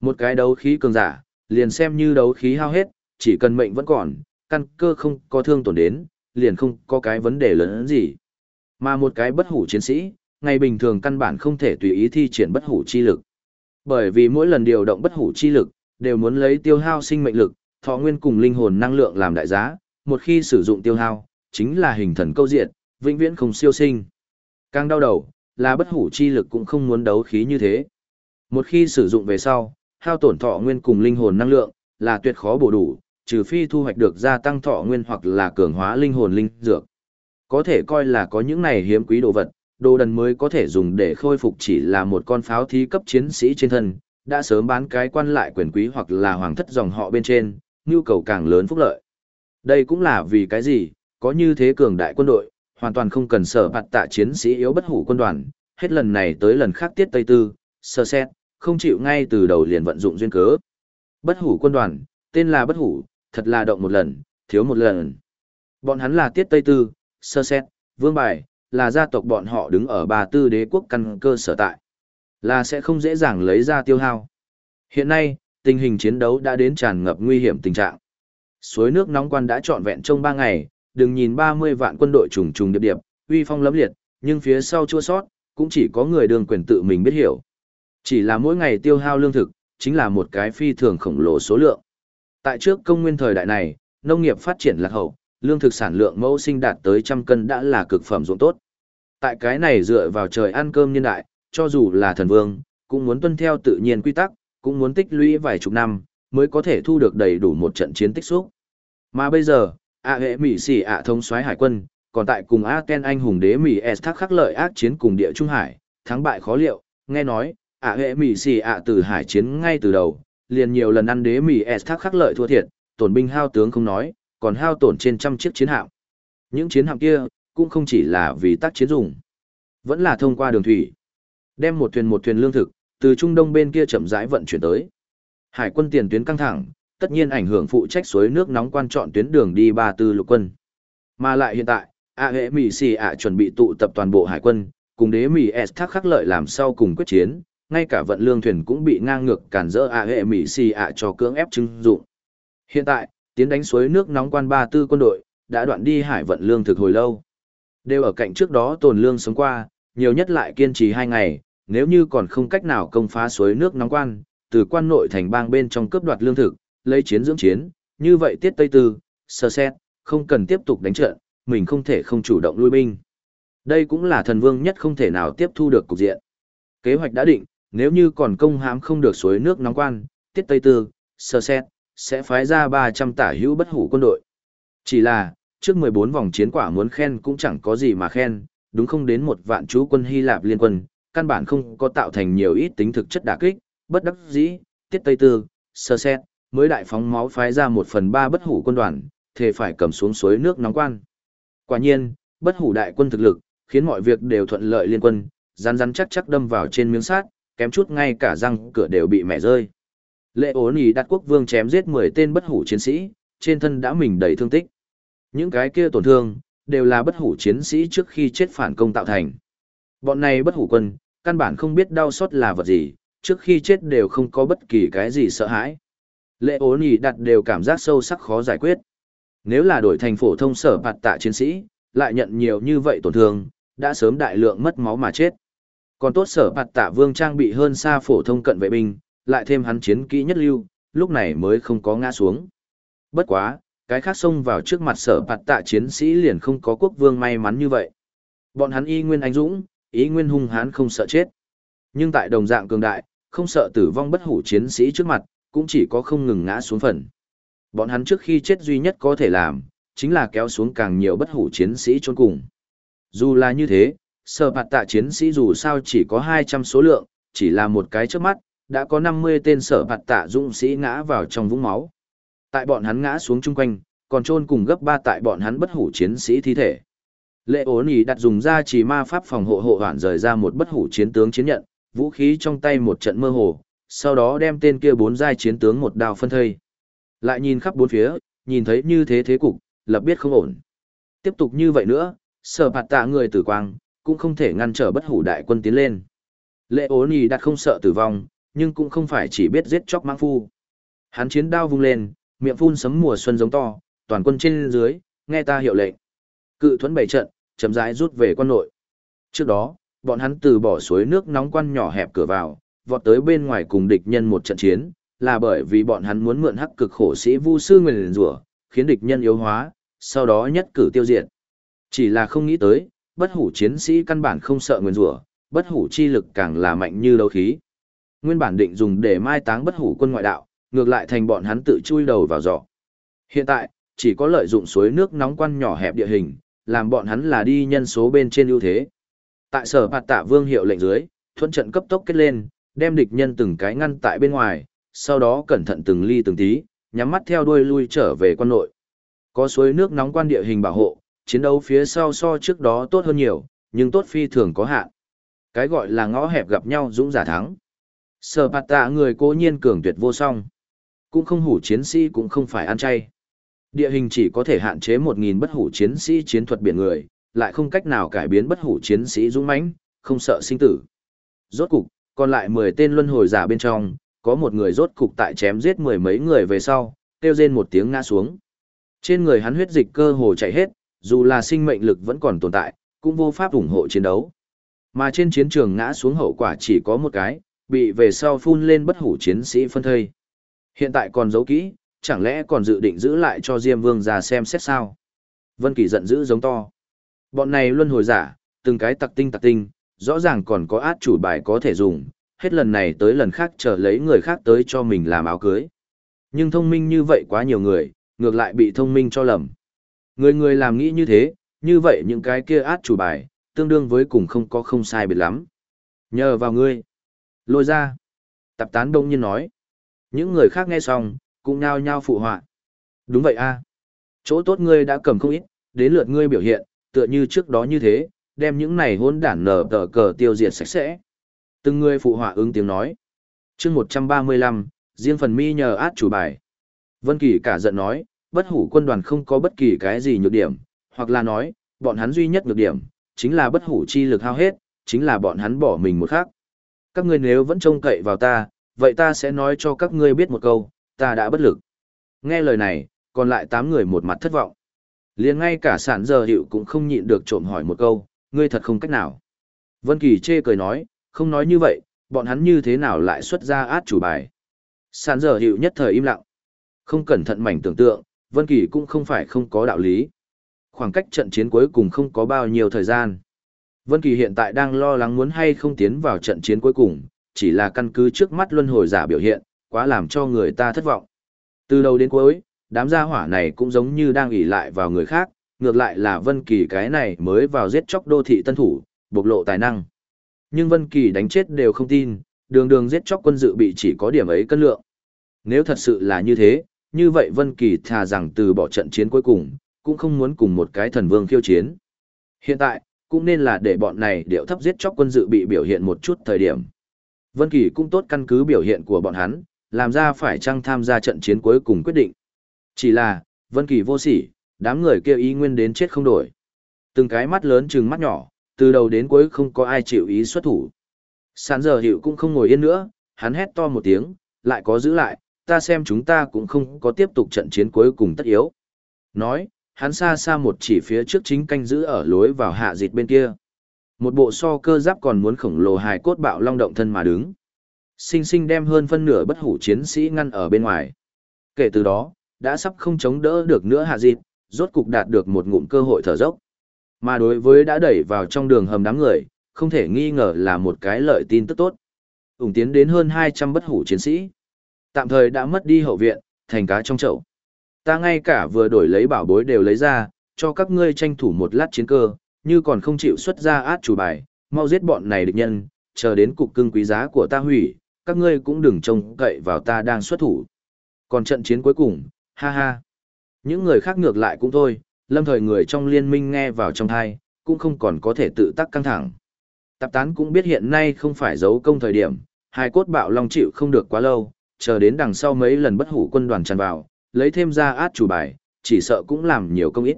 Một cái đấu khí cường giả, liền xem như đấu khí hao hết, chỉ cần mệnh vẫn còn, căn cơ không có thương tổn đến, liền không có cái vấn đề lớn gì. Mà một cái bất hủ chiến sĩ, ngày bình thường căn bản không thể tùy ý thi triển bất hủ chi lực. Bởi vì mỗi lần điều động bất hủ chi lực, đều muốn lấy tiêu hao sinh mệnh lực, thọ nguyên cùng linh hồn năng lượng làm đại giá, một khi sử dụng tiêu hao, chính là hình thần câu diện, vĩnh viễn không siêu sinh. Càng đau đầu, là bất hủ chi lực cũng không muốn đấu khí như thế. Một khi sử dụng về sau, hao tổn thọ nguyên cùng linh hồn năng lượng, là tuyệt khó bổ đủ, trừ phi thu hoạch được gia tăng thọ nguyên hoặc là cường hóa linh hồn linh dược. Có thể coi là có những này hiếm quý đồ vật, đồ đần mới có thể dùng để khôi phục chỉ là một con pháo thí cấp chiến sĩ trên thân, đã sớm bán cái quan lại quyền quý hoặc là hoàng thất dòng họ bên trên, nhu cầu càng lớn phúc lợi. Đây cũng là vì cái gì, có như thế cường đại quân đội, hoàn toàn không cần sở bạt tạ chiến sĩ yếu bất hủ quân đoàn, hết lần này tới lần khác tiết Tây Tư, sơ xét, không chịu ngay từ đầu liền vận dụng duyên cớ. Bất hủ quân đoàn, tên là bất hủ, thật là động một lần, thiếu một lần. Bọn hắn là tiết Tây Tư, sơ xét, vương bài, là gia tộc bọn họ đứng ở bà tư đế quốc căn cơ sở tại. Là sẽ không dễ dàng lấy ra tiêu hao. Hiện nay, tình hình chiến đấu đã đến tràn ngập nguy hiểm tình trạng. Suối nước nóng quan đã trọn vẹn trong 3 ngày, đừng nhìn 30 vạn quân đội trùng trùng điệp điệp, uy phong lẫm liệt, nhưng phía sau chua sót, cũng chỉ có người đường quyền tự mình biết hiểu. Chỉ là mỗi ngày tiêu hao lương thực, chính là một cái phi thường khổng lồ số lượng. Tại trước công nguyên thời đại này, nông nghiệp phát triển lạc hậu, lương thực sản lượng mẫu sinh đạt tới trăm cân đã là cực phẩm ruộng tốt. Tại cái này dựa vào trời ăn cơm nhân đại, cho dù là thần vương, cũng muốn tuân theo tự nhiên quy tắc, cũng muốn tích lũy vài chục năm, mới có thể thu được đầy đủ một trận chiến tích xúc. Mà bây giờ, ạ hệ Mỹ xỉ ạ thống soái hải quân, còn tại cùng A Ken anh hùng đế Mỹ S thác khắc lợi ác chiến cùng địa Trung Hải, thắng bại khó liệu, nghe nói, ạ hệ Mỹ xì ạ từ hải chiến ngay từ đầu, liền nhiều lần ăn đế Mỹ S thác khắc lợi thua thiệt, tổn binh hao tướng không nói, còn hao tổn trên trăm chiếc chiến hạm. Những chiến hạm kia, cũng không chỉ là vì tác chiến dùng, vẫn là thông qua đường thủy. Đem một thuyền một thuyền lương thực, từ Trung Đông bên kia chậm rãi vận chuyển tới. Hải quân tiền tuyến căng thẳng, tất nhiên ảnh hưởng phụ trách suối nước nóng quan trọng tuyến đường đi ba tư lục quân. Mà lại hiện tại, A hệ Mỹ xì ạ chuẩn bị tụ tập toàn bộ hải quân, cùng đế Mỹ S thác khắc lợi làm sau cùng quyết chiến, ngay cả vận lương thuyền cũng bị ngang ngược cản rỡ à hệ Mỹ xì ạ cho cưỡng ép trưng dụng. Hiện tại, tiến đánh suối nước nóng quan ba tư quân đội, đã đoạn đi hải vận lương thực hồi lâu. Đều ở cạnh trước đó tồn lương sống qua, nhiều nhất lại kiên trì hai ngày, nếu như còn không cách nào công phá suối nước nóng quan, từ quan nội thành bang bên trong cướp đoạt lương thực, lấy chiến dưỡng chiến, như vậy tiết Tây Tư, sơ xét, không cần tiếp tục đánh trận, mình không thể không chủ động lui binh. Đây cũng là thần vương nhất không thể nào tiếp thu được cục diện. Kế hoạch đã định, nếu như còn công hãm không được suối nước nóng quan, tiết Tây Tư, sơ xét, sẽ phái ra 300 tả hữu bất hủ quân đội. Chỉ là, trước 14 vòng chiến quả muốn khen cũng chẳng có gì mà khen, đúng không đến một vạn chú quân Hy Lạp liên quân, căn bản không có tạo thành nhiều ít tính thực chất đả kích, bất đắc dĩ, tiết Tây Tư, sơ xét, mới đại phóng máu phái ra một phần ba bất hủ quân đoàn, thề phải cầm xuống suối nước nóng quan. Quả nhiên, bất hủ đại quân thực lực, khiến mọi việc đều thuận lợi liên quân, rắn rắn chắc chắc đâm vào trên miếng sát, kém chút ngay cả răng cửa đều bị mẹ rơi. Lệ ố nì đặt quốc vương chém giết 10 tên bất hủ chiến sĩ, trên thân đã mình đầy thương tích. Những cái kia tổn thương, đều là bất hủ chiến sĩ trước khi chết phản công tạo thành. Bọn này bất hủ quân, căn bản không biết đau xót là vật gì, trước khi chết đều không có bất kỳ cái gì sợ hãi. Lệ ố nì đặt đều cảm giác sâu sắc khó giải quyết. Nếu là đổi thành phổ thông sở bạt tạ chiến sĩ, lại nhận nhiều như vậy tổn thương, đã sớm đại lượng mất máu mà chết. Còn tốt sở bạt tạ vương trang bị hơn xa phổ thông cận vệ binh, lại thêm hắn chiến kỹ nhất lưu, lúc này mới không có ngã xuống. Bất quá, cái khác xông vào trước mặt sở bạt tạ chiến sĩ liền không có quốc vương may mắn như vậy. Bọn hắn y nguyên anh dũng, ý nguyên hung hán không sợ chết. Nhưng tại đồng dạng cường đại, không sợ tử vong bất hủ chiến sĩ trước mặt, cũng chỉ có không ngừng ngã xuống phần. Bọn hắn trước khi chết duy nhất có thể làm, chính là kéo xuống càng nhiều bất hủ chiến sĩ trốn cùng. Dù là như thế, sở bạt tạ chiến sĩ dù sao chỉ có 200 số lượng, chỉ là một cái trước mắt, đã có 50 tên sở bạt tạ dũng sĩ ngã vào trong vũng máu. Tại bọn hắn ngã xuống chung quanh, còn trôn cùng gấp ba tại bọn hắn bất hủ chiến sĩ thi thể. Lệ ố nỉ đặt dùng ra chỉ ma pháp phòng hộ hộ hoạn rời ra một bất hủ chiến tướng chiến nhận, vũ khí trong tay một trận mơ hồ, sau đó đem tên kia bốn giai chiến tướng một đao phân thây. Lại nhìn khắp bốn phía, nhìn thấy như thế thế cục, lập biết không ổn. Tiếp tục như vậy nữa, sở bạt tạ người tử quang, cũng không thể ngăn trở bất hủ đại quân tiến lên. Lệ ố nỉ đặt không sợ tử vong, nhưng cũng không phải chỉ biết giết chóc mãng phu. Hắn chiến đao vung lên, miệng phun sấm mùa xuân giống to, toàn quân trên dưới, nghe ta hiệu lệnh. Cự thuẫn bảy trận, chậm rãi rút về quân nội. Trước đó, bọn hắn từ bỏ suối nước nóng quan nhỏ hẹp cửa vào, vọt tới bên ngoài cùng địch nhân một trận chiến, là bởi vì bọn hắn muốn mượn hắc cực khổ sĩ vu sư nguyền rủa, khiến địch nhân yếu hóa, sau đó nhất cử tiêu diệt. Chỉ là không nghĩ tới, bất hủ chiến sĩ căn bản không sợ nguyền rủa, bất hủ chi lực càng là mạnh như đấu khí. Nguyên bản định dùng để mai táng bất hủ quân ngoại đạo, ngược lại thành bọn hắn tự chui đầu vào giỏ. Hiện tại, chỉ có lợi dụng suối nước nóng quan nhỏ hẹp địa hình, làm bọn hắn là đi nhân số bên trên ưu thế. Tại sở bạt tạ vương hiệu lệnh dưới, thuận trận cấp tốc kết lên, đem địch nhân từng cái ngăn tại bên ngoài, sau đó cẩn thận từng ly từng tí, nhắm mắt theo đuôi lui trở về quân nội. Có suối nước nóng quan địa hình bảo hộ, chiến đấu phía sau so trước đó tốt hơn nhiều, nhưng tốt phi thường có hạn. Cái gọi là ngõ hẹp gặp nhau dũng giả thắng. Sở bạt tạ người cố nhiên cường tuyệt vô song. Cũng không hủ chiến sĩ cũng không phải ăn chay. Địa hình chỉ có thể hạn chế 1.000 bất hủ chiến sĩ chiến thuật biển người, lại không cách nào cải biến bất hủ chiến sĩ dũng mãnh, không sợ sinh tử. Rốt cục, còn lại 10 tên luân hồi giả bên trong, có một người rốt cục tại chém giết mười mấy người về sau, kêu rên một tiếng ngã xuống. Trên người hắn huyết dịch cơ hồ chảy hết, dù là sinh mệnh lực vẫn còn tồn tại, cũng vô pháp ủng hộ chiến đấu. Mà trên chiến trường ngã xuống hậu quả chỉ có một cái, bị về sau phun lên bất hủ chiến sĩ phân thây. Hiện tại còn giấu kỹ, chẳng lẽ còn dự định giữ lại cho Diêm Vương ra xem xét sao? Vân Kỳ giận dữ giống to. Bọn này luân hồi giả, từng cái tặc tinh tặc tinh, rõ ràng còn có át chủ bài có thể dùng, hết lần này tới lần khác chờ lấy người khác tới cho mình làm áo cưới. Nhưng thông minh như vậy quá nhiều người, ngược lại bị thông minh cho lầm. Người người làm nghĩ như thế, như vậy những cái kia át chủ bài, tương đương với cùng không có không sai biệt lắm. Nhờ vào ngươi. Lôi ra. Tập tán đông nhiên nói. Những người khác nghe xong, cũng nhao nhao phụ họa. Đúng vậy a Chỗ tốt ngươi đã cầm không ít, đến lượt ngươi biểu hiện, tựa như trước đó như thế, đem những này hôn đản nở tờ cờ tiêu diệt sạch sẽ. Từng người phụ họa ứng tiếng nói. chương 135, riêng phần mi nhờ át chủ bài. Vân Kỳ cả giận nói, bất hủ quân đoàn không có bất kỳ cái gì nhược điểm, hoặc là nói, bọn hắn duy nhất nhược điểm, chính là bất hủ chi lực hao hết, chính là bọn hắn bỏ mình một khác. Các ngươi nếu vẫn trông cậy vào ta, vậy ta sẽ nói cho các ngươi biết một câu, ta đã bất lực. Nghe lời này, còn lại 8 người một mặt thất vọng. liền ngay cả sản giờ hiệu cũng không nhịn được trộm hỏi một câu, ngươi thật không cách nào. Vân Kỳ chê cười nói, không nói như vậy, bọn hắn như thế nào lại xuất ra át chủ bài. Sản giờ hiệu nhất thời im lặng. Không cẩn thận mảnh tưởng tượng, Vân Kỳ cũng không phải không có đạo lý. Khoảng cách trận chiến cuối cùng không có bao nhiêu thời gian. Vân Kỳ hiện tại đang lo lắng muốn hay không tiến vào trận chiến cuối cùng, chỉ là căn cứ trước mắt luân hồi giả biểu hiện, quá làm cho người ta thất vọng. Từ đầu đến cuối, đám gia hỏa này cũng giống như đang ỷ lại vào người khác, ngược lại là Vân Kỳ cái này mới vào giết chóc đô thị tân thủ, bộc lộ tài năng. Nhưng Vân Kỳ đánh chết đều không tin, đường đường giết chóc quân dự bị chỉ có điểm ấy cân lượng. Nếu thật sự là như thế, như vậy Vân Kỳ thà rằng từ bỏ trận chiến cuối cùng, cũng không muốn cùng một cái thần vương khiêu chiến. Hiện tại, cũng nên là để bọn này điệu thấp giết chóc quân dự bị biểu hiện một chút thời điểm. Vân Kỳ cũng tốt căn cứ biểu hiện của bọn hắn, làm ra phải chăng tham gia trận chiến cuối cùng quyết định. Chỉ là, Vân Kỳ vô sỉ, đám người kia ý nguyên đến chết không đổi. Từng cái mắt lớn trừng mắt nhỏ, từ đầu đến cuối không có ai chịu ý xuất thủ. Sán giờ hiệu cũng không ngồi yên nữa, hắn hét to một tiếng, lại có giữ lại, ta xem chúng ta cũng không có tiếp tục trận chiến cuối cùng tất yếu. Nói, hắn xa xa một chỉ phía trước chính canh giữ ở lối vào hạ dịch bên kia. Một bộ so cơ giáp còn muốn khổng lồ hài cốt bạo long động thân mà đứng. Sinh sinh đem hơn phân nửa bất hủ chiến sĩ ngăn ở bên ngoài. Kể từ đó, đã sắp không chống đỡ được nữa hạ dịch, rốt cục đạt được một ngụm cơ hội thở dốc. Mà đối với đã đẩy vào trong đường hầm đám người, không thể nghi ngờ là một cái lợi tin tức tốt. Ủng tiến đến hơn 200 bất hủ chiến sĩ. Tạm thời đã mất đi hậu viện, thành cá trong chậu. Ta ngay cả vừa đổi lấy bảo bối đều lấy ra, cho các ngươi tranh thủ một lát chiến cơ, như còn không chịu xuất ra át chủ bài, mau giết bọn này địch nhân, chờ đến cục cưng quý giá của ta hủy, các ngươi cũng đừng trông cậy vào ta đang xuất thủ. Còn trận chiến cuối cùng, ha ha. Những người khác ngược lại cũng thôi, lâm thời người trong liên minh nghe vào trong thai, cũng không còn có thể tự tác căng thẳng. Tạp tán cũng biết hiện nay không phải giấu công thời điểm, hai cốt bạo long chịu không được quá lâu, chờ đến đằng sau mấy lần bất hủ quân đoàn tràn vào, lấy thêm ra át chủ bài, chỉ sợ cũng làm nhiều công ít.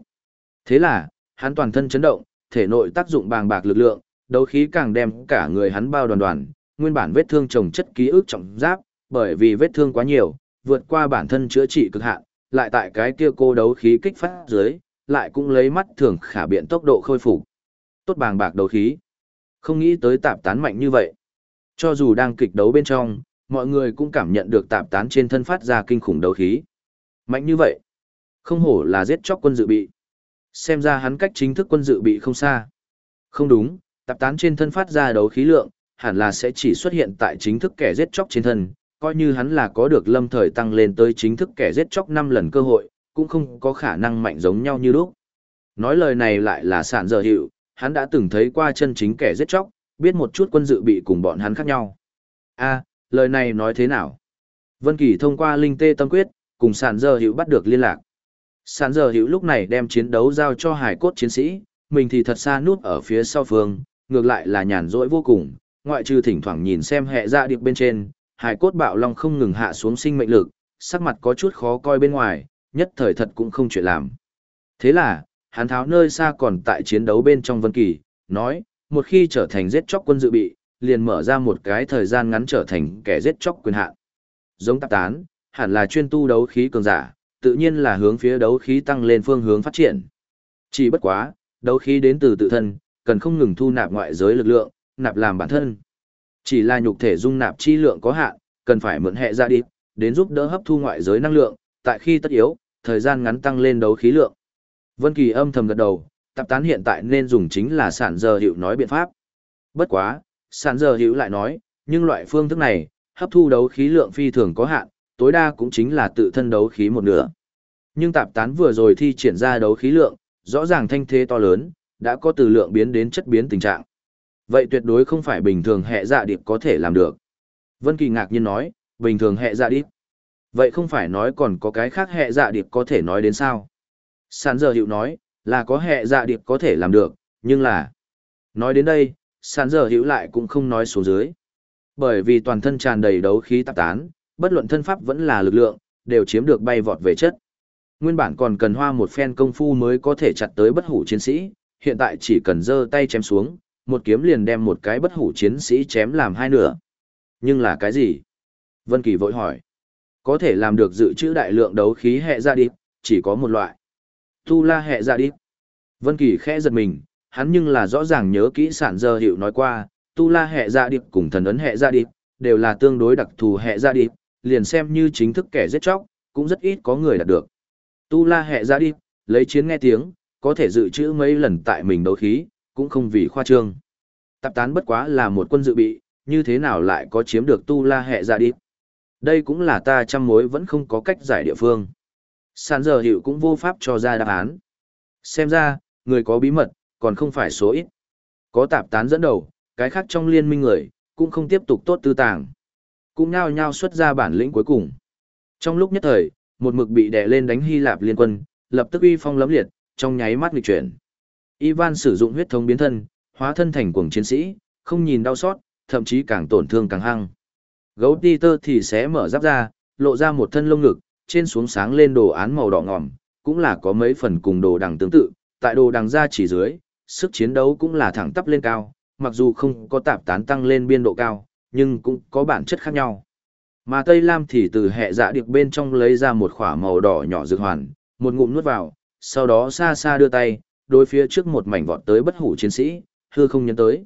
Thế là, hắn toàn thân chấn động, thể nội tác dụng bàng bạc lực lượng, đấu khí càng đem cả người hắn bao đoàn đoàn, nguyên bản vết thương trồng chất ký ức trọng giáp, bởi vì vết thương quá nhiều, vượt qua bản thân chữa trị cực hạn, lại tại cái kia cô đấu khí kích phát dưới, lại cũng lấy mắt thường khả biện tốc độ khôi phục. Tốt bàng bạc đấu khí. Không nghĩ tới tạp tán mạnh như vậy. Cho dù đang kịch đấu bên trong, mọi người cũng cảm nhận được tạp tán trên thân phát ra kinh khủng đấu khí. Mạnh như vậy. Không hổ là giết chóc quân dự bị. Xem ra hắn cách chính thức quân dự bị không xa. Không đúng, tạp tán trên thân phát ra đấu khí lượng, hẳn là sẽ chỉ xuất hiện tại chính thức kẻ giết chóc trên thân, coi như hắn là có được lâm thời tăng lên tới chính thức kẻ giết chóc 5 lần cơ hội, cũng không có khả năng mạnh giống nhau như lúc. Nói lời này lại là sản giờ hiệu, hắn đã từng thấy qua chân chính kẻ giết chóc, biết một chút quân dự bị cùng bọn hắn khác nhau. a lời này nói thế nào? Vân Kỳ thông qua linh tê tâm quyết, cùng Sàn giờ hữu bắt được liên lạc. Sàn giờ hữu lúc này đem chiến đấu giao cho hải cốt chiến sĩ, mình thì thật xa nút ở phía sau phương, ngược lại là nhàn rỗi vô cùng, ngoại trừ thỉnh thoảng nhìn xem hệ dạ điệp bên trên, hải cốt bạo long không ngừng hạ xuống sinh mệnh lực, sắc mặt có chút khó coi bên ngoài, nhất thời thật cũng không chuyện làm. Thế là, hắn tháo nơi xa còn tại chiến đấu bên trong Vân Kỳ, nói, một khi trở thành giết chóc quân dự bị, liền mở ra một cái thời gian ngắn trở thành kẻ giết chóc quyền hạn. Giống tạp tán, hẳn là chuyên tu đấu khí cường giả, tự nhiên là hướng phía đấu khí tăng lên phương hướng phát triển. Chỉ bất quá, đấu khí đến từ tự thân, cần không ngừng thu nạp ngoại giới lực lượng, nạp làm bản thân. Chỉ là nhục thể dung nạp chi lượng có hạn, cần phải mượn hệ ra đi, đến giúp đỡ hấp thu ngoại giới năng lượng, tại khi tất yếu, thời gian ngắn tăng lên đấu khí lượng. Vân Kỳ âm thầm gật đầu, tạp tán hiện tại nên dùng chính là sản giờ hiệu nói biện pháp. Bất quá, Sàn giờ Hữu lại nói, nhưng loại phương thức này, hấp thu đấu khí lượng phi thường có hạn, tối đa cũng chính là tự thân đấu khí một nửa. Nhưng tạp tán vừa rồi thi triển ra đấu khí lượng, rõ ràng thanh thế to lớn, đã có từ lượng biến đến chất biến tình trạng. Vậy tuyệt đối không phải bình thường hệ dạ điệp có thể làm được. Vân Kỳ ngạc nhiên nói, bình thường hệ dạ điệp. Vậy không phải nói còn có cái khác hệ dạ điệp có thể nói đến sao? Sàn giờ hiệu nói, là có hệ dạ điệp có thể làm được, nhưng là... Nói đến đây, sàn giờ hữu lại cũng không nói xuống dưới. Bởi vì toàn thân tràn đầy đấu khí tạp tán, bất luận thân pháp vẫn là lực lượng, đều chiếm được bay vọt về chất. Nguyên bản còn cần hoa một phen công phu mới có thể chặt tới bất hủ chiến sĩ, hiện tại chỉ cần giơ tay chém xuống, một kiếm liền đem một cái bất hủ chiến sĩ chém làm hai nửa. Nhưng là cái gì? Vân Kỳ vội hỏi. Có thể làm được dự trữ đại lượng đấu khí hệ ra đi, chỉ có một loại. Tu la hệ ra đi. Vân Kỳ khẽ giật mình, hắn nhưng là rõ ràng nhớ kỹ sản giờ hiệu nói qua, tu la hệ gia điệp cùng thần ấn hệ gia điệp đều là tương đối đặc thù hệ gia điệp liền xem như chính thức kẻ giết chóc, cũng rất ít có người đạt được. Tu la hệ gia đi, lấy chiến nghe tiếng, có thể dự trữ mấy lần tại mình đấu khí, cũng không vì khoa trương. Tạp tán bất quá là một quân dự bị, như thế nào lại có chiếm được tu la hệ gia điệp Đây cũng là ta trăm mối vẫn không có cách giải địa phương. sản giờ hiệu cũng vô pháp cho ra đáp án. Xem ra, người có bí mật, còn không phải số ít. Có tạp tán dẫn đầu, cái khác trong liên minh người, cũng không tiếp tục tốt tư tàng. Cũng nhao nhao xuất ra bản lĩnh cuối cùng. Trong lúc nhất thời, một mực bị đè lên đánh Hy Lạp liên quân, lập tức uy phong lấm liệt, trong nháy mắt nghịch chuyển. Ivan sử dụng huyết thống biến thân, hóa thân thành cuồng chiến sĩ, không nhìn đau xót, thậm chí càng tổn thương càng hăng. Gấu Peter thì sẽ mở giáp ra, lộ ra một thân lông ngực, trên xuống sáng lên đồ án màu đỏ ngòm, cũng là có mấy phần cùng đồ đằng tương tự, tại đồ đằng ra chỉ dưới, sức chiến đấu cũng là thẳng tắp lên cao, mặc dù không có tạp tán tăng lên biên độ cao, nhưng cũng có bản chất khác nhau. Mà Tây Lam thì từ hệ dạ điệp bên trong lấy ra một khỏa màu đỏ nhỏ dược hoàn, một ngụm nuốt vào, sau đó xa xa đưa tay, đối phía trước một mảnh vọt tới bất hủ chiến sĩ, hư không nhấn tới.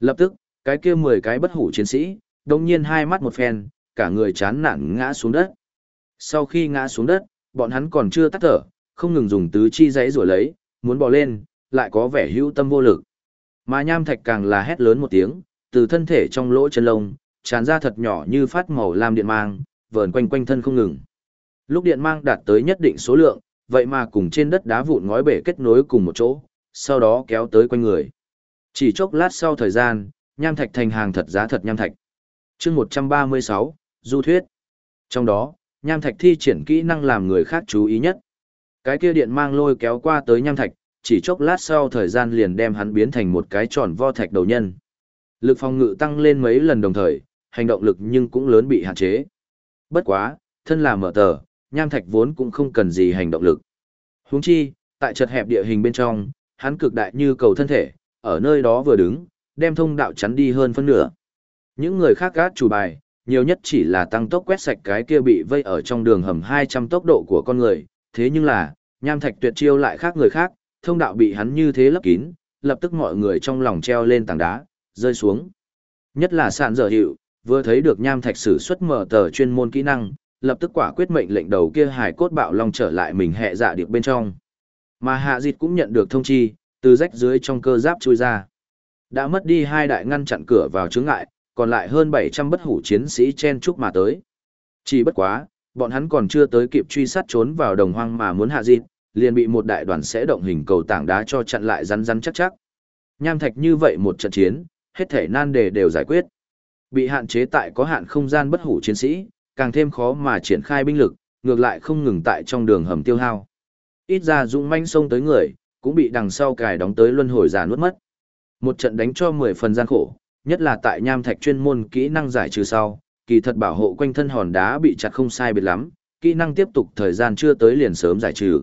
Lập tức, cái kia 10 cái bất hủ chiến sĩ, đồng nhiên hai mắt một phen, cả người chán nản ngã xuống đất. Sau khi ngã xuống đất, bọn hắn còn chưa tắt thở, không ngừng dùng tứ chi giấy rủa lấy, muốn bò lên, lại có vẻ hữu tâm vô lực. Mà nham thạch càng là hét lớn một tiếng, từ thân thể trong lỗ chân lông, tràn ra thật nhỏ như phát màu lam điện mang, vờn quanh quanh thân không ngừng. Lúc điện mang đạt tới nhất định số lượng, vậy mà cùng trên đất đá vụn ngói bể kết nối cùng một chỗ, sau đó kéo tới quanh người. Chỉ chốc lát sau thời gian, nham thạch thành hàng thật giá thật nham thạch. chương 136, Du Thuyết. Trong đó, nham thạch thi triển kỹ năng làm người khác chú ý nhất. Cái kia điện mang lôi kéo qua tới nham thạch, chỉ chốc lát sau thời gian liền đem hắn biến thành một cái tròn vo thạch đầu nhân. Lực phòng ngự tăng lên mấy lần đồng thời, hành động lực nhưng cũng lớn bị hạn chế. Bất quá, thân là mở tờ, nham thạch vốn cũng không cần gì hành động lực. Huống chi, tại chật hẹp địa hình bên trong, hắn cực đại như cầu thân thể, ở nơi đó vừa đứng, đem thông đạo chắn đi hơn phân nửa. Những người khác gác chủ bài, nhiều nhất chỉ là tăng tốc quét sạch cái kia bị vây ở trong đường hầm 200 tốc độ của con người, thế nhưng là, nham thạch tuyệt chiêu lại khác người khác, thông đạo bị hắn như thế lấp kín, lập tức mọi người trong lòng treo lên tảng đá, rơi xuống. Nhất là sạn dở hiệu, vừa thấy được nham thạch sử xuất mở tờ chuyên môn kỹ năng, lập tức quả quyết mệnh lệnh đầu kia hải cốt bạo long trở lại mình hệ dạ điệp bên trong. Mà hạ dịch cũng nhận được thông chi, từ rách dưới trong cơ giáp chui ra. Đã mất đi hai đại ngăn chặn cửa vào chướng ngại, còn lại hơn 700 bất hủ chiến sĩ chen chúc mà tới. Chỉ bất quá, bọn hắn còn chưa tới kịp truy sát trốn vào đồng hoang mà muốn hạ dịch, liền bị một đại đoàn sẽ động hình cầu tảng đá cho chặn lại rắn rắn chắc chắc. Nham thạch như vậy một trận chiến, hết thể nan đề đều giải quyết. Bị hạn chế tại có hạn không gian bất hủ chiến sĩ, càng thêm khó mà triển khai binh lực, ngược lại không ngừng tại trong đường hầm tiêu hao. Ít ra dũng manh xông tới người, cũng bị đằng sau cài đóng tới luân hồi giả nuốt mất. Một trận đánh cho 10 phần gian khổ, nhất là tại nham thạch chuyên môn kỹ năng giải trừ sau, kỳ thật bảo hộ quanh thân hòn đá bị chặt không sai biệt lắm, kỹ năng tiếp tục thời gian chưa tới liền sớm giải trừ.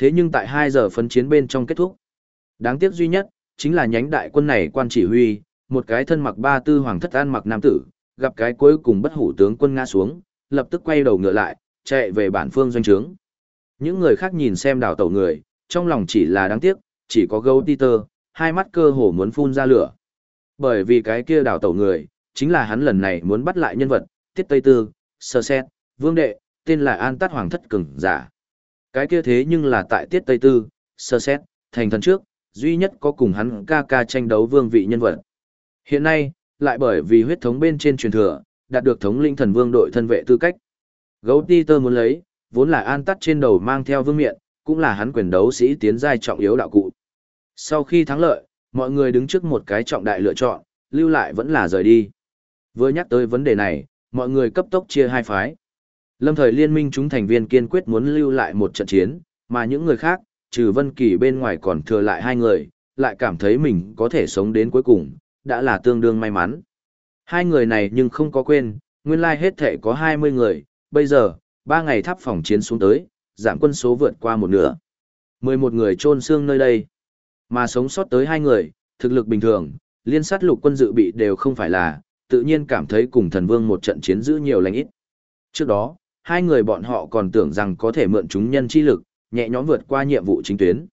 Thế nhưng tại 2 giờ phấn chiến bên trong kết thúc, đáng tiếc duy nhất, chính là nhánh đại quân này quan chỉ huy, một cái thân mặc ba tư hoàng thất an mặc nam tử, gặp cái cuối cùng bất hủ tướng quân ngã xuống, lập tức quay đầu ngựa lại, chạy về bản phương doanh trướng. Những người khác nhìn xem đảo tàu người, trong lòng chỉ là đáng tiếc, chỉ có gấu Peter, hai mắt cơ hồ muốn phun ra lửa. Bởi vì cái kia đảo tàu người, chính là hắn lần này muốn bắt lại nhân vật, Tiết Tây Tư, Sơ Xét, Vương Đệ, tên là An Tát Hoàng Thất Cừng, giả. Cái kia thế nhưng là tại Tiết Tây Tư, Sơ Xét, thành thần trước, duy nhất có cùng hắn ca ca tranh đấu vương vị nhân vật. Hiện nay, lại bởi vì huyết thống bên trên truyền thừa, đạt được thống linh thần vương đội thân vệ tư cách. Gấu Peter muốn lấy, vốn là an tắt trên đầu mang theo vương miện, cũng là hắn quyền đấu sĩ tiến giai trọng yếu đạo cụ. Sau khi thắng lợi, mọi người đứng trước một cái trọng đại lựa chọn, lưu lại vẫn là rời đi. Vừa nhắc tới vấn đề này, mọi người cấp tốc chia hai phái. Lâm thời liên minh chúng thành viên kiên quyết muốn lưu lại một trận chiến, mà những người khác, trừ Vân Kỳ bên ngoài còn thừa lại hai người, lại cảm thấy mình có thể sống đến cuối cùng, đã là tương đương may mắn. Hai người này nhưng không có quên, nguyên lai hết thể có 20 người, bây giờ, ba ngày tháp phòng chiến xuống tới, giảm quân số vượt qua một nửa. 11 người trôn xương nơi đây, mà sống sót tới hai người, thực lực bình thường, liên sát lục quân dự bị đều không phải là, tự nhiên cảm thấy cùng thần vương một trận chiến giữ nhiều lành ít. Trước đó, hai người bọn họ còn tưởng rằng có thể mượn chúng nhân chi lực, nhẹ nhõm vượt qua nhiệm vụ chính tuyến.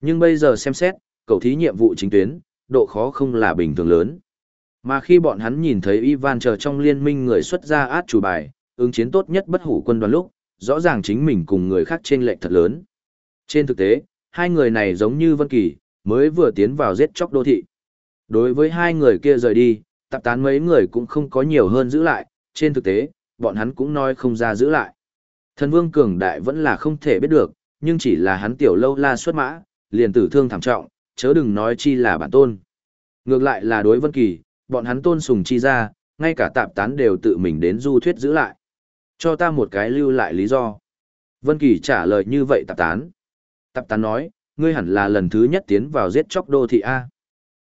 Nhưng bây giờ xem xét, cầu thí nhiệm vụ chính tuyến, độ khó không là bình thường lớn. Mà khi bọn hắn nhìn thấy Ivan chờ trong liên minh người xuất ra át chủ bài, ứng chiến tốt nhất bất hủ quân đoàn lúc, rõ ràng chính mình cùng người khác trên lệch thật lớn. Trên thực tế, hai người này giống như Vân Kỳ, mới vừa tiến vào giết chóc đô thị. Đối với hai người kia rời đi, tạp tán mấy người cũng không có nhiều hơn giữ lại, trên thực tế, bọn hắn cũng nói không ra giữ lại. Thần vương cường đại vẫn là không thể biết được, nhưng chỉ là hắn tiểu lâu la xuất mã, liền tử thương thảm trọng, chớ đừng nói chi là bản tôn. Ngược lại là đối Vân Kỳ, bọn hắn tôn sùng chi ra, ngay cả tạp tán đều tự mình đến du thuyết giữ lại. Cho ta một cái lưu lại lý do. Vân Kỳ trả lời như vậy tạp tán. Tạp tán nói, ngươi hẳn là lần thứ nhất tiến vào giết chóc đô thị A.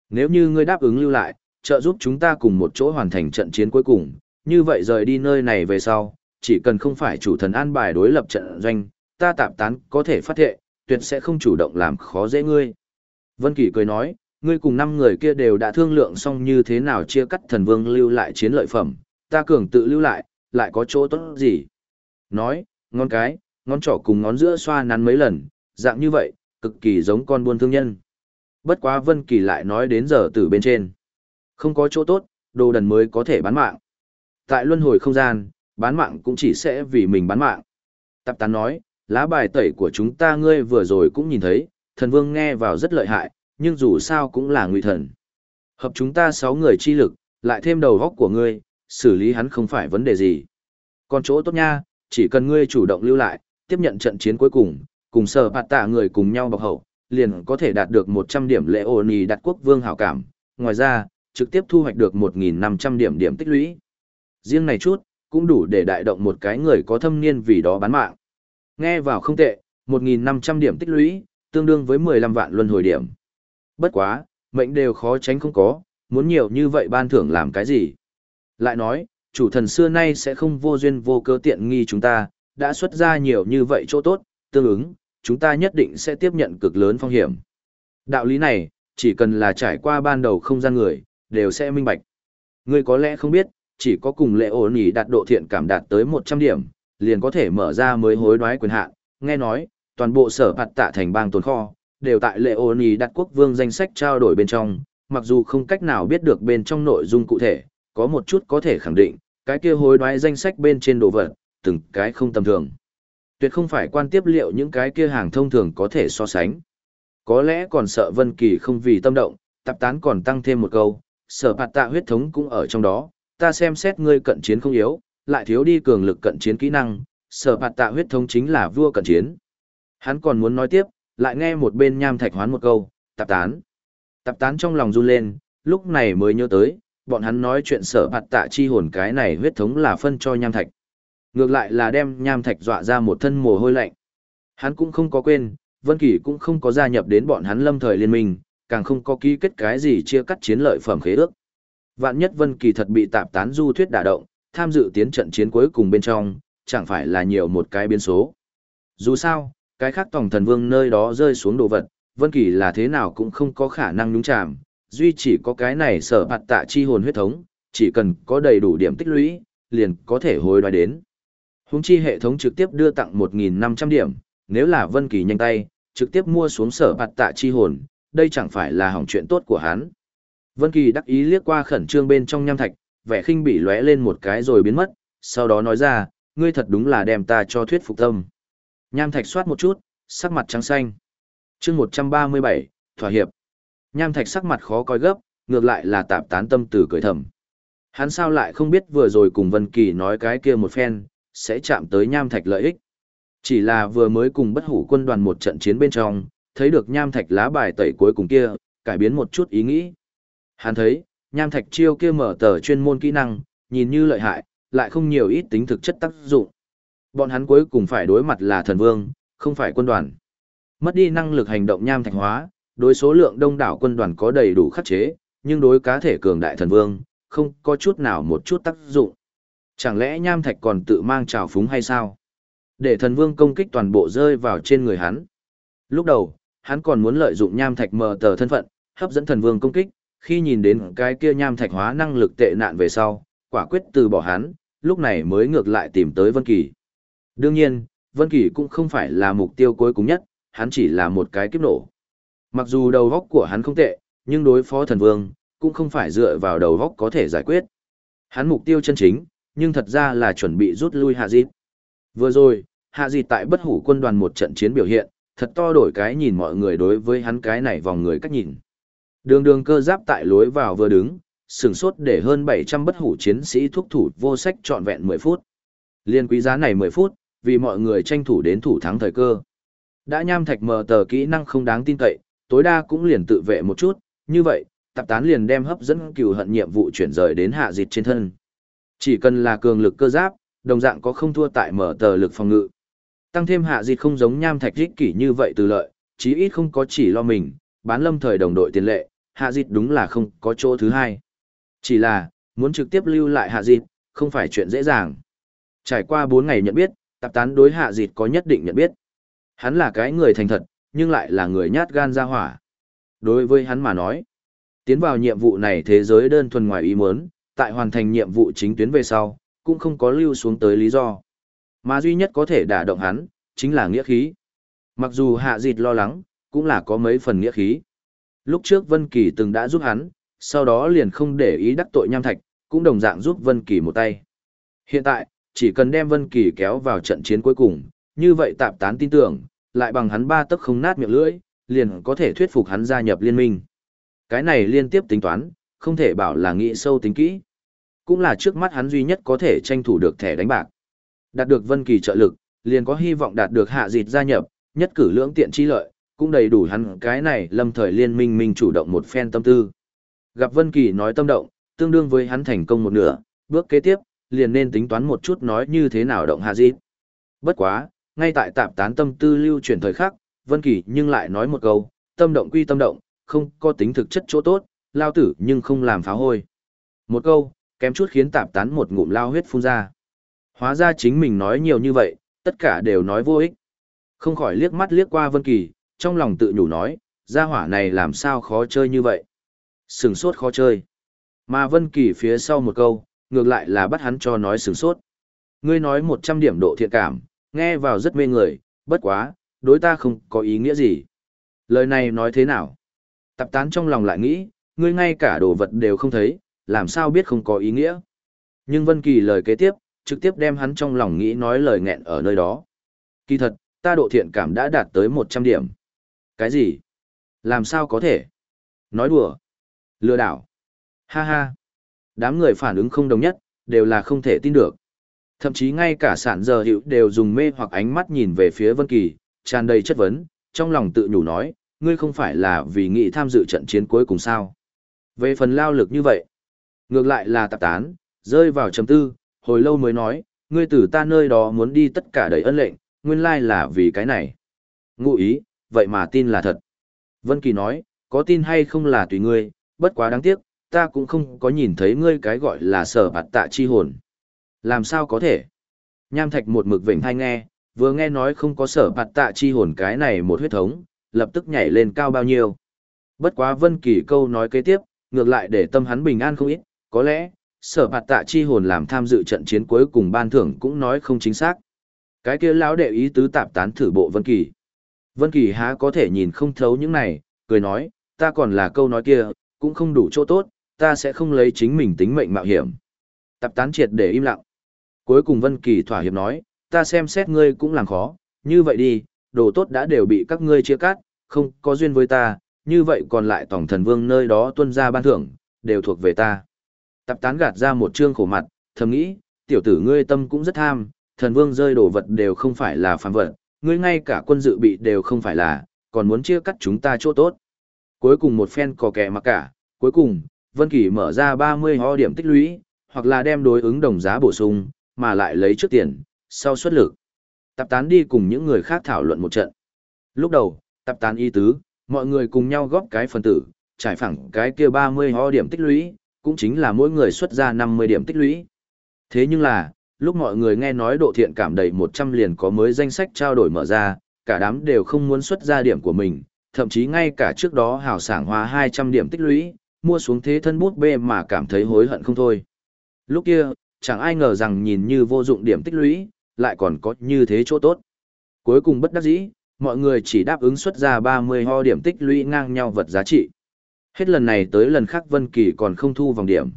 Nếu như ngươi đáp ứng lưu lại, trợ giúp chúng ta cùng một chỗ hoàn thành trận chiến cuối cùng, như vậy rời đi nơi này về sau, chỉ cần không phải chủ thần an bài đối lập trận doanh, ta tạm tán có thể phát thệ, tuyệt sẽ không chủ động làm khó dễ ngươi. Vân Kỳ cười nói, ngươi cùng năm người kia đều đã thương lượng xong như thế nào chia cắt thần vương lưu lại chiến lợi phẩm, ta cường tự lưu lại, lại có chỗ tốt gì? Nói, ngón cái, ngón trỏ cùng ngón giữa xoa nắn mấy lần, dạng như vậy, cực kỳ giống con buôn thương nhân. Bất quá Vân Kỳ lại nói đến giờ từ bên trên. Không có chỗ tốt, đồ đần mới có thể bán mạng. Tại luân hồi không gian, bán mạng cũng chỉ sẽ vì mình bán mạng. Tạp tán nói, lá bài tẩy của chúng ta ngươi vừa rồi cũng nhìn thấy, thần vương nghe vào rất lợi hại, nhưng dù sao cũng là nguy thần. Hợp chúng ta sáu người chi lực, lại thêm đầu góc của ngươi, xử lý hắn không phải vấn đề gì. Còn chỗ tốt nha, chỉ cần ngươi chủ động lưu lại, tiếp nhận trận chiến cuối cùng, cùng sở bạt tạ người cùng nhau bọc hậu, liền có thể đạt được 100 điểm lễ ổn đặt quốc vương hảo cảm. Ngoài ra, trực tiếp thu hoạch được 1.500 điểm điểm tích lũy. Riêng này chút, cũng đủ để đại động một cái người có thâm niên vì đó bán mạng. Nghe vào không tệ, 1.500 điểm tích lũy, tương đương với 15 vạn luân hồi điểm. Bất quá, mệnh đều khó tránh không có, muốn nhiều như vậy ban thưởng làm cái gì. Lại nói, chủ thần xưa nay sẽ không vô duyên vô cớ tiện nghi chúng ta, đã xuất ra nhiều như vậy chỗ tốt, tương ứng, chúng ta nhất định sẽ tiếp nhận cực lớn phong hiểm. Đạo lý này, chỉ cần là trải qua ban đầu không gian người, đều sẽ minh bạch. Ngươi có lẽ không biết, chỉ có cùng lệ ổn nhỉ đạt độ thiện cảm đạt tới 100 điểm, liền có thể mở ra mới hối đoái quyền hạn. Nghe nói, toàn bộ sở phạt tạ thành bang tồn kho, đều tại lệ ổn nhỉ đạt quốc vương danh sách trao đổi bên trong, mặc dù không cách nào biết được bên trong nội dung cụ thể, có một chút có thể khẳng định, cái kia hối đoái danh sách bên trên đồ vật, từng cái không tầm thường. Tuyệt không phải quan tiếp liệu những cái kia hàng thông thường có thể so sánh. Có lẽ còn sợ Vân Kỳ không vì tâm động, tập tán còn tăng thêm một câu, sở phạt tạ huyết thống cũng ở trong đó, ta xem xét ngươi cận chiến không yếu, lại thiếu đi cường lực cận chiến kỹ năng, sở phạt tạ huyết thống chính là vua cận chiến. Hắn còn muốn nói tiếp, lại nghe một bên nham thạch hoán một câu, tập tán. Tập tán trong lòng run lên, lúc này mới nhớ tới, bọn hắn nói chuyện sở phạt tạ chi hồn cái này huyết thống là phân cho nham thạch. Ngược lại là đem nham thạch dọa ra một thân mồ hôi lạnh. Hắn cũng không có quên, Vân Kỳ cũng không có gia nhập đến bọn hắn lâm thời liên minh, càng không có ký kết cái gì chia cắt chiến lợi phẩm khế ước. Vạn nhất Vân Kỳ thật bị tạp tán du thuyết đả động, tham dự tiến trận chiến cuối cùng bên trong, chẳng phải là nhiều một cái biến số. Dù sao, cái khác tổng thần vương nơi đó rơi xuống đồ vật, Vân Kỳ là thế nào cũng không có khả năng nhúng chạm, duy chỉ có cái này sở bạt tạ chi hồn huyết thống, chỉ cần có đầy đủ điểm tích lũy, liền có thể hồi đoái đến. Húng chi hệ thống trực tiếp đưa tặng 1.500 điểm, nếu là Vân Kỳ nhanh tay, trực tiếp mua xuống sở bạt tạ chi hồn, đây chẳng phải là hỏng chuyện tốt của hắn. Vân Kỳ đắc ý liếc qua khẩn trương bên trong nham thạch, vẻ khinh bỉ lóe lên một cái rồi biến mất, sau đó nói ra, ngươi thật đúng là đem ta cho thuyết phục tâm. Nham thạch soát một chút, sắc mặt trắng xanh. Chương 137, thỏa hiệp. Nham thạch sắc mặt khó coi gấp, ngược lại là tạm tán tâm từ cười thầm. Hắn sao lại không biết vừa rồi cùng Vân Kỳ nói cái kia một phen, sẽ chạm tới nham thạch lợi ích. Chỉ là vừa mới cùng bất hủ quân đoàn một trận chiến bên trong, thấy được nham thạch lá bài tẩy cuối cùng kia, cải biến một chút ý nghĩ. Hắn thấy, nham thạch chiêu kia mở tờ chuyên môn kỹ năng, nhìn như lợi hại, lại không nhiều ít tính thực chất tác dụng. Bọn hắn cuối cùng phải đối mặt là thần vương, không phải quân đoàn. Mất đi năng lực hành động nham thạch hóa, đối số lượng đông đảo quân đoàn có đầy đủ khắc chế, nhưng đối cá thể cường đại thần vương, không có chút nào một chút tác dụng. Chẳng lẽ nham thạch còn tự mang trào phúng hay sao? Để thần vương công kích toàn bộ rơi vào trên người hắn. Lúc đầu, hắn còn muốn lợi dụng nham thạch mờ tờ thân phận, hấp dẫn thần vương công kích, khi nhìn đến cái kia nham thạch hóa năng lực tệ nạn về sau, quả quyết từ bỏ hắn, lúc này mới ngược lại tìm tới Vân Kỳ. Đương nhiên, Vân Kỳ cũng không phải là mục tiêu cuối cùng nhất, hắn chỉ là một cái kiếp nổ. Mặc dù đầu óc của hắn không tệ, nhưng đối phó thần vương, cũng không phải dựa vào đầu óc có thể giải quyết. Hắn mục tiêu chân chính, nhưng thật ra là chuẩn bị rút lui Hạ Dịt. Vừa rồi, Hạ Dịt tại bất hủ quân đoàn một trận chiến biểu hiện, thật to đổi cái nhìn mọi người đối với hắn cái này vòng người cách nhìn. Đường đường cơ giáp tại lối vào vừa đứng, sừng sốt để hơn 700 bất hủ chiến sĩ thúc thủ vô sách trọn vẹn 10 phút. Liên quý giá này 10 phút, vì mọi người tranh thủ đến thủ thắng thời cơ. Đã nham thạch mờ tờ kỹ năng không đáng tin cậy, tối đa cũng liền tự vệ một chút, như vậy, tạp tán liền đem hấp dẫn cừu hận nhiệm vụ chuyển rời đến hạ dịch trên thân. Chỉ cần là cường lực cơ giáp, đồng dạng có không thua tại mở tờ lực phòng ngự. Tăng thêm hạ dịch không giống nham thạch rích kỷ như vậy từ lợi, chí ít không có chỉ lo mình, bán lâm thời đồng đội tiền lệ, hạ dịt đúng là không có chỗ thứ hai. Chỉ là, muốn trực tiếp lưu lại hạ dịt, không phải chuyện dễ dàng. Trải qua 4 ngày nhận biết, tạp tán đối hạ dịt có nhất định nhận biết. Hắn là cái người thành thật, nhưng lại là người nhát gan ra hỏa. Đối với hắn mà nói, tiến vào nhiệm vụ này thế giới đơn thuần ngoài ý muốn, tại hoàn thành nhiệm vụ chính tuyến về sau, cũng không có lưu xuống tới lý do. Mà duy nhất có thể đả động hắn, chính là nghĩa khí. Mặc dù hạ dịt lo lắng, cũng là có mấy phần nghĩa khí. Lúc trước Vân Kỳ từng đã giúp hắn, sau đó liền không để ý đắc tội nham thạch, cũng đồng dạng giúp Vân Kỳ một tay. Hiện tại, chỉ cần đem Vân Kỳ kéo vào trận chiến cuối cùng, như vậy tạp tán tin tưởng, lại bằng hắn ba tấc không nát miệng lưỡi, liền có thể thuyết phục hắn gia nhập liên minh. Cái này liên tiếp tính toán, không thể bảo là nghĩ sâu tính kỹ. Cũng là trước mắt hắn duy nhất có thể tranh thủ được thẻ đánh bạc. Đạt được Vân Kỳ trợ lực, liền có hy vọng đạt được hạ dịch gia nhập, nhất cử lưỡng tiện chi lợi, cũng đầy đủ hắn cái này lâm thời liên minh minh chủ động một phen tâm tư. Gặp Vân Kỳ nói tâm động, tương đương với hắn thành công một nửa, bước kế tiếp, liền nên tính toán một chút nói như thế nào động hạ dịp. Bất quá, ngay tại tạp tán tâm tư lưu chuyển thời khắc, Vân Kỳ nhưng lại nói một câu, tâm động quy tâm động, không có tính thực chất chỗ tốt, lao tử nhưng không làm phá hôi. Một câu, kém chút khiến tạp tán một ngụm lao huyết phun ra. Hóa ra chính mình nói nhiều như vậy, tất cả đều nói vô ích. Không khỏi liếc mắt liếc qua Vân Kỳ, trong lòng tự nhủ nói, gia hỏa này làm sao khó chơi như vậy. Sừng sốt khó chơi. Mà Vân Kỳ phía sau một câu, ngược lại là bắt hắn cho nói sướng sốt. Ngươi nói 100 điểm độ thiện cảm, nghe vào rất mê người, bất quá, đối ta không có ý nghĩa gì. Lời này nói thế nào? Tập tán trong lòng lại nghĩ, ngươi ngay cả đồ vật đều không thấy, làm sao biết không có ý nghĩa. Nhưng Vân Kỳ lời kế tiếp, trực tiếp đem hắn trong lòng nghĩ nói lời nghẹn ở nơi đó. Kỳ thật, ta độ thiện cảm đã đạt tới 100 điểm. Cái gì? Làm sao có thể? Nói đùa. Lừa đảo. Ha ha. Đám người phản ứng không đồng nhất, đều là không thể tin được. Thậm chí ngay cả sản giờ hiệu đều dùng mê hoặc ánh mắt nhìn về phía Vân Kỳ, tràn đầy chất vấn, trong lòng tự nhủ nói, ngươi không phải là vì nghị tham dự trận chiến cuối cùng sao. Về phần lao lực như vậy, ngược lại là tạp tán, rơi vào trầm tư, hồi lâu mới nói, ngươi từ ta nơi đó muốn đi tất cả đầy ân lệnh, nguyên lai là vì cái này. Ngụ ý, vậy mà tin là thật. Vân Kỳ nói, có tin hay không là tùy ngươi, bất quá đáng tiếc, ta cũng không có nhìn thấy ngươi cái gọi là sở bạt tạ chi hồn. Làm sao có thể? Nham Thạch một mực vểnh hai nghe, vừa nghe nói không có sở bạt tạ chi hồn cái này một huyết thống, lập tức nhảy lên cao bao nhiêu. Bất quá Vân Kỳ câu nói kế tiếp, ngược lại để tâm hắn bình an không ít, có lẽ, sở bạt tạ chi hồn làm tham dự trận chiến cuối cùng ban thưởng cũng nói không chính xác. Cái kia lão đệ ý tứ tạp tán thử bộ Vân Kỳ. Vân Kỳ há có thể nhìn không thấu những này, cười nói, ta còn là câu nói kia, cũng không đủ chỗ tốt, ta sẽ không lấy chính mình tính mệnh mạo hiểm. Tập tán triệt để im lặng. Cuối cùng Vân Kỳ thỏa hiệp nói, ta xem xét ngươi cũng làm khó, như vậy đi, đồ tốt đã đều bị các ngươi chia cắt, không có duyên với ta, như vậy còn lại tổng thần vương nơi đó tuân ra ban thưởng, đều thuộc về ta. Tập tán gạt ra một trương khổ mặt, thầm nghĩ, tiểu tử ngươi tâm cũng rất tham, thần vương rơi đồ vật đều không phải là phàm vật, ngươi ngay cả quân dự bị đều không phải là, còn muốn chia cắt chúng ta chỗ tốt. Cuối cùng một phen cò kẻ mặc cả, cuối cùng, Vân Kỳ mở ra 30 ho điểm tích lũy, hoặc là đem đối ứng đồng giá bổ sung, mà lại lấy trước tiền, sau xuất lực. Tập tán đi cùng những người khác thảo luận một trận. Lúc đầu, tập tán y tứ, mọi người cùng nhau góp cái phần tử, trải phẳng cái kia 30 ho điểm tích lũy, cũng chính là mỗi người xuất ra 50 điểm tích lũy. Thế nhưng là, lúc mọi người nghe nói độ thiện cảm đầy 100 liền có mới danh sách trao đổi mở ra, cả đám đều không muốn xuất ra điểm của mình, thậm chí ngay cả trước đó hào sảng hóa 200 điểm tích lũy, mua xuống thế thân bút bê mà cảm thấy hối hận không thôi. Lúc kia, chẳng ai ngờ rằng nhìn như vô dụng điểm tích lũy, lại còn có như thế chỗ tốt. Cuối cùng bất đắc dĩ, mọi người chỉ đáp ứng xuất ra 30 ho điểm tích lũy ngang nhau vật giá trị. Hết lần này tới lần khác Vân Kỳ còn không thu vòng điểm.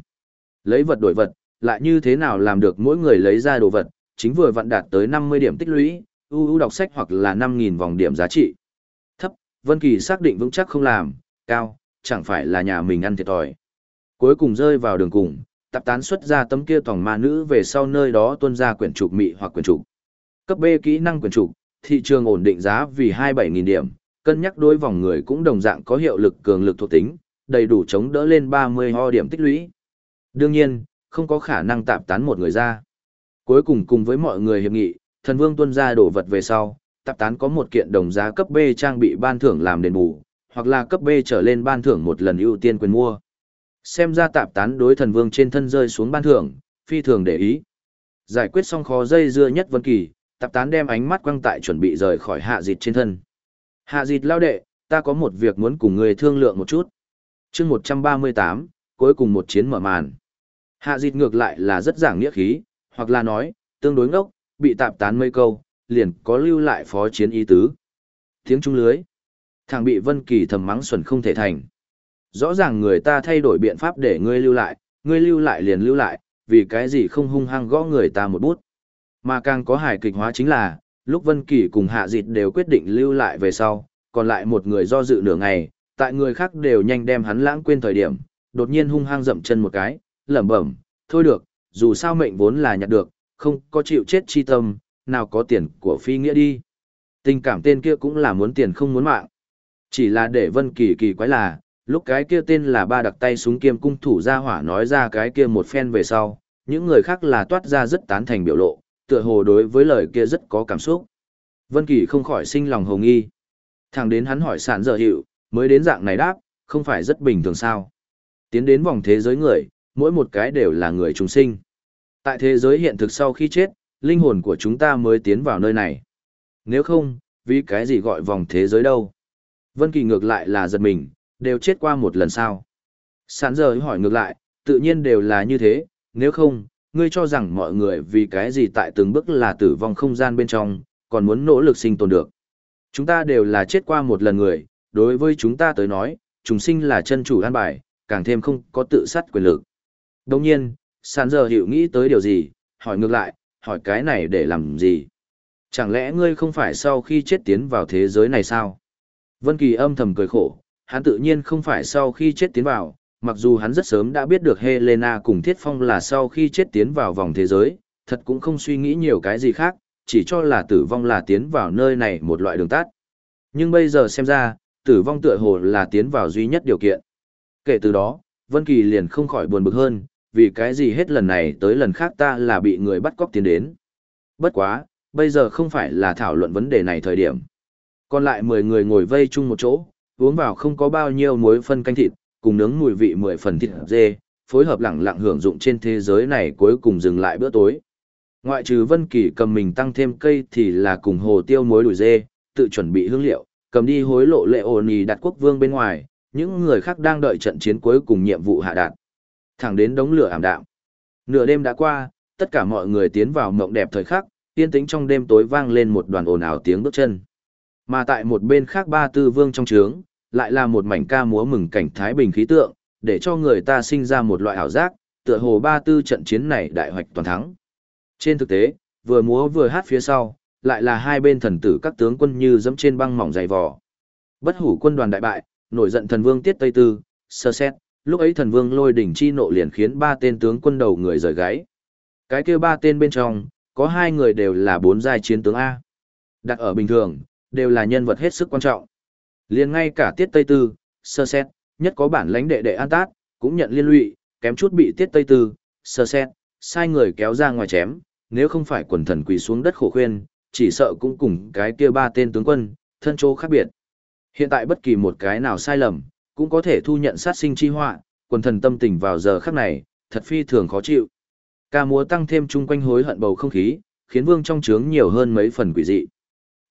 Lấy vật đổi vật, lại như thế nào làm được mỗi người lấy ra đồ vật, chính vừa vặn đạt tới 50 điểm tích lũy, ưu ưu đọc sách hoặc là 5.000 vòng điểm giá trị. Thấp, Vân Kỳ xác định vững chắc không làm, cao, chẳng phải là nhà mình ăn thiệt thòi. Cuối cùng rơi vào đường cùng, tập tán xuất ra tấm kia tòng ma nữ về sau nơi đó tuân ra quyển trục mị hoặc quyển trục. Cấp B kỹ năng quyển trục, thị trường ổn định giá vì 27.000 điểm, cân nhắc đối vòng người cũng đồng dạng có hiệu lực cường lực thuộc tính, đầy đủ chống đỡ lên 30 ho điểm tích lũy. Đương nhiên, không có khả năng tạm tán một người ra. Cuối cùng cùng với mọi người hiệp nghị, thần vương tuân ra đổ vật về sau, tạp tán có một kiện đồng giá cấp B trang bị ban thưởng làm đền bù, hoặc là cấp B trở lên ban thưởng một lần ưu tiên quyền mua. Xem ra tạp tán đối thần vương trên thân rơi xuống ban thưởng, phi thường để ý. Giải quyết xong khó dây dưa nhất Vân Kỳ, tạp tán đem ánh mắt quăng tại chuẩn bị rời khỏi hạ dịt trên thân. Hạ dịt lao đệ, ta có một việc muốn cùng người thương lượng một chút. chương 138, cuối cùng một chiến mở màn. Hạ dịch ngược lại là rất giảng nghĩa khí, hoặc là nói, tương đối ngốc, bị tạp tán mấy câu, liền có lưu lại phó chiến ý tứ. Tiếng trung lưới. Thằng bị Vân Kỳ thầm mắng xuẩn không thể thành. Rõ ràng người ta thay đổi biện pháp để ngươi lưu lại, ngươi lưu lại liền lưu lại, vì cái gì không hung hăng gõ người ta một bút. Mà càng có hài kịch hóa chính là, lúc Vân Kỳ cùng Hạ Dịch đều quyết định lưu lại về sau, còn lại một người do dự nửa ngày, tại người khác đều nhanh đem hắn lãng quên thời điểm, đột nhiên hung hăng dậm chân một cái, lẩm bẩm, thôi được, dù sao mệnh vốn là nhặt được, không có chịu chết chi tâm, nào có tiền của phi nghĩa đi. Tình cảm tên kia cũng là muốn tiền không muốn mạng. Chỉ là để Vân Kỳ kỳ quái là, lúc cái kia tên là ba đặc tay súng kiêm cung thủ ra hỏa nói ra cái kia một phen về sau, những người khác là toát ra rất tán thành biểu lộ, tựa hồ đối với lời kia rất có cảm xúc. Vân Kỳ không khỏi sinh lòng hồ nghi. Thẳng đến hắn hỏi sản dở hiệu, mới đến dạng này đáp, không phải rất bình thường sao. Tiến đến vòng thế giới người, mỗi một cái đều là người chúng sinh. Tại thế giới hiện thực sau khi chết, linh hồn của chúng ta mới tiến vào nơi này. Nếu không, vì cái gì gọi vòng thế giới đâu? Vân Kỳ ngược lại là giật mình, đều chết qua một lần sao? Sản giờ hỏi ngược lại, tự nhiên đều là như thế, nếu không, ngươi cho rằng mọi người vì cái gì tại từng bước là tử vong không gian bên trong, còn muốn nỗ lực sinh tồn được. Chúng ta đều là chết qua một lần người, đối với chúng ta tới nói, chúng sinh là chân chủ an bài, càng thêm không có tự sát quyền lực. Đồng nhiên, sàn giờ hiểu nghĩ tới điều gì, hỏi ngược lại, hỏi cái này để làm gì? Chẳng lẽ ngươi không phải sau khi chết tiến vào thế giới này sao? Vân Kỳ âm thầm cười khổ, hắn tự nhiên không phải sau khi chết tiến vào, mặc dù hắn rất sớm đã biết được Helena cùng Thiết Phong là sau khi chết tiến vào vòng thế giới, thật cũng không suy nghĩ nhiều cái gì khác, chỉ cho là tử vong là tiến vào nơi này một loại đường tắt. Nhưng bây giờ xem ra, tử vong tựa hồ là tiến vào duy nhất điều kiện. Kể từ đó, Vân Kỳ liền không khỏi buồn bực hơn, vì cái gì hết lần này tới lần khác ta là bị người bắt cóc tiến đến. Bất quá, bây giờ không phải là thảo luận vấn đề này thời điểm. Còn lại 10 người ngồi vây chung một chỗ, uống vào không có bao nhiêu muối phân canh thịt, cùng nướng mùi vị 10 phần thịt dê, phối hợp lặng lặng hưởng dụng trên thế giới này cuối cùng dừng lại bữa tối. Ngoại trừ Vân Kỳ cầm mình tăng thêm cây thì là cùng hồ tiêu muối đùi dê, tự chuẩn bị hương liệu, cầm đi hối lộ lệ ổn nhì đặt quốc vương bên ngoài, những người khác đang đợi trận chiến cuối cùng nhiệm vụ hạ đạt. Thẳng đến đống lửa ảm đạm. Nửa đêm đã qua, tất cả mọi người tiến vào mộng đẹp thời khắc, yên tĩnh trong đêm tối vang lên một đoàn ồn ào tiếng bước chân. Mà tại một bên khác ba tư vương trong trướng, lại là một mảnh ca múa mừng cảnh thái bình khí tượng, để cho người ta sinh ra một loại ảo giác, tựa hồ ba tư trận chiến này đại hoạch toàn thắng. Trên thực tế, vừa múa vừa hát phía sau, lại là hai bên thần tử các tướng quân như dẫm trên băng mỏng dày vò. Bất hủ quân đoàn đại bại, nổi giận thần vương tiết tây tư, sơ xét, lúc ấy thần vương lôi đỉnh chi nộ liền khiến ba tên tướng quân đầu người rời gáy. Cái kia ba tên bên trong, có hai người đều là bốn giai chiến tướng A. Đặt ở bình thường, đều là nhân vật hết sức quan trọng. Liền ngay cả tiết tây tư, sơ xét, nhất có bản lãnh đệ đệ an tát, cũng nhận liên lụy, kém chút bị tiết tây tư, sơ xét, sai người kéo ra ngoài chém, nếu không phải quần thần quỳ xuống đất khổ khuyên, chỉ sợ cũng cùng cái kia ba tên tướng quân, thân chỗ khác biệt. Hiện tại bất kỳ một cái nào sai lầm, cũng có thể thu nhận sát sinh chi họa, quần thần tâm tình vào giờ khắc này, thật phi thường khó chịu. Ca múa tăng thêm chung quanh hối hận bầu không khí, khiến vương trong trướng nhiều hơn mấy phần quỷ dị.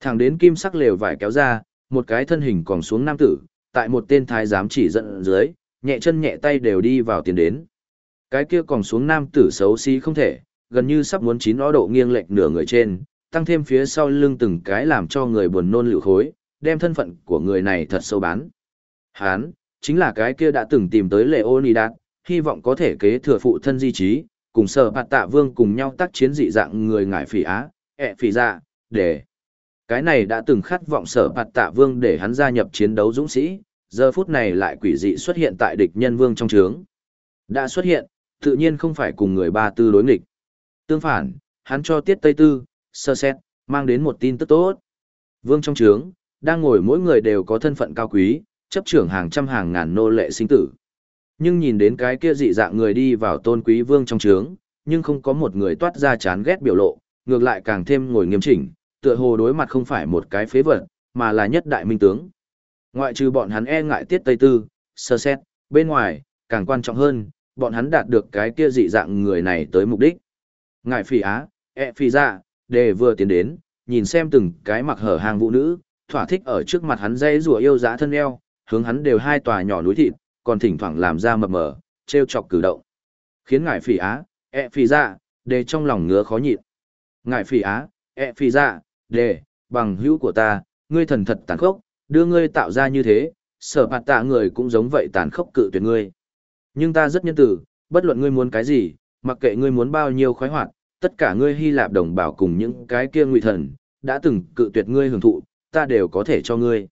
Thẳng đến kim sắc lều vải kéo ra, một cái thân hình còn xuống nam tử, tại một tên thái giám chỉ dẫn dưới, nhẹ chân nhẹ tay đều đi vào tiền đến. Cái kia còn xuống nam tử xấu xí không thể, gần như sắp muốn chín ó độ nghiêng lệch nửa người trên, tăng thêm phía sau lưng từng cái làm cho người buồn nôn lựu khối, đem thân phận của người này thật sâu bán. Hán, chính là cái kia đã từng tìm tới Leonidas, hy vọng có thể kế thừa phụ thân di trí, cùng sở bạt tạ vương cùng nhau tác chiến dị dạng người ngải phỉ á, ẹ phỉ dạ, để. Cái này đã từng khát vọng sở bạt tạ vương để hắn gia nhập chiến đấu dũng sĩ, giờ phút này lại quỷ dị xuất hiện tại địch nhân vương trong trướng. Đã xuất hiện, tự nhiên không phải cùng người ba tư đối nghịch. Tương phản, hắn cho tiết tây tư, sơ xét, mang đến một tin tức tốt. Vương trong trướng, đang ngồi mỗi người đều có thân phận cao quý, chấp trưởng hàng trăm hàng ngàn nô lệ sinh tử. Nhưng nhìn đến cái kia dị dạng người đi vào tôn quý vương trong trướng, nhưng không có một người toát ra chán ghét biểu lộ, ngược lại càng thêm ngồi nghiêm chỉnh, tựa hồ đối mặt không phải một cái phế vật, mà là nhất đại minh tướng. Ngoại trừ bọn hắn e ngại tiết tây tư, sơ xét, bên ngoài, càng quan trọng hơn, bọn hắn đạt được cái kia dị dạng người này tới mục đích. Ngại phỉ á, e phỉ dạ, đề vừa tiến đến, nhìn xem từng cái mặc hở hàng vũ nữ, thỏa thích ở trước mặt hắn dây rùa yêu giá thân eo, hướng hắn đều hai tòa nhỏ núi thịt, còn thỉnh thoảng làm ra mập mờ, treo chọc cử động. Khiến ngải phỉ á, e phỉ dạ, đề trong lòng ngứa khó nhịn. Ngải phỉ á, e phỉ dạ, đề, bằng hữu của ta, ngươi thần thật tàn khốc, đưa ngươi tạo ra như thế, sở bạt tạ người cũng giống vậy tàn khốc cự tuyệt ngươi. Nhưng ta rất nhân tử, bất luận ngươi muốn cái gì, mặc kệ ngươi muốn bao nhiêu khoái hoạt, tất cả ngươi Hy Lạp đồng bào cùng những cái kia ngụy thần, đã từng cự tuyệt ngươi hưởng thụ, ta đều có thể cho ngươi.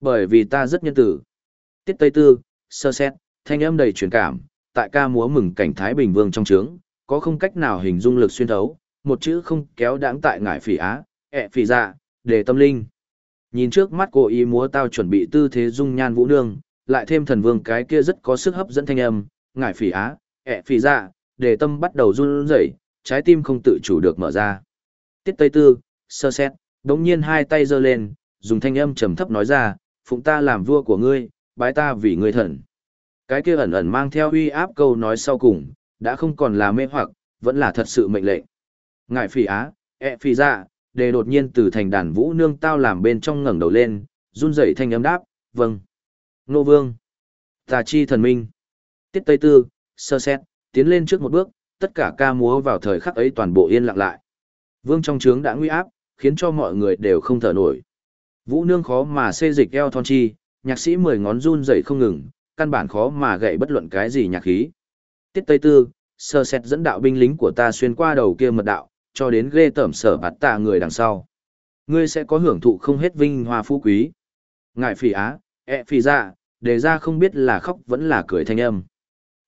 Bởi vì ta rất nhân tử. Tiết Tây Tư, sơ xét, thanh âm đầy truyền cảm, tại ca múa mừng cảnh Thái Bình Vương trong trướng, có không cách nào hình dung lực xuyên thấu, một chữ không kéo đãng tại ngải phỉ á, ẹ phỉ dạ, để tâm linh. Nhìn trước mắt cô ý múa tao chuẩn bị tư thế dung nhan vũ nương, lại thêm thần vương cái kia rất có sức hấp dẫn thanh âm, ngải phỉ á, ẹ phỉ dạ, để tâm bắt đầu run rẩy, trái tim không tự chủ được mở ra. Tiết Tây Tư, sơ xét, đống nhiên hai tay giơ lên, dùng thanh âm trầm thấp nói ra, phụng ta làm vua của ngươi, bái ta vì ngươi thần. Cái kia ẩn ẩn mang theo uy áp câu nói sau cùng, đã không còn là mê hoặc, vẫn là thật sự mệnh lệnh. Ngài phỉ á, ẹ phỉ dạ, đề đột nhiên từ thành đàn vũ nương tao làm bên trong ngẩng đầu lên, run rẩy thanh âm đáp, vâng. Nô vương, tà chi thần minh. Tiết Tây Tư, sơ xét, tiến lên trước một bước, tất cả ca múa vào thời khắc ấy toàn bộ yên lặng lại. Vương trong trướng đã nguy áp, khiến cho mọi người đều không thở nổi. Vũ nương khó mà xê dịch eo thon chi, nhạc sĩ mười ngón run rẩy không ngừng, căn bản khó mà gậy bất luận cái gì nhạc khí. Tiết Tây Tư, sơ xét dẫn đạo binh lính của ta xuyên qua đầu kia mật đạo, cho đến ghê tẩm sở bạt tạ người đằng sau. Ngươi sẽ có hưởng thụ không hết vinh hoa phú quý. Ngại phỉ á, ẹ phỉ ra, đề ra không biết là khóc vẫn là cười thanh âm.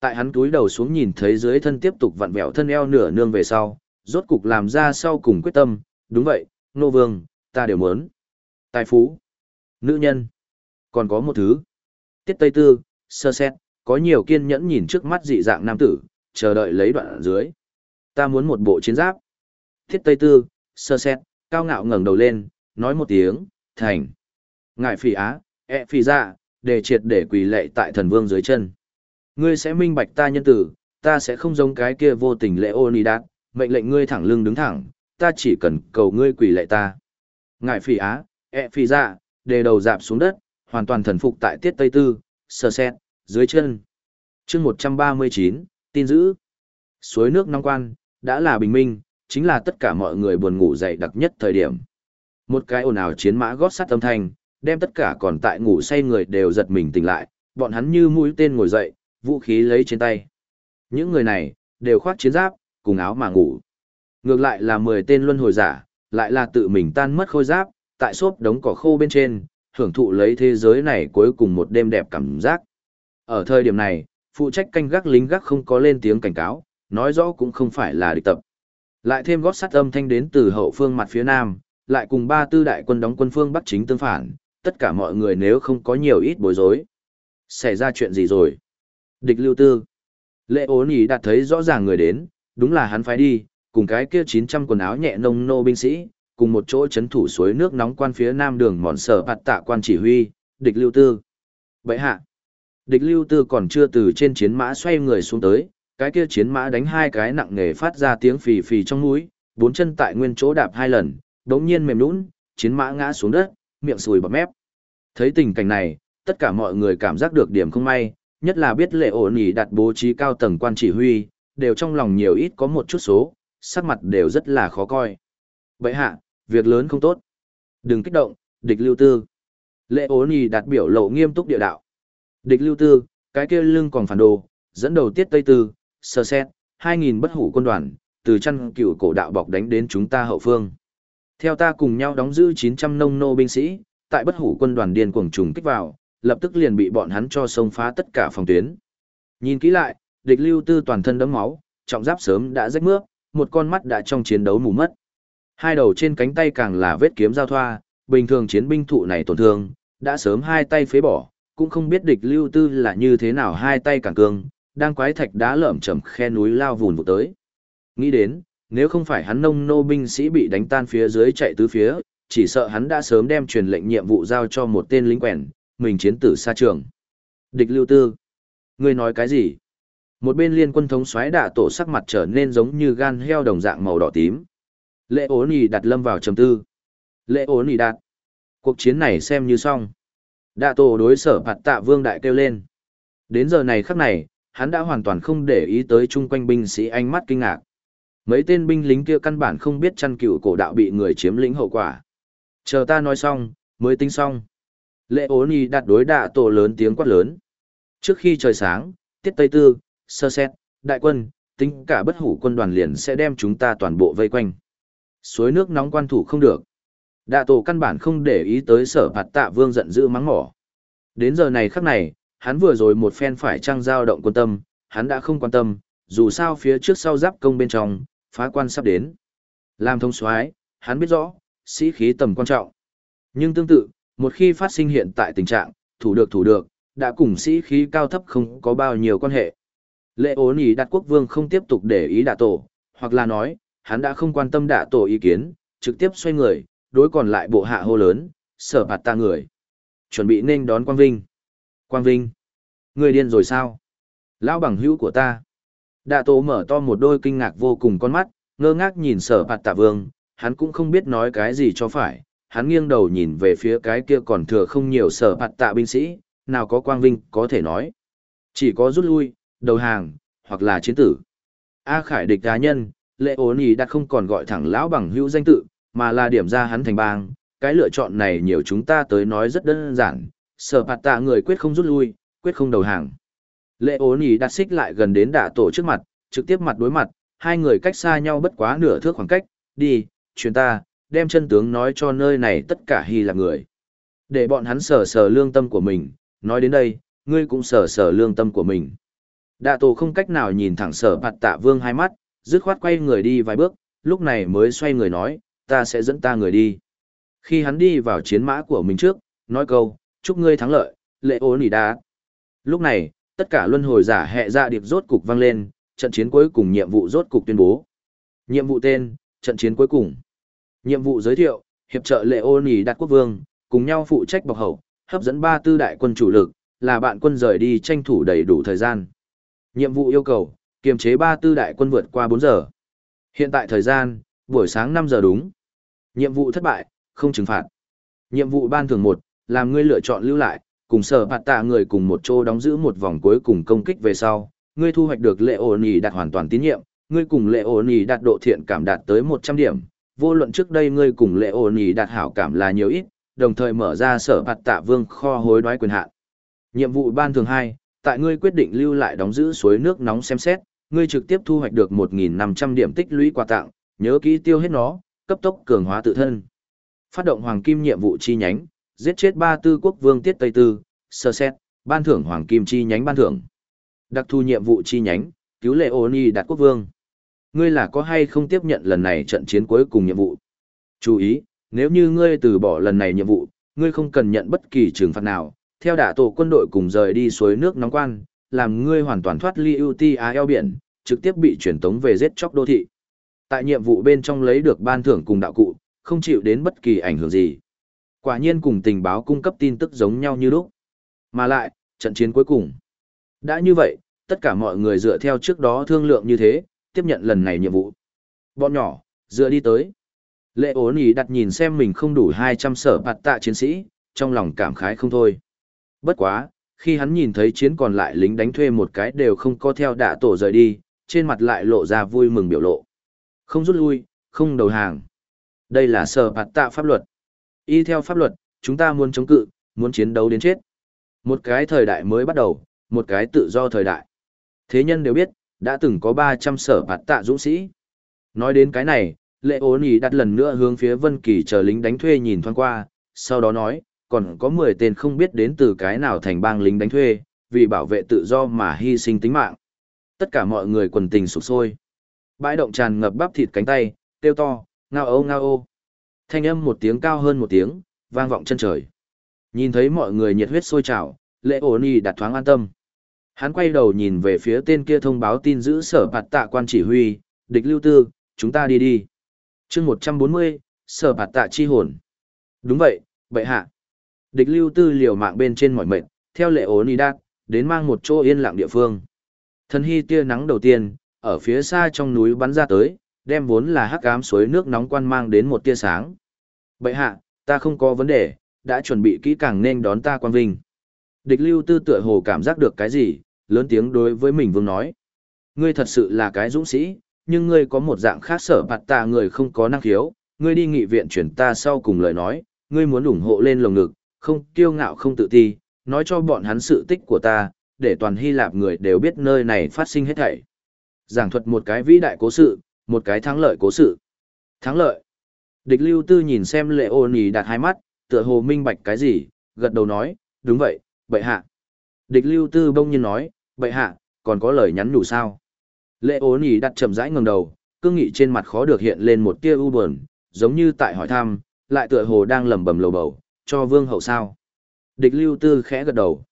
Tại hắn túi đầu xuống nhìn thấy dưới thân tiếp tục vặn vẹo thân eo nửa nương về sau, rốt cục làm ra sau cùng quyết tâm, đúng vậy, nô vương, ta đều muốn. Tài phú, nữ nhân, còn có một thứ. Tiết Tây Tư, sơ xét, có nhiều kiên nhẫn nhìn trước mắt dị dạng nam tử, chờ đợi lấy đoạn ở dưới. Ta muốn một bộ chiến giáp. Tiết Tây Tư, sơ xét, cao ngạo ngẩng đầu lên, nói một tiếng, thành. Ngại phỉ á, ẹ phỉ ra, để triệt để quỳ lệ tại thần vương dưới chân. Ngươi sẽ minh bạch ta nhân tử, ta sẽ không giống cái kia vô tình lệ ô ni đạt, mệnh lệnh ngươi thẳng lưng đứng thẳng, ta chỉ cần cầu ngươi quỳ lệ ta. Ngại phỉ á, e phi ra, đề đầu dạp xuống đất, hoàn toàn thần phục tại tiết tây tư, sờ xét, dưới chân. chương 139, tin giữ. Suối nước nóng quan, đã là bình minh, chính là tất cả mọi người buồn ngủ dậy đặc nhất thời điểm. Một cái ồn ào chiến mã gót sắt âm thanh, đem tất cả còn tại ngủ say người đều giật mình tỉnh lại, bọn hắn như mũi tên ngồi dậy, vũ khí lấy trên tay. Những người này, đều khoác chiến giáp, cùng áo mà ngủ. Ngược lại là 10 tên luân hồi giả, lại là tự mình tan mất khôi giáp, tại xốp đống cỏ khô bên trên, hưởng thụ lấy thế giới này cuối cùng một đêm đẹp cảm giác. Ở thời điểm này, phụ trách canh gác lính gác không có lên tiếng cảnh cáo, nói rõ cũng không phải là địch tập. Lại thêm gót sắt âm thanh đến từ hậu phương mặt phía nam, lại cùng ba tư đại quân đóng quân phương bắc chính tương phản, tất cả mọi người nếu không có nhiều ít bối rối. Xảy ra chuyện gì rồi? Địch lưu tư. Lệ ốn ý đạt thấy rõ ràng người đến, đúng là hắn phải đi, cùng cái kia 900 quần áo nhẹ nông nô binh sĩ, cùng một chỗ chấn thủ suối nước nóng quan phía nam đường mòn sở bạt tạ quan chỉ huy, địch lưu tư. Vậy hạ, địch lưu tư còn chưa từ trên chiến mã xoay người xuống tới, cái kia chiến mã đánh hai cái nặng nề phát ra tiếng phì phì trong núi, bốn chân tại nguyên chỗ đạp hai lần, đống nhiên mềm nũng, chiến mã ngã xuống đất, miệng sùi bọt mép. Thấy tình cảnh này, tất cả mọi người cảm giác được điểm không may, nhất là biết lệ ổn ý đặt bố trí cao tầng quan chỉ huy, đều trong lòng nhiều ít có một chút số, sắc mặt đều rất là khó coi. Bệ hạ, việc lớn không tốt. Đừng kích động, địch lưu tư. Lệ ố ý đạt biểu lộ nghiêm túc địa đạo. Địch lưu tư, cái kia lưng còn phản đồ, dẫn đầu tiết tây tư, sơ xét, 2.000 bất hủ quân đoàn, từ chăn cựu cổ đạo bọc đánh đến chúng ta hậu phương. Theo ta cùng nhau đóng giữ 900 nông nô binh sĩ, tại bất hủ quân đoàn điên cuồng trùng kích vào, lập tức liền bị bọn hắn cho xông phá tất cả phòng tuyến. Nhìn kỹ lại, địch lưu tư toàn thân đấm máu, trọng giáp sớm đã rách mướp, một con mắt đã trong chiến đấu mù mất. Hai đầu trên cánh tay càng là vết kiếm giao thoa, bình thường chiến binh thụ này tổn thương, đã sớm hai tay phế bỏ, cũng không biết địch lưu tư là như thế nào hai tay càng cương, đang quái thạch đá lởm chầm khe núi lao vùn vụ tới. Nghĩ đến, nếu không phải hắn nông nô binh sĩ bị đánh tan phía dưới chạy tứ phía, chỉ sợ hắn đã sớm đem truyền lệnh nhiệm vụ giao cho một tên lính quèn, mình chiến tử xa trường. Địch lưu tư. Ngươi nói cái gì? Một bên liên quân thống xoáy đạ tổ sắc mặt trở nên giống như gan heo đồng dạng màu đỏ tím. Lệ ố nì đặt lâm vào trầm tư. Lệ ố nì đạt. Cuộc chiến này xem như xong. Đạ tổ đối sở phạt tạ vương đại kêu lên. Đến giờ này khắc này, hắn đã hoàn toàn không để ý tới chung quanh binh sĩ ánh mắt kinh ngạc. Mấy tên binh lính kia căn bản không biết chăn cựu cổ đạo bị người chiếm lĩnh hậu quả. Chờ ta nói xong, mới tính xong. Lệ ố nì đặt đối đạ tổ lớn tiếng quát lớn. Trước khi trời sáng, tiết tây tư, sơ xét, đại quân, tính cả bất hủ quân đoàn liền sẽ đem chúng ta toàn bộ vây quanh. Suối nước nóng quan thủ không được. Đạ tổ căn bản không để ý tới sở phạt tạ vương giận dữ mắng mỏ. Đến giờ này khắc này, hắn vừa rồi một phen phải trăng dao động quân tâm, hắn đã không quan tâm, dù sao phía trước sau giáp công bên trong, phá quan sắp đến. Làm thông soái, hắn biết rõ, sĩ khí tầm quan trọng. Nhưng tương tự, một khi phát sinh hiện tại tình trạng, thủ được thủ được, đã cùng sĩ khí cao thấp không có bao nhiêu quan hệ. Lệ ố nỉ đặt quốc vương không tiếp tục để ý đạ tổ, hoặc là nói, hắn đã không quan tâm đạ tổ ý kiến, trực tiếp xoay người, đối còn lại bộ hạ hô lớn, sở bạt ta người. Chuẩn bị nên đón Quang Vinh. Quang Vinh. Người điên rồi sao? Lão bằng hữu của ta. Đạ tổ mở to một đôi kinh ngạc vô cùng con mắt, ngơ ngác nhìn sở bạt tạ vương, hắn cũng không biết nói cái gì cho phải, hắn nghiêng đầu nhìn về phía cái kia còn thừa không nhiều sở bạt tạ binh sĩ, nào có quang vinh có thể nói. Chỉ có rút lui, đầu hàng, hoặc là chiến tử. A Khải địch cá nhân, lệ ổn nỉ đặt không còn gọi thẳng lão bằng hữu danh tự, mà là điểm ra hắn thành bang. Cái lựa chọn này nhiều chúng ta tới nói rất đơn giản, sở Bạt tạ người quyết không rút lui, quyết không đầu hàng. Lệ ổn nỉ đặt xích lại gần đến đạ tổ trước mặt, trực tiếp mặt đối mặt, hai người cách xa nhau bất quá nửa thước khoảng cách, đi, chuyến ta, đem chân tướng nói cho nơi này tất cả Hy là người. Để bọn hắn sở sở lương tâm của mình, nói đến đây, ngươi cũng sở sở lương tâm của mình. Đạ tổ không cách nào nhìn thẳng sở bạt tạ vương hai mắt, dứt khoát quay người đi vài bước, lúc này mới xoay người nói, ta sẽ dẫn ta người đi. Khi hắn đi vào chiến mã của mình trước, nói câu, chúc ngươi thắng lợi, lệ ố nỉ đá. Lúc này, tất cả luân hồi giả hệ ra dạ điệp rốt cục vang lên, trận chiến cuối cùng nhiệm vụ rốt cục tuyên bố. Nhiệm vụ tên, trận chiến cuối cùng. Nhiệm vụ giới thiệu, hiệp trợ lệ ô nỉ đạt quốc vương, cùng nhau phụ trách bọc hậu, hấp dẫn ba tư đại quân chủ lực, là bạn quân rời đi tranh thủ đầy đủ thời gian. Nhiệm vụ yêu cầu, kiềm chế ba tư đại quân vượt qua 4 giờ. Hiện tại thời gian, buổi sáng 5 giờ đúng. Nhiệm vụ thất bại, không trừng phạt. Nhiệm vụ ban thường 1, làm ngươi lựa chọn lưu lại, cùng sở phạt tạ người cùng một chỗ đóng giữ một vòng cuối cùng công kích về sau, ngươi thu hoạch được lệ ổn ý đạt hoàn toàn tín nhiệm, ngươi cùng lệ ổn ý đạt độ thiện cảm đạt tới 100 điểm, vô luận trước đây ngươi cùng lệ ổn ý đạt hảo cảm là nhiều ít, đồng thời mở ra sở phạt tạ vương kho hối đoái quyền hạn. Nhiệm vụ ban thường 2, tại ngươi quyết định lưu lại đóng giữ suối nước nóng xem xét, ngươi trực tiếp thu hoạch được 1.500 điểm tích lũy quà tặng, nhớ kỹ tiêu hết nó, cấp tốc cường hóa tự thân. Phát động hoàng kim nhiệm vụ chi nhánh, giết chết ba tư quốc vương tiết Tây Tư, sơ xét, ban thưởng hoàng kim chi nhánh ban thưởng. Đặc thu nhiệm vụ chi nhánh, cứu lệ ôn ni đạt quốc vương. Ngươi là có hay không tiếp nhận lần này trận chiến cuối cùng nhiệm vụ? Chú ý, nếu như ngươi từ bỏ lần này nhiệm vụ, ngươi không cần nhận bất kỳ trừng phạt nào, theo đả tổ quân đội cùng rời đi suối nước nóng quan, làm ngươi hoàn toàn thoát ly UTI eo biển, trực tiếp bị chuyển tống về giết chóc đô thị. Tại nhiệm vụ bên trong lấy được ban thưởng cùng đạo cụ, không chịu đến bất kỳ ảnh hưởng gì. Quả nhiên cùng tình báo cung cấp tin tức giống nhau như lúc. Mà lại, trận chiến cuối cùng. Đã như vậy, tất cả mọi người dựa theo trước đó thương lượng như thế, tiếp nhận lần này nhiệm vụ. Bọn nhỏ, dựa đi tới. Lệ ốn ý đặt nhìn xem mình không đủ 200 sở bạt tạ chiến sĩ, trong lòng cảm khái không thôi. Bất quá, khi hắn nhìn thấy chiến còn lại lính đánh thuê một cái đều không có theo đạ tổ rời đi, trên mặt lại lộ ra vui mừng biểu lộ. Không rút lui, không đầu hàng. Đây là sở bạt tạ pháp luật. Y theo pháp luật, chúng ta muốn chống cự, muốn chiến đấu đến chết. Một cái thời đại mới bắt đầu, một cái tự do thời đại. Thế nhân đều biết, đã từng có 300 sở bạt tạ dũng sĩ. Nói đến cái này, lệ ố nhì đặt lần nữa hướng phía Vân Kỳ chờ lính đánh thuê nhìn thoáng qua, sau đó nói, còn có 10 tên không biết đến từ cái nào thành bang lính đánh thuê, vì bảo vệ tự do mà hy sinh tính mạng. Tất cả mọi người quần tình sụp sôi. Bãi động tràn ngập bắp thịt cánh tay, kêu to, ngao ô ngao ô. Thanh âm một tiếng cao hơn một tiếng, vang vọng chân trời. Nhìn thấy mọi người nhiệt huyết sôi trào, lệ ổn y đặt thoáng an tâm. Hắn quay đầu nhìn về phía tên kia thông báo tin giữ sở bạt tạ quan chỉ huy, địch lưu tư, chúng ta đi đi. chương 140, sở bạt tạ chi hồn. Đúng vậy, bệ hạ. Địch lưu tư liều mạng bên trên mọi mệnh, theo lệ ố ni đát, đến mang một chỗ yên lặng địa phương. Thần hy tia nắng đầu tiên, ở phía xa trong núi bắn ra tới, đem vốn là hắc ám suối nước nóng quan mang đến một tia sáng. Bệ hạ, ta không có vấn đề, đã chuẩn bị kỹ càng nên đón ta quan vinh. Địch lưu tư tựa hồ cảm giác được cái gì, lớn tiếng đối với mình vương nói. Ngươi thật sự là cái dũng sĩ, nhưng ngươi có một dạng khác sở bạt ta người không có năng khiếu, ngươi đi nghị viện chuyển ta sau cùng lời nói, ngươi muốn ủng hộ lên lồng ngực, không kiêu ngạo không tự ti, nói cho bọn hắn sự tích của ta, để toàn Hy Lạp người đều biết nơi này phát sinh hết thảy. Giảng thuật một cái vĩ đại cố sự, một cái thắng lợi cố sự. Thắng lợi. Địch lưu tư nhìn xem lệ ô nì đặt hai mắt, tựa hồ minh bạch cái gì, gật đầu nói, đúng vậy, bệ hạ. Địch lưu tư bông nhiên nói, bệ hạ, còn có lời nhắn nhủ sao? Lệ ô nì đặt chậm rãi ngẩng đầu, cương nghị trên mặt khó được hiện lên một tia u buồn, giống như tại hỏi thăm, lại tựa hồ đang lẩm bẩm lầu bầu, cho vương hậu sao? Địch lưu tư khẽ gật đầu.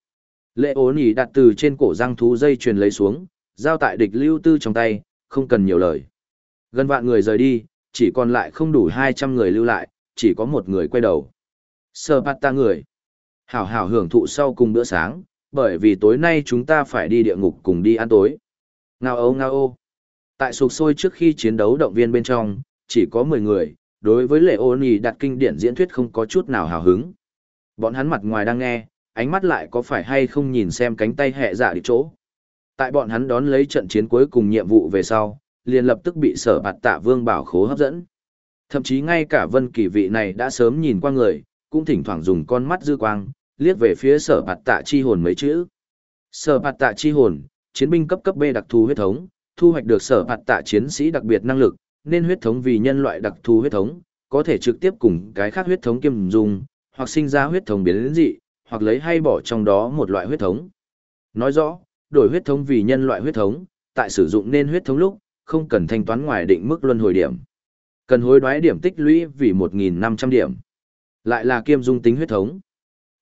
Lệ ố nỉ đặt từ trên cổ răng thú dây truyền lấy xuống, giao tại địch lưu tư trong tay, không cần nhiều lời. Gần vạn người rời đi, chỉ còn lại không đủ 200 người lưu lại, chỉ có một người quay đầu. Sơ bát ta người. Hảo hảo hưởng thụ sau cùng bữa sáng, bởi vì tối nay chúng ta phải đi địa ngục cùng đi ăn tối. Ngao âu ngao ô. Tại sục sôi trước khi chiến đấu động viên bên trong, chỉ có 10 người, đối với lệ ô nì đặt kinh điển diễn thuyết không có chút nào hào hứng. Bọn hắn mặt ngoài đang nghe, ánh mắt lại có phải hay không nhìn xem cánh tay hẹ dạ đi chỗ. Tại bọn hắn đón lấy trận chiến cuối cùng nhiệm vụ về sau, liền lập tức bị sở bạt tạ vương bảo khố hấp dẫn. Thậm chí ngay cả vân kỳ vị này đã sớm nhìn qua người, cũng thỉnh thoảng dùng con mắt dư quang, liếc về phía sở bạt tạ chi hồn mấy chữ. Sở bạt tạ chi hồn, chiến binh cấp cấp B đặc thù huyết thống, thu hoạch được sở bạt tạ chiến sĩ đặc biệt năng lực, nên huyết thống vì nhân loại đặc thù huyết thống, có thể trực tiếp cùng cái khác huyết thống kiêm dùng, hoặc sinh ra huyết thống biến dị, hoặc lấy hay bỏ trong đó một loại huyết thống. Nói rõ, đổi huyết thống vì nhân loại huyết thống, tại sử dụng nên huyết thống lúc, không cần thanh toán ngoài định mức luân hồi điểm. Cần hối đoái điểm tích lũy vì 1.500 điểm. Lại là kiêm dung tính huyết thống.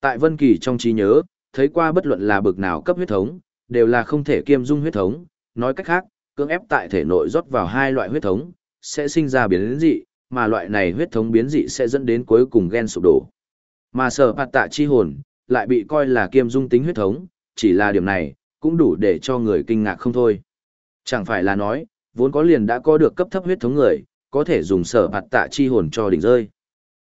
Tại Vân Kỳ trong trí nhớ, thấy qua bất luận là bực nào cấp huyết thống, đều là không thể kiêm dung huyết thống, nói cách khác, cưỡng ép tại thể nội rót vào hai loại huyết thống, sẽ sinh ra biến dị, mà loại này huyết thống biến dị sẽ dẫn đến cuối cùng gen sụp đổ. Mà sở phạt tạ chi hồn, lại bị coi là kiêm dung tính huyết thống, chỉ là điểm này, cũng đủ để cho người kinh ngạc không thôi. Chẳng phải là nói, vốn có liền đã có được cấp thấp huyết thống người, có thể dùng sở phạt tạ chi hồn cho đỉnh rơi.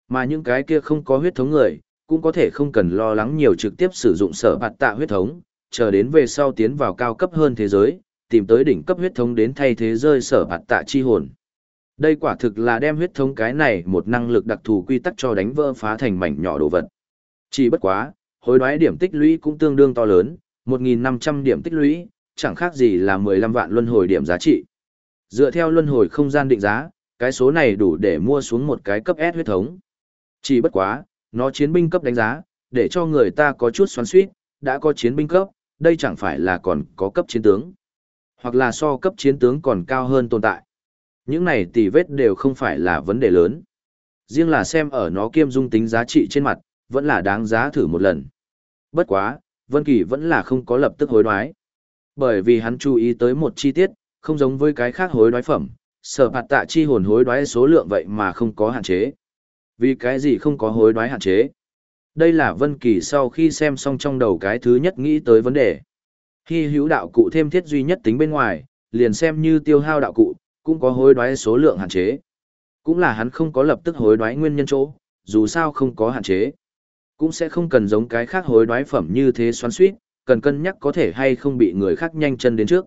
Mà những cái kia không có huyết thống người, cũng có thể không cần lo lắng nhiều trực tiếp sử dụng sở phạt tạ huyết thống, chờ đến về sau tiến vào cao cấp hơn thế giới, tìm tới đỉnh cấp huyết thống đến thay thế rơi sở phạt tạ chi hồn. Đây quả thực là đem huyết thống cái này một năng lực đặc thù quy tắc cho đánh vỡ phá thành mảnh nhỏ đồ vật. Chỉ bất quá, hối đoái điểm tích lũy cũng tương đương to lớn, 1.500 điểm tích lũy, chẳng khác gì là 15 vạn luân hồi điểm giá trị. Dựa theo luân hồi không gian định giá, cái số này đủ để mua xuống một cái cấp S huyết thống. Chỉ bất quá, nó chiến binh cấp đánh giá, để cho người ta có chút xoắn suýt, đã có chiến binh cấp, đây chẳng phải là còn có cấp chiến tướng. Hoặc là so cấp chiến tướng còn cao hơn tồn tại. Những này tỷ vết đều không phải là vấn đề lớn. Riêng là xem ở nó kiêm dung tính giá trị trên mặt, vẫn là đáng giá thử một lần. Bất quá, Vân Kỳ vẫn là không có lập tức hối đoái. Bởi vì hắn chú ý tới một chi tiết, không giống với cái khác hối đoái phẩm, sở phạt tạ chi hồn hối đoái số lượng vậy mà không có hạn chế. Vì cái gì không có hối đoái hạn chế? Đây là Vân Kỳ sau khi xem xong trong đầu cái thứ nhất nghĩ tới vấn đề. Khi hữu đạo cụ thêm thiết duy nhất tính bên ngoài, liền xem như tiêu hao đạo cụ, cũng có hối đoái số lượng hạn chế. Cũng là hắn không có lập tức hối đoái nguyên nhân chỗ, dù sao không có hạn chế. Cũng sẽ không cần giống cái khác hối đoái phẩm như thế xoắn suýt, cần cân nhắc có thể hay không bị người khác nhanh chân đến trước.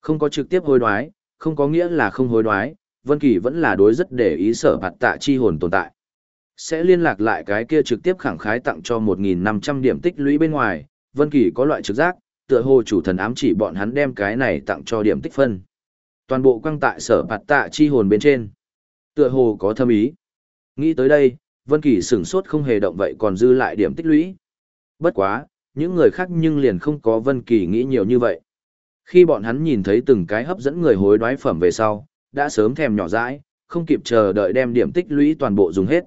Không có trực tiếp hối đoái, không có nghĩa là không hối đoái, Vân Kỳ vẫn là đối rất để ý sở bạt tạ chi hồn tồn tại. Sẽ liên lạc lại cái kia trực tiếp khẳng khái tặng cho 1.500 điểm tích lũy bên ngoài, Vân Kỳ có loại trực giác, tựa hồ chủ thần ám chỉ bọn hắn đem cái này tặng cho điểm tích phân. Toàn bộ quang tại sở bạt tạ chi hồn bên trên. Tựa hồ có thâm ý. Nghĩ tới đây, Vân Kỳ sửng sốt không hề động vậy còn dư lại điểm tích lũy. Bất quá, những người khác nhưng liền không có Vân Kỳ nghĩ nhiều như vậy. Khi bọn hắn nhìn thấy từng cái hấp dẫn người hối đoái phẩm về sau, đã sớm thèm nhỏ dãi, không kịp chờ đợi đem điểm tích lũy toàn bộ dùng hết.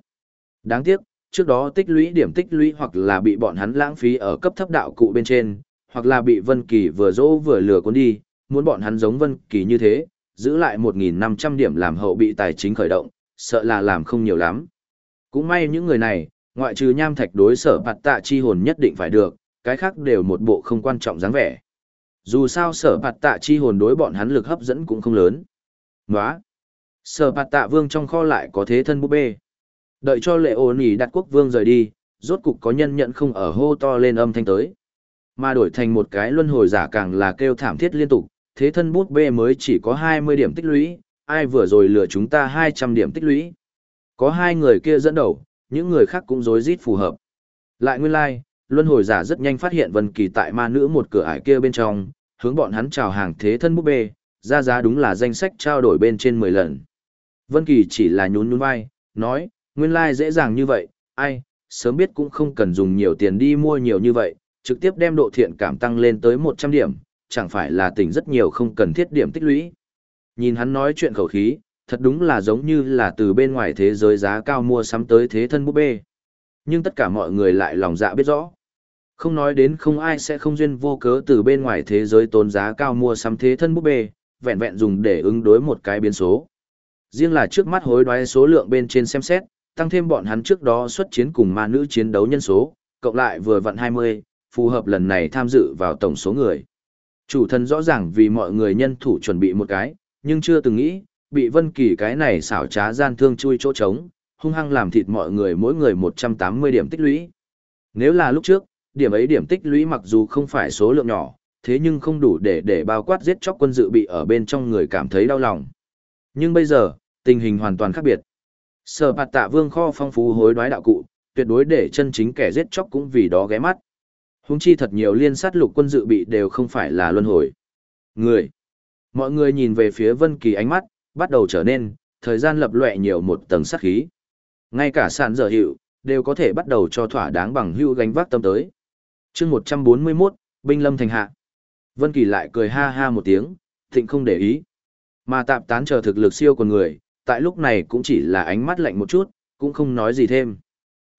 Đáng tiếc, trước đó tích lũy điểm tích lũy hoặc là bị bọn hắn lãng phí ở cấp thấp đạo cụ bên trên, hoặc là bị Vân Kỳ vừa dỗ vừa lừa cuốn đi, muốn bọn hắn giống Vân Kỳ như thế, giữ lại 1.500 điểm làm hậu bị tài chính khởi động, sợ là làm không nhiều lắm. Cũng may những người này, ngoại trừ nham thạch đối sở bạt tạ chi hồn nhất định phải được, cái khác đều một bộ không quan trọng dáng vẻ. Dù sao sở bạt tạ chi hồn đối bọn hắn lực hấp dẫn cũng không lớn. Nóa! Sở bạt tạ vương trong kho lại có thế thân búp bê. Đợi cho lệ ổn ý đặt quốc vương rời đi, rốt cục có nhân nhận không ở hô to lên âm thanh tới. Mà đổi thành một cái luân hồi giả càng là kêu thảm thiết liên tục, thế thân bút bê mới chỉ có 20 điểm tích lũy, ai vừa rồi lừa chúng ta 200 điểm tích lũy. Có hai người kia dẫn đầu, những người khác cũng rối rít phù hợp. Lại nguyên lai, like, luân hồi giả rất nhanh phát hiện Vân Kỳ tại ma nữ một cửa ải kia bên trong, hướng bọn hắn chào hàng thế thân bút bê, ra giá đúng là danh sách trao đổi bên trên 10 lần. Vân Kỳ chỉ là nhún nhún vai, nói, nguyên lai like dễ dàng như vậy, ai, sớm biết cũng không cần dùng nhiều tiền đi mua nhiều như vậy, trực tiếp đem độ thiện cảm tăng lên tới 100 điểm, chẳng phải là tỉnh rất nhiều không cần thiết điểm tích lũy. Nhìn hắn nói chuyện khẩu khí, thật đúng là giống như là từ bên ngoài thế giới giá cao mua sắm tới thế thân búp bê. Nhưng tất cả mọi người lại lòng dạ biết rõ. Không nói đến không ai sẽ không duyên vô cớ từ bên ngoài thế giới tốn giá cao mua sắm thế thân búp bê, vẹn vẹn dùng để ứng đối một cái biến số. Riêng là trước mắt hối đoái số lượng bên trên xem xét, tăng thêm bọn hắn trước đó xuất chiến cùng ma nữ chiến đấu nhân số, cộng lại vừa vặn 20, phù hợp lần này tham dự vào tổng số người. Chủ thần rõ ràng vì mọi người nhân thủ chuẩn bị một cái, nhưng chưa từng nghĩ, bị Vân Kỳ cái này xảo trá gian thương chui chỗ trống, hung hăng làm thịt mọi người mỗi người 180 điểm tích lũy. Nếu là lúc trước, điểm ấy điểm tích lũy mặc dù không phải số lượng nhỏ, thế nhưng không đủ để để bao quát giết chóc quân dự bị ở bên trong người cảm thấy đau lòng. Nhưng bây giờ, tình hình hoàn toàn khác biệt. Sở bạt tạ vương kho phong phú hối đoái đạo cụ, tuyệt đối để chân chính kẻ giết chóc cũng vì đó ghé mắt. Húng chi thật nhiều liên sát lục quân dự bị đều không phải là luân hồi. Người. Mọi người nhìn về phía Vân Kỳ ánh mắt, bắt đầu trở nên, thời gian lập lệ nhiều một tầng sát khí. Ngay cả sàn dở hiệu, đều có thể bắt đầu cho thỏa đáng bằng hưu gánh vác tâm tới. chương 141, binh lâm thành hạ. Vân Kỳ lại cười ha ha một tiếng, thịnh không để ý. Mà tạp tán chờ thực lực siêu của người, tại lúc này cũng chỉ là ánh mắt lạnh một chút, cũng không nói gì thêm.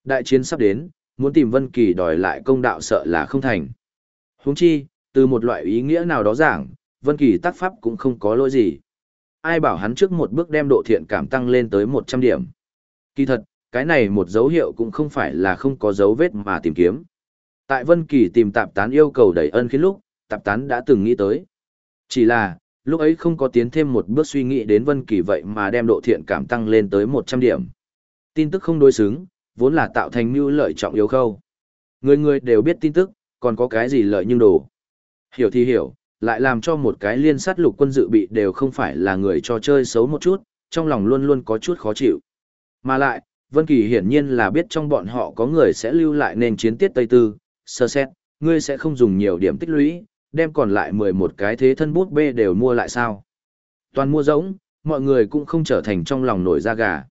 Đại chiến sắp đến, muốn tìm Vân Kỳ đòi lại công đạo sợ là không thành. Huống chi, từ một loại ý nghĩa nào đó giảng, Vân Kỳ tác pháp cũng không có lỗi gì. Ai bảo hắn trước một bước đem độ thiện cảm tăng lên tới 100 điểm. Kỳ thật, cái này một dấu hiệu cũng không phải là không có dấu vết mà tìm kiếm. Tại Vân Kỳ tìm tạp tán yêu cầu đẩy ân khiến lúc, tạp tán đã từng nghĩ tới. Chỉ là, lúc ấy không có tiến thêm một bước suy nghĩ đến Vân Kỳ vậy mà đem độ thiện cảm tăng lên tới 100 điểm. Tin tức không đối xứng, vốn là tạo thành mưu lợi trọng yếu khâu. Người người đều biết tin tức, còn có cái gì lợi nhưng đồ. Hiểu thì hiểu, lại làm cho một cái liên sát lục quân dự bị đều không phải là người cho chơi xấu một chút, trong lòng luôn luôn có chút khó chịu. Mà lại, Vân Kỳ hiển nhiên là biết trong bọn họ có người sẽ lưu lại nên chiến tiết Tây Tư, sơ xét, ngươi sẽ không dùng nhiều điểm tích lũy, đem còn lại 11 cái thế thân bút bê đều mua lại sao. Toàn mua giống, mọi người cũng không trở thành trong lòng nổi da gà.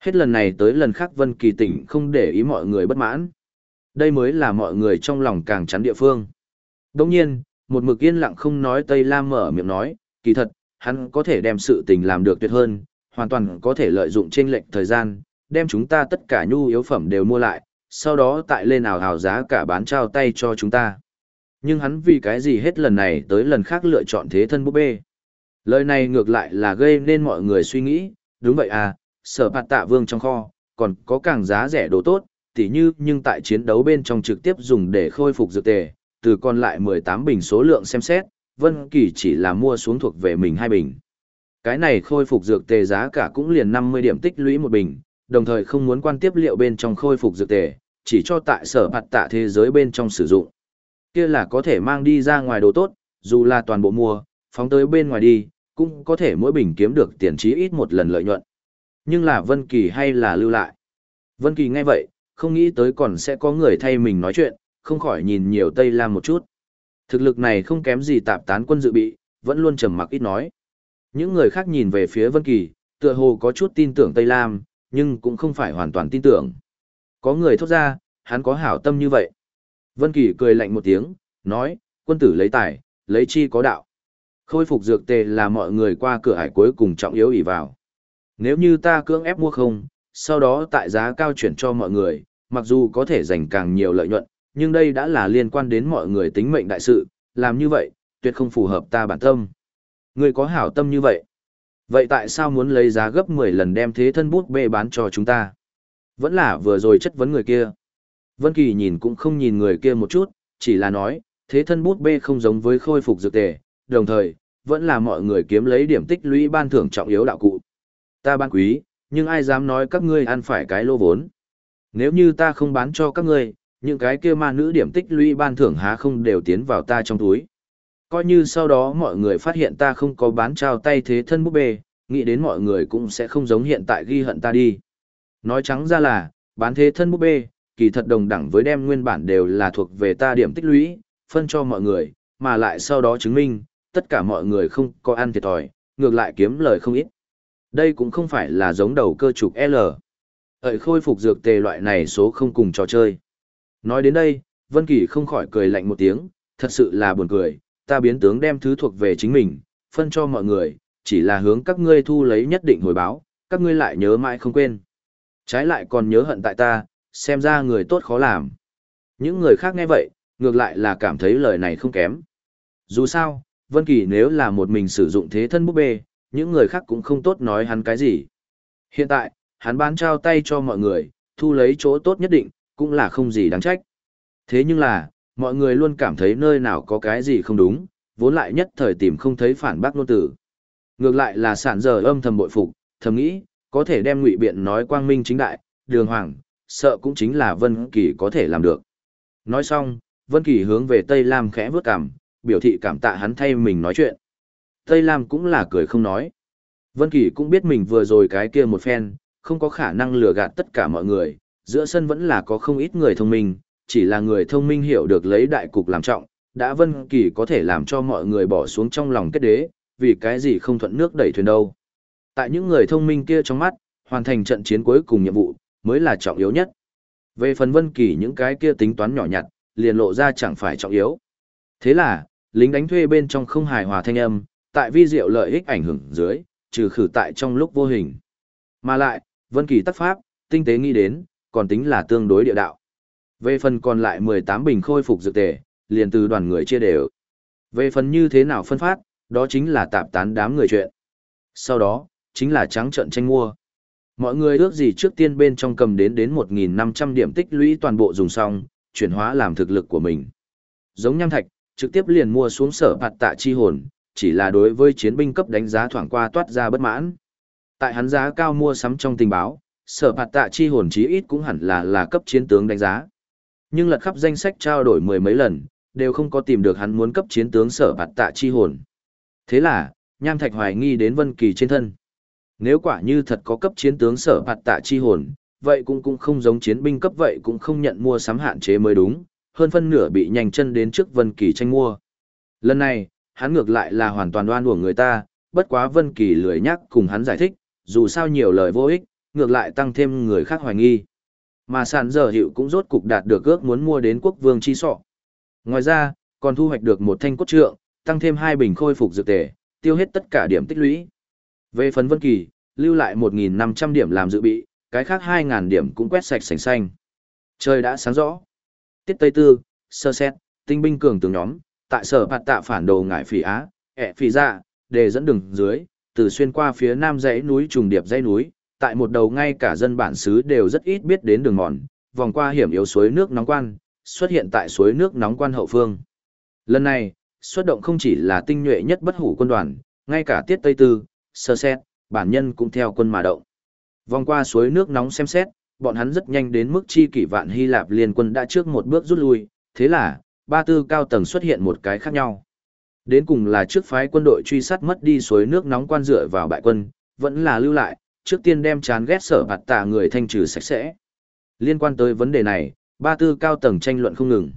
Hết lần này tới lần khác Vân Kỳ tỉnh không để ý mọi người bất mãn. Đây mới là mọi người trong lòng càng chắn địa phương. Đồng nhiên, một mực yên lặng không nói Tây Lam mở miệng nói, kỳ thật, hắn có thể đem sự tình làm được tuyệt hơn, hoàn toàn có thể lợi dụng trên lệnh thời gian, đem chúng ta tất cả nhu yếu phẩm đều mua lại, sau đó tại lên ảo hào giá cả bán trao tay cho chúng ta. Nhưng hắn vì cái gì hết lần này tới lần khác lựa chọn thế thân búp bê. Lời này ngược lại là gây nên mọi người suy nghĩ, đúng vậy à, sở phạt tạ vương trong kho, còn có càng giá rẻ đồ tốt, tỉ như nhưng tại chiến đấu bên trong trực tiếp dùng để khôi phục dược tề, từ còn lại 18 bình số lượng xem xét, Vân Kỳ chỉ là mua xuống thuộc về mình hai bình. Cái này khôi phục dược tề giá cả cũng liền 50 điểm tích lũy một bình, đồng thời không muốn quan tiếp liệu bên trong khôi phục dược tề, chỉ cho tại sở bạt tạ thế giới bên trong sử dụng. Kia là có thể mang đi ra ngoài đồ tốt, dù là toàn bộ mua, phóng tới bên ngoài đi, cũng có thể mỗi bình kiếm được tiền chí ít một lần lợi nhuận. Nhưng là Vân Kỳ hay là lưu lại. Vân Kỳ nghe vậy, không nghĩ tới còn sẽ có người thay mình nói chuyện, không khỏi nhìn nhiều Tây Lam một chút. Thực lực này không kém gì tạp tán quân dự bị, vẫn luôn trầm mặc ít nói. Những người khác nhìn về phía Vân Kỳ, tựa hồ có chút tin tưởng Tây Lam, nhưng cũng không phải hoàn toàn tin tưởng. Có người thốt ra, hắn có hảo tâm như vậy. Vân Kỳ cười lạnh một tiếng, nói, quân tử lấy tài, lấy chi có đạo. Khôi phục dược tề là mọi người qua cửa hải cuối cùng trọng yếu ỷ vào. Nếu như ta cưỡng ép mua không, sau đó tại giá cao chuyển cho mọi người, mặc dù có thể giành càng nhiều lợi nhuận, nhưng đây đã là liên quan đến mọi người tính mệnh đại sự, làm như vậy, tuyệt không phù hợp ta bản tâm. Người có hảo tâm như vậy. Vậy tại sao muốn lấy giá gấp 10 lần đem thế thân bút bê bán cho chúng ta? Vẫn là vừa rồi chất vấn người kia. Vân Kỳ nhìn cũng không nhìn người kia một chút, chỉ là nói, thế thân bút bê không giống với khôi phục dược tề, đồng thời, vẫn là mọi người kiếm lấy điểm tích lũy ban thưởng trọng yếu đạo cụ. Ta ban quý, nhưng ai dám nói các ngươi ăn phải cái lô vốn. Nếu như ta không bán cho các ngươi, những cái kia ma nữ điểm tích lũy ban thưởng há không đều tiến vào ta trong túi. Coi như sau đó mọi người phát hiện ta không có bán trao tay thế thân búp bê, nghĩ đến mọi người cũng sẽ không giống hiện tại ghi hận ta đi. Nói trắng ra là, bán thế thân búp bê, kỳ thật đồng đẳng với đem nguyên bản đều là thuộc về ta điểm tích lũy, phân cho mọi người, mà lại sau đó chứng minh, tất cả mọi người không có ăn thiệt thòi, ngược lại kiếm lời không ít. Đây cũng không phải là giống đầu cơ trục L. Ở khôi phục dược tề loại này số không cùng trò chơi. Nói đến đây, Vân Kỳ không khỏi cười lạnh một tiếng, thật sự là buồn cười, ta biến tướng đem thứ thuộc về chính mình, phân cho mọi người, chỉ là hướng các ngươi thu lấy nhất định hồi báo, các ngươi lại nhớ mãi không quên. Trái lại còn nhớ hận tại ta, xem ra người tốt khó làm. Những người khác nghe vậy, ngược lại là cảm thấy lời này không kém. Dù sao, Vân Kỳ nếu là một mình sử dụng thế thân búp bê, những người khác cũng không tốt nói hắn cái gì. Hiện tại, hắn bán trao tay cho mọi người, thu lấy chỗ tốt nhất định, cũng là không gì đáng trách. Thế nhưng là, mọi người luôn cảm thấy nơi nào có cái gì không đúng, vốn lại nhất thời tìm không thấy phản bác nôn tử. Ngược lại là sản giờ âm thầm bội phục, thầm nghĩ, có thể đem ngụy biện nói quang minh chính đại, đường hoàng, sợ cũng chính là Vân Kỳ có thể làm được. Nói xong, Vân Kỳ hướng về Tây Lam khẽ vướt cằm, biểu thị cảm tạ hắn thay mình nói chuyện. Tây Lam cũng là cười không nói. Vân Kỳ cũng biết mình vừa rồi cái kia một phen, không có khả năng lừa gạt tất cả mọi người, giữa sân vẫn là có không ít người thông minh, chỉ là người thông minh hiểu được lấy đại cục làm trọng, đã Vân Kỳ có thể làm cho mọi người bỏ xuống trong lòng kết đế, vì cái gì không thuận nước đẩy thuyền đâu. Tại những người thông minh kia trong mắt, hoàn thành trận chiến cuối cùng nhiệm vụ, mới là trọng yếu nhất. Về phần Vân Kỳ những cái kia tính toán nhỏ nhặt, liền lộ ra chẳng phải trọng yếu. Thế là, lính đánh thuê bên trong không hài hòa thanh âm, tại vi diệu lợi ích ảnh hưởng dưới, trừ khử tại trong lúc vô hình. Mà lại, Vân Kỳ tác pháp, tinh tế nghĩ đến, còn tính là tương đối địa đạo. Về phần còn lại 18 bình khôi phục dược tề, liền từ đoàn người chia đều. Về phần như thế nào phân phát, đó chính là tạp tán đám người chuyện. Sau đó, chính là trắng trận tranh mua. Mọi người ước gì trước tiên bên trong cầm đến đến 1.500 điểm tích lũy toàn bộ dùng xong, chuyển hóa làm thực lực của mình. Giống nham thạch, trực tiếp liền mua xuống sở bạt tạ chi hồn, chỉ là đối với chiến binh cấp đánh giá thoảng qua toát ra bất mãn. Tại hắn giá cao mua sắm trong tình báo, sở phạt tạ chi hồn chí ít cũng hẳn là là cấp chiến tướng đánh giá. Nhưng lật khắp danh sách trao đổi mười mấy lần, đều không có tìm được hắn muốn cấp chiến tướng sở phạt tạ chi hồn. Thế là, Nham Thạch hoài nghi đến Vân Kỳ trên thân. Nếu quả như thật có cấp chiến tướng sở phạt tạ chi hồn, vậy cũng cũng không giống chiến binh cấp vậy cũng không nhận mua sắm hạn chế mới đúng, hơn phân nửa bị nhanh chân đến trước Vân Kỳ tranh mua. Lần này, hắn ngược lại là hoàn toàn đoan uổng người ta, bất quá Vân Kỳ lười nhắc cùng hắn giải thích, dù sao nhiều lời vô ích, ngược lại tăng thêm người khác hoài nghi. Mà sản giờ hiệu cũng rốt cục đạt được ước muốn mua đến quốc vương chi sọ. Ngoài ra, còn thu hoạch được một thanh cốt trượng, tăng thêm hai bình khôi phục dược tề, tiêu hết tất cả điểm tích lũy. Về phần Vân Kỳ, lưu lại 1.500 điểm làm dự bị, cái khác 2.000 điểm cũng quét sạch sành xanh. Trời đã sáng rõ. Tiết Tây Tư, sơ xét, tinh binh cường tướng nhóm, tại sở bạt tạ phản đồ ngải phỉ Á, ẹ phỉ dạ, để dẫn đường dưới, từ xuyên qua phía nam dãy núi trùng điệp dãy núi, tại một đầu ngay cả dân bản xứ đều rất ít biết đến đường mòn, vòng qua hiểm yếu suối nước nóng quan, xuất hiện tại suối nước nóng quan hậu phương. Lần này, xuất động không chỉ là tinh nhuệ nhất bất hủ quân đoàn, ngay cả tiết Tây Tư, sơ xét, bản nhân cũng theo quân mà động. Vòng qua suối nước nóng xem xét, bọn hắn rất nhanh đến mức chi kỷ vạn Hy Lạp liên quân đã trước một bước rút lui, thế là, ba tư cao tầng xuất hiện một cái khác nhau. Đến cùng là trước phái quân đội truy sát mất đi suối nước nóng quan dựa vào bại quân, vẫn là lưu lại, trước tiên đem chán ghét sở bạt tạ người thanh trừ sạch sẽ. Liên quan tới vấn đề này, ba tư cao tầng tranh luận không ngừng.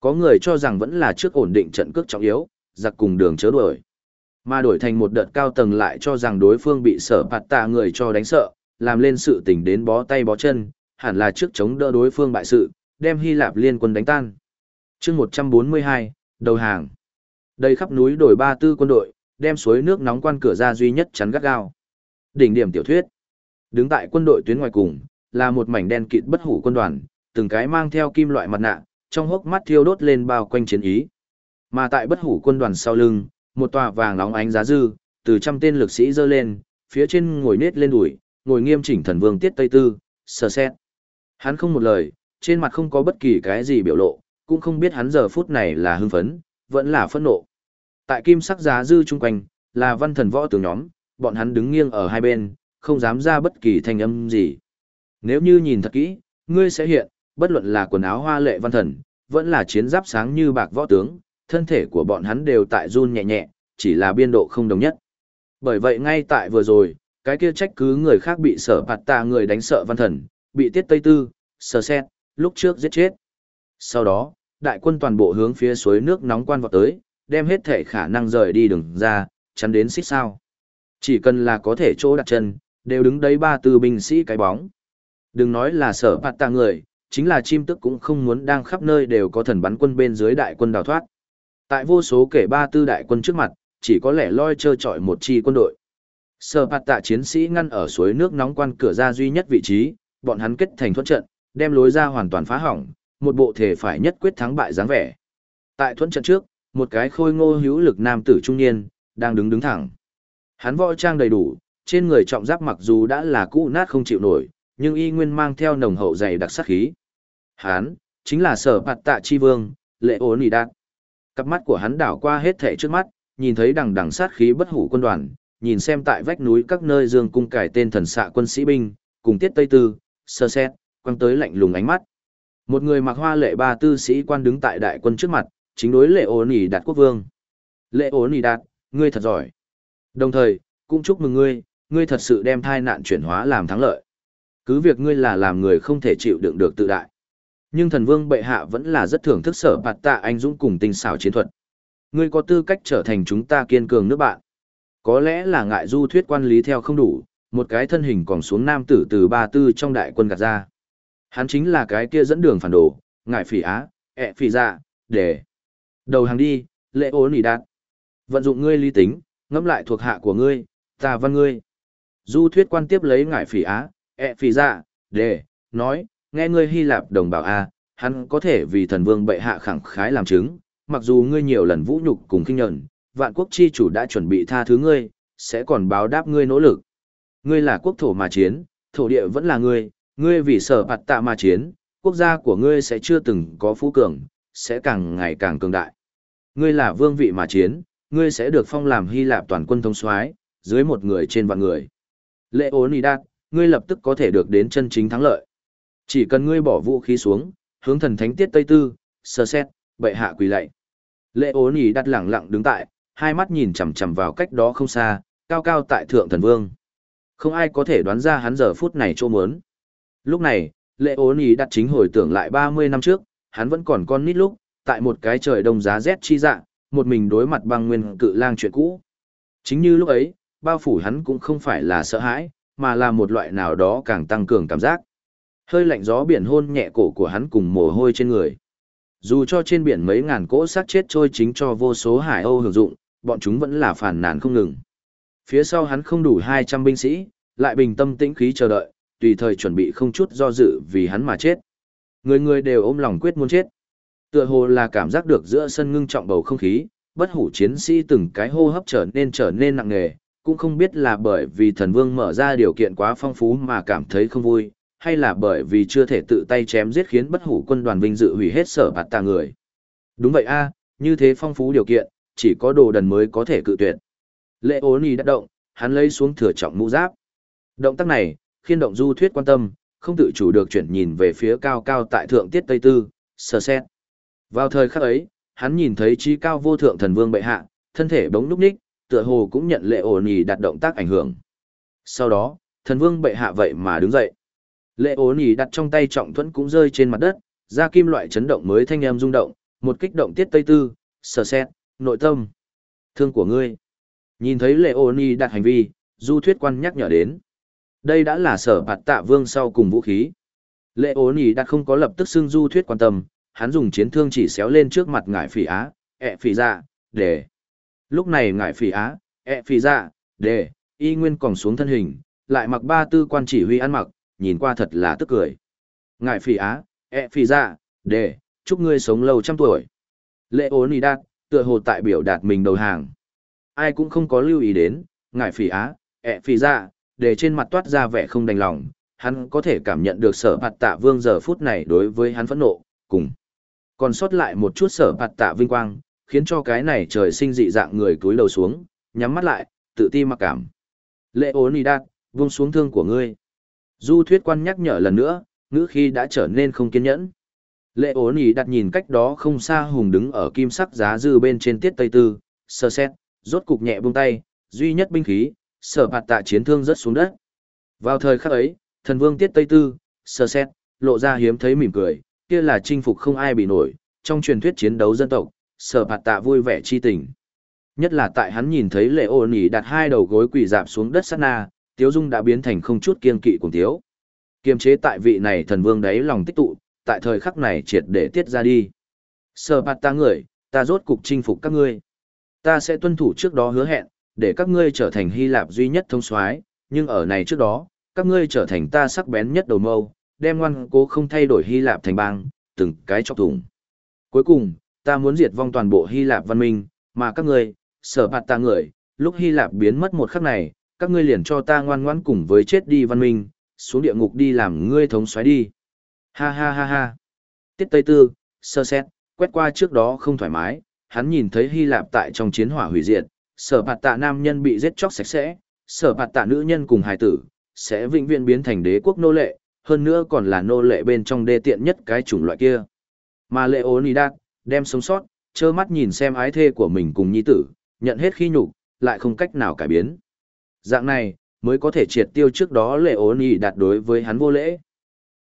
Có người cho rằng vẫn là trước ổn định trận cước trọng yếu, giặc cùng đường chớ đuổi. Mà đổi thành một đợt cao tầng lại cho rằng đối phương bị sở bạt tạ người cho đánh sợ, làm lên sự tình đến bó tay bó chân, hẳn là trước chống đỡ đối phương bại sự, đem Hy Lạp liên quân đánh tan chương 142, đầu hàng. Đây khắp núi đổi ba tư quân đội, đem suối nước nóng quan cửa ra duy nhất chắn gắt gao. Đỉnh điểm tiểu thuyết. Đứng tại quân đội tuyến ngoài cùng, là một mảnh đen kịt bất hủ quân đoàn, từng cái mang theo kim loại mặt nạ, trong hốc mắt thiêu đốt lên bao quanh chiến ý. Mà tại bất hủ quân đoàn sau lưng, một tòa vàng nóng ánh giá dư, từ trăm tên lực sĩ dơ lên, phía trên ngồi nết lên đùi, ngồi nghiêm chỉnh thần vương tiết tây tư, sờ xét. Hắn không một lời, trên mặt không có bất kỳ cái gì biểu lộ, cũng không biết hắn giờ phút này là hưng phấn, vẫn là phẫn nộ. Tại kim sắc giá dư chung quanh, là văn thần võ tướng nhóm, bọn hắn đứng nghiêng ở hai bên, không dám ra bất kỳ thanh âm gì. Nếu như nhìn thật kỹ, ngươi sẽ hiện, bất luận là quần áo hoa lệ văn thần, vẫn là chiến giáp sáng như bạc võ tướng, thân thể của bọn hắn đều tại run nhẹ nhẹ, chỉ là biên độ không đồng nhất. Bởi vậy ngay tại vừa rồi, cái kia trách cứ người khác bị sở phạt tà người đánh sợ văn thần, bị tiết tây tư, sờ xét, lúc trước giết chết. Sau đó, đại quân toàn bộ hướng phía suối nước nóng quan vọt tới, đem hết thể khả năng rời đi đường ra, chắn đến xích sao. Chỉ cần là có thể chỗ đặt chân, đều đứng đấy ba tư binh sĩ cái bóng. Đừng nói là sở bạt tạ người, chính là chim tức cũng không muốn đang khắp nơi đều có thần bắn quân bên dưới đại quân đào thoát. Tại vô số kể ba tư đại quân trước mặt, chỉ có lẻ loi trơ trọi một chi quân đội. Sở bạt tạ chiến sĩ ngăn ở suối nước nóng quan cửa ra duy nhất vị trí, bọn hắn kết thành thuận trận, đem lối ra hoàn toàn phá hỏng, một bộ thể phải nhất quyết thắng bại dáng vẻ. Tại thuận trận trước, một cái khôi ngô hữu lực nam tử trung niên, đang đứng đứng thẳng. Hắn võ trang đầy đủ, trên người trọng giáp mặc dù đã là cũ nát không chịu nổi, nhưng y nguyên mang theo nồng hậu dày đặc sát khí. Hắn, chính là sở bạt tạ chi vương, lệ ổn ý đạt. Cặp mắt của hắn đảo qua hết thể trước mắt, nhìn thấy đằng đằng sát khí bất hủ quân đoàn, nhìn xem tại vách núi các nơi dương cung cải tên thần xạ quân sĩ binh, cùng tiết tây tư, sơ xét, quăng tới lạnh lùng ánh mắt. Một người mặc hoa lệ ba tư sĩ quan đứng tại đại quân trước mặt, chính đối lệ ổn ỉ đạt quốc vương. Lệ ổn ỉ đạt, ngươi thật giỏi. Đồng thời, cũng chúc mừng ngươi, ngươi thật sự đem thai nạn chuyển hóa làm thắng lợi. Cứ việc ngươi là làm người không thể chịu đựng được tự đại. Nhưng thần vương bệ hạ vẫn là rất thưởng thức sở bạt tạ anh dũng cùng tinh xảo chiến thuật. Ngươi có tư cách trở thành chúng ta kiên cường nước bạn. Có lẽ là ngại du thuyết quan lý theo không đủ, một cái thân hình còn xuống nam tử từ ba tư trong đại quân gạt ra. Hắn chính là cái kia dẫn đường phản đồ, ngại phỉ á, ẹ phỉ dạ, để. Đầu hàng đi, lệ ố nỉ đạt. Vận dụng ngươi lý tính, ngẫm lại thuộc hạ của ngươi, ta văn ngươi. Du thuyết quan tiếp lấy ngại phỉ á, ẹ phỉ dạ, để, nói, nghe ngươi Hy Lạp đồng bào A, hắn có thể vì thần vương bệ hạ khẳng khái làm chứng, mặc dù ngươi nhiều lần vũ nhục cùng kinh nhận, vạn quốc chi chủ đã chuẩn bị tha thứ ngươi, sẽ còn báo đáp ngươi nỗ lực. Ngươi là quốc thổ mà chiến, thổ địa vẫn là ngươi, ngươi vì sở bạt tạ mà chiến, quốc gia của ngươi sẽ chưa từng có phú cường, sẽ càng ngày càng cường đại. Ngươi là vương vị mà chiến, ngươi sẽ được phong làm Hy Lạp toàn quân thông soái, dưới một người trên vạn người. Lệ ố ngươi lập tức có thể được đến chân chính thắng lợi. Chỉ cần ngươi bỏ vũ khí xuống, hướng thần thánh tiết Tây Tư, sơ xét, bệ hạ quỳ lạy. Lệ ố nì lẳng lặng đứng tại, hai mắt nhìn chằm chằm vào cách đó không xa, cao cao tại thượng thần vương. Không ai có thể đoán ra hắn giờ phút này chỗ muốn. Lúc này, lệ ốn ý đặt chính hồi tưởng lại 30 năm trước, hắn vẫn còn con nít lúc, tại một cái trời đông giá rét chi dạng, một mình đối mặt băng nguyên cự lang chuyện cũ. Chính như lúc ấy, bao phủ hắn cũng không phải là sợ hãi, mà là một loại nào đó càng tăng cường cảm giác. Hơi lạnh gió biển hôn nhẹ cổ của hắn cùng mồ hôi trên người. Dù cho trên biển mấy ngàn cỗ xác chết trôi chính cho vô số hải âu hưởng dụng, bọn chúng vẫn là phản nàn không ngừng. Phía sau hắn không đủ 200 binh sĩ, lại bình tâm tĩnh khí chờ đợi, tùy thời chuẩn bị không chút do dự vì hắn mà chết. Người người đều ôm lòng quyết muốn chết. Tựa hồ là cảm giác được giữa sân ngưng trọng bầu không khí, bất hủ chiến sĩ từng cái hô hấp trở nên trở nên nặng nề, cũng không biết là bởi vì thần vương mở ra điều kiện quá phong phú mà cảm thấy không vui, hay là bởi vì chưa thể tự tay chém giết khiến bất hủ quân đoàn vinh dự hủy hết sở bạt tà người. Đúng vậy a, như thế phong phú điều kiện, chỉ có đồ đần mới có thể cự tuyệt. Lệ ố nì đã động, hắn lấy xuống thừa trọng mũ giáp. Động tác này, khiên động du thuyết quan tâm, không tự chủ được chuyển nhìn về phía cao cao tại thượng tiết Tây Tư, sờ xét. Vào thời khắc ấy, hắn nhìn thấy trí cao vô thượng thần vương bệ hạ, thân thể bóng núp ních, tựa hồ cũng nhận lệ ổ ý đặt động tác ảnh hưởng. Sau đó, thần vương bệ hạ vậy mà đứng dậy. Lệ ố nỉ đặt trong tay trọng thuẫn cũng rơi trên mặt đất, ra kim loại chấn động mới thanh âm rung động, một kích động tiết tây tư, sờ xét, nội tâm. Thương của ngươi. Nhìn thấy lệ ố nỉ đặt hành vi, du thuyết quan nhắc nhở đến. Đây đã là sở bạt tạ vương sau cùng vũ khí. Lệ ố nỉ đặt không có lập tức xưng du thuyết quan tâm, hắn dùng chiến thương chỉ xéo lên trước mặt ngải phỉ á, ẹ phỉ dạ, để. Lúc này ngải phỉ á, ẹ phỉ dạ, để, y nguyên còn xuống thân hình, lại mặc ba tư quan chỉ huy ăn mặc, nhìn qua thật là tức cười. ngải phỉ á, ẹ phỉ dạ, để, chúc ngươi sống lâu trăm tuổi. Lệ ố nì đạt, tựa hồ tại biểu đạt mình đầu hàng. Ai cũng không có lưu ý đến, ngải phỉ á, ẹ phỉ dạ, để trên mặt toát ra vẻ không đành lòng, hắn có thể cảm nhận được sở bạt tạ vương giờ phút này đối với hắn phẫn nộ, cùng. Còn sót lại một chút sở bạt tạ vinh quang, khiến cho cái này trời sinh dị dạng người cúi đầu xuống, nhắm mắt lại, tự ti mặc cảm. Lệ ốn y đạt, vung xuống thương của ngươi. Du thuyết quan nhắc nhở lần nữa, ngữ khi đã trở nên không kiên nhẫn. Lệ ốn y đạt nhìn cách đó không xa hùng đứng ở kim sắc giá dư bên trên tiết tây tư, sơ xét, rốt cục nhẹ buông tay, duy nhất binh khí, sở bạt tạ chiến thương rất xuống đất. Vào thời khắc ấy, thần vương tiết tây tư, sơ xét, lộ ra hiếm thấy mỉm cười, kia là chinh phục không ai bị nổi, trong truyền thuyết chiến đấu dân tộc, sở bạt tạ vui vẻ chi tình. Nhất là tại hắn nhìn thấy lệ ô nỉ đặt hai đầu gối quỳ dạp xuống đất sát na, Tiếu Dung đã biến thành không chút kiên kỵ cùng Tiếu. Kiềm chế tại vị này thần vương đấy lòng tích tụ, tại thời khắc này triệt để tiết ra đi. Sở bạt ta người, ta rốt cục chinh phục các ngươi. Ta sẽ tuân thủ trước đó hứa hẹn, để các ngươi trở thành Hy Lạp duy nhất thông soái, nhưng ở này trước đó, các ngươi trở thành ta sắc bén nhất đầu mâu, đem ngoan cố không thay đổi Hy Lạp thành bang, từng cái chọc thủng. Cuối cùng, ta muốn diệt vong toàn bộ Hy Lạp văn minh, mà các ngươi, sở bạt ta người, lúc Hy Lạp biến mất một khắc này, các ngươi liền cho ta ngoan ngoãn cùng với chết đi văn minh, xuống địa ngục đi làm ngươi thống xoáy đi. Ha ha ha ha. Tiết Tây Tư, sơ xét, quét qua trước đó không thoải mái, hắn nhìn thấy Hy Lạp tại trong chiến hỏa hủy diệt, sở phạt tạ nam nhân bị giết chóc sạch sẽ, sở phạt tạ nữ nhân cùng hài tử, sẽ vĩnh viễn biến thành đế quốc nô lệ, hơn nữa còn là nô lệ bên trong đê tiện nhất cái chủng loại kia. Mà lệ ố nì đạt, đem sống sót, trơ mắt nhìn xem ái thê của mình cùng nhi tử, nhận hết khi nhục, lại không cách nào cải biến. Dạng này, mới có thể triệt tiêu trước đó lệ ố ý đạt đối với hắn vô lễ.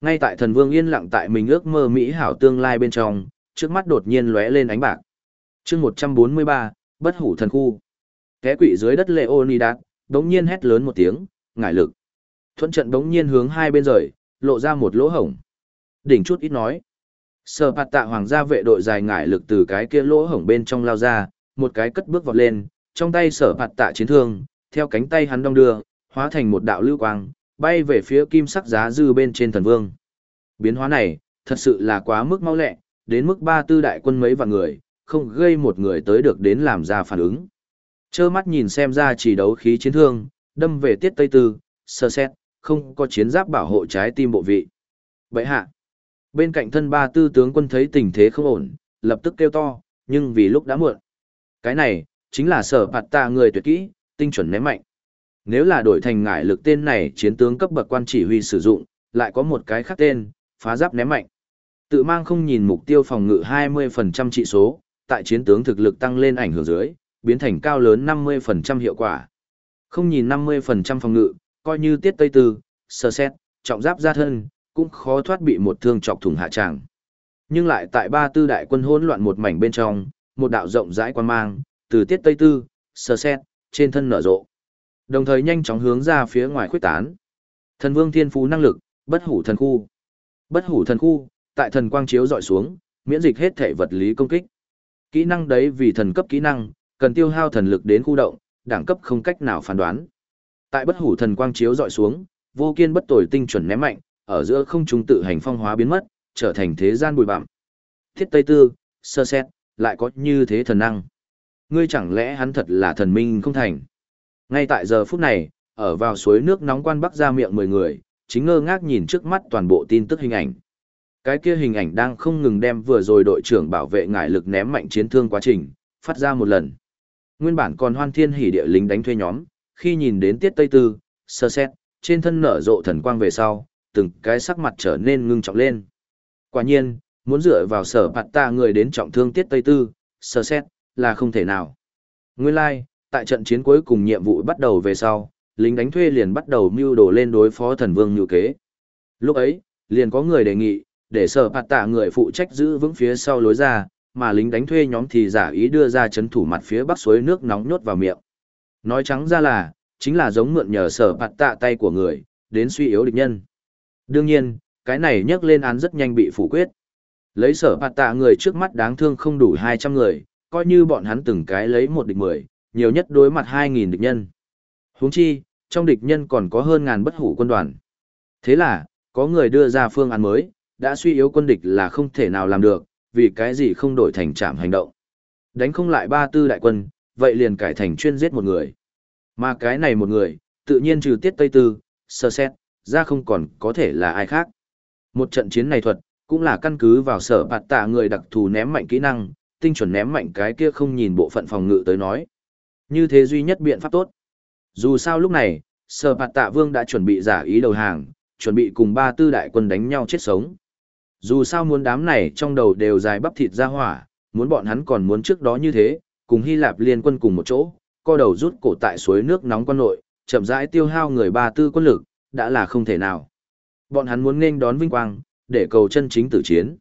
Ngay tại thần vương yên lặng tại mình ước mơ mỹ hảo tương lai bên trong, trước mắt đột nhiên lóe lên ánh bạc. chương 143, bất hủ thần khu. Té quỷ dưới đất Leonidas, đống nhiên hét lớn một tiếng, ngải lực. Thuận trận đống nhiên hướng hai bên rời, lộ ra một lỗ hổng. Đỉnh chút ít nói. Sở phạt tạ hoàng gia vệ đội dài ngải lực từ cái kia lỗ hổng bên trong lao ra, một cái cất bước vọt lên, trong tay sở phạt tạ chiến thương, theo cánh tay hắn đong đưa, hóa thành một đạo lưu quang, bay về phía kim sắc giá dư bên trên thần vương. Biến hóa này, thật sự là quá mức mau lẹ, đến mức ba tư đại quân mấy vạn người, không gây một người tới được đến làm ra phản ứng. Chơ mắt nhìn xem ra chỉ đấu khí chiến thương, đâm về tiết tây tư, sơ xét, không có chiến giáp bảo hộ trái tim bộ vị. Bậy hạ, bên cạnh thân ba tư tướng quân thấy tình thế không ổn, lập tức kêu to, nhưng vì lúc đã muộn. Cái này, chính là sở phạt ta người tuyệt kỹ, tinh chuẩn ném mạnh. Nếu là đổi thành ngải lực tên này chiến tướng cấp bậc quan chỉ huy sử dụng, lại có một cái khác tên, phá giáp ném mạnh. Tự mang không nhìn mục tiêu phòng ngự 20% trị số, tại chiến tướng thực lực tăng lên ảnh hưởng dưới, biến thành cao lớn 50% hiệu quả. Không nhìn 50% phòng ngự, coi như tiết tây tư, sơ xét, trọng giáp ra thân, cũng khó thoát bị một thương chọc thủng hạ tràng. Nhưng lại tại ba tư đại quân hỗn loạn một mảnh bên trong, một đạo rộng rãi quan mang, từ tiết tây tư, sơ xét, trên thân nở rộ. Đồng thời nhanh chóng hướng ra phía ngoài khuyết tán. Thần vương thiên phú năng lực, bất hủ thần khu. Bất hủ thần khu, tại thần quang chiếu dọi xuống, miễn dịch hết thể vật lý công kích. Kỹ năng đấy vì thần cấp kỹ năng, cần tiêu hao thần lực đến khu động, đẳng cấp không cách nào phán đoán. Tại bất hủ thần quang chiếu dọi xuống, vô kiên bất tồi tinh chuẩn ném mạnh, ở giữa không trung tự hành phong hóa biến mất, trở thành thế gian bụi bặm. Thiết Tây Tư, sơ xét, lại có như thế thần năng. Ngươi chẳng lẽ hắn thật là thần minh không thành? Ngay tại giờ phút này, ở vào suối nước nóng quan bắc ra miệng mười người, chính ngơ ngác nhìn trước mắt toàn bộ tin tức hình ảnh. Cái kia hình ảnh đang không ngừng đem vừa rồi đội trưởng bảo vệ ngải lực ném mạnh chiến thương quá trình, phát ra một lần. Nguyên bản còn hoan thiên hỉ địa lính đánh thuê nhóm, khi nhìn đến tiết tây tư, sơ xét, trên thân nở rộ thần quang về sau, từng cái sắc mặt trở nên ngưng trọng lên. Quả nhiên, muốn dựa vào sở bạt ta người đến trọng thương tiết tây tư, sơ xét, là không thể nào. Nguyên lai, like, tại trận chiến cuối cùng nhiệm vụ bắt đầu về sau, lính đánh thuê liền bắt đầu mưu đồ lên đối phó thần vương như kế. Lúc ấy, liền có người đề nghị, để sở bạt tạ người phụ trách giữ vững phía sau lối ra, mà lính đánh thuê nhóm thì giả ý đưa ra chấn thủ mặt phía bắc suối nước nóng nhốt vào miệng. Nói trắng ra là, chính là giống mượn nhờ sở bạt tạ tay của người, đến suy yếu địch nhân. Đương nhiên, cái này nhắc lên án rất nhanh bị phủ quyết. Lấy sở bạt tạ người trước mắt đáng thương không đủ 200 người, coi như bọn hắn từng cái lấy một địch mười, nhiều nhất đối mặt 2.000 địch nhân. Huống chi, trong địch nhân còn có hơn ngàn bất hủ quân đoàn. Thế là, có người đưa ra phương án mới, đã suy yếu quân địch là không thể nào làm được, vì cái gì không đổi thành trạm hành động. Đánh không lại ba tư đại quân, vậy liền cải thành chuyên giết một người. Mà cái này một người, tự nhiên trừ tiết tây tư, sơ xét, ra không còn có thể là ai khác. Một trận chiến này thuật, cũng là căn cứ vào sở bạt tạ người đặc thù ném mạnh kỹ năng, tinh chuẩn ném mạnh cái kia không nhìn bộ phận phòng ngự tới nói. Như thế duy nhất biện pháp tốt. Dù sao lúc này, sở bạt tạ vương đã chuẩn bị giả ý đầu hàng, chuẩn bị cùng ba tư đại quân đánh nhau chết sống. Dù sao muốn đám này trong đầu đều dài bắp thịt ra hỏa, muốn bọn hắn còn muốn trước đó như thế, cùng Hy Lạp liên quân cùng một chỗ, co đầu rút cổ tại suối nước nóng quân nội, chậm rãi tiêu hao người ba tư quân lực, đã là không thể nào. Bọn hắn muốn nên đón vinh quang, để cầu chân chính tử chiến.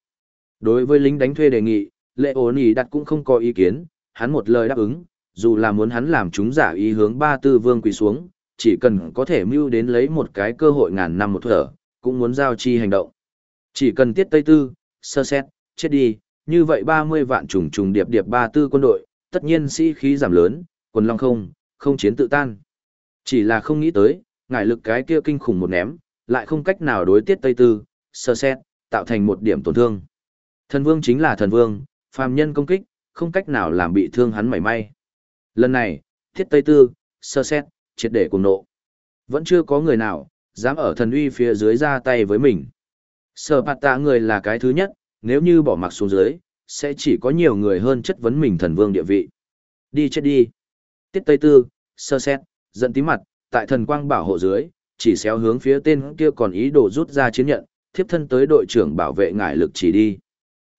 Đối với lính đánh thuê đề nghị, lệ Ôn ý đặt cũng không có ý kiến, hắn một lời đáp ứng, dù là muốn hắn làm chúng giả ý hướng ba tư vương quỳ xuống, chỉ cần có thể mưu đến lấy một cái cơ hội ngàn năm một thở, cũng muốn giao chi hành động. Chỉ cần tiết tây tư, sơ xét, chết đi, như vậy 30 vạn trùng trùng điệp điệp ba tư quân đội, tất nhiên sĩ khí giảm lớn, quần long không, không chiến tự tan. Chỉ là không nghĩ tới, ngại lực cái kia kinh khủng một ném, lại không cách nào đối tiết tây tư, sơ xét, tạo thành một điểm tổn thương. Thần vương chính là thần vương, phàm nhân công kích, không cách nào làm bị thương hắn mảy may. Lần này, thiết tây tư, sơ xét, triệt để cùng nộ. Vẫn chưa có người nào, dám ở thần uy phía dưới ra tay với mình. Sở bạt tạ người là cái thứ nhất, nếu như bỏ mặc xuống dưới, sẽ chỉ có nhiều người hơn chất vấn mình thần vương địa vị. Đi chết đi. Tiết Tây Tư, sơ xét, giận tí mặt, tại thần quang bảo hộ dưới, chỉ xéo hướng phía tên kia còn ý đồ rút ra chiến nhận, thiếp thân tới đội trưởng bảo vệ ngải lực chỉ đi.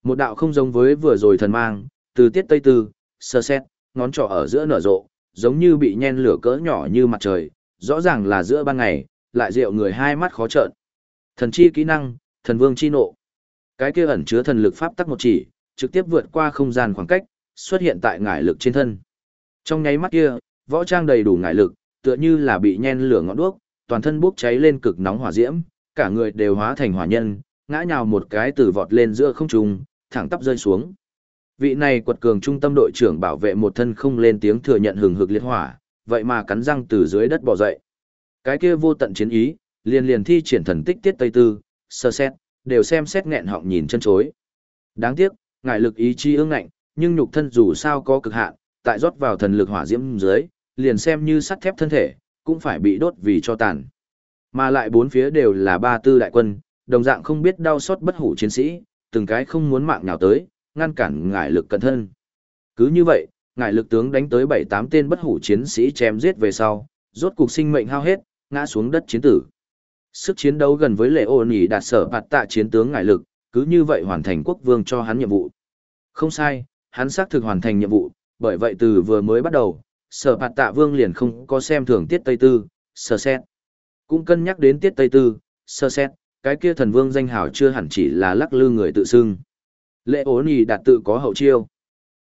Một đạo không giống với vừa rồi thần mang, từ tiết tây tư, sơ xét, ngón trỏ ở giữa nở rộ, giống như bị nhen lửa cỡ nhỏ như mặt trời, rõ ràng là giữa ban ngày, lại rượu người hai mắt khó trợn. Thần chi kỹ năng, thần vương chi nộ. Cái kia ẩn chứa thần lực pháp tắc một chỉ, trực tiếp vượt qua không gian khoảng cách, xuất hiện tại ngải lực trên thân. Trong nháy mắt kia, võ trang đầy đủ ngải lực, tựa như là bị nhen lửa ngọn đuốc, toàn thân bốc cháy lên cực nóng hỏa diễm, cả người đều hóa thành hỏa nhân, ngã nhào một cái từ vọt lên giữa không trung, thẳng tắp rơi xuống. Vị này quật cường trung tâm đội trưởng bảo vệ một thân không lên tiếng thừa nhận hừng hực liệt hỏa, vậy mà cắn răng từ dưới đất bò dậy. Cái kia vô tận chiến ý, liền liền thi triển thần tích tiết tây tư, sơ xét, đều xem xét nghẹn họng nhìn chân chối. Đáng tiếc, ngại lực ý chí ương ngạnh, nhưng nhục thân dù sao có cực hạn, tại rót vào thần lực hỏa diễm dưới, liền xem như sắt thép thân thể, cũng phải bị đốt vì cho tàn. Mà lại bốn phía đều là ba tư đại quân, đồng dạng không biết đau xót bất hủ chiến sĩ, từng cái không muốn mạng nào tới, ngăn cản ngải lực cận thân. Cứ như vậy, ngải lực tướng đánh tới bảy tám tên bất hủ chiến sĩ chém giết về sau, rốt cục sinh mệnh hao hết, ngã xuống đất chiến tử. Sức chiến đấu gần với lệ ôn ý đạt sở bạt tạ chiến tướng ngải lực, cứ như vậy hoàn thành quốc vương cho hắn nhiệm vụ. Không sai, hắn xác thực hoàn thành nhiệm vụ, bởi vậy từ vừa mới bắt đầu, sở bạt tạ vương liền không có xem thường tiết Tây Tư, sơ xét. Cũng cân nhắc đến tiết Tây Tư, sơ xét, cái kia thần vương danh hào chưa hẳn chỉ là lắc lư người tự xưng. Lệ ôn ý đạt tự có hậu chiêu.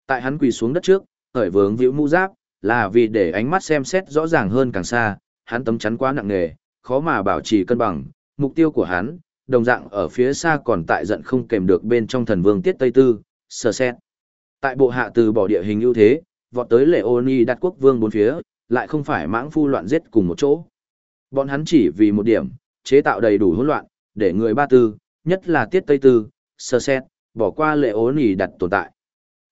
Tại hắn quỳ xuống đất trước, khởi vướng vĩu mũ giáp, là vì để ánh mắt xem xét rõ ràng hơn càng xa, hắn tấm chắn quá nặng nề, khó mà bảo trì cân bằng, mục tiêu của hắn, đồng dạng ở phía xa còn tại giận không kèm được bên trong thần vương tiết Tây Tư, sơ xét. Tại bộ hạ từ bỏ địa hình ưu thế, vọt tới lệ ôn y đặt quốc vương bốn phía, lại không phải mãng phu loạn giết cùng một chỗ. Bọn hắn chỉ vì một điểm, chế tạo đầy đủ hỗn loạn, để người ba tư, nhất là tiết tây tư, sơ xét, bỏ qua lệ ôn y đặt tồn tại.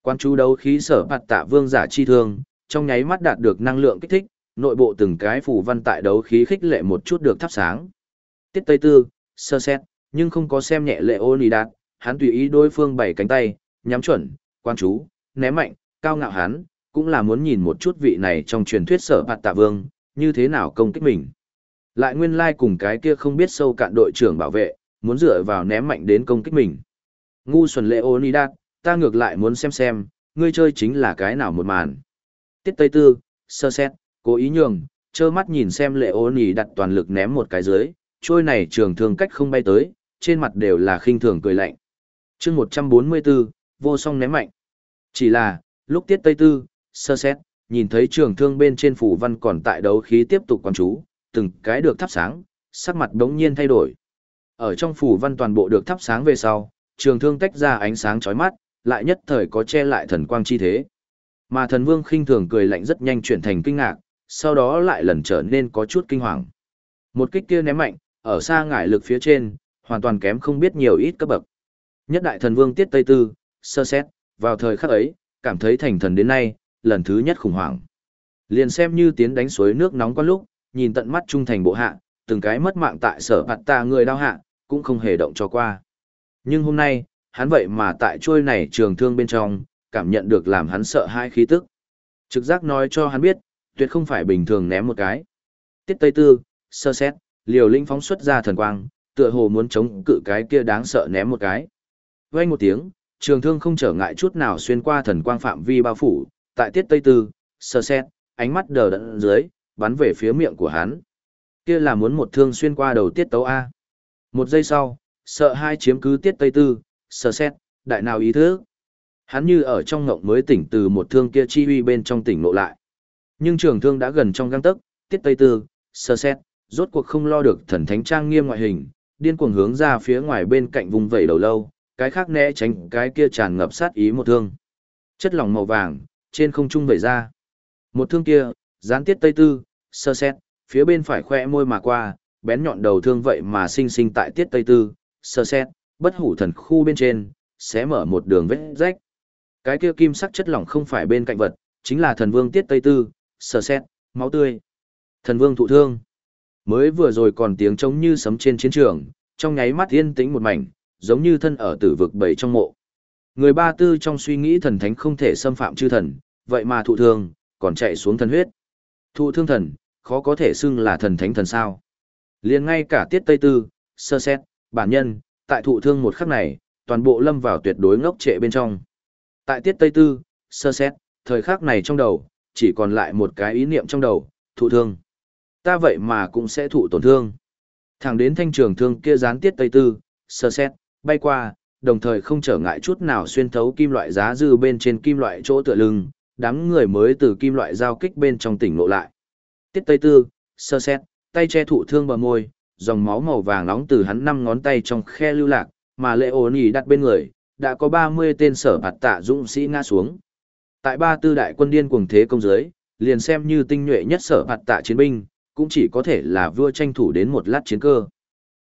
Quan chú đấu khí sở bạt tạ vương giả chi thương, trong nháy mắt đạt được năng lượng kích thích, nội bộ từng cái phù văn tại đấu khí khích lệ một chút được thắp sáng. Tiết tây tư, sơ xét, nhưng không có xem nhẹ lệ ô nì đạt, hắn tùy ý đối phương bảy cánh tay, nhắm chuẩn, quan chú, ném mạnh, cao ngạo hắn, cũng là muốn nhìn một chút vị này trong truyền thuyết sở bạt tạ vương, như thế nào công kích mình. Lại nguyên lai like cùng cái kia không biết sâu cạn đội trưởng bảo vệ, muốn dựa vào ném mạnh đến công kích mình. Ngu xuẩn lệ Onidat, ta ngược lại muốn xem xem, ngươi chơi chính là cái nào một màn. Tiết Tây Tư, sơ xét, cố ý nhường, trơ mắt nhìn xem lệ Oni đặt toàn lực ném một cái dưới, trôi này trường thương cách không bay tới, trên mặt đều là khinh thường cười lạnh. chương 144, vô song ném mạnh. Chỉ là, lúc Tiết Tây Tư, sơ xét, nhìn thấy trường thương bên trên phủ văn còn tại đấu khí tiếp tục quan chú, từng cái được thắp sáng, sắc mặt đống nhiên thay đổi. Ở trong phủ văn toàn bộ được thắp sáng về sau, trường thương tách ra ánh sáng chói mắt, lại nhất thời có che lại thần quang chi thế. Mà thần vương khinh thường cười lạnh rất nhanh chuyển thành kinh ngạc, sau đó lại lần trở nên có chút kinh hoàng. Một kích kia ném mạnh, ở xa ngải lực phía trên, hoàn toàn kém không biết nhiều ít cấp bậc. Nhất đại thần vương tiết Tây Tư, sơ xét, vào thời khắc ấy, cảm thấy thành thần đến nay, lần thứ nhất khủng hoảng. Liền xem như tiến đánh suối nước nóng qua lúc, nhìn tận mắt trung thành bộ hạ, từng cái mất mạng tại sở hạt ta người đau hạ, cũng không hề động cho qua. Nhưng hôm nay, hắn vậy mà tại trôi này trường thương bên trong, cảm nhận được làm hắn sợ hai khí tức. Trực giác nói cho hắn biết, tuyệt không phải bình thường ném một cái. Tiết Tây Tư, sơ xét, liều linh phóng xuất ra thần quang, tựa hồ muốn chống cự cái kia đáng sợ ném một cái. Vang một tiếng, trường thương không trở ngại chút nào xuyên qua thần quang phạm vi bao phủ, tại tiết tây tư, sơ xét, ánh mắt đờ đẫn dưới, bắn về phía miệng của hắn. Kia là muốn một thương xuyên qua đầu tiết tấu A. Một giây sau, sợ hai chiếm cứ tiết tây tư, sơ xét, đại nào ý thức. Hắn như ở trong ngộng mới tỉnh từ một thương kia chi uy bên trong tỉnh ngộ lại. Nhưng trường thương đã gần trong găng tấc, tiết tây tư, sơ xét, rốt cuộc không lo được thần thánh trang nghiêm ngoại hình, điên cuồng hướng ra phía ngoài bên cạnh vùng vẩy đầu lâu, cái khác né tránh cái kia tràn ngập sát ý một thương. Chất lỏng màu vàng, trên không trung vẩy ra. Một thương kia, gián tiết tây tư, sơ xét, phía bên phải khoe môi mà qua, bén nhọn đầu thương vậy mà sinh sinh tại tiết tây tư, sơ xét, bất hủ thần khu bên trên, sẽ mở một đường vết rách. Cái kia kim sắc chất lỏng không phải bên cạnh vật, chính là thần vương tiết tây tư, sơ xét, máu tươi. Thần vương thụ thương. Mới vừa rồi còn tiếng trống như sấm trên chiến trường, trong nháy mắt yên tĩnh một mảnh, giống như thân ở tử vực bảy trong mộ. Người ba tư trong suy nghĩ thần thánh không thể xâm phạm chư thần, vậy mà thụ thương, còn chạy xuống thần huyết. Thụ thương thần, khó có thể xưng là thần thánh thần sao. liền ngay cả tiết tây tư, sơ xét, bản nhân, tại thụ thương một khắc này, toàn bộ lâm vào tuyệt đối ngốc trệ bên trong. Tại tiết tây tư, sơ xét, thời khắc này trong đầu, chỉ còn lại một cái ý niệm trong đầu, thụ thương. Ta vậy mà cũng sẽ thụ tổn thương. Thẳng đến thanh trường thương kia gián tiết tây tư, sơ xét, bay qua, đồng thời không trở ngại chút nào xuyên thấu kim loại giá dư bên trên kim loại chỗ tựa lưng, đám người mới từ kim loại giao kích bên trong tỉnh lộ lại. Tiết Tây Tư, sơ xét, tay che thụ thương bờ môi, dòng máu màu vàng nóng từ hắn năm ngón tay trong khe lưu lạc, mà lệ ổn ý đặt bên người, đã có 30 tên sở bạt tạ dũng sĩ ngã xuống. Tại ba tư đại quân điên cuồng thế công giới, liền xem như tinh nhuệ nhất sở bạt tạ chiến binh, cũng chỉ có thể là vua tranh thủ đến một lát chiến cơ.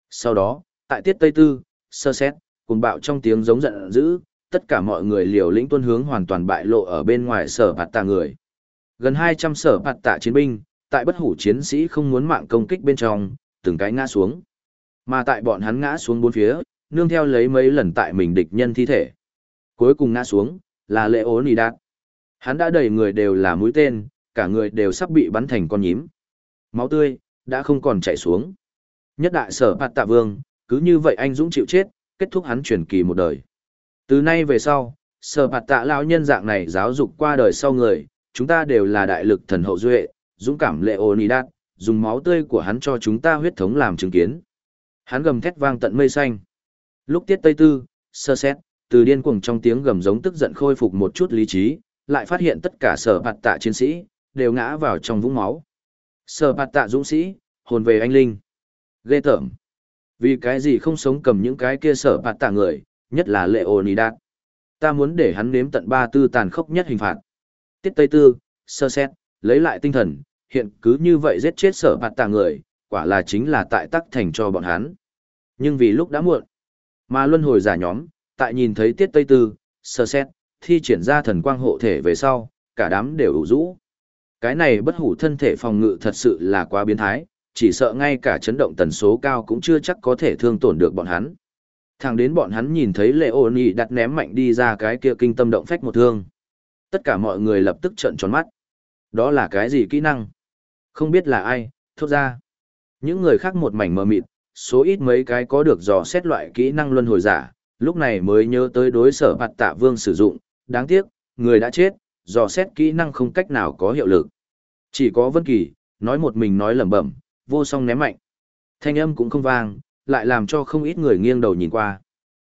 Sau đó, tại tiết Tây Tư, sơ xét, cùng bạo trong tiếng giống giận dữ, tất cả mọi người liều lĩnh tuân hướng hoàn toàn bại lộ ở bên ngoài sở bạt tạ người. Gần 200 sở bạt tạ chiến binh, tại bất hủ chiến sĩ không muốn mạng công kích bên trong, từng cái ngã xuống. Mà tại bọn hắn ngã xuống bốn phía, nương theo lấy mấy lần tại mình địch nhân thi thể. Cuối cùng ngã xuống, là lệ ố nì đạt. Hắn đã đầy người đều là mũi tên, cả người đều sắp bị bắn thành con nhím. Máu tươi, đã không còn chảy xuống. Nhất đại sở bạt tạ vương, cứ như vậy anh Dũng chịu chết, kết thúc hắn truyền kỳ một đời. Từ nay về sau, sở bạt tạ lão nhân dạng này giáo dục qua đời sau người, chúng ta đều là đại lực thần hậu duệ, dũng cảm lệ ôn ý dùng máu tươi của hắn cho chúng ta huyết thống làm chứng kiến. Hắn gầm thét vang tận mây xanh. Lúc tiết tây tư, sơ xét, từ điên cuồng trong tiếng gầm giống tức giận khôi phục một chút lý trí, lại phát hiện tất cả sở bạt tạ chiến sĩ, đều ngã vào trong vũng máu. Sở bạt tạ dũng sĩ, hồn về anh linh. Ghê tởm. Vì cái gì không sống cầm những cái kia sở bạt tạ người, nhất là lệ ồn đạt. Ta muốn để hắn nếm tận ba tư tàn khốc nhất hình phạt. Tiết Tây Tư, sơ xét, lấy lại tinh thần, hiện cứ như vậy giết chết sở bạt tạ người, quả là chính là tại tắc thành cho bọn hắn. Nhưng vì lúc đã muộn, mà luân hồi giả nhóm, tại nhìn thấy Tiết Tây Tư, sơ xét, thi triển ra thần quang hộ thể về sau, cả đám đều ủ rũ. Cái này bất hủ thân thể phòng ngự thật sự là quá biến thái, chỉ sợ ngay cả chấn động tần số cao cũng chưa chắc có thể thương tổn được bọn hắn. Thẳng đến bọn hắn nhìn thấy lệ ổn ý đặt ném mạnh đi ra cái kia kinh tâm động phách một thương. Tất cả mọi người lập tức trợn tròn mắt. Đó là cái gì kỹ năng? Không biết là ai, thốt ra. Những người khác một mảnh mờ mịt, số ít mấy cái có được dò xét loại kỹ năng luân hồi giả, lúc này mới nhớ tới đối sở bạt tạ vương sử dụng, đáng tiếc, người đã chết, dò xét kỹ năng không cách nào có hiệu lực. Chỉ có Vân Kỳ, nói một mình nói lẩm bẩm, vô song ném mạnh. Thanh âm cũng không vang, lại làm cho không ít người nghiêng đầu nhìn qua.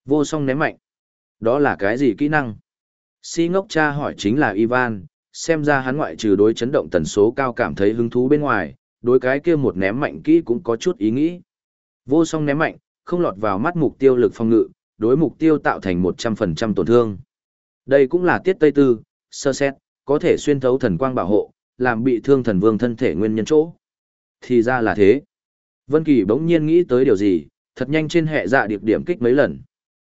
Vô song ném mạnh. Đó là cái gì kỹ năng? Si ngốc cha hỏi chính là Ivan, xem ra hắn ngoại trừ đối chấn động tần số cao cảm thấy hứng thú bên ngoài, đối cái kia một ném mạnh kỹ cũng có chút ý nghĩ. Vô song ném mạnh, không lọt vào mắt mục tiêu lực phòng ngự, đối mục tiêu tạo thành 100% tổn thương. Đây cũng là tiết tây tư, sơ xét, có thể xuyên thấu thần quang bảo hộ, làm bị thương thần vương thân thể nguyên nhân chỗ. Thì ra là thế. Vân Kỳ bỗng nhiên nghĩ tới điều gì, thật nhanh trên hệ dạ điệp điểm kích mấy lần.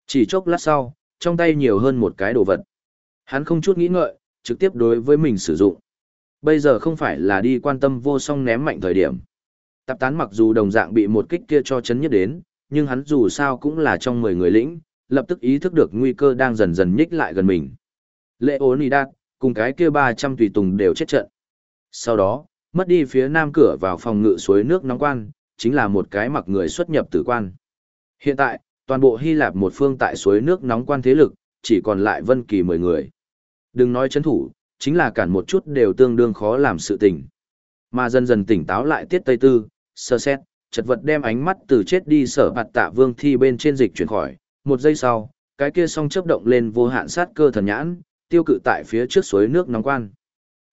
Chỉ chốc lát sau, trong tay nhiều hơn một cái đồ vật. Hắn không chút nghĩ ngợi, trực tiếp đối với mình sử dụng. Bây giờ không phải là đi quan tâm vô song ném mạnh thời điểm. Tạp tán mặc dù đồng dạng bị một kích kia cho chấn nhất đến, nhưng hắn dù sao cũng là trong 10 người lĩnh, lập tức ý thức được nguy cơ đang dần dần nhích lại gần mình. Lệ ốn đạt, cùng cái kia 300 tùy tùng đều chết trận. Sau đó, mất đi phía nam cửa vào phòng ngự suối nước nóng quan, chính là một cái mặc người xuất nhập tử quan. Hiện tại, toàn bộ Hy Lạp một phương tại suối nước nóng quan thế lực, chỉ còn lại Vân Kỳ 10 người. Đừng nói chấn thủ, chính là cản một chút đều tương đương khó làm sự tình. Mà dần dần tỉnh táo lại tiết tây tư, sơ xét, chật vật đem ánh mắt từ chết đi sở bạt tạ vương thi bên trên dịch chuyển khỏi. Một giây sau, cái kia song chớp động lên vô hạn sát cơ thần nhãn, tiêu cự tại phía trước suối nước nóng quan.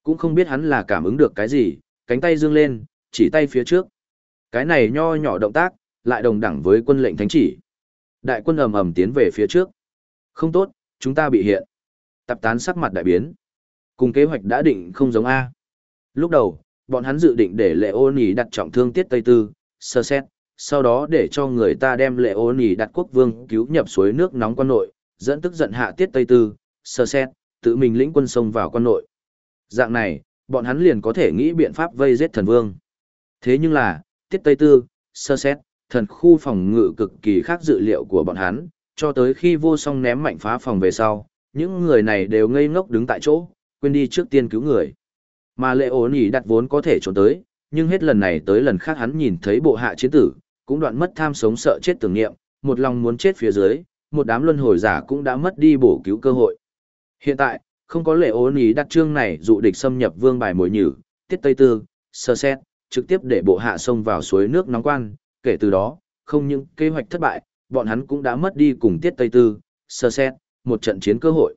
Cũng không biết hắn là cảm ứng được cái gì, cánh tay dương lên, chỉ tay phía trước. Cái này nho nhỏ động tác, lại đồng đẳng với quân lệnh thánh chỉ. Đại quân ầm ầm tiến về phía trước. Không tốt, chúng ta bị hiện. Tập tán sắc mặt đại biến. Cùng kế hoạch đã định không giống A. Lúc đầu, bọn hắn dự định để lệ ô nỉ đặt trọng thương tiết Tây Tư, sơ xét, sau đó để cho người ta đem lệ ô nỉ đặt quốc vương cứu nhập suối nước nóng quan nội, dẫn tức giận hạ tiết Tây Tư, sơ xét, tự mình lĩnh quân sông vào quan nội. Dạng này, bọn hắn liền có thể nghĩ biện pháp vây giết thần vương. Thế nhưng là, tiết Tây Tư, sơ xét, thần khu phòng ngự cực kỳ khác dự liệu của bọn hắn, cho tới khi vô song ném mạnh phá phòng về sau, những người này đều ngây ngốc đứng tại chỗ, quên đi trước tiên cứu người. Mà lệ ổn ý đặt vốn có thể trốn tới, nhưng hết lần này tới lần khác hắn nhìn thấy bộ hạ chiến tử, cũng đoạn mất tham sống sợ chết tưởng niệm, một lòng muốn chết phía dưới, một đám luân hồi giả cũng đã mất đi bổ cứu cơ hội. Hiện tại, không có lệ ố ý đặt trương này dụ địch xâm nhập vương bài mồi nhử, tiết tây tư, sơ xét, trực tiếp để bộ hạ sông vào suối nước nóng quan, kể từ đó, không những kế hoạch thất bại, bọn hắn cũng đã mất đi cùng tiết tây tư, sơ xét, một trận chiến cơ hội.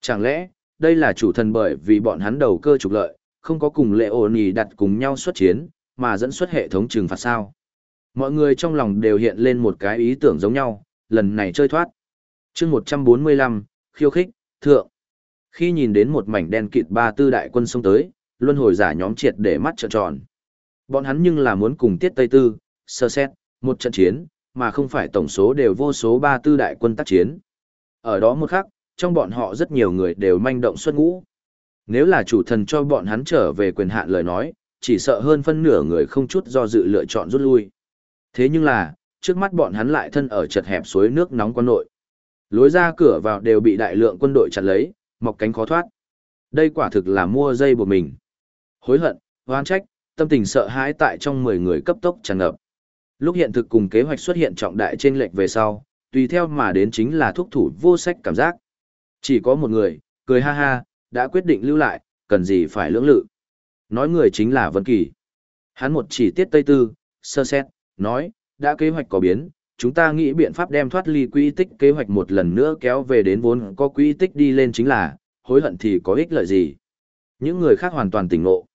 Chẳng lẽ, đây là chủ thần bởi vì bọn hắn đầu cơ trục lợi, không có cùng lệ ổn ý đặt cùng nhau xuất chiến, mà dẫn xuất hệ thống trừng phạt sao. Mọi người trong lòng đều hiện lên một cái ý tưởng giống nhau, lần này chơi thoát. chương 145, khiêu khích, thượng. Khi nhìn đến một mảnh đen kịt ba tư đại quân xông tới, luân hồi giả nhóm triệt để mắt trợn tròn. Bọn hắn nhưng là muốn cùng tiết Tây Tư, sơ xét, một trận chiến, mà không phải tổng số đều vô số ba tư đại quân tác chiến. Ở đó một khắc, trong bọn họ rất nhiều người đều manh động xuất ngũ. Nếu là chủ thần cho bọn hắn trở về quyền hạn lời nói, chỉ sợ hơn phân nửa người không chút do dự lựa chọn rút lui. Thế nhưng là, trước mắt bọn hắn lại thân ở chật hẹp suối nước nóng quân nội. Lối ra cửa vào đều bị đại lượng quân đội chặn lấy, mọc cánh khó thoát. Đây quả thực là mua dây buộc mình. Hối hận, oan trách, tâm tình sợ hãi tại trong 10 người cấp tốc tràn ngập. Lúc hiện thực cùng kế hoạch xuất hiện trọng đại trên lệch về sau, tùy theo mà đến chính là thúc thủ vô sách cảm giác. Chỉ có một người, cười ha ha, đã quyết định lưu lại, cần gì phải lưỡng lự. Nói người chính là Vân Kỳ. Hắn một chỉ tiết tây tư, sơ xét, nói, đã kế hoạch có biến, chúng ta nghĩ biện pháp đem thoát ly quỹ tích kế hoạch một lần nữa kéo về đến vốn có quỹ tích đi lên chính là, hối hận thì có ích lợi gì. Những người khác hoàn toàn tỉnh ngộ.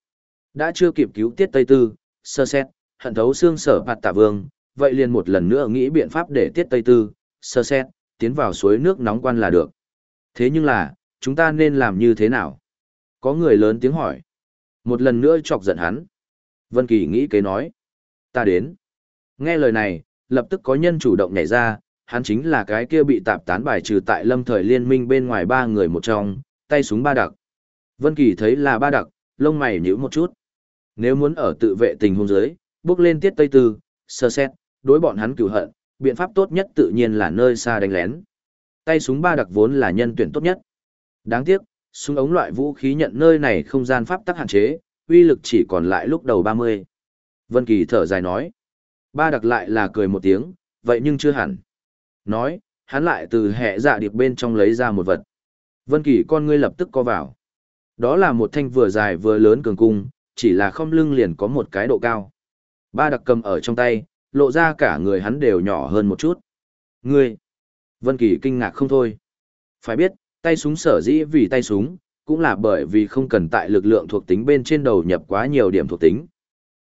Đã chưa kịp cứu tiết Tây Tư, sơ xét, hận thấu xương sở bạt tạ vương, vậy liền một lần nữa nghĩ biện pháp để tiết Tây Tư, sơ xét, tiến vào suối nước nóng quan là được. Thế nhưng là, chúng ta nên làm như thế nào? Có người lớn tiếng hỏi. Một lần nữa chọc giận hắn. Vân Kỳ nghĩ kế nói. Ta đến. Nghe lời này, lập tức có nhân chủ động nhảy ra, hắn chính là cái kia bị tạp tán bài trừ tại lâm thời liên minh bên ngoài ba người một trong, tay súng ba đặc. Vân Kỳ thấy là ba đặc, lông mày nhíu một chút. Nếu muốn ở tự vệ tình huống dưới, bước lên tiết tây tư, sơ xét, đối bọn hắn cửu hận, biện pháp tốt nhất tự nhiên là nơi xa đánh lén. Tay súng ba đặc vốn là nhân tuyển tốt nhất. Đáng tiếc, súng ống loại vũ khí nhận nơi này không gian pháp tắc hạn chế, uy lực chỉ còn lại lúc đầu 30. Vân Kỳ thở dài nói. Ba đặc lại là cười một tiếng, vậy nhưng chưa hẳn. Nói, hắn lại từ hệ dạ điệp bên trong lấy ra một vật. Vân Kỳ con ngươi lập tức co vào. Đó là một thanh vừa dài vừa lớn cường cung, chỉ là không lưng liền có một cái độ cao. Ba đặc cầm ở trong tay, lộ ra cả người hắn đều nhỏ hơn một chút. Ngươi! Vân Kỳ kinh ngạc không thôi. Phải biết, tay súng sở dĩ vì tay súng, cũng là bởi vì không cần tại lực lượng thuộc tính bên trên đầu nhập quá nhiều điểm thuộc tính.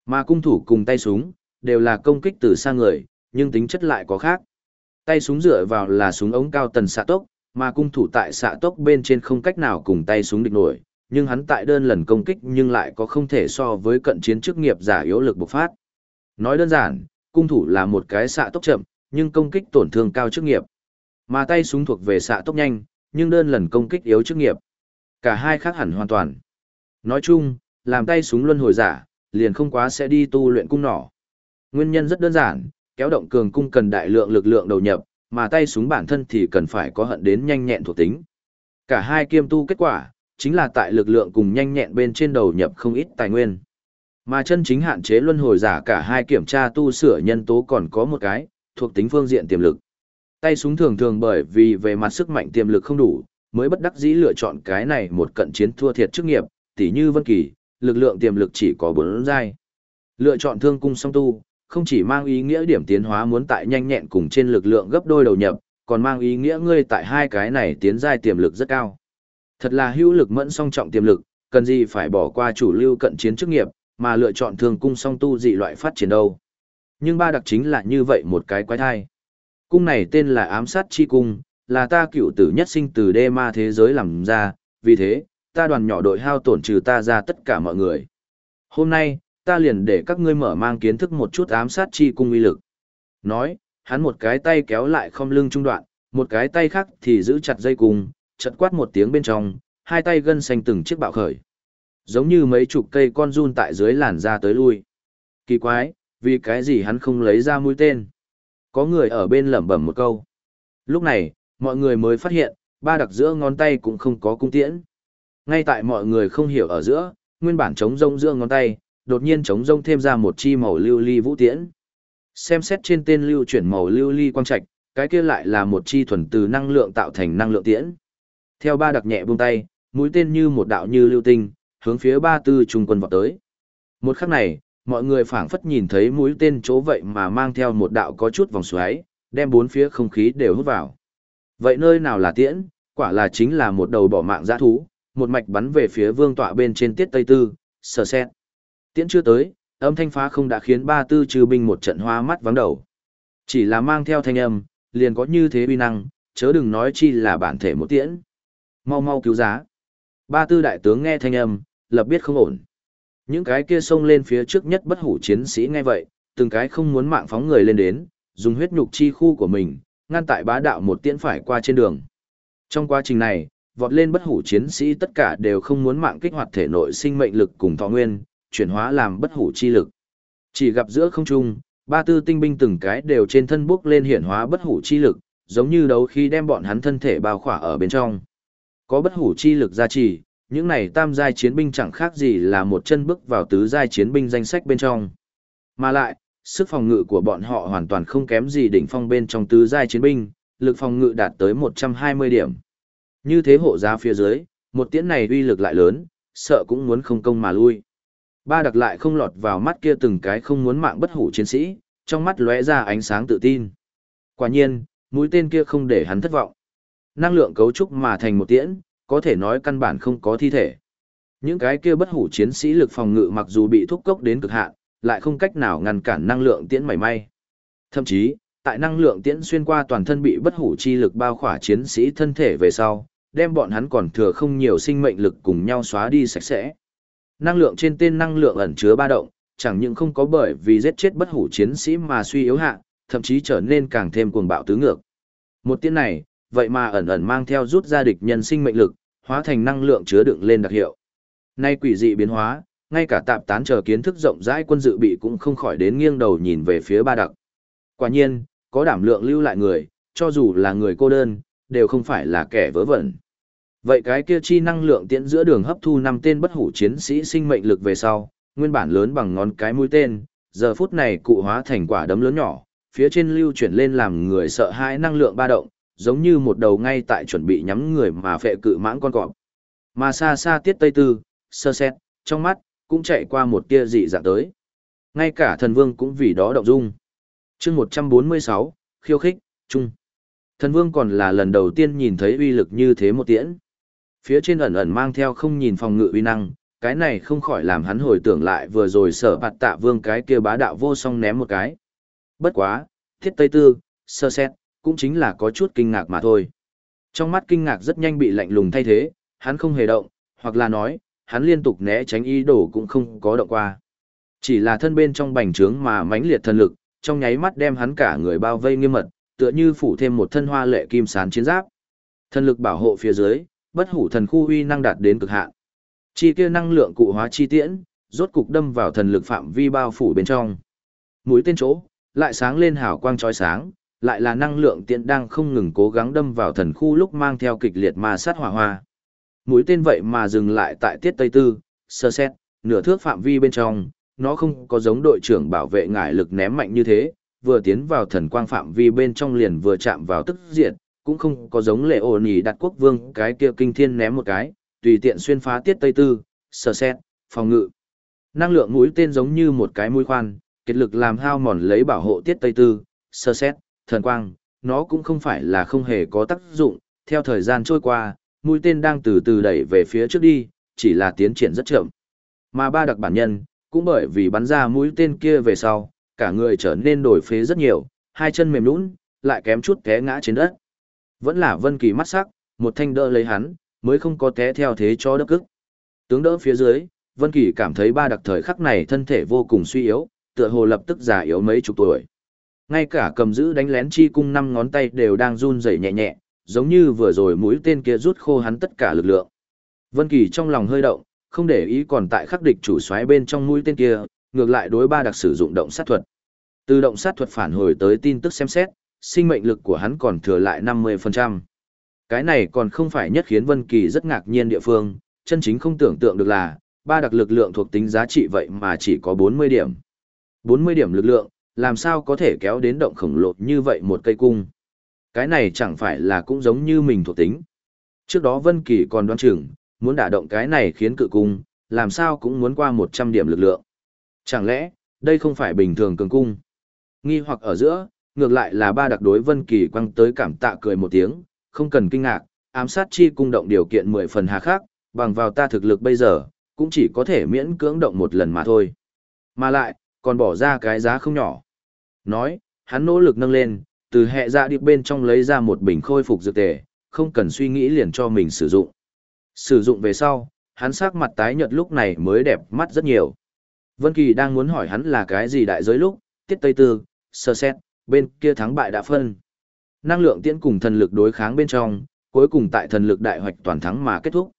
Mà cung thủ cùng tay súng, đều là công kích từ xa người, nhưng tính chất lại có khác. Tay súng dựa vào là súng ống cao tần xạ tốc, mà cung thủ tại xạ tốc bên trên không cách nào cùng tay súng địch nổi, nhưng hắn tại đơn lần công kích nhưng lại có không thể so với cận chiến chức nghiệp giả yếu lực bộc phát. Nói đơn giản, cung thủ là một cái xạ tốc chậm, nhưng công kích tổn thương cao chức nghiệp. Mà tay súng thuộc về xạ tốc nhanh, nhưng đơn lần công kích yếu chức nghiệp. Cả hai khác hẳn hoàn toàn. Nói chung, làm tay súng luân hồi giả, liền không quá sẽ đi tu luyện cung nỏ. Nguyên nhân rất đơn giản, kéo động cường cung cần đại lượng lực lượng đầu nhập, mà tay súng bản thân thì cần phải có hận đến nhanh nhẹn thuộc tính. Cả hai kiêm tu kết quả, chính là tại lực lượng cùng nhanh nhẹn bên trên đầu nhập không ít tài nguyên. Mà chân chính hạn chế luân hồi giả cả hai kiểm tra tu sửa nhân tố còn có một cái, thuộc tính phương diện tiềm lực. Tay súng thường thường bởi vì về mặt sức mạnh tiềm lực không đủ, mới bất đắc dĩ lựa chọn cái này một cận chiến thua thiệt chức nghiệp, tỉ như Vân Kỳ, lực lượng tiềm lực chỉ có 4 giai. Lựa chọn thương cung song tu, không chỉ mang ý nghĩa điểm tiến hóa muốn tại nhanh nhẹn cùng trên lực lượng gấp đôi đầu nhập, còn mang ý nghĩa ngươi tại hai cái này tiến giai tiềm lực rất cao. Thật là hữu lực mẫn song trọng tiềm lực, cần gì phải bỏ qua chủ lưu cận chiến chức nghiệp, mà lựa chọn thường cung song tu dị loại phát triển đâu. Nhưng ba đặc chính là như vậy một cái quái thai. Cung này tên là ám sát chi cung, là ta cựu tử nhất sinh từ đê ma thế giới làm ra, vì thế, ta đoàn nhỏ đội hao tổn trừ ta ra tất cả mọi người. Hôm nay, ta liền để các ngươi mở mang kiến thức một chút ám sát chi cung uy lực. Nói, hắn một cái tay kéo lại không lưng trung đoạn, một cái tay khác thì giữ chặt dây cung, chật quát một tiếng bên trong, hai tay gân xanh từng chiếc bạo khởi. Giống như mấy chục cây con run tại dưới làn da tới lui. Kỳ quái, vì cái gì hắn không lấy ra mũi tên. Có người ở bên lẩm bẩm một câu. Lúc này, mọi người mới phát hiện, ba đặc giữa ngón tay cũng không có cung tiễn. Ngay tại mọi người không hiểu ở giữa, nguyên bản chống rông giữa ngón tay, đột nhiên chống rông thêm ra một chi màu lưu ly vũ tiễn. Xem xét trên tên lưu chuyển màu lưu ly quang trạch, cái kia lại là một chi thuần từ năng lượng tạo thành năng lượng tiễn. Theo ba đặc nhẹ buông tay, mũi tên như một đạo như lưu tinh, hướng phía ba tư trung quân vọt tới. Một khắc này, mọi người phảng phất nhìn thấy mũi tên chỗ vậy mà mang theo một đạo có chút vòng xoáy, đem bốn phía không khí đều hút vào. Vậy nơi nào là tiễn, quả là chính là một đầu bỏ mạng giã thú, một mạch bắn về phía vương tọa bên trên tiết tây tư, sờ xét. Tiễn chưa tới, âm thanh phá không đã khiến ba tư trừ binh một trận hoa mắt vắng đầu. Chỉ là mang theo thanh âm, liền có như thế uy năng, chớ đừng nói chi là bản thể một tiễn. Mau mau cứu giá. Ba tư đại tướng nghe thanh âm, lập biết không ổn. Những cái kia xông lên phía trước nhất bất hủ chiến sĩ nghe vậy, từng cái không muốn mạng phóng người lên đến, dùng huyết nhục chi khu của mình, ngăn tại bá đạo một tiễn phải qua trên đường. Trong quá trình này, vọt lên bất hủ chiến sĩ tất cả đều không muốn mạng kích hoạt thể nội sinh mệnh lực cùng thọ nguyên, chuyển hóa làm bất hủ chi lực. Chỉ gặp giữa không trung, ba tư tinh binh từng cái đều trên thân bước lên hiển hóa bất hủ chi lực, giống như đấu khi đem bọn hắn thân thể bao khỏa ở bên trong. Có bất hủ chi lực gia trì, những này tam giai chiến binh chẳng khác gì là một chân bước vào tứ giai chiến binh danh sách bên trong. Mà lại, sức phòng ngự của bọn họ hoàn toàn không kém gì đỉnh phong bên trong tứ giai chiến binh, lực phòng ngự đạt tới 120 điểm. Như thế hộ giá phía dưới, một tiễn này uy lực lại lớn, sợ cũng muốn không công mà lui. Ba đặc lại không lọt vào mắt kia từng cái không muốn mạng bất hủ chiến sĩ, trong mắt lóe ra ánh sáng tự tin. Quả nhiên, mũi tên kia không để hắn thất vọng. Năng lượng cấu trúc mà thành một tiễn, có thể nói căn bản không có thi thể. Những cái kia bất hủ chiến sĩ lực phòng ngự mặc dù bị thúc cốc đến cực hạn, lại không cách nào ngăn cản năng lượng tiễn mảy may. Thậm chí, tại năng lượng tiễn xuyên qua toàn thân bị bất hủ chi lực bao khỏa chiến sĩ thân thể về sau, đem bọn hắn còn thừa không nhiều sinh mệnh lực cùng nhau xóa đi sạch sẽ. Năng lượng trên tên năng lượng ẩn chứa ba động, chẳng những không có bởi vì giết chết bất hủ chiến sĩ mà suy yếu hạ, thậm chí trở nên càng thêm cuồng bạo tứ ngược. Một tiếng này, vậy mà ẩn ẩn mang theo rút ra địch nhân sinh mệnh lực, hóa thành năng lượng chứa đựng lên đặc hiệu. Nay quỷ dị biến hóa, ngay cả tạp tán chờ kiến thức rộng rãi quân dự bị cũng không khỏi đến nghiêng đầu nhìn về phía ba đặc. Quả nhiên, có đảm lượng lưu lại người, cho dù là người cô đơn, đều không phải là kẻ vớ vẩn. Vậy cái kia chi năng lượng tiễn giữa đường hấp thu năm tên bất hủ chiến sĩ sinh mệnh lực về sau, nguyên bản lớn bằng ngón cái mũi tên, giờ phút này cụ hóa thành quả đấm lớn nhỏ, phía trên lưu chuyển lên làm người sợ hãi năng lượng ba động, giống như một đầu ngay tại chuẩn bị nhắm người mà phệ cự mãng con cọp. Mà xa xa tiết tây tư, sơ xét, trong mắt, cũng chạy qua một tia dị dạng tới. Ngay cả thần vương cũng vì đó động dung. chương 146, khiêu khích, chung. Thần vương còn là lần đầu tiên nhìn thấy uy lực như thế một tiễn. Phía trên ẩn ẩn mang theo không nhìn phòng ngự uy năng, cái này không khỏi làm hắn hồi tưởng lại vừa rồi sở bạt tạ vương cái kia bá đạo vô song ném một cái. Bất quá, thiết tây tư, sơ xét, cũng chính là có chút kinh ngạc mà thôi. Trong mắt kinh ngạc rất nhanh bị lạnh lùng thay thế, hắn không hề động, hoặc là nói, hắn liên tục né tránh ý đồ cũng không có động qua. Chỉ là thân bên trong bành trướng mà mãnh liệt thần lực, trong nháy mắt đem hắn cả người bao vây nghiêm mật, tựa như phủ thêm một thân hoa lệ kim sán chiến giáp. Thần lực bảo hộ phía dưới, bất hủ thần khu uy năng đạt đến cực hạn. Chi kia năng lượng cụ hóa chi tiễn, rốt cục đâm vào thần lực phạm vi bao phủ bên trong. Mũi tên chỗ, lại sáng lên hào quang chói sáng, lại là năng lượng tiễn đang không ngừng cố gắng đâm vào thần khu lúc mang theo kịch liệt ma sát hỏa hoa. Mũi tên vậy mà dừng lại tại tiết tây tư, sơ xét, nửa thước phạm vi bên trong, nó không có giống đội trưởng bảo vệ ngải lực ném mạnh như thế, vừa tiến vào thần quang phạm vi bên trong liền vừa chạm vào tức diệt, cũng không có giống lệ ổ nỉ đặt quốc vương cái kia kinh thiên ném một cái, tùy tiện xuyên phá tiết tây tư, sơ xét, phòng ngự. Năng lượng mũi tên giống như một cái mũi khoan, kết lực làm hao mòn lấy bảo hộ tiết tây tư, sơ xét, thần quang, nó cũng không phải là không hề có tác dụng, theo thời gian trôi qua, mũi tên đang từ từ đẩy về phía trước đi, chỉ là tiến triển rất chậm. Mà ba đặc bản nhân, cũng bởi vì bắn ra mũi tên kia về sau, cả người trở nên đổi phế rất nhiều, hai chân mềm lún lại kém chút té ngã trên đất. Vẫn là Vân Kỳ mắt sắc, một thanh đỡ lấy hắn, mới không có té theo thế cho đất cức. Tướng đỡ phía dưới, Vân Kỳ cảm thấy ba đặc thời khắc này thân thể vô cùng suy yếu, tựa hồ lập tức già yếu mấy chục tuổi. Ngay cả cầm giữ đánh lén chi cung năm ngón tay đều đang run rẩy nhẹ nhẹ, giống như vừa rồi mũi tên kia rút khô hắn tất cả lực lượng. Vân Kỳ trong lòng hơi động, không để ý còn tại khắc địch chủ xoáy bên trong mũi tên kia, ngược lại đối ba đặc sử dụng động sát thuật. Từ động sát thuật phản hồi tới tin tức xem xét, sinh mệnh lực của hắn còn thừa lại 50%. Cái này còn không phải nhất khiến Vân Kỳ rất ngạc nhiên địa phương, chân chính không tưởng tượng được là, ba đặc lực lượng thuộc tính giá trị vậy mà chỉ có 40 điểm. 40 điểm lực lượng, làm sao có thể kéo đến động khổng lồ như vậy một cây cung. Cái này chẳng phải là cũng giống như mình thuộc tính. Trước đó Vân Kỳ còn đoán chừng, muốn đả động cái này khiến cự cung, làm sao cũng muốn qua 100 điểm lực lượng. Chẳng lẽ, đây không phải bình thường cường cung? Nghi hoặc ở giữa, ngược lại là ba đặc đối Vân Kỳ quăng tới cảm tạ cười một tiếng, không cần kinh ngạc, ám sát chi cung động điều kiện 10 phần hà khắc, bằng vào ta thực lực bây giờ, cũng chỉ có thể miễn cưỡng động một lần mà thôi. Mà lại, còn bỏ ra cái giá không nhỏ. Nói, hắn nỗ lực nâng lên, từ hệ dạ điệp bên trong lấy ra một bình khôi phục dược tề, không cần suy nghĩ liền cho mình sử dụng. Sử dụng về sau, hắn sắc mặt tái nhợt lúc này mới đẹp mắt rất nhiều. Vân Kỳ đang muốn hỏi hắn là cái gì đại giới lúc, tiết tây tư, sơ xét, bên kia thắng bại đã phân. Năng lượng tiễn cùng thần lực đối kháng bên trong, cuối cùng tại thần lực đại hoạch toàn thắng mà kết thúc.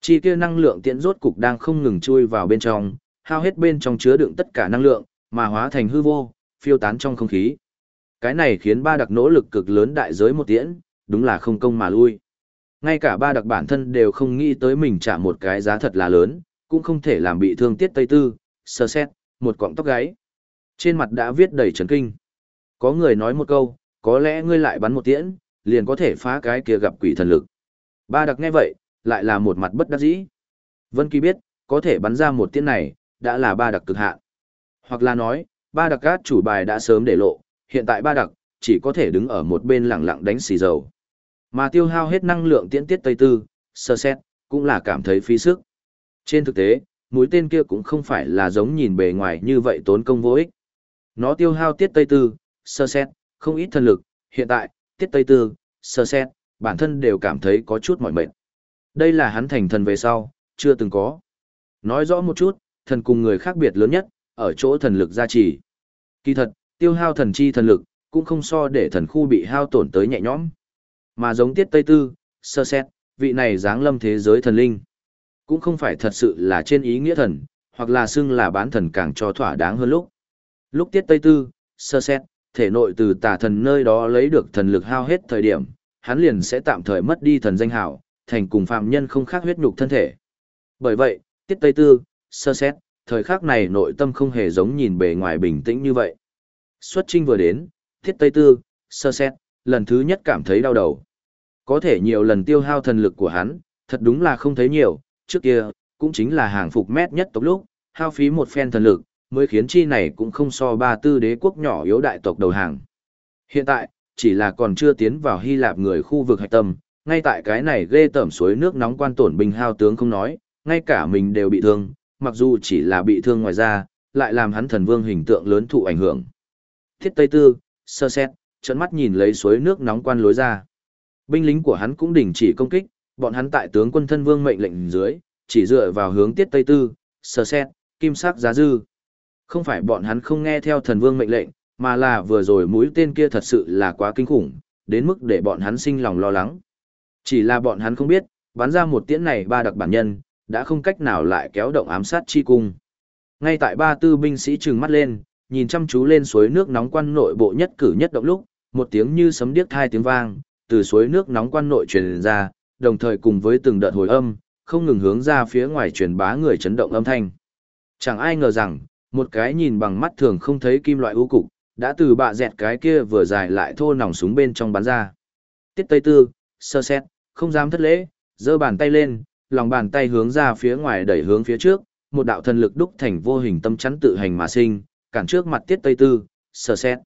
Chi kia năng lượng tiễn rốt cục đang không ngừng chui vào bên trong, hao hết bên trong chứa đựng tất cả năng lượng, mà hóa thành hư vô, phiêu tán trong không khí. Cái này khiến ba đặc nỗ lực cực lớn đại giới một tiễn, đúng là không công mà lui. Ngay cả ba đặc bản thân đều không nghĩ tới mình trả một cái giá thật là lớn, cũng không thể làm bị thương tiết tây tư, sơ xét, một cọng tóc gáy. Trên mặt đã viết đầy chấn kinh. Có người nói một câu, có lẽ ngươi lại bắn một tiễn, liền có thể phá cái kia gặp quỷ thần lực. Ba đặc nghe vậy, lại là một mặt bất đắc dĩ. Vân Kỳ biết, có thể bắn ra một tiễn này, đã là ba đặc cực hạn. Hoặc là nói, ba đặc cát chủ bài đã sớm để lộ, hiện tại ba đặc, chỉ có thể đứng ở một bên lặng lặng đánh xì dầu. Mà tiêu hao hết năng lượng tiễn tiết tây tư, sơ xét, cũng là cảm thấy phí sức. Trên thực tế, mũi tên kia cũng không phải là giống nhìn bề ngoài như vậy tốn công vô ích. Nó tiêu hao tiết tây tư, sơ xét, không ít thân lực, hiện tại, tiết tây tư, sơ xét, bản thân đều cảm thấy có chút mỏi mệt. Đây là hắn thành thần về sau, chưa từng có. Nói rõ một chút, thần cùng người khác biệt lớn nhất, ở chỗ thần lực gia trì. Kỳ thật, tiêu hao thần chi thần lực, cũng không so để thần khu bị hao tổn tới nhẹ nhõm. Mà giống tiết Tây Tư, sơ xét, vị này dáng lâm thế giới thần linh. Cũng không phải thật sự là trên ý nghĩa thần, hoặc là xưng là bán thần càng cho thỏa đáng hơn lúc. Lúc tiết Tây Tư, sơ xét, thể nội từ tà thần nơi đó lấy được thần lực hao hết thời điểm, hắn liền sẽ tạm thời mất đi thần danh hảo, thành cùng phạm nhân không khác huyết nhục thân thể. Bởi vậy, tiết Tây Tư, sơ xét, thời khắc này nội tâm không hề giống nhìn bề ngoài bình tĩnh như vậy. Xuất trinh vừa đến, tiết Tây Tư, sơ xét, lần thứ nhất cảm thấy đau đầu. Có thể nhiều lần tiêu hao thần lực của hắn, thật đúng là không thấy nhiều, trước kia, cũng chính là hàng phục mét nhất tộc lúc, hao phí một phen thần lực, mới khiến chi này cũng không so ba tư đế quốc nhỏ yếu đại tộc đầu hàng. Hiện tại, chỉ là còn chưa tiến vào Hy Lạp người khu vực hạch tâm, ngay tại cái này ghê tẩm suối nước nóng quan tổn binh hao tướng không nói, ngay cả mình đều bị thương, mặc dù chỉ là bị thương ngoài ra, lại làm hắn thần vương hình tượng lớn thụ ảnh hưởng. Thiết Tây Tư, sơ xét, trận mắt nhìn lấy suối nước nóng quan lối ra. Binh lính của hắn cũng đình chỉ công kích, bọn hắn tại tướng quân thân vương mệnh lệnh dưới, chỉ dựa vào hướng tiết Tây Tư, sơ xét, kim sắc giá dư. Không phải bọn hắn không nghe theo thần vương mệnh lệnh, mà là vừa rồi mũi tên kia thật sự là quá kinh khủng, đến mức để bọn hắn sinh lòng lo lắng. Chỉ là bọn hắn không biết, bắn ra một tiễn này ba đặc bản nhân, đã không cách nào lại kéo động ám sát chi cung. Ngay tại ba tư binh sĩ trừng mắt lên, nhìn chăm chú lên suối nước nóng quan nội bộ nhất cử nhất động lúc, một tiếng như sấm điếc hai tiếng vang, từ suối nước nóng quan nội truyền ra, đồng thời cùng với từng đợt hồi âm, không ngừng hướng ra phía ngoài truyền bá người chấn động âm thanh. Chẳng ai ngờ rằng, một cái nhìn bằng mắt thường không thấy kim loại ưu cục, đã từ bạ dẹt cái kia vừa dài lại thô nòng súng bên trong bắn ra. Tiết Tây Tư, sơ xét, không dám thất lễ, giơ bàn tay lên, lòng bàn tay hướng ra phía ngoài đẩy hướng phía trước, một đạo thần lực đúc thành vô hình tâm chắn tự hành mà sinh, cản trước mặt Tiết Tây Tư, sơ xét.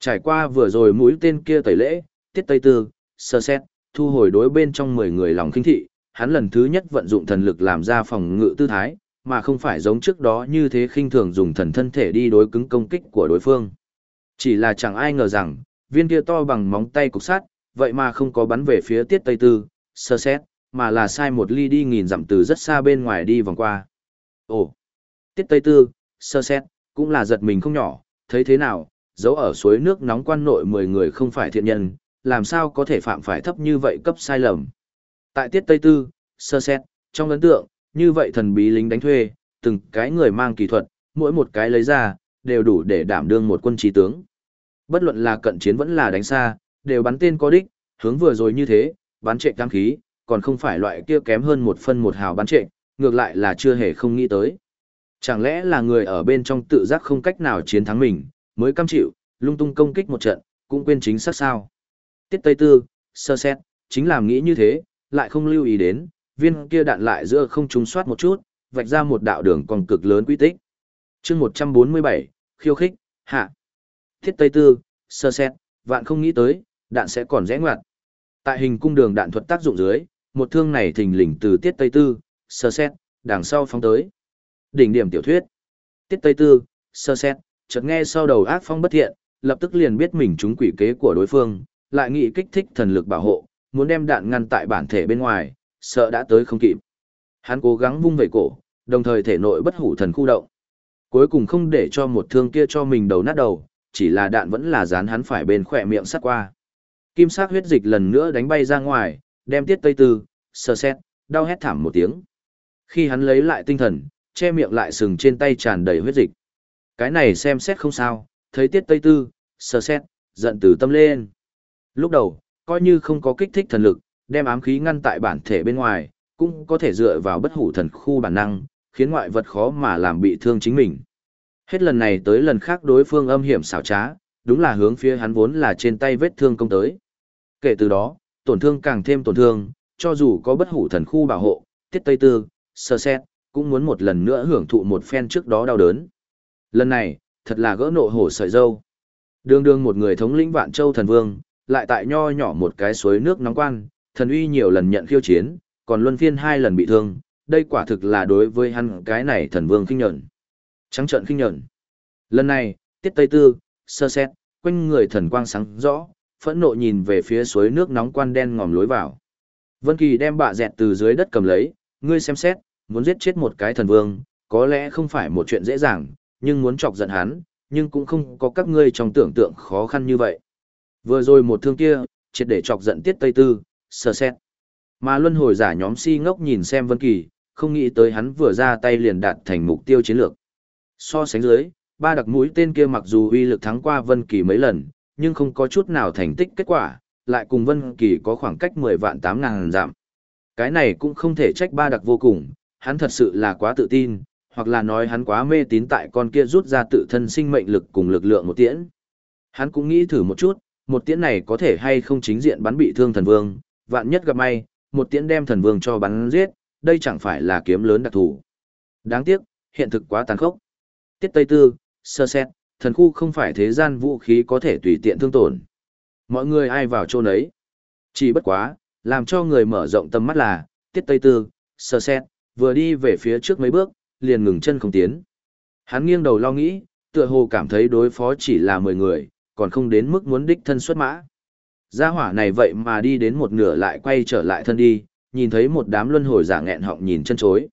Trải qua vừa rồi mũi tên kia tẩy lễ, Tiết Tây Tư, sơ xét, thu hồi đối bên trong 10 người lòng kinh thị, hắn lần thứ nhất vận dụng thần lực làm ra phòng ngự tư thái, mà không phải giống trước đó như thế khinh thường dùng thần thân thể đi đối cứng công kích của đối phương. Chỉ là chẳng ai ngờ rằng, viên kia to bằng móng tay cục sát, vậy mà không có bắn về phía tiết tây tư, sơ xét, mà là sai một ly đi nghìn dặm từ rất xa bên ngoài đi vòng qua. Ồ, tiết tây tư, sơ xét, cũng là giật mình không nhỏ, thấy thế nào, giấu ở suối nước nóng quan nội 10 người không phải thiện nhân, làm sao có thể phạm phải thấp như vậy cấp sai lầm. Tại tiết tây tư, sơ xét, trong ấn tượng, như vậy thần bí lính đánh thuê, từng cái người mang kỹ thuật, mỗi một cái lấy ra, đều đủ để đảm đương một quân trí tướng. Bất luận là cận chiến vẫn là đánh xa, đều bắn tên có đích, hướng vừa rồi như thế, bắn trệ cam khí, còn không phải loại kia kém hơn một phân một hào bắn trệ, ngược lại là chưa hề không nghĩ tới. Chẳng lẽ là người ở bên trong tự giác không cách nào chiến thắng mình, mới cam chịu, lung tung công kích một trận, cũng quên chính xác sao. Tiết Tây Tư, sơ xét, chính làm nghĩ như thế, lại không lưu ý đến, viên kia đạn lại giữa không trung soát một chút, vạch ra một đạo đường còn cực lớn quy tích. chương 147, khiêu khích, hạ. Thiết Tây Tư, sơ xét, vạn không nghĩ tới, đạn sẽ còn rẽ ngoặt. Tại hình cung đường đạn thuật tác dụng dưới, một thương này thình lình từ tiết Tây Tư, sơ xét, đằng sau phóng tới. Đỉnh điểm tiểu thuyết. Tiết Tây Tư, sơ xét, chợt nghe sau đầu ác phong bất thiện, lập tức liền biết mình trúng quỷ kế của đối phương, lại nghĩ kích thích thần lực bảo hộ, muốn đem đạn ngăn tại bản thể bên ngoài, sợ đã tới không kịp. Hắn cố gắng vung về cổ, đồng thời thể nội bất hủ thần khu động. Cuối cùng không để cho một thương kia cho mình đầu nát đầu, chỉ là đạn vẫn là dán hắn phải bên khỏe miệng sắt qua. Kim sắc huyết dịch lần nữa đánh bay ra ngoài, đem tiết tây tư, sơ xét, đau hét thảm một tiếng. Khi hắn lấy lại tinh thần, che miệng lại sừng trên tay tràn đầy huyết dịch. Cái này xem xét không sao, thấy tiết tây tư, sơ xét, giận từ tâm lên. Lúc đầu, coi như không có kích thích thần lực, đem ám khí ngăn tại bản thể bên ngoài, cũng có thể dựa vào bất hủ thần khu bản năng, khiến ngoại vật khó mà làm bị thương chính mình. Hết lần này tới lần khác đối phương âm hiểm xảo trá, đúng là hướng phía hắn vốn là trên tay vết thương công tới. Kể từ đó, tổn thương càng thêm tổn thương, cho dù có bất hủ thần khu bảo hộ, tiết tây tư, sơ xét, cũng muốn một lần nữa hưởng thụ một phen trước đó đau đớn. Lần này, thật là gỡ nộ hổ sợi dâu. Đương đương một người thống lĩnh vạn châu thần vương, lại tại nho nhỏ một cái suối nước nóng quan, thần uy nhiều lần nhận khiêu chiến, còn luân phiên hai lần bị thương, đây quả thực là đối với hắn cái này thần vương kinh nhận. Trắng trợn kinh nhận. Lần này, tiết tây tư, sơ xét, quanh người thần quang sáng rõ, phẫn nộ nhìn về phía suối nước nóng quan đen ngòm lối vào. Vân Kỳ đem bạ dẹt từ dưới đất cầm lấy, ngươi xem xét, muốn giết chết một cái thần vương, có lẽ không phải một chuyện dễ dàng, nhưng muốn chọc giận hắn, nhưng cũng không có các ngươi trong tưởng tượng khó khăn như vậy. Vừa rồi một thương kia, triệt để chọc giận tiết tây tư, sơ xét. Mà luân hồi giả nhóm si ngốc nhìn xem Vân Kỳ, không nghĩ tới hắn vừa ra tay liền đạt thành mục tiêu chiến lược. So sánh dưới, ba đặc mũi tên kia mặc dù uy lực thắng qua Vân Kỳ mấy lần, nhưng không có chút nào thành tích kết quả, lại cùng Vân Kỳ có khoảng cách 10 vạn 8 ngàn giảm. Cái này cũng không thể trách ba đặc vô cùng, hắn thật sự là quá tự tin, hoặc là nói hắn quá mê tín tại con kia rút ra tự thân sinh mệnh lực cùng lực lượng một tiễn. Hắn cũng nghĩ thử một chút, một tiễn này có thể hay không chính diện bắn bị thương thần vương, vạn nhất gặp may, một tiễn đem thần vương cho bắn giết, đây chẳng phải là kiếm lớn đặc thù. Đáng tiếc, hiện thực quá tàn khốc. Tiết Tây Tư, sơ xét, thần khu không phải thế gian vũ khí có thể tùy tiện thương tổn. Mọi người ai vào chỗ nấy. Chỉ bất quá, làm cho người mở rộng tầm mắt là, Tiết Tây Tư, sơ xét, vừa đi về phía trước mấy bước, liền ngừng chân không tiến. Hắn nghiêng đầu lo nghĩ, tựa hồ cảm thấy đối phó chỉ là 10 người, còn không đến mức muốn đích thân xuất mã. Gia hỏa này vậy mà đi đến một nửa lại quay trở lại thân đi, nhìn thấy một đám luân hồi giả nghẹn họng nhìn chân chối.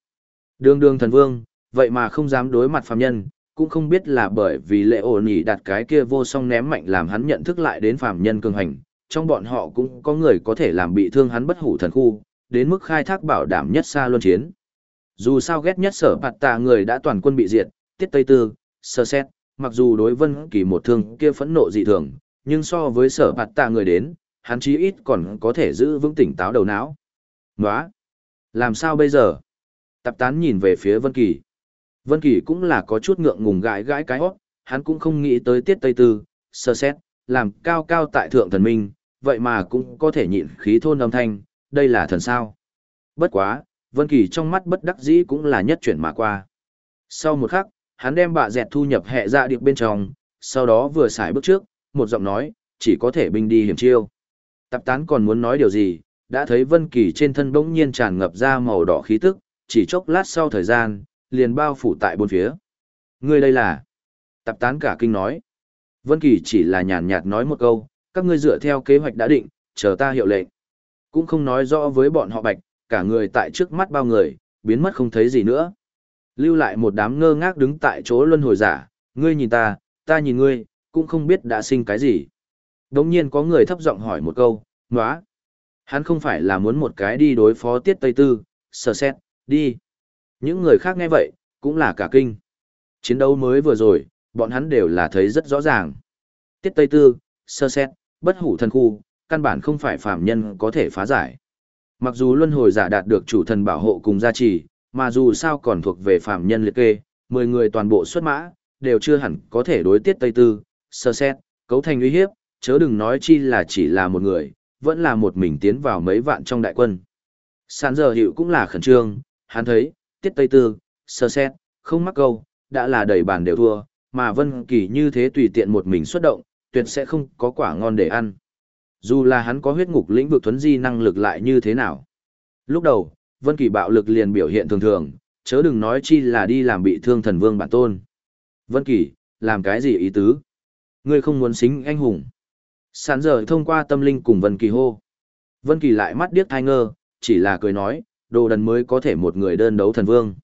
Đường đường thần vương, vậy mà không dám đối mặt phàm nhân, cũng không biết là bởi vì lệ ổn nhỉ đặt cái kia vô song ném mạnh làm hắn nhận thức lại đến phàm nhân cường hành, trong bọn họ cũng có người có thể làm bị thương hắn bất hủ thần khu, đến mức khai thác bảo đảm nhất xa luân chiến. Dù sao ghét nhất sở bạt tạ người đã toàn quân bị diệt, tiết tây tư, sơ xét, mặc dù đối vân kỳ một thương kia phẫn nộ dị thường, nhưng so với sở bạt tạ người đến, hắn chí ít còn có thể giữ vững tỉnh táo đầu não. Nóa! Làm sao bây giờ? Tạp tán nhìn về phía Vân Kỳ. Vân Kỳ cũng là có chút ngượng ngùng gãi gãi cái hót, hắn cũng không nghĩ tới tiết tây tư, sơ xét, làm cao cao tại thượng thần minh, vậy mà cũng có thể nhịn khí thôn âm thanh, đây là thần sao. Bất quá, Vân Kỳ trong mắt bất đắc dĩ cũng là nhất chuyển mà qua. Sau một khắc, hắn đem bạ dẹt thu nhập hệ dạ điệp bên trong, sau đó vừa xài bước trước, một giọng nói, chỉ có thể binh đi hiểm chiêu. Tạp tán còn muốn nói điều gì, đã thấy Vân Kỳ trên thân bỗng nhiên tràn ngập ra màu đỏ khí tức, chỉ chốc lát sau thời gian, liền bao phủ tại bốn phía. Ngươi đây là? Tạp tán cả kinh nói. Vân Kỳ chỉ là nhàn nhạt nói một câu, các ngươi dựa theo kế hoạch đã định, chờ ta hiệu lệnh. Cũng không nói rõ với bọn họ bạch, cả người tại trước mắt bao người, biến mất không thấy gì nữa. Lưu lại một đám ngơ ngác đứng tại chỗ luân hồi giả, ngươi nhìn ta, ta nhìn ngươi, cũng không biết đã sinh cái gì. Đống nhiên có người thấp giọng hỏi một câu, nóa. Hắn không phải là muốn một cái đi đối phó tiết Tây Tư, sờ xét, đi. Những người khác nghe vậy, cũng là cả kinh. Chiến đấu mới vừa rồi, bọn hắn đều là thấy rất rõ ràng. Tiết Tây Tư, sơ xét, bất hủ thần khu, căn bản không phải phàm nhân có thể phá giải. Mặc dù luân hồi giả đạt được chủ thần bảo hộ cùng gia trì, mà dù sao còn thuộc về phàm nhân liệt kê, 10 người toàn bộ xuất mã, đều chưa hẳn có thể đối tiết Tây Tư, sơ xét, cấu thành uy hiếp, chớ đừng nói chi là chỉ là một người, vẫn là một mình tiến vào mấy vạn trong đại quân. Sàn giờ hiệu cũng là khẩn trương, hắn thấy, tiết tây tư, sơ xét, không mắc câu, đã là đầy bàn đều thua, mà Vân Kỳ như thế tùy tiện một mình xuất động, tuyệt sẽ không có quả ngon để ăn. Dù là hắn có huyết ngục lĩnh vực thuấn di năng lực lại như thế nào. Lúc đầu, Vân Kỳ bạo lực liền biểu hiện thường thường, chớ đừng nói chi là đi làm bị thương thần vương bản tôn. Vân Kỳ, làm cái gì ý tứ? Ngươi không muốn xính anh hùng. Sản giờ thông qua tâm linh cùng Vân Kỳ hô. Vân Kỳ lại mắt điếc thai ngơ, chỉ là cười nói, đồ đần mới có thể một người đơn đấu thần vương.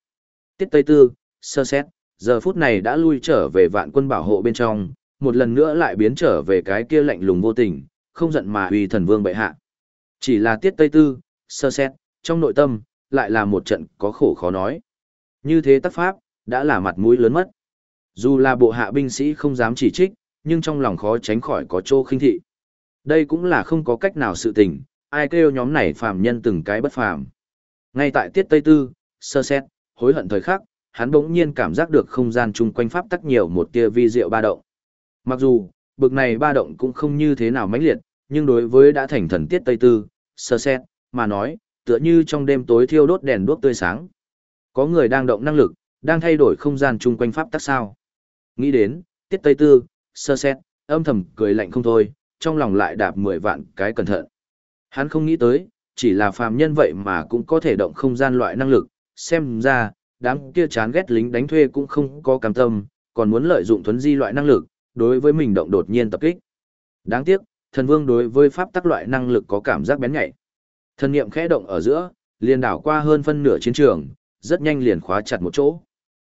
Tiết Tây Tư, sơ xét, giờ phút này đã lui trở về vạn quân bảo hộ bên trong, một lần nữa lại biến trở về cái kia lạnh lùng vô tình, không giận mà uy thần vương bệ hạ. Chỉ là Tiết Tây Tư, sơ xét, trong nội tâm, lại là một trận có khổ khó nói. Như thế tác pháp, đã là mặt mũi lớn mất. Dù là bộ hạ binh sĩ không dám chỉ trích, nhưng trong lòng khó tránh khỏi có chỗ khinh thị. Đây cũng là không có cách nào sự tình, ai kêu nhóm này phàm nhân từng cái bất phàm. Ngay tại tiết Tây Tư, sơ xét, hối hận thời khắc, hắn bỗng nhiên cảm giác được không gian chung quanh pháp tắc nhiều một tia vi diệu ba động. Mặc dù, bực này ba động cũng không như thế nào mãnh liệt, nhưng đối với đã thành thần tiết Tây Tư, sơ xét, mà nói, tựa như trong đêm tối thiêu đốt đèn đuốc tươi sáng. Có người đang động năng lực, đang thay đổi không gian chung quanh pháp tắc sao. Nghĩ đến, tiết Tây Tư, sơ xét, âm thầm cười lạnh không thôi, trong lòng lại đạp mười vạn cái cẩn thận. Hắn không nghĩ tới, chỉ là phàm nhân vậy mà cũng có thể động không gian loại năng lực, xem ra, đám kia chán ghét lính đánh thuê cũng không có cam tâm, còn muốn lợi dụng thuấn di loại năng lực, đối với mình động đột nhiên tập kích. Đáng tiếc, thần vương đối với pháp tắc loại năng lực có cảm giác bén nhạy. Thần niệm khẽ động ở giữa, liền đảo qua hơn phân nửa chiến trường, rất nhanh liền khóa chặt một chỗ.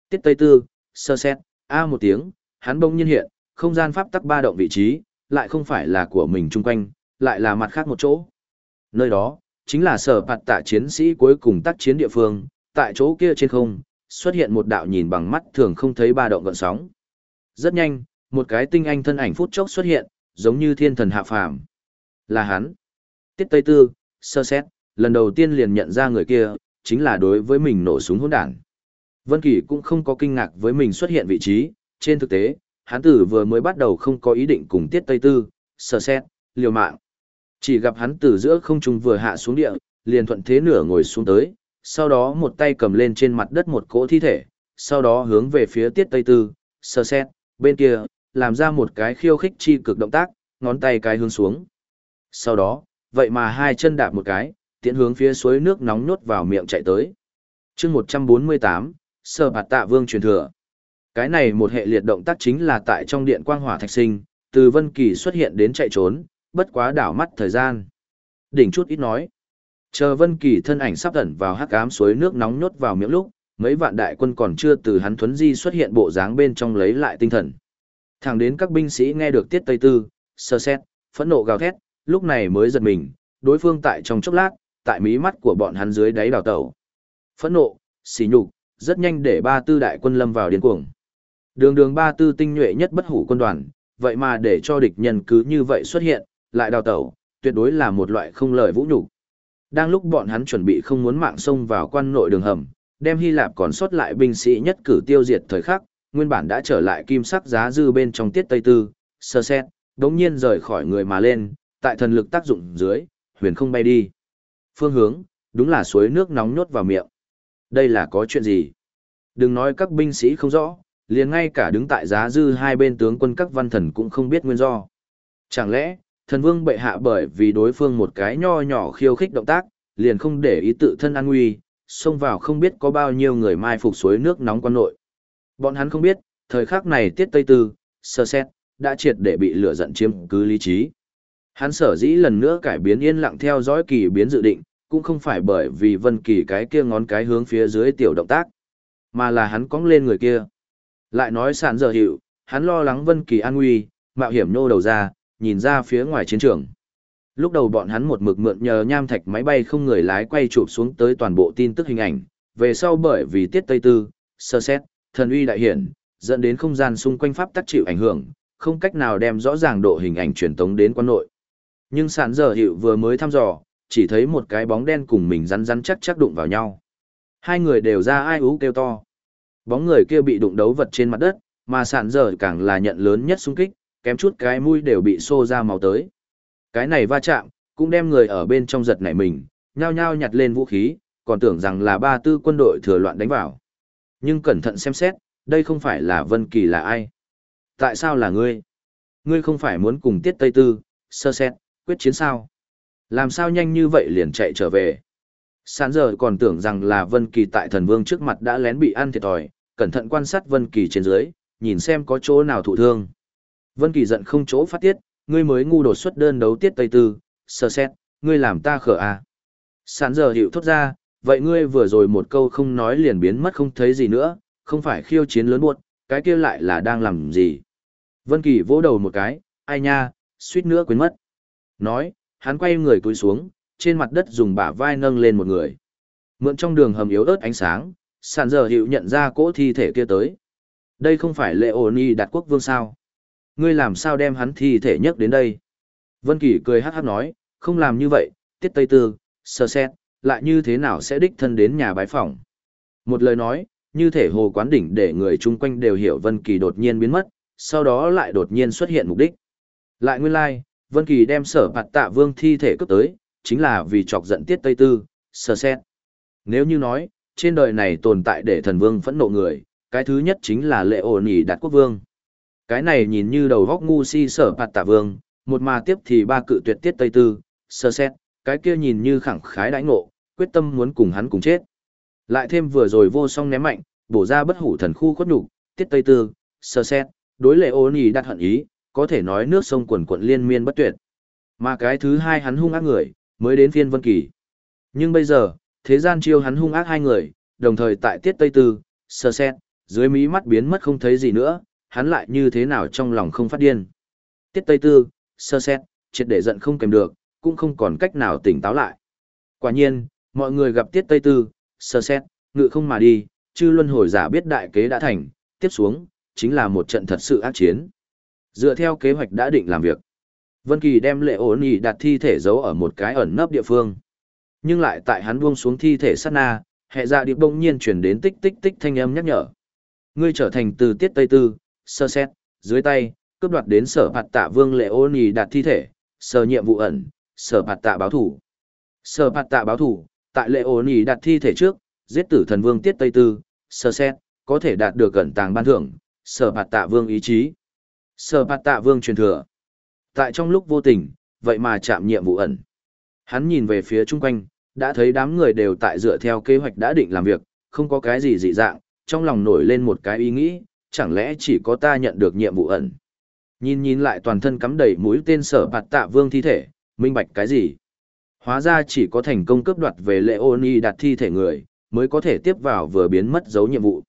Tiết Tây Tư, sơ xét, a một tiếng, hắn bỗng nhiên hiện, không gian pháp tắc ba động vị trí, lại không phải là của mình chung quanh, lại là mặt khác một chỗ. Nơi đó, chính là sở phạt tạ chiến sĩ cuối cùng tác chiến địa phương, tại chỗ kia trên không, xuất hiện một đạo nhìn bằng mắt thường không thấy ba động gợn sóng. Rất nhanh, một cái tinh anh thân ảnh phút chốc xuất hiện, giống như thiên thần hạ phàm. Là hắn. Tiết Tây Tư, sơ xét, lần đầu tiên liền nhận ra người kia, chính là đối với mình nổ súng hỗn đản. Vân Kỳ cũng không có kinh ngạc với mình xuất hiện vị trí, trên thực tế, hắn tử vừa mới bắt đầu không có ý định cùng Tiết Tây Tư, sơ xét, liều mạng. Chỉ gặp hắn từ giữa không trung vừa hạ xuống địa, liền thuận thế nửa ngồi xuống tới, sau đó một tay cầm lên trên mặt đất một cỗ thi thể, sau đó hướng về phía Tiết Tây Tư, sơ xét, bên kia, làm ra một cái khiêu khích chi cực động tác, ngón tay cái hướng xuống. Sau đó, vậy mà hai chân đạp một cái, tiện hướng phía suối nước nóng nhốt vào miệng chạy tới. chương 148, sờ Bạt Tạ Vương truyền thừa. Cái này một hệ liệt động tác chính là tại trong điện quang hỏa thạch sinh, từ Vân Kỳ xuất hiện đến chạy trốn, bất quá đảo mắt thời gian. Đỉnh chút ít nói. Chờ Vân Kỳ thân ảnh sắp ẩn vào hắc ám suối nước nóng nhốt vào miệng lúc, mấy vạn đại quân còn chưa từ hắn thuấn di xuất hiện bộ dáng bên trong lấy lại tinh thần. Thẳng đến các binh sĩ nghe được tiết tây tư, sơ xét, phẫn nộ gào thét, lúc này mới giật mình, đối phương tại trong chốc lát, tại mí mắt của bọn hắn dưới đáy đào tẩu. Phẫn nộ, xỉ nhục, rất nhanh để ba tư đại quân lâm vào điên cuồng. Đường đường ba tư tinh nhuệ nhất bất hủ quân đoàn, vậy mà để cho địch nhân cứ như vậy xuất hiện, lại đào tẩu, tuyệt đối là một loại không lời vũ nhục. Đang lúc bọn hắn chuẩn bị không muốn mạng xông vào quan nội đường hầm, đem Hy Lạp còn sót lại binh sĩ nhất cử tiêu diệt thời khắc, nguyên bản đã trở lại kim sắc giá dư bên trong tiết Tây Tư, sơ xét, đống nhiên rời khỏi người mà lên, tại thần lực tác dụng dưới, huyền không bay đi. Phương hướng, đúng là suối nước nóng nhốt vào miệng. Đây là có chuyện gì? Đừng nói các binh sĩ không rõ, liền ngay cả đứng tại giá dư hai bên tướng quân các văn thần cũng không biết nguyên do. Chẳng lẽ, thần vương bệ hạ bởi vì đối phương một cái nho nhỏ khiêu khích động tác, liền không để ý tự thân an nguy, xông vào không biết có bao nhiêu người mai phục suối nước nóng quan nội. Bọn hắn không biết, thời khắc này tiết tây tư, sơ xét, đã triệt để bị lửa giận chiếm cứ lý trí. Hắn sở dĩ lần nữa cải biến yên lặng theo dõi kỳ biến dự định, cũng không phải bởi vì vân kỳ cái kia ngón cái hướng phía dưới tiểu động tác, mà là hắn cong lên người kia. Lại nói sàn giờ hiệu, hắn lo lắng vân kỳ an nguy, mạo hiểm nô đầu ra, nhìn ra phía ngoài chiến trường. Lúc đầu bọn hắn một mực mượn nhờ nham thạch máy bay không người lái quay chụp xuống tới toàn bộ tin tức hình ảnh, về sau bởi vì tiết tây tư, sơ xét, thần uy đại hiển, dẫn đến không gian xung quanh pháp tắc chịu ảnh hưởng, không cách nào đem rõ ràng độ hình ảnh truyền tống đến quan nội. Nhưng sản giờ hiệu vừa mới thăm dò, chỉ thấy một cái bóng đen cùng mình rắn rắn chắc chắc đụng vào nhau. Hai người đều ra ai ú kêu to. Bóng người kia bị đụng đấu vật trên mặt đất, mà sạn giờ càng là nhận lớn nhất xung kích, kém chút cái mũi đều bị xô ra máu tới. Cái này va chạm, cũng đem người ở bên trong giật nảy mình, nhao nhao nhặt lên vũ khí, còn tưởng rằng là ba tư quân đội thừa loạn đánh vào. Nhưng cẩn thận xem xét, đây không phải là Vân Kỳ là ai. Tại sao là ngươi? Ngươi không phải muốn cùng Tiết Tây Tư, sơ xét, quyết chiến sao? Làm sao nhanh như vậy liền chạy trở về? Sán giờ còn tưởng rằng là Vân Kỳ tại thần vương trước mặt đã lén bị ăn thiệt thòi, cẩn thận quan sát Vân Kỳ trên dưới, nhìn xem có chỗ nào thụ thương. Vân Kỳ giận không chỗ phát tiết, ngươi mới ngu đột xuất đơn đấu tiết Tây Tư, sơ xét, ngươi làm ta khở à. Sán giờ hiểu thốt ra, vậy ngươi vừa rồi một câu không nói liền biến mất không thấy gì nữa, không phải khiêu chiến lớn buộc, cái kia lại là đang làm gì. Vân Kỳ vỗ đầu một cái, ai nha, suýt nữa quên mất. Nói, hắn quay người cúi xuống, trên mặt đất dùng bả vai nâng lên một người. Mượn trong đường hầm yếu ớt ánh sáng, sàn giờ hiệu nhận ra cỗ thi thể kia tới. Đây không phải lệ ổn y đặt quốc vương sao. Ngươi làm sao đem hắn thi thể nhất đến đây? Vân Kỳ cười hát hát nói, không làm như vậy, tiết tây tư, sơ xét, lại như thế nào sẽ đích thân đến nhà bái phỏng. Một lời nói, như thể hồ quán đỉnh để người chung quanh đều hiểu Vân Kỳ đột nhiên biến mất, sau đó lại đột nhiên xuất hiện mục đích. Lại nguyên lai, like, Vân Kỳ đem sở bạt tạ vương thi thể cướp tới, chính là vì chọc giận tiết Tây Tư, sơ xét. Nếu như nói, trên đời này tồn tại để thần vương phẫn nộ người, cái thứ nhất chính là lệ ổn ỉ đạt quốc vương. Cái này nhìn như đầu góc ngu si sở phạt tạ vương, một mà tiếp thì ba cự tuyệt tiết Tây Tư, sơ xét, cái kia nhìn như khẳng khái đãi ngộ, quyết tâm muốn cùng hắn cùng chết. Lại thêm vừa rồi vô song ném mạnh, bổ ra bất hủ thần khu khuất nhục, tiết Tây Tư, sơ xét, đối lệ ổn ỉ đạt hận ý, có thể nói nước sông quần quận liên miên bất tuyệt. Mà cái thứ hai hắn hung ác người, mới đến phiên Vân Kỳ. Nhưng bây giờ, thế gian chiêu hắn hung ác hai người, đồng thời tại tiết Tây Tư, sơ xét, dưới mí mắt biến mất không thấy gì nữa, hắn lại như thế nào trong lòng không phát điên. Tiết Tây Tư, sơ xét, triệt để giận không kèm được, cũng không còn cách nào tỉnh táo lại. Quả nhiên, mọi người gặp Tiết Tây Tư, sơ xét, ngự không mà đi, chư luân hồi giả biết đại kế đã thành, tiếp xuống, chính là một trận thật sự ác chiến. Dựa theo kế hoạch đã định làm việc, Vân Kỳ đem lệ ổn ý đặt thi thể giấu ở một cái ẩn nấp địa phương. Nhưng lại tại hắn buông xuống thi thể sát na, hệ dạ điệp bỗng nhiên chuyển đến tích tích tích thanh âm nhắc nhở. Ngươi trở thành từ tiết Tây Tư, sơ xét, dưới tay, cướp đoạt đến sở phạt tạ vương lệ ô nì đặt thi thể, sở nhiệm vụ ẩn, sở phạt tạ báo thủ. Sở phạt tạ báo thủ, tại lệ ô nì đặt thi thể trước, giết tử thần vương tiết Tây Tư, sơ xét, có thể đạt được cẩn tàng ban thưởng, sở phạt tạ vương ý chí. Sở phạt tạ vương truyền thừa. Tại trong lúc vô tình, vậy mà chạm nhiệm vụ ẩn. Hắn nhìn về phía chung quanh, đã thấy đám người đều tại dựa theo kế hoạch đã định làm việc, không có cái gì dị dạng, trong lòng nổi lên một cái ý nghĩ, chẳng lẽ chỉ có ta nhận được nhiệm vụ ẩn. Nhìn nhìn lại toàn thân cắm đầy mũi tên sở bạt tạ vương thi thể, minh bạch cái gì? Hóa ra chỉ có thành công cướp đoạt về lệ ôn y đặt thi thể người, mới có thể tiếp vào vừa biến mất dấu nhiệm vụ.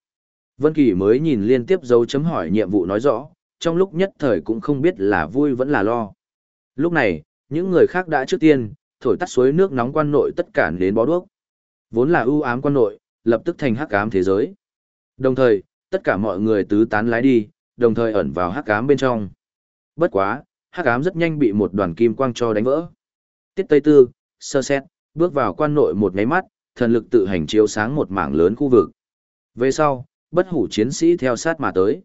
Vân Kỳ mới nhìn liên tiếp dấu chấm hỏi nhiệm vụ nói rõ, trong lúc nhất thời cũng không biết là vui vẫn là lo. Lúc này, những người khác đã trước tiên, thổi tắt suối nước nóng quan nội tất cả đến bó đuốc. Vốn là ưu ám quan nội, lập tức thành hắc ám thế giới. Đồng thời, tất cả mọi người tứ tán lái đi, đồng thời ẩn vào hắc ám bên trong. Bất quá, hắc ám rất nhanh bị một đoàn kim quang cho đánh vỡ. Tiết Tây Tư, sơ xét, bước vào quan nội một ngáy mắt, thần lực tự hành chiếu sáng một mảng lớn khu vực. Về sau, bất hủ chiến sĩ theo sát mà tới.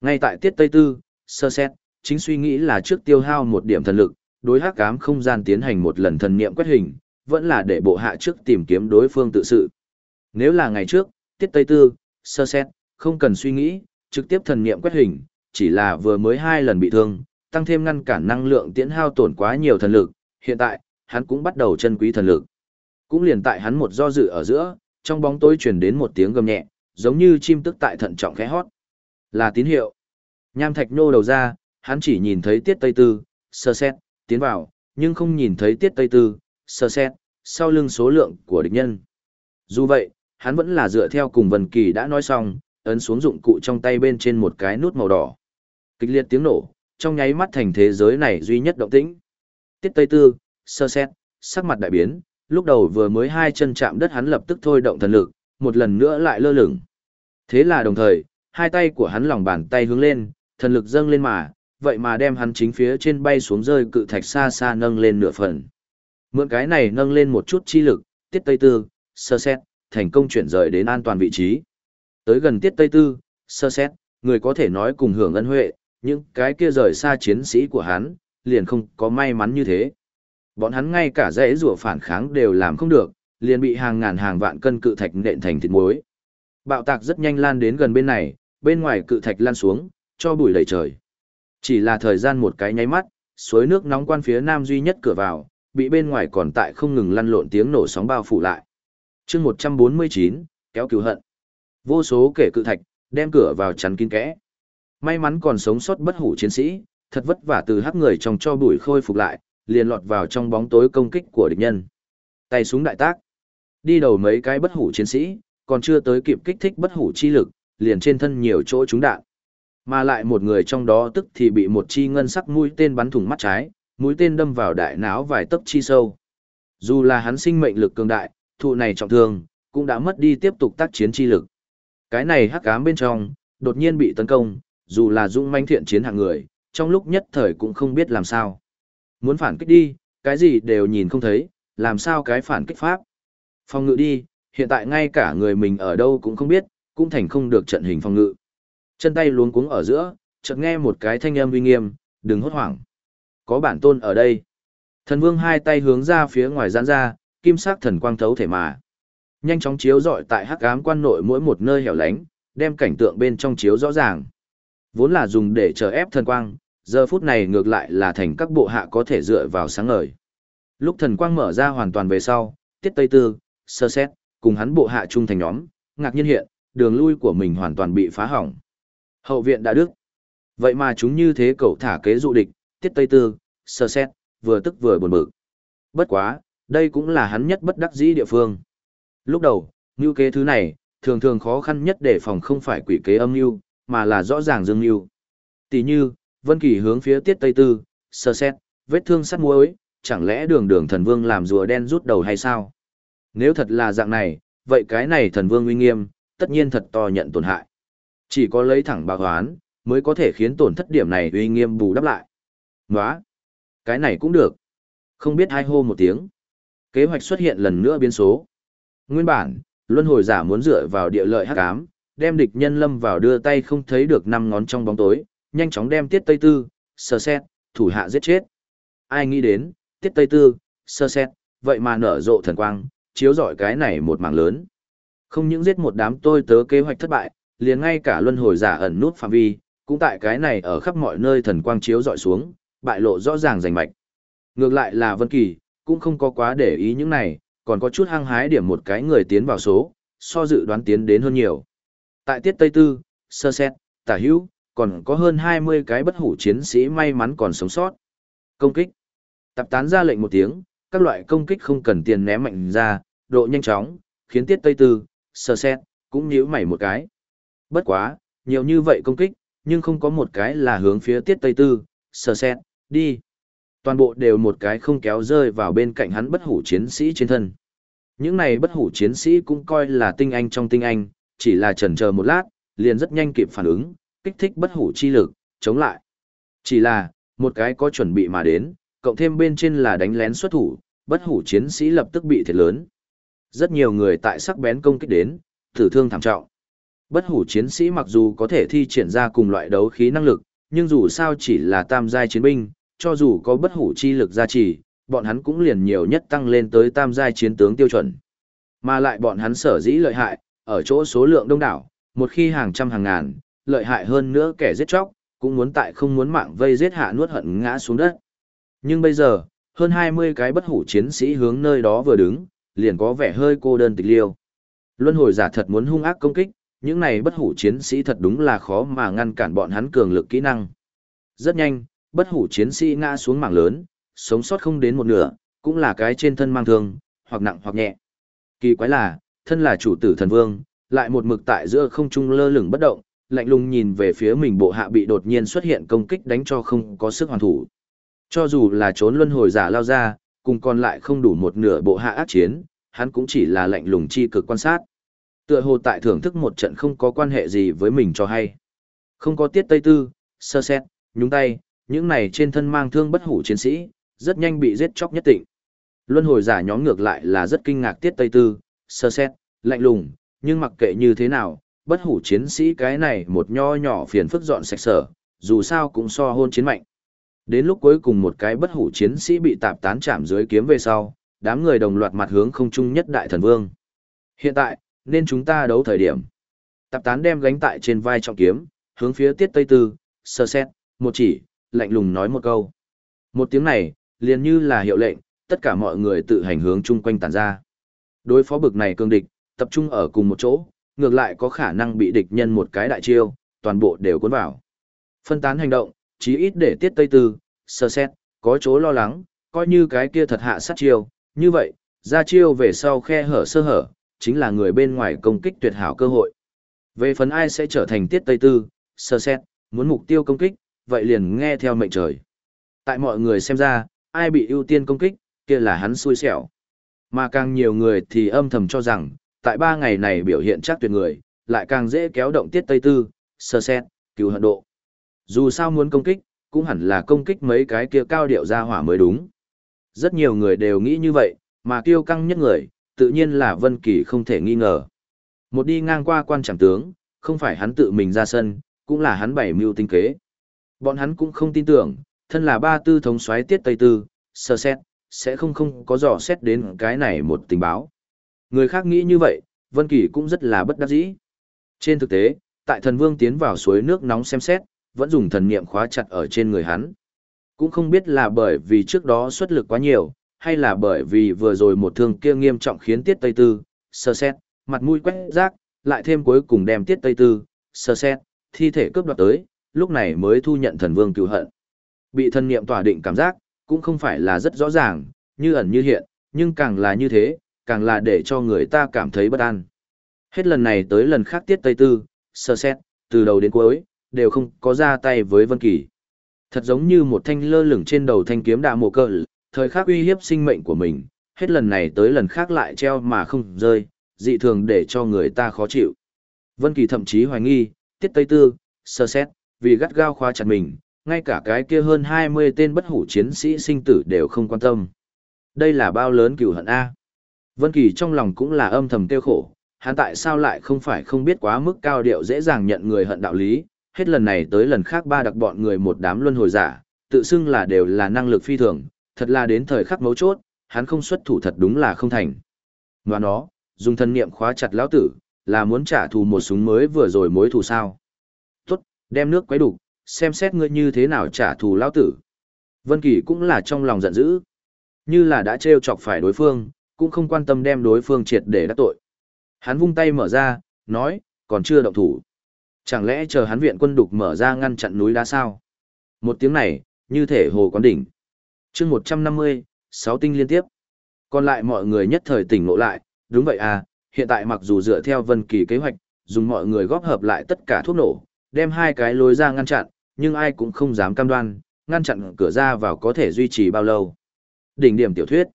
Ngay tại tiết Tây Tư, sơ xét, chính suy nghĩ là trước tiêu hao một điểm thần lực, đối hắc ám không gian tiến hành một lần thần niệm quét hình, vẫn là để bộ hạ trước tìm kiếm đối phương tự sự. Nếu là ngày trước, tiết Tây Tư, sơ xét, không cần suy nghĩ, trực tiếp thần niệm quét hình, chỉ là vừa mới hai lần bị thương, tăng thêm ngăn cản năng lượng tiến hao tổn quá nhiều thần lực, hiện tại, hắn cũng bắt đầu chân quý thần lực. Cũng liền tại hắn một do dự ở giữa, trong bóng tối truyền đến một tiếng gầm nhẹ, giống như chim tức tại thận trọng khẽ hót. Là tín hiệu. Nham thạch nô đầu ra, hắn chỉ nhìn thấy tiết tây tư, sơ xét, tiến vào, nhưng không nhìn thấy tiết tây tư, sơ xét, sau lưng số lượng của địch nhân. Dù vậy, hắn vẫn là dựa theo cùng Vân Kỳ đã nói xong, ấn xuống dụng cụ trong tay bên trên một cái nút màu đỏ. Kịch liệt tiếng nổ, trong nháy mắt thành thế giới này duy nhất động tĩnh. Tiết Tây Tư, sơ xét, sắc mặt đại biến, lúc đầu vừa mới hai chân chạm đất hắn lập tức thôi động thần lực, một lần nữa lại lơ lửng. Thế là đồng thời, hai tay của hắn lòng bàn tay hướng lên, thần lực dâng lên mà, vậy mà đem hắn chính phía trên bay xuống rơi cự thạch xa xa nâng lên nửa phần. Mượn cái này nâng lên một chút chi lực, tiết tây tư, sơ xét, thành công chuyển rời đến an toàn vị trí. Tới gần tiết tây tư, sơ xét, người có thể nói cùng hưởng ân huệ, nhưng cái kia rời xa chiến sĩ của hắn, liền không có may mắn như thế. Bọn hắn ngay cả dãy rùa phản kháng đều làm không được, liền bị hàng ngàn hàng vạn cân cự thạch nện thành thịt muối. Bạo tạc rất nhanh lan đến gần bên này, bên ngoài cự thạch lan xuống, cho bụi lầy trời. Chỉ là thời gian một cái nháy mắt, suối nước nóng quan phía nam duy nhất cửa vào, bị bên ngoài còn tại không ngừng lăn lộn tiếng nổ sóng bao phủ lại. chương 149, kéo cứu hận. Vô số kể cự thạch, đem cửa vào chắn kín kẽ. May mắn còn sống sót bất hủ chiến sĩ, thật vất vả từ hắc người trong cho bụi khôi phục lại, liền lọt vào trong bóng tối công kích của địch nhân. Tay súng đại tác. Đi đầu mấy cái bất hủ chiến sĩ, còn chưa tới kịp kích thích bất hủ chi lực, liền trên thân nhiều chỗ trúng đạn. Mà lại một người trong đó tức thì bị một chi ngân sắc mũi tên bắn thủng mắt trái, mũi tên đâm vào đại não vài tấc chi sâu. Dù là hắn sinh mệnh lực cường đại, thụ này trọng thương, cũng đã mất đi tiếp tục tác chiến chi lực. Cái này hắc ám bên trong, đột nhiên bị tấn công, dù là dũng manh thiện chiến hạng người, trong lúc nhất thời cũng không biết làm sao. Muốn phản kích đi, cái gì đều nhìn không thấy, làm sao cái phản kích pháp. Phòng ngự đi, hiện tại ngay cả người mình ở đâu cũng không biết, cũng thành không được trận hình phòng ngự. Chân tay luống cuống ở giữa, chợt nghe một cái thanh âm uy nghiêm, đừng hốt hoảng. Có bản tôn ở đây. Thần vương hai tay hướng ra phía ngoài giãn ra, kim sắc thần quang thấu thể mà. Nhanh chóng chiếu rọi tại hắc ám quan nội mỗi một nơi hẻo lánh, đem cảnh tượng bên trong chiếu rõ ràng. Vốn là dùng để chờ ép thần quang, giờ phút này ngược lại là thành các bộ hạ có thể dựa vào sáng ngời. Lúc thần quang mở ra hoàn toàn về sau, tiết tây tư, sơ xét, cùng hắn bộ hạ chung thành nhóm, ngạc nhiên hiện, đường lui của mình hoàn toàn bị phá hỏng. Hậu viện đã đức. Vậy mà chúng như thế cậu thả kế dụ địch, tiết tây tư, sơ xét, vừa tức vừa buồn bực. Bất quá, đây cũng là hắn nhất bất đắc dĩ địa phương. Lúc đầu, như kế thứ này, thường thường khó khăn nhất để phòng không phải quỷ kế âm mưu, mà là rõ ràng dương mưu. Tỷ như, Vân Kỳ hướng phía tiết tây tư, sơ xét, vết thương sắt muối, chẳng lẽ đường đường thần vương làm rùa đen rút đầu hay sao? Nếu thật là dạng này, vậy cái này thần vương uy nghiêm, tất nhiên thật to nhận tổn hại. Chỉ có lấy thẳng bạc hoán, mới có thể khiến tổn thất điểm này uy nghiêm bù đắp lại. Nóa! Cái này cũng được. Không biết hai hô một tiếng. Kế hoạch xuất hiện lần nữa biến số. Nguyên bản, luân hồi giả muốn dựa vào địa lợi hắc ám, đem địch nhân lâm vào đưa tay không thấy được năm ngón trong bóng tối, nhanh chóng đem tiết tây tư, sơ xét, thủ hạ giết chết. Ai nghĩ đến, tiết tây tư, sơ xét, vậy mà nở rộ thần quang, chiếu rọi cái này một mảng lớn. Không những giết một đám tôi tớ kế hoạch thất bại, liền ngay cả luân hồi giả ẩn nút phạm vi, cũng tại cái này ở khắp mọi nơi thần quang chiếu dọi xuống, bại lộ rõ ràng rành mạch. Ngược lại là Vân Kỳ, cũng không có quá để ý những này, còn có chút hăng hái điểm một cái người tiến vào số, so dự đoán tiến đến hơn nhiều. Tại tiết Tây Tư, sơ xét, tả hữu, còn có hơn 20 cái bất hủ chiến sĩ may mắn còn sống sót. Công kích. Tập tán ra lệnh một tiếng, các loại công kích không cần tiền ném mạnh ra, độ nhanh chóng, khiến tiết Tây Tư, sơ xét, cũng nhíu mày một cái. Bất quá, nhiều như vậy công kích, nhưng không có một cái là hướng phía tiết Tây Tư, sơ xét, đi. Toàn bộ đều một cái không kéo rơi vào bên cạnh hắn bất hủ chiến sĩ trên thân. Những này bất hủ chiến sĩ cũng coi là tinh anh trong tinh anh, chỉ là chần chờ một lát, liền rất nhanh kịp phản ứng, kích thích bất hủ chi lực, chống lại. Chỉ là, một cái có chuẩn bị mà đến, cộng thêm bên trên là đánh lén xuất thủ, bất hủ chiến sĩ lập tức bị thiệt lớn. Rất nhiều người tại sắc bén công kích đến, tử thương thảm trọng. Bất hủ chiến sĩ mặc dù có thể thi triển ra cùng loại đấu khí năng lực, nhưng dù sao chỉ là tam giai chiến binh, cho dù có bất hủ chi lực gia trì, bọn hắn cũng liền nhiều nhất tăng lên tới tam giai chiến tướng tiêu chuẩn. Mà lại bọn hắn sở dĩ lợi hại, ở chỗ số lượng đông đảo, một khi hàng trăm hàng ngàn, lợi hại hơn nữa kẻ giết chóc, cũng muốn tại không muốn mạng vây giết hạ nuốt hận ngã xuống đất. Nhưng bây giờ, hơn 20 cái bất hủ chiến sĩ hướng nơi đó vừa đứng, liền có vẻ hơi cô đơn tịch liêu. Luân hồi giả thật muốn hung ác công kích, những này bất hủ chiến sĩ thật đúng là khó mà ngăn cản bọn hắn cường lực kỹ năng. Rất nhanh, bất hủ chiến sĩ ngã xuống mảng lớn, sống sót không đến một nửa, cũng là cái trên thân mang thương, hoặc nặng hoặc nhẹ. Kỳ quái là, thân là chủ tử thần vương, lại một mực tại giữa không trung lơ lửng bất động, lạnh lùng nhìn về phía mình bộ hạ bị đột nhiên xuất hiện công kích đánh cho không có sức hoàn thủ. Cho dù là trốn luân hồi giả lao ra, cùng còn lại không đủ một nửa bộ hạ ác chiến, hắn cũng chỉ là lạnh lùng chi cực quan sát. Tựa hồ tại thưởng thức một trận không có quan hệ gì với mình cho hay. Không có tiết tây tư, sơ xét, nhúng tay, những này trên thân mang thương bất hủ chiến sĩ, rất nhanh bị giết chóc nhất định. Luân hồi giả nhóm ngược lại là rất kinh ngạc tiết tây tư, sơ xét, lạnh lùng, nhưng mặc kệ như thế nào, bất hủ chiến sĩ cái này một nho nhỏ phiền phức dọn sạch sở, dù sao cũng so hôn chiến mạnh. Đến lúc cuối cùng một cái bất hủ chiến sĩ bị tạp tán chạm dưới kiếm về sau, đám người đồng loạt mặt hướng không trung nhất đại thần vương. Hiện tại, nên chúng ta đấu thời điểm. Tạp tán đem gánh tại trên vai trọng kiếm, hướng phía tiết tây tư, sơ xét, một chỉ, lạnh lùng nói một câu. Một tiếng này, liền như là hiệu lệnh, tất cả mọi người tự hành hướng chung quanh tản ra. Đối phó bực này cương địch, tập trung ở cùng một chỗ, ngược lại có khả năng bị địch nhân một cái đại chiêu, toàn bộ đều cuốn vào. Phân tán hành động, chí ít để tiết tây tư, sơ xét, có chỗ lo lắng, coi như cái kia thật hạ sát chiêu, như vậy, ra chiêu về sau khe hở sơ hở, chính là người bên ngoài công kích tuyệt hảo cơ hội. Về phần ai sẽ trở thành tiết tây tư, sơ xét, muốn mục tiêu công kích, vậy liền nghe theo mệnh trời. Tại mọi người xem ra, ai bị ưu tiên công kích, kia là hắn xui xẻo. Mà càng nhiều người thì âm thầm cho rằng, tại ba ngày này biểu hiện chắc tuyệt người, lại càng dễ kéo động tiết tây tư, sơ xét, cứu hận độ. Dù sao muốn công kích, cũng hẳn là công kích mấy cái kia cao điệu ra hỏa mới đúng. Rất nhiều người đều nghĩ như vậy, mà kiêu căng nhất người, tự nhiên là Vân Kỳ không thể nghi ngờ. Một đi ngang qua quan chẳng tướng, không phải hắn tự mình ra sân, cũng là hắn bảy mưu tinh kế. Bọn hắn cũng không tin tưởng, thân là ba tư thống soái tiết Tây Tư, sơ xét, sẽ không không có dò xét đến cái này một tình báo. Người khác nghĩ như vậy, Vân Kỳ cũng rất là bất đắc dĩ. Trên thực tế, tại thần vương tiến vào suối nước nóng xem xét, vẫn dùng thần niệm khóa chặt ở trên người hắn. Cũng không biết là bởi vì trước đó xuất lực quá nhiều, hay là bởi vì vừa rồi một thương kia nghiêm trọng khiến tiết Tây Tư, sơ xét, mặt mũi quét rác, lại thêm cuối cùng đem tiết Tây Tư, sơ xét, thi thể cướp đoạt tới, lúc này mới thu nhận thần vương cựu hận. Bị thần niệm tỏa định cảm giác, cũng không phải là rất rõ ràng, như ẩn như hiện, nhưng càng là như thế, càng là để cho người ta cảm thấy bất an. Hết lần này tới lần khác tiết Tây Tư, sơ xét, từ đầu đến cuối, đều không có ra tay với Vân Kỳ. Thật giống như một thanh lơ lửng trên đầu thanh kiếm đạ mộ cờ, thời khắc uy hiếp sinh mệnh của mình, hết lần này tới lần khác lại treo mà không rơi, dị thường để cho người ta khó chịu. Vân Kỳ thậm chí hoài nghi, tiết Tây Tư, sơ xét, vì gắt gao khóa chặt mình, ngay cả cái kia hơn 20 tên bất hủ chiến sĩ sinh tử đều không quan tâm. Đây là bao lớn cửu hận A. Vân Kỳ trong lòng cũng là âm thầm tiêu khổ, hắn tại sao lại không phải không biết quá mức cao điệu dễ dàng nhận người hận đạo lý, hết lần này tới lần khác ba đặc bọn người một đám luân hồi giả, tự xưng là đều là năng lực phi thường, thật là đến thời khắc mấu chốt, hắn không xuất thủ thật đúng là không thành. Ngoài đó, dùng thân niệm khóa chặt lão tử, là muốn trả thù một súng mới vừa rồi mối thù sao. Tốt, đem nước quấy đủ, xem xét ngươi như thế nào trả thù lão tử. Vân Kỳ cũng là trong lòng giận dữ. Như là đã trêu chọc phải đối phương, cũng không quan tâm đem đối phương triệt để đắc tội. Hắn vung tay mở ra, nói, còn chưa động thủ. Chẳng lẽ chờ hắn viện quân đục mở ra ngăn chặn núi đá sao? Một tiếng này, như thể hồ quán đỉnh chương 150, sáu tinh liên tiếp. Còn lại mọi người nhất thời tỉnh ngộ lại, đúng vậy à, hiện tại mặc dù dựa theo Vân Kỳ kế hoạch, dùng mọi người góp hợp lại tất cả thuốc nổ, đem hai cái lối ra ngăn chặn, nhưng ai cũng không dám cam đoan, ngăn chặn cửa ra vào có thể duy trì bao lâu. Đỉnh điểm tiểu thuyết.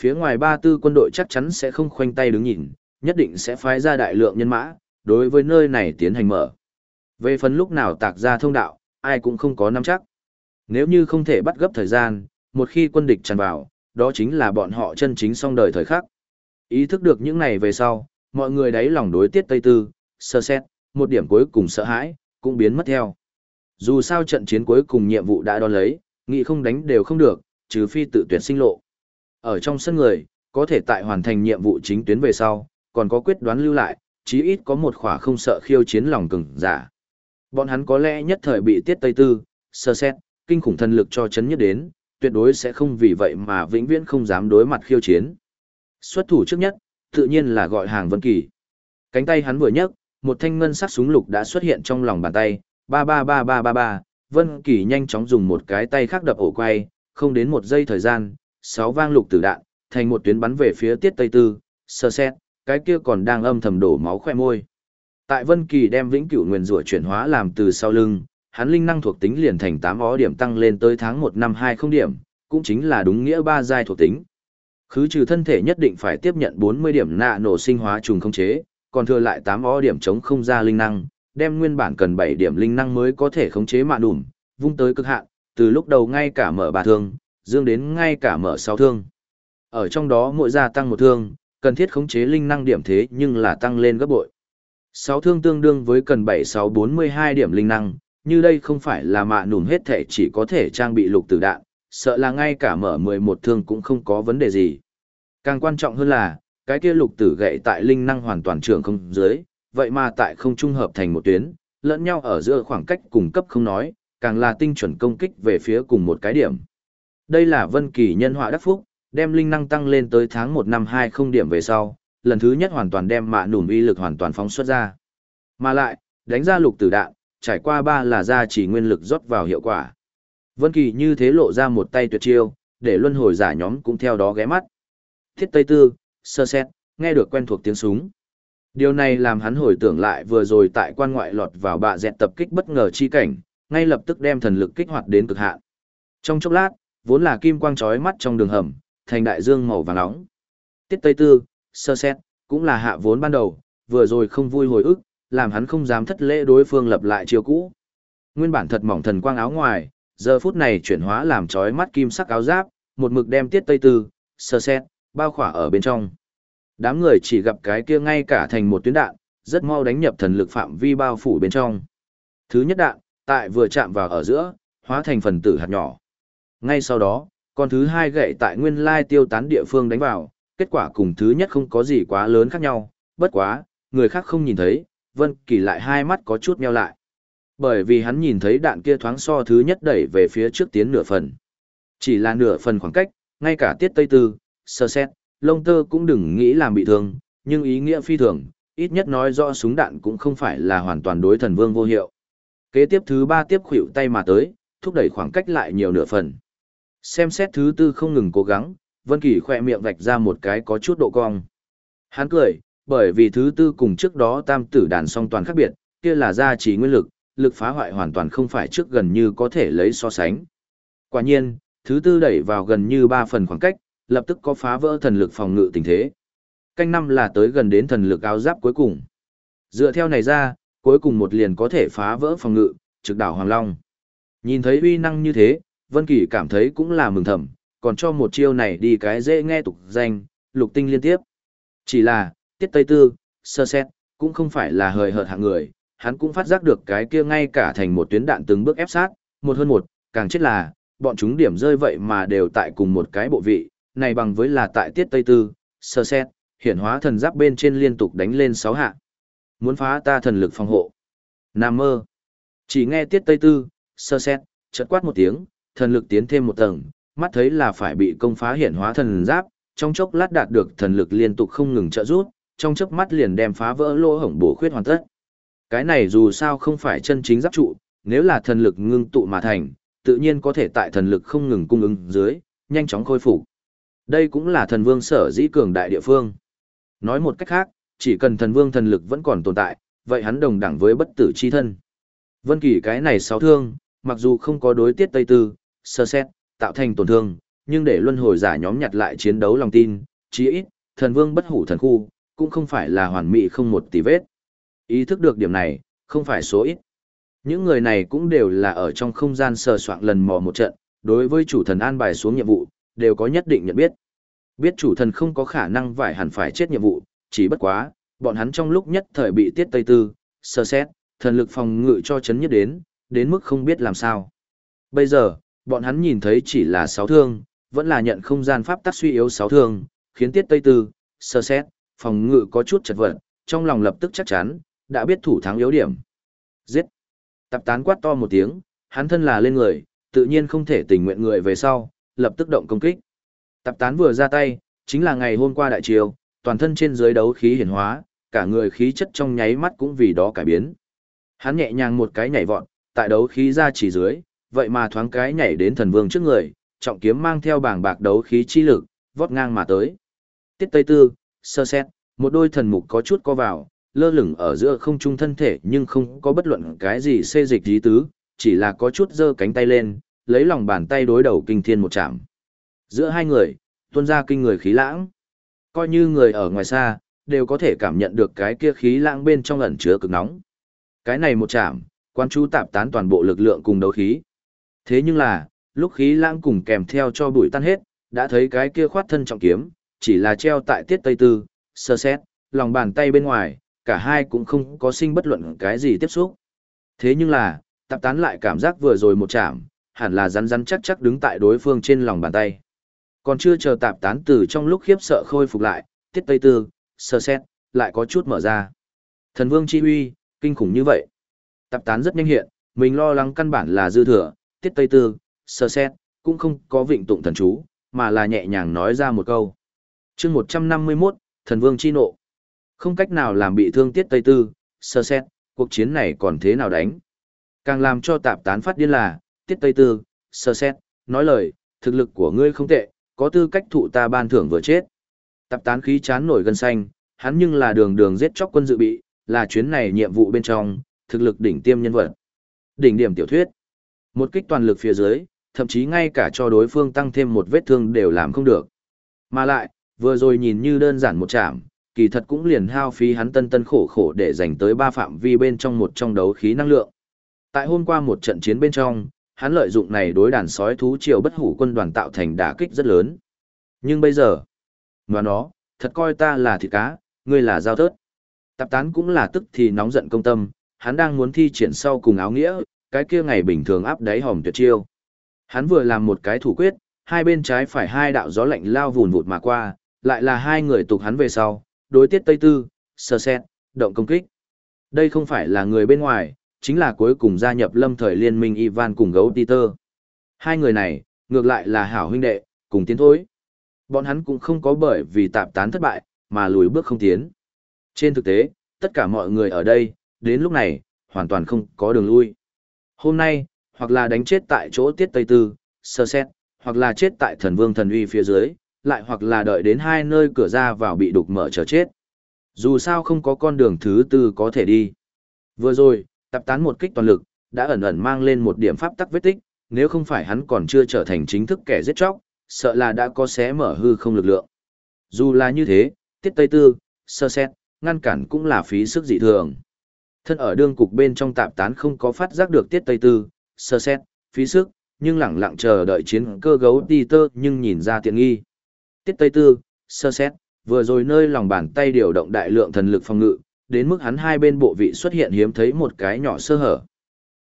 Phía ngoài ba tư quân đội chắc chắn sẽ không khoanh tay đứng nhìn, nhất định sẽ phái ra đại lượng nhân mã, đối với nơi này tiến hành mở. Về phần lúc nào tạc ra thông đạo, ai cũng không có nắm chắc. Nếu như không thể bắt gấp thời gian, một khi quân địch tràn vào, đó chính là bọn họ chân chính song đời thời khắc. Ý thức được những này về sau, mọi người đáy lòng đối tiết Tây Tư, sơ xét, một điểm cuối cùng sợ hãi, cũng biến mất theo. Dù sao trận chiến cuối cùng nhiệm vụ đã đón lấy, nghị không đánh đều không được, trừ phi tự tuyển sinh lộ. Ở trong sân người, có thể tại hoàn thành nhiệm vụ chính tuyến về sau, còn có quyết đoán lưu lại, chí ít có một khỏa không sợ khiêu chiến lòng cứng, giả. Bọn hắn có lẽ nhất thời bị tiết tây tư, sơ xét, kinh khủng thần lực cho chấn nhất đến, tuyệt đối sẽ không vì vậy mà vĩnh viễn không dám đối mặt khiêu chiến. Xuất thủ trước nhất, tự nhiên là gọi hàng Vân Kỳ. Cánh tay hắn vừa nhấc, một thanh ngân sắc súng lục đã xuất hiện trong lòng bàn tay, ba ba ba ba ba ba, Vân Kỳ nhanh chóng dùng một cái tay khác đập ổ quay, không đến một giây thời gian, sáu vang lục tử đạn, thành một tuyến bắn về phía tiết tây tư, sơ xét, cái kia còn đang âm thầm đổ máu khoe môi. Tại Vân Kỳ đem vĩnh cửu nguyên rủa chuyển hóa làm từ sau lưng, hắn linh năng thuộc tính liền thành 8 ó điểm tăng lên tới tháng 1 năm 20 điểm, cũng chính là đúng nghĩa ba giai thuộc tính. Khứ trừ thân thể nhất định phải tiếp nhận 40 điểm nạ nổ sinh hóa trùng không chế, còn thừa lại 8 ó điểm chống không ra linh năng, đem nguyên bản cần 7 điểm linh năng mới có thể khống chế mạ đùm, vung tới cực hạn, từ lúc đầu ngay cả mở ba thương, dương đến ngay cả mở 6 thương. Ở trong đó mỗi gia tăng một thương, cần thiết khống chế linh năng điểm thế nhưng là tăng lên gấp bội. 6 thương tương đương với cần 7642 điểm linh năng, như đây không phải là mạ nùm hết thể chỉ có thể trang bị lục tử đạn, sợ là ngay cả mở 11 thương cũng không có vấn đề gì. Càng quan trọng hơn là, cái kia lục tử gậy tại linh năng hoàn toàn trường không dưới, vậy mà tại không trung hợp thành một tuyến, lẫn nhau ở giữa khoảng cách cùng cấp không nói, càng là tinh chuẩn công kích về phía cùng một cái điểm. Đây là Vân Kỳ nhân họa đắc phúc, đem linh năng tăng lên tới tháng 1 năm 20 điểm về sau, lần thứ nhất hoàn toàn đem mạ nùm uy lực hoàn toàn phóng xuất ra. Mà lại, đánh ra lục tử đạn, trải qua ba là ra chỉ nguyên lực rót vào hiệu quả. Vân Kỳ như thế lộ ra một tay tuyệt chiêu, để luân hồi giả nhóm cũng theo đó ghé mắt. Thiết Tây Tư, sơ xét, nghe được quen thuộc tiếng súng. Điều này làm hắn hồi tưởng lại vừa rồi tại quan ngoại lọt vào bạ dẹt tập kích bất ngờ chi cảnh, ngay lập tức đem thần lực kích hoạt đến cực hạn. Trong chốc lát, vốn là kim quang chói mắt trong đường hầm, thành đại dương màu vàng nóng. Tiết Tây Tư, sơ xét, cũng là hạ vốn ban đầu, vừa rồi không vui hồi ức, làm hắn không dám thất lễ đối phương lập lại chiêu cũ. Nguyên bản thật mỏng thần quang áo ngoài, giờ phút này chuyển hóa làm chói mắt kim sắc áo giáp, một mực đem Tiết Tây Tư, sơ xét, bao khỏa ở bên trong. Đám người chỉ gặp cái kia ngay cả thành một tuyến đạn, rất mau đánh nhập thần lực phạm vi bao phủ bên trong. Thứ nhất đạn, tại vừa chạm vào ở giữa, hóa thành phần tử hạt nhỏ. Ngay sau đó, con thứ hai gậy tại nguyên lai tiêu tán địa phương đánh vào, kết quả cùng thứ nhất không có gì quá lớn khác nhau, bất quá, người khác không nhìn thấy, Vân Kỳ lại hai mắt có chút nheo lại. Bởi vì hắn nhìn thấy đạn kia thoáng so thứ nhất đẩy về phía trước tiến nửa phần. Chỉ là nửa phần khoảng cách, ngay cả tiết tây tư, sơ xét, lông tơ cũng đừng nghĩ làm bị thương, nhưng ý nghĩa phi thường, ít nhất nói rõ súng đạn cũng không phải là hoàn toàn đối thần vương vô hiệu. Kế tiếp thứ ba tiếp khuỷu tay mà tới, thúc đẩy khoảng cách lại nhiều nửa phần. Xem xét thứ tư không ngừng cố gắng, Vân Kỳ khẽ miệng vạch ra một cái có chút độ cong. Hắn cười, bởi vì thứ tư cùng trước đó tam tử đàn song toàn khác biệt, kia là gia trì nguyên lực, lực phá hoại hoàn toàn không phải trước gần như có thể lấy so sánh. Quả nhiên, thứ tư đẩy vào gần như 3 phần khoảng cách, lập tức có phá vỡ thần lực phòng ngự tình thế. Canh năm là tới gần đến thần lực áo giáp cuối cùng. Dựa theo này ra, cuối cùng một liền có thể phá vỡ phòng ngự, trực đảo Hoàng Long. Nhìn thấy uy năng như thế, Vân Kỳ cảm thấy cũng là mừng thầm, còn cho một chiêu này đi cái dễ nghe tục danh, lục tinh liên tiếp. Chỉ là, tiết tây tư, sơ xét, cũng không phải là hời hợt hạng người, hắn cũng phát giác được cái kia ngay cả thành một tuyến đạn từng bước ép sát, một hơn một, càng chết là, bọn chúng điểm rơi vậy mà đều tại cùng một cái bộ vị, này bằng với là tại tiết tây tư, sơ xét, hiển hóa thần giáp bên trên liên tục đánh lên sáu hạ. Muốn phá ta thần lực phòng hộ. Nam mơ. Chỉ nghe tiết tây tư, sơ xét, chợt quát một tiếng, thần lực tiến thêm một tầng, mắt thấy là phải bị công phá hiển hóa thần giáp, trong chốc lát đạt được thần lực liên tục không ngừng trợ giúp, trong chớp mắt liền đem phá vỡ lỗ hổng bổ khuyết hoàn tất. Cái này dù sao không phải chân chính giáp trụ, nếu là thần lực ngưng tụ mà thành, tự nhiên có thể tại thần lực không ngừng cung ứng dưới, nhanh chóng khôi phục. Đây cũng là thần vương sở dĩ cường đại địa phương. Nói một cách khác, chỉ cần thần vương thần lực vẫn còn tồn tại, vậy hắn đồng đẳng với bất tử chi thân. Vân Kỳ cái này sáu thương, mặc dù không có đối tiết Tây Tư, sơ xét, tạo thành tổn thương, nhưng để luân hồi giả nhóm nhặt lại chiến đấu lòng tin, chí ít, thần vương bất hủ thần khu, cũng không phải là hoàn mỹ không một tỷ vết. Ý thức được điểm này, không phải số ít. Những người này cũng đều là ở trong không gian sờ soạn lần mò một trận, đối với chủ thần an bài xuống nhiệm vụ, đều có nhất định nhận biết. Biết chủ thần không có khả năng vải hẳn phải chết nhiệm vụ, chỉ bất quá, bọn hắn trong lúc nhất thời bị tiết tây tư, sơ xét, thần lực phòng ngự cho chấn nhất đến, đến mức không biết làm sao. Bây giờ, bọn hắn nhìn thấy chỉ là sáu thương, vẫn là nhận không gian pháp tắc suy yếu sáu thương, khiến tiết tây tư, sơ xét, phòng ngự có chút chật vật, trong lòng lập tức chắc chắn, đã biết thủ thắng yếu điểm. Giết! Tập tán quát to một tiếng, hắn thân là lên người, tự nhiên không thể tình nguyện người về sau, lập tức động công kích. Tập tán vừa ra tay, chính là ngày hôm qua đại triều, toàn thân trên dưới đấu khí hiển hóa, cả người khí chất trong nháy mắt cũng vì đó cải biến. Hắn nhẹ nhàng một cái nhảy vọt, tại đấu khí ra chỉ dưới, vậy mà thoáng cái nhảy đến thần vương trước người, trọng kiếm mang theo bảng bạc đấu khí chi lực, vót ngang mà tới. Tiết Tây Tư, sơ xét, một đôi thần mục có chút co vào, lơ lửng ở giữa không trung thân thể nhưng không có bất luận cái gì xê dịch dí tứ, chỉ là có chút giơ cánh tay lên, lấy lòng bàn tay đối đầu kinh thiên một chạm. Giữa hai người, tuôn ra kinh người khí lãng. Coi như người ở ngoài xa, đều có thể cảm nhận được cái kia khí lãng bên trong ẩn chứa cực nóng. Cái này một chạm, quan chú tạp tán toàn bộ lực lượng cùng đấu khí. Thế nhưng là, lúc khí lãng cùng kèm theo cho bụi tan hết, đã thấy cái kia khoát thân trọng kiếm, chỉ là treo tại tiết tây tư, sơ xét, lòng bàn tay bên ngoài, cả hai cũng không có sinh bất luận cái gì tiếp xúc. Thế nhưng là, tạp tán lại cảm giác vừa rồi một chạm, hẳn là rắn rắn chắc chắc đứng tại đối phương trên lòng bàn tay. Còn chưa chờ tạp tán từ trong lúc khiếp sợ khôi phục lại, tiết tây tư, sơ xét, lại có chút mở ra. Thần vương chi huy, kinh khủng như vậy. Tạp tán rất nhanh hiện, mình lo lắng căn bản là dư thừa, tiết tây tư, sơ xét, cũng không có vịnh tụng thần chú, mà là nhẹ nhàng nói ra một câu chương 151, thần vương chi nộ. Không cách nào làm bị thương tiết tây tư, sơ xét, cuộc chiến này còn thế nào đánh. Càng làm cho tạp tán phát điên là, tiết tây tư, sơ xét, nói lời, thực lực của ngươi không tệ, có tư cách thụ ta ban thưởng vừa chết. Tạp tán khí chán nổi gân xanh, hắn nhưng là đường đường giết chóc quân dự bị, là chuyến này nhiệm vụ bên trong, thực lực đỉnh tiêm nhân vật. Đỉnh điểm tiểu thuyết. Một kích toàn lực phía dưới, thậm chí ngay cả cho đối phương tăng thêm một vết thương đều làm không được. Mà lại, vừa rồi nhìn như đơn giản một chạm, kỳ thật cũng liền hao phí hắn tân tân khổ khổ để dành tới ba phạm vi bên trong một trong đấu khí năng lượng. Tại hôm qua một trận chiến bên trong, hắn lợi dụng này đối đàn sói thú triều bất hủ quân đoàn tạo thành đả kích rất lớn. Nhưng bây giờ, mà nó, thật coi ta là thịt cá, ngươi là giao thớt. Tạp tán cũng là tức thì nóng giận công tâm, hắn đang muốn thi triển sau cùng áo nghĩa, cái kia ngày bình thường áp đáy hòm tuyệt chiêu. Hắn vừa làm một cái thủ quyết, hai bên trái phải hai đạo gió lạnh lao vùn vụt mà qua, lại là hai người tục hắn về sau, đối tiết Tây Tư, sơ xét, động công kích. Đây không phải là người bên ngoài, chính là cuối cùng gia nhập lâm thời liên minh Ivan cùng gấu Peter. Hai người này, ngược lại là hảo huynh đệ, cùng tiến thối. Bọn hắn cũng không có bởi vì tạp tán thất bại, mà lùi bước không tiến. Trên thực tế, tất cả mọi người ở đây, đến lúc này, hoàn toàn không có đường lui. Hôm nay, hoặc là đánh chết tại chỗ tiết Tây Tư, sơ xét, hoặc là chết tại thần vương thần uy phía dưới, lại hoặc là đợi đến hai nơi cửa ra vào bị đục mở chờ chết. Dù sao không có con đường thứ tư có thể đi. Vừa rồi, tập tán một kích toàn lực, đã ẩn ẩn mang lên một điểm pháp tắc vết tích, nếu không phải hắn còn chưa trở thành chính thức kẻ giết chóc, sợ là đã có xé mở hư không lực lượng. Dù là như thế, tiết tây tư, sơ xét, ngăn cản cũng là phí sức dị thường. Thân ở đương cục bên trong tạp tán không có phát giác được tiết tây tư, sơ xét, phí sức, nhưng lẳng lặng chờ đợi chiến cơ gấu đi tơ nhưng nhìn ra tiện nghi. Tiết tây tư, sơ xét, vừa rồi nơi lòng bàn tay điều động đại lượng thần lực phòng ngự, đến mức hắn hai bên bộ vị xuất hiện hiếm thấy một cái nhỏ sơ hở.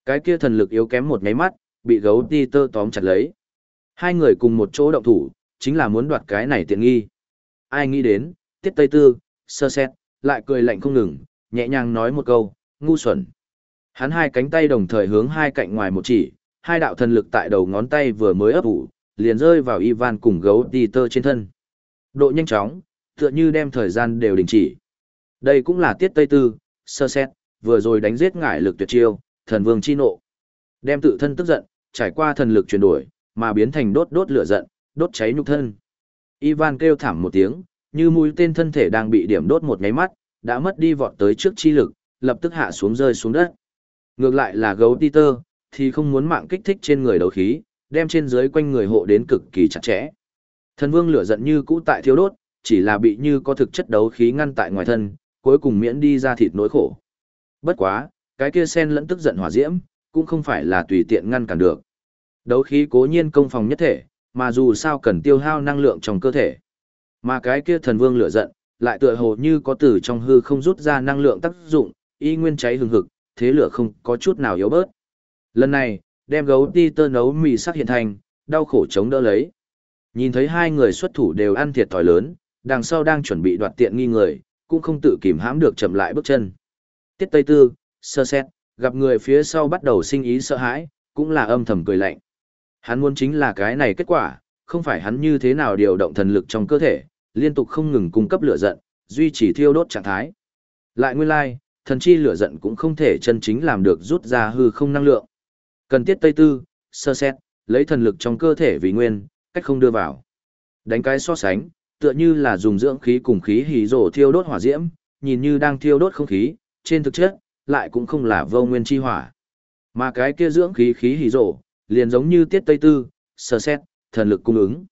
Cái kia thần lực yếu kém một nháy mắt, bị gấu ti tơ tóm chặt lấy. Hai người cùng một chỗ động thủ, chính là muốn đoạt cái này tiện nghi. Ai nghĩ đến, tiết tây tư, sơ xét, lại cười lạnh không ngừng, nhẹ nhàng nói một câu, ngu xuẩn. Hắn hai cánh tay đồng thời hướng hai cạnh ngoài một chỉ, hai đạo thần lực tại đầu ngón tay vừa mới ấp ủ, liền rơi vào Ivan cùng gấu Peter trên thân. Độ nhanh chóng, tựa như đem thời gian đều đình chỉ. Đây cũng là tiết tây tư, sơ xét, vừa rồi đánh giết ngải lực tuyệt chiêu, thần vương chi nộ. Đem tự thân tức giận, trải qua thần lực chuyển đổi, mà biến thành đốt đốt lửa giận, đốt cháy nhục thân. Ivan kêu thảm một tiếng, như mũi tên thân thể đang bị điểm đốt một nháy mắt, đã mất đi vọt tới trước chi lực, lập tức hạ xuống rơi xuống đất. Ngược lại là gấu Peter, thì không muốn mạng kích thích trên người đấu khí, đem trên dưới quanh người hộ đến cực kỳ chặt chẽ. Thần vương lửa giận như cũ tại thiếu đốt, chỉ là bị như có thực chất đấu khí ngăn tại ngoài thân, cuối cùng miễn đi ra thịt nỗi khổ. Bất quá, cái kia sen lẫn tức giận hỏa diễm, cũng không phải là tùy tiện ngăn cản được. Đấu khí cố nhiên công phòng nhất thể, mà dù sao cần tiêu hao năng lượng trong cơ thể. Mà cái kia thần vương lửa giận, lại tựa hồ như có từ trong hư không rút ra năng lượng tác dụng, y nguyên cháy hừng hực, thế lửa không có chút nào yếu bớt. Lần này, đem gấu ti tơ nấu mì sắc hiện thành, đau khổ chống đỡ lấy. Nhìn thấy hai người xuất thủ đều ăn thiệt thòi lớn, đằng sau đang chuẩn bị đoạt tiện nghi người, cũng không tự kìm hãm được chậm lại bước chân. Tiết Tây Tư, sơ xét, gặp người phía sau bắt đầu sinh ý sợ hãi, cũng là âm thầm cười lạnh. Hắn muốn chính là cái này kết quả, không phải hắn như thế nào điều động thần lực trong cơ thể, liên tục không ngừng cung cấp lửa giận, duy trì thiêu đốt trạng thái. Lại nguyên lai, like, thần chi lửa giận cũng không thể chân chính làm được rút ra hư không năng lượng. Cần tiết Tây Tư, sơ xét, lấy thần lực trong cơ thể vì nguyên, cách không đưa vào. Đánh cái so sánh, tựa như là dùng dưỡng khí cùng khí hỉ rổ thiêu đốt hỏa diễm, nhìn như đang thiêu đốt không khí, trên thực chất, lại cũng không là vô nguyên chi hỏa. Mà cái kia dưỡng khí khí hỉ rổ, liền giống như tiết tây tư, sơ xét, thần lực cung ứng.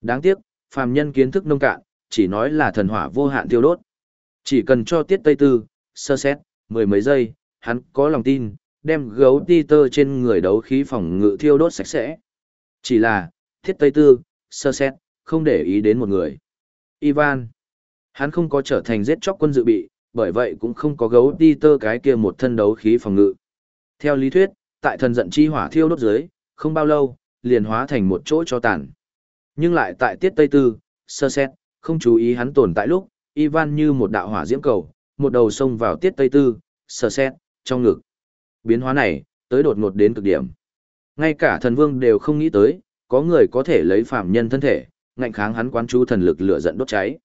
Đáng tiếc, phàm nhân kiến thức nông cạn, chỉ nói là thần hỏa vô hạn thiêu đốt. Chỉ cần cho tiết tây tư, sơ xét, mười mấy giây, hắn có lòng tin, đem gấu ti tơ trên người đấu khí phòng ngự thiêu đốt sạch sẽ. Chỉ là, thiết tây tư, sơ xét, không để ý đến một người. Ivan. Hắn không có trở thành giết chóc quân dự bị, bởi vậy cũng không có gấu ti tơ cái kia một thân đấu khí phòng ngự. Theo lý thuyết, tại thần giận chi hỏa thiêu đốt dưới, không bao lâu, liền hóa thành một chỗ cho tàn. Nhưng lại tại tiết Tây Tư, sơ xét, không chú ý hắn tồn tại lúc, Ivan như một đạo hỏa diễm cầu, một đầu xông vào tiết Tây Tư, sơ xét, trong ngực. Biến hóa này, tới đột ngột đến cực điểm. Ngay cả thần vương đều không nghĩ tới, có người có thể lấy phạm nhân thân thể, ngạnh kháng hắn quán chú thần lực lửa giận đốt cháy.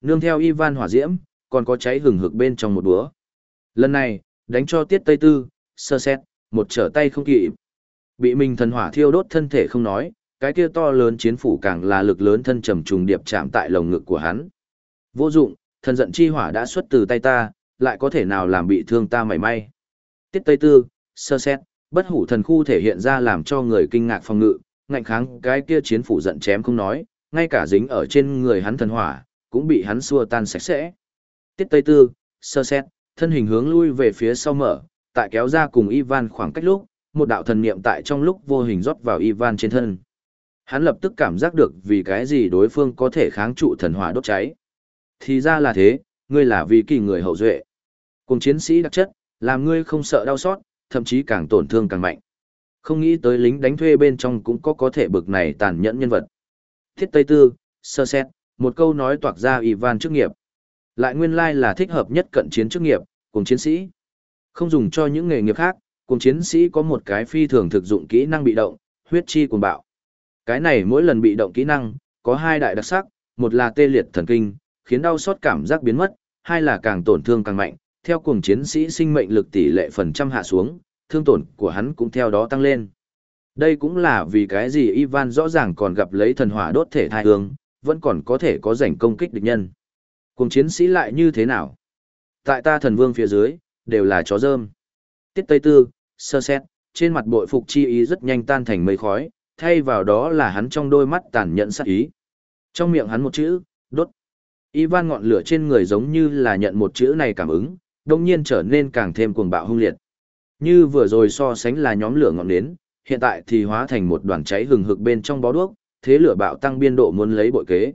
Nương theo Ivan hỏa diễm, còn có cháy hừng hực bên trong một búa. Lần này, đánh cho tiết Tây Tư, sơ xét, một trở tay không kịp. Bị mình thần hỏa thiêu đốt thân thể không nói, cái kia to lớn chiến phủ càng là lực lớn thân trầm trùng điệp chạm tại lồng ngực của hắn. Vô dụng, thần giận chi hỏa đã xuất từ tay ta, lại có thể nào làm bị thương ta mảy may. Tiết Tây Tư, sơ xét, bất hủ thần khu thể hiện ra làm cho người kinh ngạc phòng ngự, ngạnh kháng cái kia chiến phủ giận chém không nói, ngay cả dính ở trên người hắn thần hỏa, cũng bị hắn xua tan sạch sẽ. Tiết Tây Tư, sơ xét, thân hình hướng lui về phía sau mở, tại kéo ra cùng Ivan khoảng cách lúc, một đạo thần niệm tại trong lúc vô hình rót vào Ivan trên thân. Hắn lập tức cảm giác được vì cái gì đối phương có thể kháng trụ thần hỏa đốt cháy. Thì ra là thế, ngươi là vì kỳ người hậu duệ. Cùng chiến sĩ đặc chất, làm ngươi không sợ đau xót, thậm chí càng tổn thương càng mạnh. Không nghĩ tới lính đánh thuê bên trong cũng có có thể bực này tàn nhẫn nhân vật. Thiết Tây Tư, sơ xét, một câu nói toạc ra Ivan chức nghiệp. Lại nguyên lai là thích hợp nhất cận chiến chức nghiệp, cùng chiến sĩ. Không dùng cho những nghề nghiệp khác, cùng chiến sĩ có một cái phi thường thực dụng kỹ năng bị động, huyết chi cuồng bạo. Cái này mỗi lần bị động kỹ năng, có hai đại đặc sắc, một là tê liệt thần kinh, khiến đau xót cảm giác biến mất, hai là càng tổn thương càng mạnh, theo cuồng chiến sĩ sinh mệnh lực tỷ lệ phần trăm hạ xuống, thương tổn của hắn cũng theo đó tăng lên. Đây cũng là vì cái gì Ivan rõ ràng còn gặp lấy thần hỏa đốt thể thai hương, vẫn còn có thể có rảnh công kích địch nhân. Cùng chiến sĩ lại như thế nào? Tại ta thần vương phía dưới, đều là chó rơm. Tiết Tây Tư, sơ xét, trên mặt bội phục chi ý rất nhanh tan thành mây khói, thay vào đó là hắn trong đôi mắt tàn nhẫn sát ý. Trong miệng hắn một chữ, đốt. Ivan ngọn lửa trên người giống như là nhận một chữ này cảm ứng, đông nhiên trở nên càng thêm cuồng bạo hung liệt. Như vừa rồi so sánh là nhóm lửa ngọn nến, hiện tại thì hóa thành một đoàn cháy hừng hực bên trong bó đuốc, thế lửa bạo tăng biên độ muốn lấy bội kế.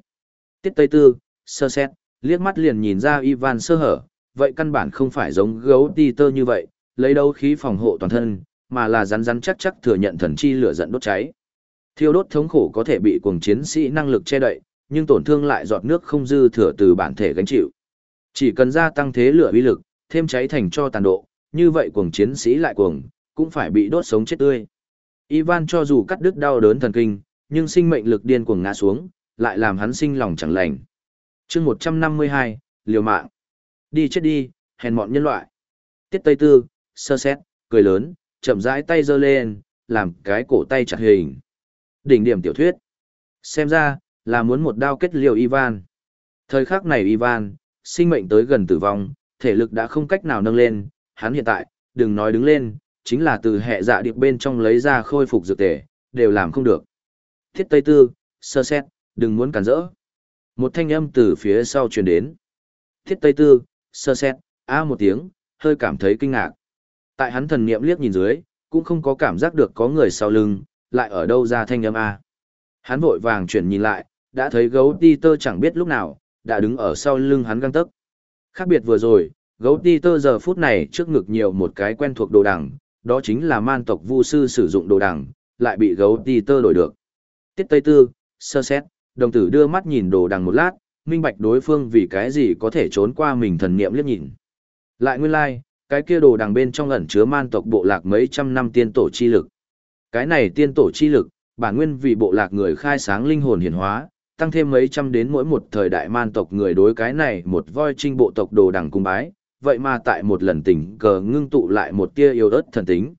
Tiết Tây Tư, sơ xét, liếc mắt liền nhìn ra Ivan sơ hở, vậy căn bản không phải giống gấu ti tơ như vậy, lấy đấu khí phòng hộ toàn thân, mà là rắn rắn chắc chắc thừa nhận thần chi lửa giận đốt cháy. Thiêu đốt thống khổ có thể bị cuồng chiến sĩ năng lực che đậy, nhưng tổn thương lại giọt nước không dư thừa từ bản thể gánh chịu. Chỉ cần gia tăng thế lửa uy lực, thêm cháy thành cho tàn độ, như vậy cuồng chiến sĩ lại cuồng, cũng phải bị đốt sống chết tươi. Ivan cho dù cắt đứt đau đớn thần kinh, nhưng sinh mệnh lực điên cuồng ngã xuống, lại làm hắn sinh lòng chẳng lành. chương 152, liều mạng. Đi chết đi, hèn mọn nhân loại. Tiết Tây Tư, sơ xét, cười lớn, chậm rãi tay giơ lên, làm cái cổ tay chặt hình. Đỉnh điểm tiểu thuyết. Xem ra, là muốn một đao kết liều Ivan. Thời khắc này Ivan, sinh mệnh tới gần tử vong, thể lực đã không cách nào nâng lên, hắn hiện tại, đừng nói đứng lên, chính là từ hệ dạ điệp bên trong lấy ra khôi phục dược tề, đều làm không được. Thiết Tây Tư, sơ xét, đừng muốn cản rỡ. Một thanh âm từ phía sau truyền đến. Thiết Tây Tư, sơ xét, a một tiếng, hơi cảm thấy kinh ngạc. Tại hắn thần niệm liếc nhìn dưới, cũng không có cảm giác được có người sau lưng, lại ở đâu ra thanh âm a. Hắn vội vàng chuyển nhìn lại, đã thấy gấu ti tơ chẳng biết lúc nào, đã đứng ở sau lưng hắn găng tấc. Khác biệt vừa rồi, gấu ti tơ giờ phút này trước ngực nhiều một cái quen thuộc đồ đằng, đó chính là man tộc vu sư sử dụng đồ đằng, lại bị gấu ti tơ đổi được. Tiết Tây Tư, sơ xét, đồng tử đưa mắt nhìn đồ đằng một lát, minh bạch đối phương vì cái gì có thể trốn qua mình thần niệm liếc nhìn. Lại nguyên lai, like, cái kia đồ đằng bên trong ẩn chứa man tộc bộ lạc mấy trăm năm tiên tổ chi lực. Cái này tiên tổ chi lực, bản nguyên vì bộ lạc người khai sáng linh hồn hiển hóa, tăng thêm mấy trăm đến mỗi một thời đại man tộc người đối cái này một voi trinh bộ tộc đồ đằng cung bái, vậy mà tại một lần tình cờ ngưng tụ lại một tia yêu ớt thần tính.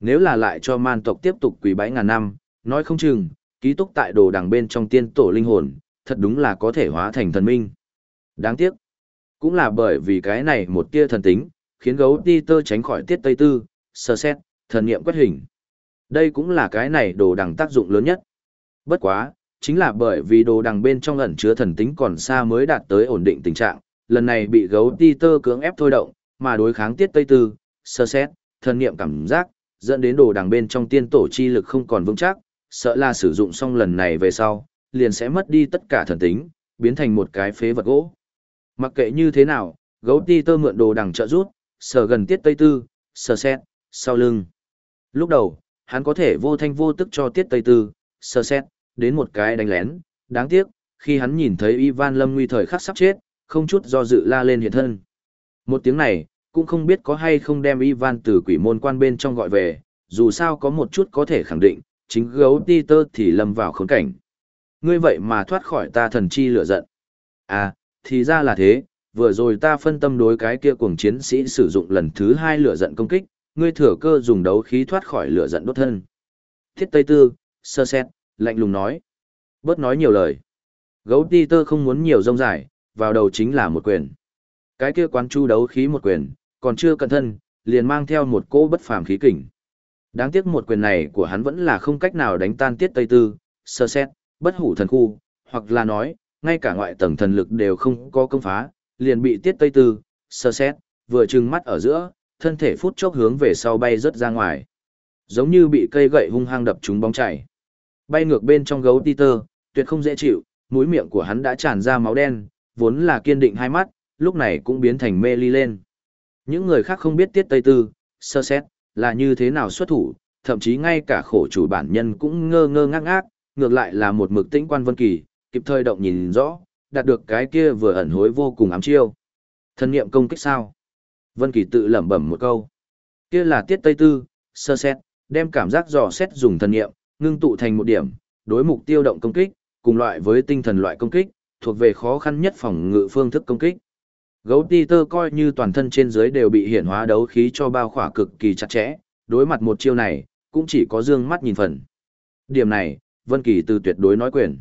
Nếu là lại cho man tộc tiếp tục quỳ bái ngàn năm, nói không chừng, ký túc tại đồ đằng bên trong tiên tổ linh hồn, thật đúng là có thể hóa thành thần minh. Đáng tiếc, cũng là bởi vì cái này một tia thần tính, khiến gấu ti tơ tránh khỏi tiết tây tư, sơ xét, thần niệm quét hình. Đây cũng là cái này đồ đằng tác dụng lớn nhất. Bất quá, chính là bởi vì đồ đằng bên trong ẩn chứa thần tính còn xa mới đạt tới ổn định tình trạng, lần này bị gấu ti tơ cưỡng ép thôi động, mà đối kháng tiết tây tư, sơ xét, thần niệm cảm giác, dẫn đến đồ đằng bên trong tiên tổ chi lực không còn vững chắc, sợ là sử dụng xong lần này về sau, liền sẽ mất đi tất cả thần tính, biến thành một cái phế vật gỗ. Mặc kệ như thế nào, gấu ti tơ mượn đồ đằng trợ rút, sờ gần tiết tây tư, sờ xét, sau lưng. Lúc đầu, hắn có thể vô thanh vô tức cho tiết tây tư, sơ xét, đến một cái đánh lén, đáng tiếc, khi hắn nhìn thấy Ivan Lâm nguy thời khắc sắp chết, không chút do dự la lên hiện thân. Một tiếng này, cũng không biết có hay không đem Ivan từ quỷ môn quan bên trong gọi về, dù sao có một chút có thể khẳng định, chính gấu Peter thì lâm vào khốn cảnh. Ngươi vậy mà thoát khỏi ta thần chi lửa giận. À, thì ra là thế, vừa rồi ta phân tâm đối cái kia cuồng chiến sĩ sử dụng lần thứ hai lửa giận công kích, ngươi thừa cơ dùng đấu khí thoát khỏi lửa giận đốt thân. Thiết Tây Tư, sơ xét, lạnh lùng nói. Bớt nói nhiều lời. Gấu Peter không muốn nhiều rông dài, vào đầu chính là một quyền. Cái kia quán chu đấu khí một quyền, còn chưa cẩn thân, liền mang theo một cỗ bất phàm khí kình. Đáng tiếc một quyền này của hắn vẫn là không cách nào đánh tan tiết Tây Tư, sơ xét, bất hủ thần khu, hoặc là nói, ngay cả ngoại tầng thần lực đều không có công phá, liền bị tiết Tây Tư, sơ xét, vừa trừng mắt ở giữa, thân thể phút chốc hướng về sau bay rất ra ngoài. Giống như bị cây gậy hung hăng đập trúng bóng chảy. Bay ngược bên trong gấu Peter, tuyệt không dễ chịu, mũi miệng của hắn đã tràn ra máu đen, vốn là kiên định hai mắt, lúc này cũng biến thành mê ly lên. Những người khác không biết tiết Tây Tư, sơ xét, là như thế nào xuất thủ, thậm chí ngay cả khổ chủ bản nhân cũng ngơ ngơ ngác ngác, ngược lại là một mực tĩnh quan vân kỳ, kịp thời động nhìn rõ, đạt được cái kia vừa ẩn hối vô cùng ám chiêu. Thân niệm công kích sao? Vân Kỳ tự lẩm bẩm một câu. Kia là tiết Tây Tư, sơ xét, đem cảm giác dò xét dùng thần niệm, ngưng tụ thành một điểm, đối mục tiêu động công kích, cùng loại với tinh thần loại công kích, thuộc về khó khăn nhất phòng ngự phương thức công kích. Gấu Peter coi như toàn thân trên dưới đều bị hiển hóa đấu khí cho bao khỏa cực kỳ chặt chẽ, đối mặt một chiêu này, cũng chỉ có dương mắt nhìn phần. Điểm này, Vân Kỳ từ tuyệt đối nói quyền.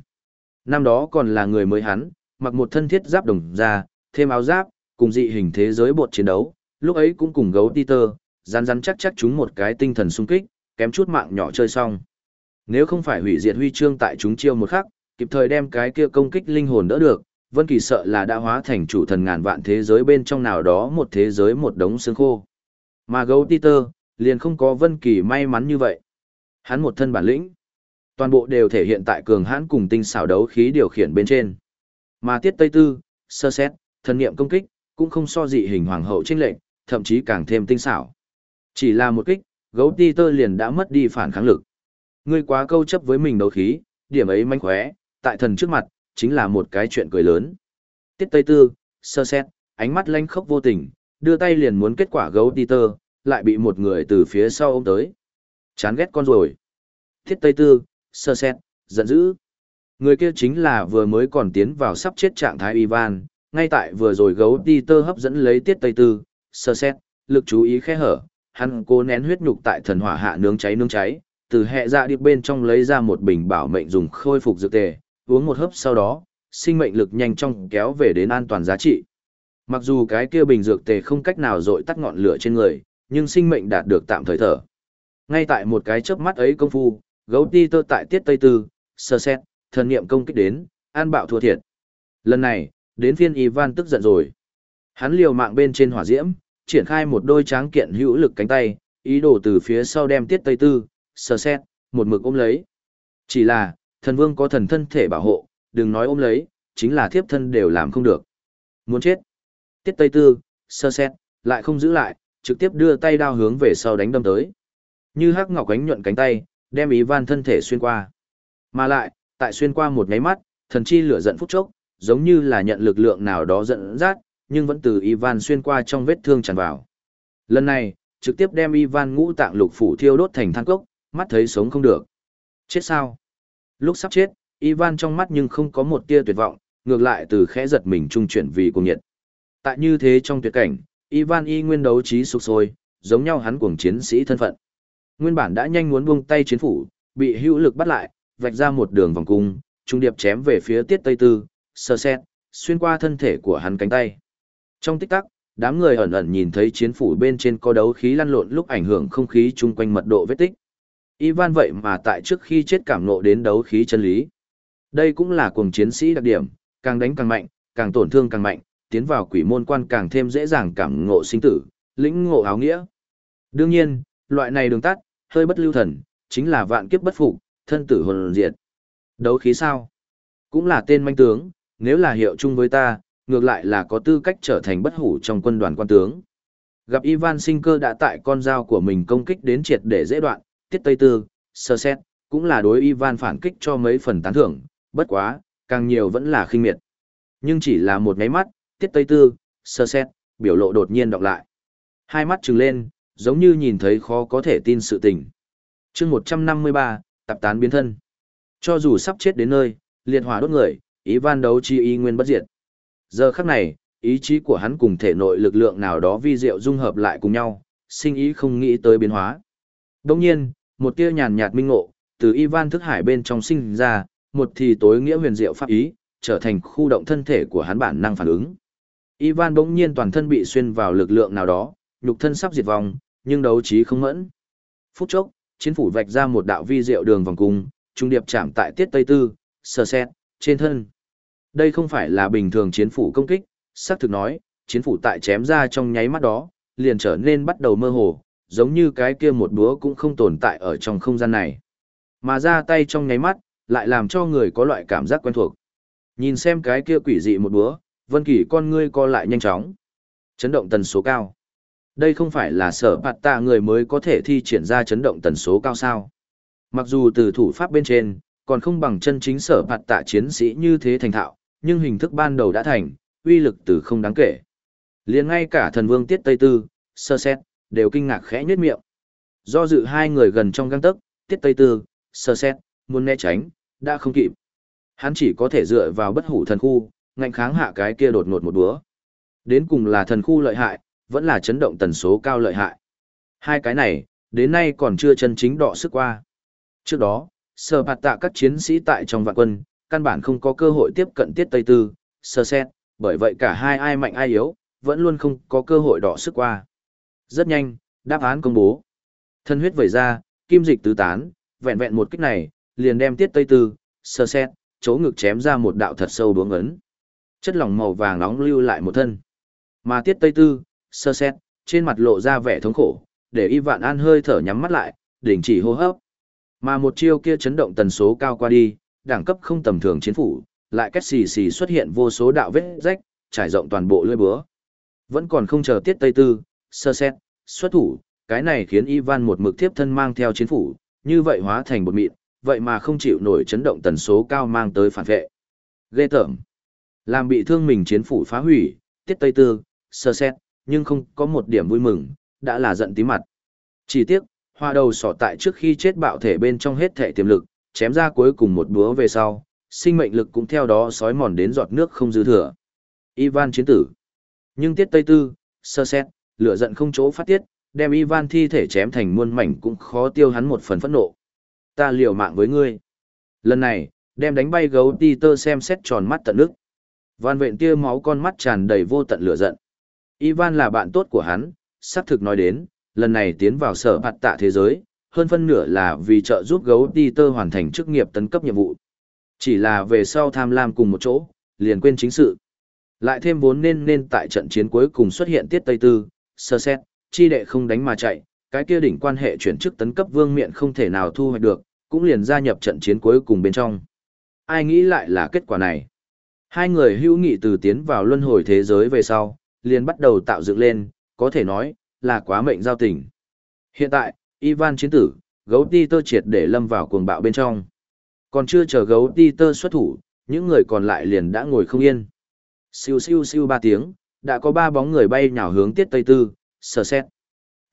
Năm đó còn là người mới hắn, mặc một thân thiết giáp đồng da, thêm áo giáp, cùng dị hình thế giới bột chiến đấu, lúc ấy cũng cùng gấu Peter, rắn rắn chắc chắc chúng một cái tinh thần sung kích, kém chút mạng nhỏ chơi xong. Nếu không phải hủy diệt huy chương tại chúng chiêu một khắc, kịp thời đem cái kia công kích linh hồn đỡ được, Vân Kỳ sợ là đã hóa thành chủ thần ngàn vạn thế giới bên trong nào đó một thế giới một đống xương khô. Mà gấu Peter, liền không có Vân Kỳ may mắn như vậy. Hắn một thân bản lĩnh, toàn bộ đều thể hiện tại cường hãn cùng tinh xảo đấu khí điều khiển bên trên. Mà tiết Tây Tư, sơ xét, thần niệm công kích, cũng không so dị hình hoàng hậu chênh lệnh, thậm chí càng thêm tinh xảo. Chỉ là một kích, gấu Peter liền đã mất đi phản kháng lực. Ngươi quá câu chấp với mình đấu khí, điểm ấy manh khóe, tại thần trước mặt, chính là một cái chuyện cười lớn. Tiết Tây Tư, sơ xét, ánh mắt lanh khốc vô tình, đưa tay liền muốn kết quả gấu đi tơ, lại bị một người từ phía sau ôm tới. Chán ghét con rồi. Tiết Tây Tư, sơ xét, giận dữ. Người kia chính là vừa mới còn tiến vào sắp chết trạng thái Ivan, ngay tại vừa rồi gấu đi tơ hấp dẫn lấy Tiết Tây Tư, sơ xét, lực chú ý khe hở, hắn cố nén huyết nhục tại thần hỏa hạ nướng cháy nướng cháy, từ hệ dạ điệp bên trong lấy ra một bình bảo mệnh dùng khôi phục dược tề, uống một hớp sau đó, sinh mệnh lực nhanh chóng kéo về đến an toàn giá trị. Mặc dù cái kia bình dược tề không cách nào dội tắt ngọn lửa trên người, nhưng sinh mệnh đạt được tạm thời thở. Ngay tại một cái chớp mắt ấy công phu, gấu ti tơ tại tiết tây tư, sơ xét, thần niệm công kích đến, an bạo thua thiệt. Lần này, đến phiên Ivan tức giận rồi. Hắn liều mạng bên trên hỏa diễm, triển khai một đôi tráng kiện hữu lực cánh tay, ý đồ từ phía sau đem tiết tây tư, sơ xét, một mực ôm lấy. Chỉ là, thần vương có thần thân thể bảo hộ, đừng nói ôm lấy, chính là thiếp thân đều làm không được. Muốn chết. Tiết Tây Tư, sơ xét, lại không giữ lại, trực tiếp đưa tay đao hướng về sau đánh đâm tới. Như hắc ngọc ánh nhuận cánh tay, đem ý van thân thể xuyên qua. Mà lại, tại xuyên qua một nháy mắt, thần chi lửa giận phút chốc, giống như là nhận lực lượng nào đó giận dắt, nhưng vẫn từ Ivan xuyên qua trong vết thương tràn vào. Lần này, trực tiếp đem Ivan ngũ tạng lục phủ thiêu đốt thành than cốc, mắt thấy sống không được. Chết sao? Lúc sắp chết, Ivan trong mắt nhưng không có một tia tuyệt vọng, ngược lại từ khẽ giật mình trung chuyển vì cuồng nhiệt. Tại như thế trong tuyệt cảnh, Ivan y nguyên đấu trí sục sôi, giống nhau hắn cuồng chiến sĩ thân phận. Nguyên bản đã nhanh muốn buông tay chiến phủ, bị hữu lực bắt lại, vạch ra một đường vòng cung, trung điệp chém về phía tiết tây tư, sơ xét, xuyên qua thân thể của hắn cánh tay. Trong tích tắc, đám người ẩn ẩn nhìn thấy chiến phủ bên trên có đấu khí lăn lộn lúc ảnh hưởng không khí chung quanh mật độ vết tích. Ivan vậy mà tại trước khi chết cảm nộ đến đấu khí chân lý. Đây cũng là cuồng chiến sĩ đặc điểm, càng đánh càng mạnh, càng tổn thương càng mạnh, tiến vào quỷ môn quan càng thêm dễ dàng cảm ngộ sinh tử, lĩnh ngộ áo nghĩa. Đương nhiên, loại này đường tắt, hơi bất lưu thần, chính là vạn kiếp bất phục, thân tử hồn diệt. Đấu khí sao? Cũng là tên manh tướng, nếu là hiệu chung với ta, ngược lại là có tư cách trở thành bất hủ trong quân đoàn quan tướng. Gặp Ivan sinh cơ đã tại con dao của mình công kích đến triệt để dễ đoạn, tiết tây tư, sơ xét, cũng là đối Ivan phản kích cho mấy phần tán thưởng, bất quá, càng nhiều vẫn là khinh miệt. Nhưng chỉ là một nháy mắt, tiết tây tư, sơ xét, biểu lộ đột nhiên đọc lại. Hai mắt trừng lên, giống như nhìn thấy khó có thể tin sự tình. chương 153, tập tán biến thân. Cho dù sắp chết đến nơi, liệt hỏa đốt người, Ivan đấu chi y nguyên bất diệt. Giờ khắc này, ý chí của hắn cùng thể nội lực lượng nào đó vi diệu dung hợp lại cùng nhau, sinh ý không nghĩ tới biến hóa. Đồng nhiên, một tia nhàn nhạt minh ngộ, từ Ivan thức hải bên trong sinh ra, một thì tối nghĩa huyền diệu pháp ý, trở thành khu động thân thể của hắn bản năng phản ứng. Ivan bỗng nhiên toàn thân bị xuyên vào lực lượng nào đó, nhục thân sắp diệt vong, nhưng đấu trí không mẫn. Phút chốc, chiến phủ vạch ra một đạo vi diệu đường vòng cung, trung điệp chạm tại tiết tây tư, sờ xét, trên thân. Đây không phải là bình thường chiến phủ công kích, xác thực nói, chiến phủ tại chém ra trong nháy mắt đó, liền trở nên bắt đầu mơ hồ, giống như cái kia một búa cũng không tồn tại ở trong không gian này. Mà ra tay trong nháy mắt, lại làm cho người có loại cảm giác quen thuộc. Nhìn xem cái kia quỷ dị một búa, Vân Kỳ con ngươi co lại nhanh chóng. Chấn động tần số cao. Đây không phải là sở bạt tạ người mới có thể thi triển ra chấn động tần số cao sao. Mặc dù từ thủ pháp bên trên, còn không bằng chân chính sở bạt tạ chiến sĩ như thế thành thạo, nhưng hình thức ban đầu đã thành, uy lực từ không đáng kể. liền ngay cả thần vương tiết Tây Tư, sơ xét, đều kinh ngạc khẽ nhếch miệng. Do dự hai người gần trong gang tấc, tiết Tây Tư, sơ xét, muốn né tránh, đã không kịp. Hắn chỉ có thể dựa vào bất hủ thần khu, ngạnh kháng hạ cái kia đột ngột một búa. Đến cùng là thần khu lợi hại, vẫn là chấn động tần số cao lợi hại. Hai cái này, đến nay còn chưa chân chính đọ sức qua. Trước đó, sở bạt tạ các chiến sĩ tại trong vạn quân, căn bản không có cơ hội tiếp cận tiết Tây Tư, sơ xét, bởi vậy cả hai ai mạnh ai yếu, vẫn luôn không có cơ hội đọ sức qua. Rất nhanh, đáp án công bố. Thân huyết vẩy ra, kim dịch tứ tán, vẹn vẹn một kích này, liền đem tiết Tây Tư, sơ xét, chỗ ngực chém ra một đạo thật sâu đuống ấn. Chất lỏng màu vàng nóng lưu lại một thân. Mà tiết Tây Tư, sơ xét, trên mặt lộ ra vẻ thống khổ, để y vạn an hơi thở nhắm mắt lại, đình chỉ hô hấp. Mà một chiêu kia chấn động tần số cao qua đi, đẳng cấp không tầm thường chiến phủ, lại cách xì xì xuất hiện vô số đạo vết rách, trải rộng toàn bộ lưỡi búa. Vẫn còn không chờ tiết tây tư, sơ xét, xuất thủ, cái này khiến Ivan một mực tiếp thân mang theo chiến phủ, như vậy hóa thành một mịn, vậy mà không chịu nổi chấn động tần số cao mang tới phản vệ. Ghê tởm. Làm bị thương mình chiến phủ phá hủy, tiết tây tư, sơ xét, nhưng không có một điểm vui mừng, đã là giận tí mặt. Chỉ tiếc, hoa đầu sọ tại trước khi chết bạo thể bên trong hết thể tiềm lực, chém ra cuối cùng một búa về sau, sinh mệnh lực cũng theo đó sói mòn đến giọt nước không dư thừa. Ivan chiến tử. Nhưng tiết tây tư, sơ xét, lửa giận không chỗ phát tiết, đem Ivan thi thể chém thành muôn mảnh cũng khó tiêu hắn một phần phẫn nộ. Ta liều mạng với ngươi. Lần này, đem đánh bay gấu Peter xem xét tròn mắt tận nước. Van vện tia máu con mắt tràn đầy vô tận lửa giận. Ivan là bạn tốt của hắn, xác thực nói đến, lần này tiến vào sở hạt tạ thế giới, hơn phân nửa là vì trợ giúp gấu Peter hoàn thành chức nghiệp tấn cấp nhiệm vụ. Chỉ là về sau tham lam cùng một chỗ, liền quên chính sự. Lại thêm vốn nên nên tại trận chiến cuối cùng xuất hiện tiết Tây Tư, sơ xét, chi đệ không đánh mà chạy, cái kia đỉnh quan hệ chuyển chức tấn cấp vương miện không thể nào thu hoạch được, cũng liền gia nhập trận chiến cuối cùng bên trong. Ai nghĩ lại là kết quả này? Hai người hữu nghị từ tiến vào luân hồi thế giới về sau, liền bắt đầu tạo dựng lên, có thể nói, là quá mệnh giao tình. Hiện tại, Ivan chiến tử, gấu ti tơ triệt để lâm vào cuồng bạo bên trong. Còn chưa chờ gấu ti tơ xuất thủ, những người còn lại liền đã ngồi không yên. Siêu siêu siêu ba tiếng, đã có ba bóng người bay nhào hướng tiết tây tư, sờ xét.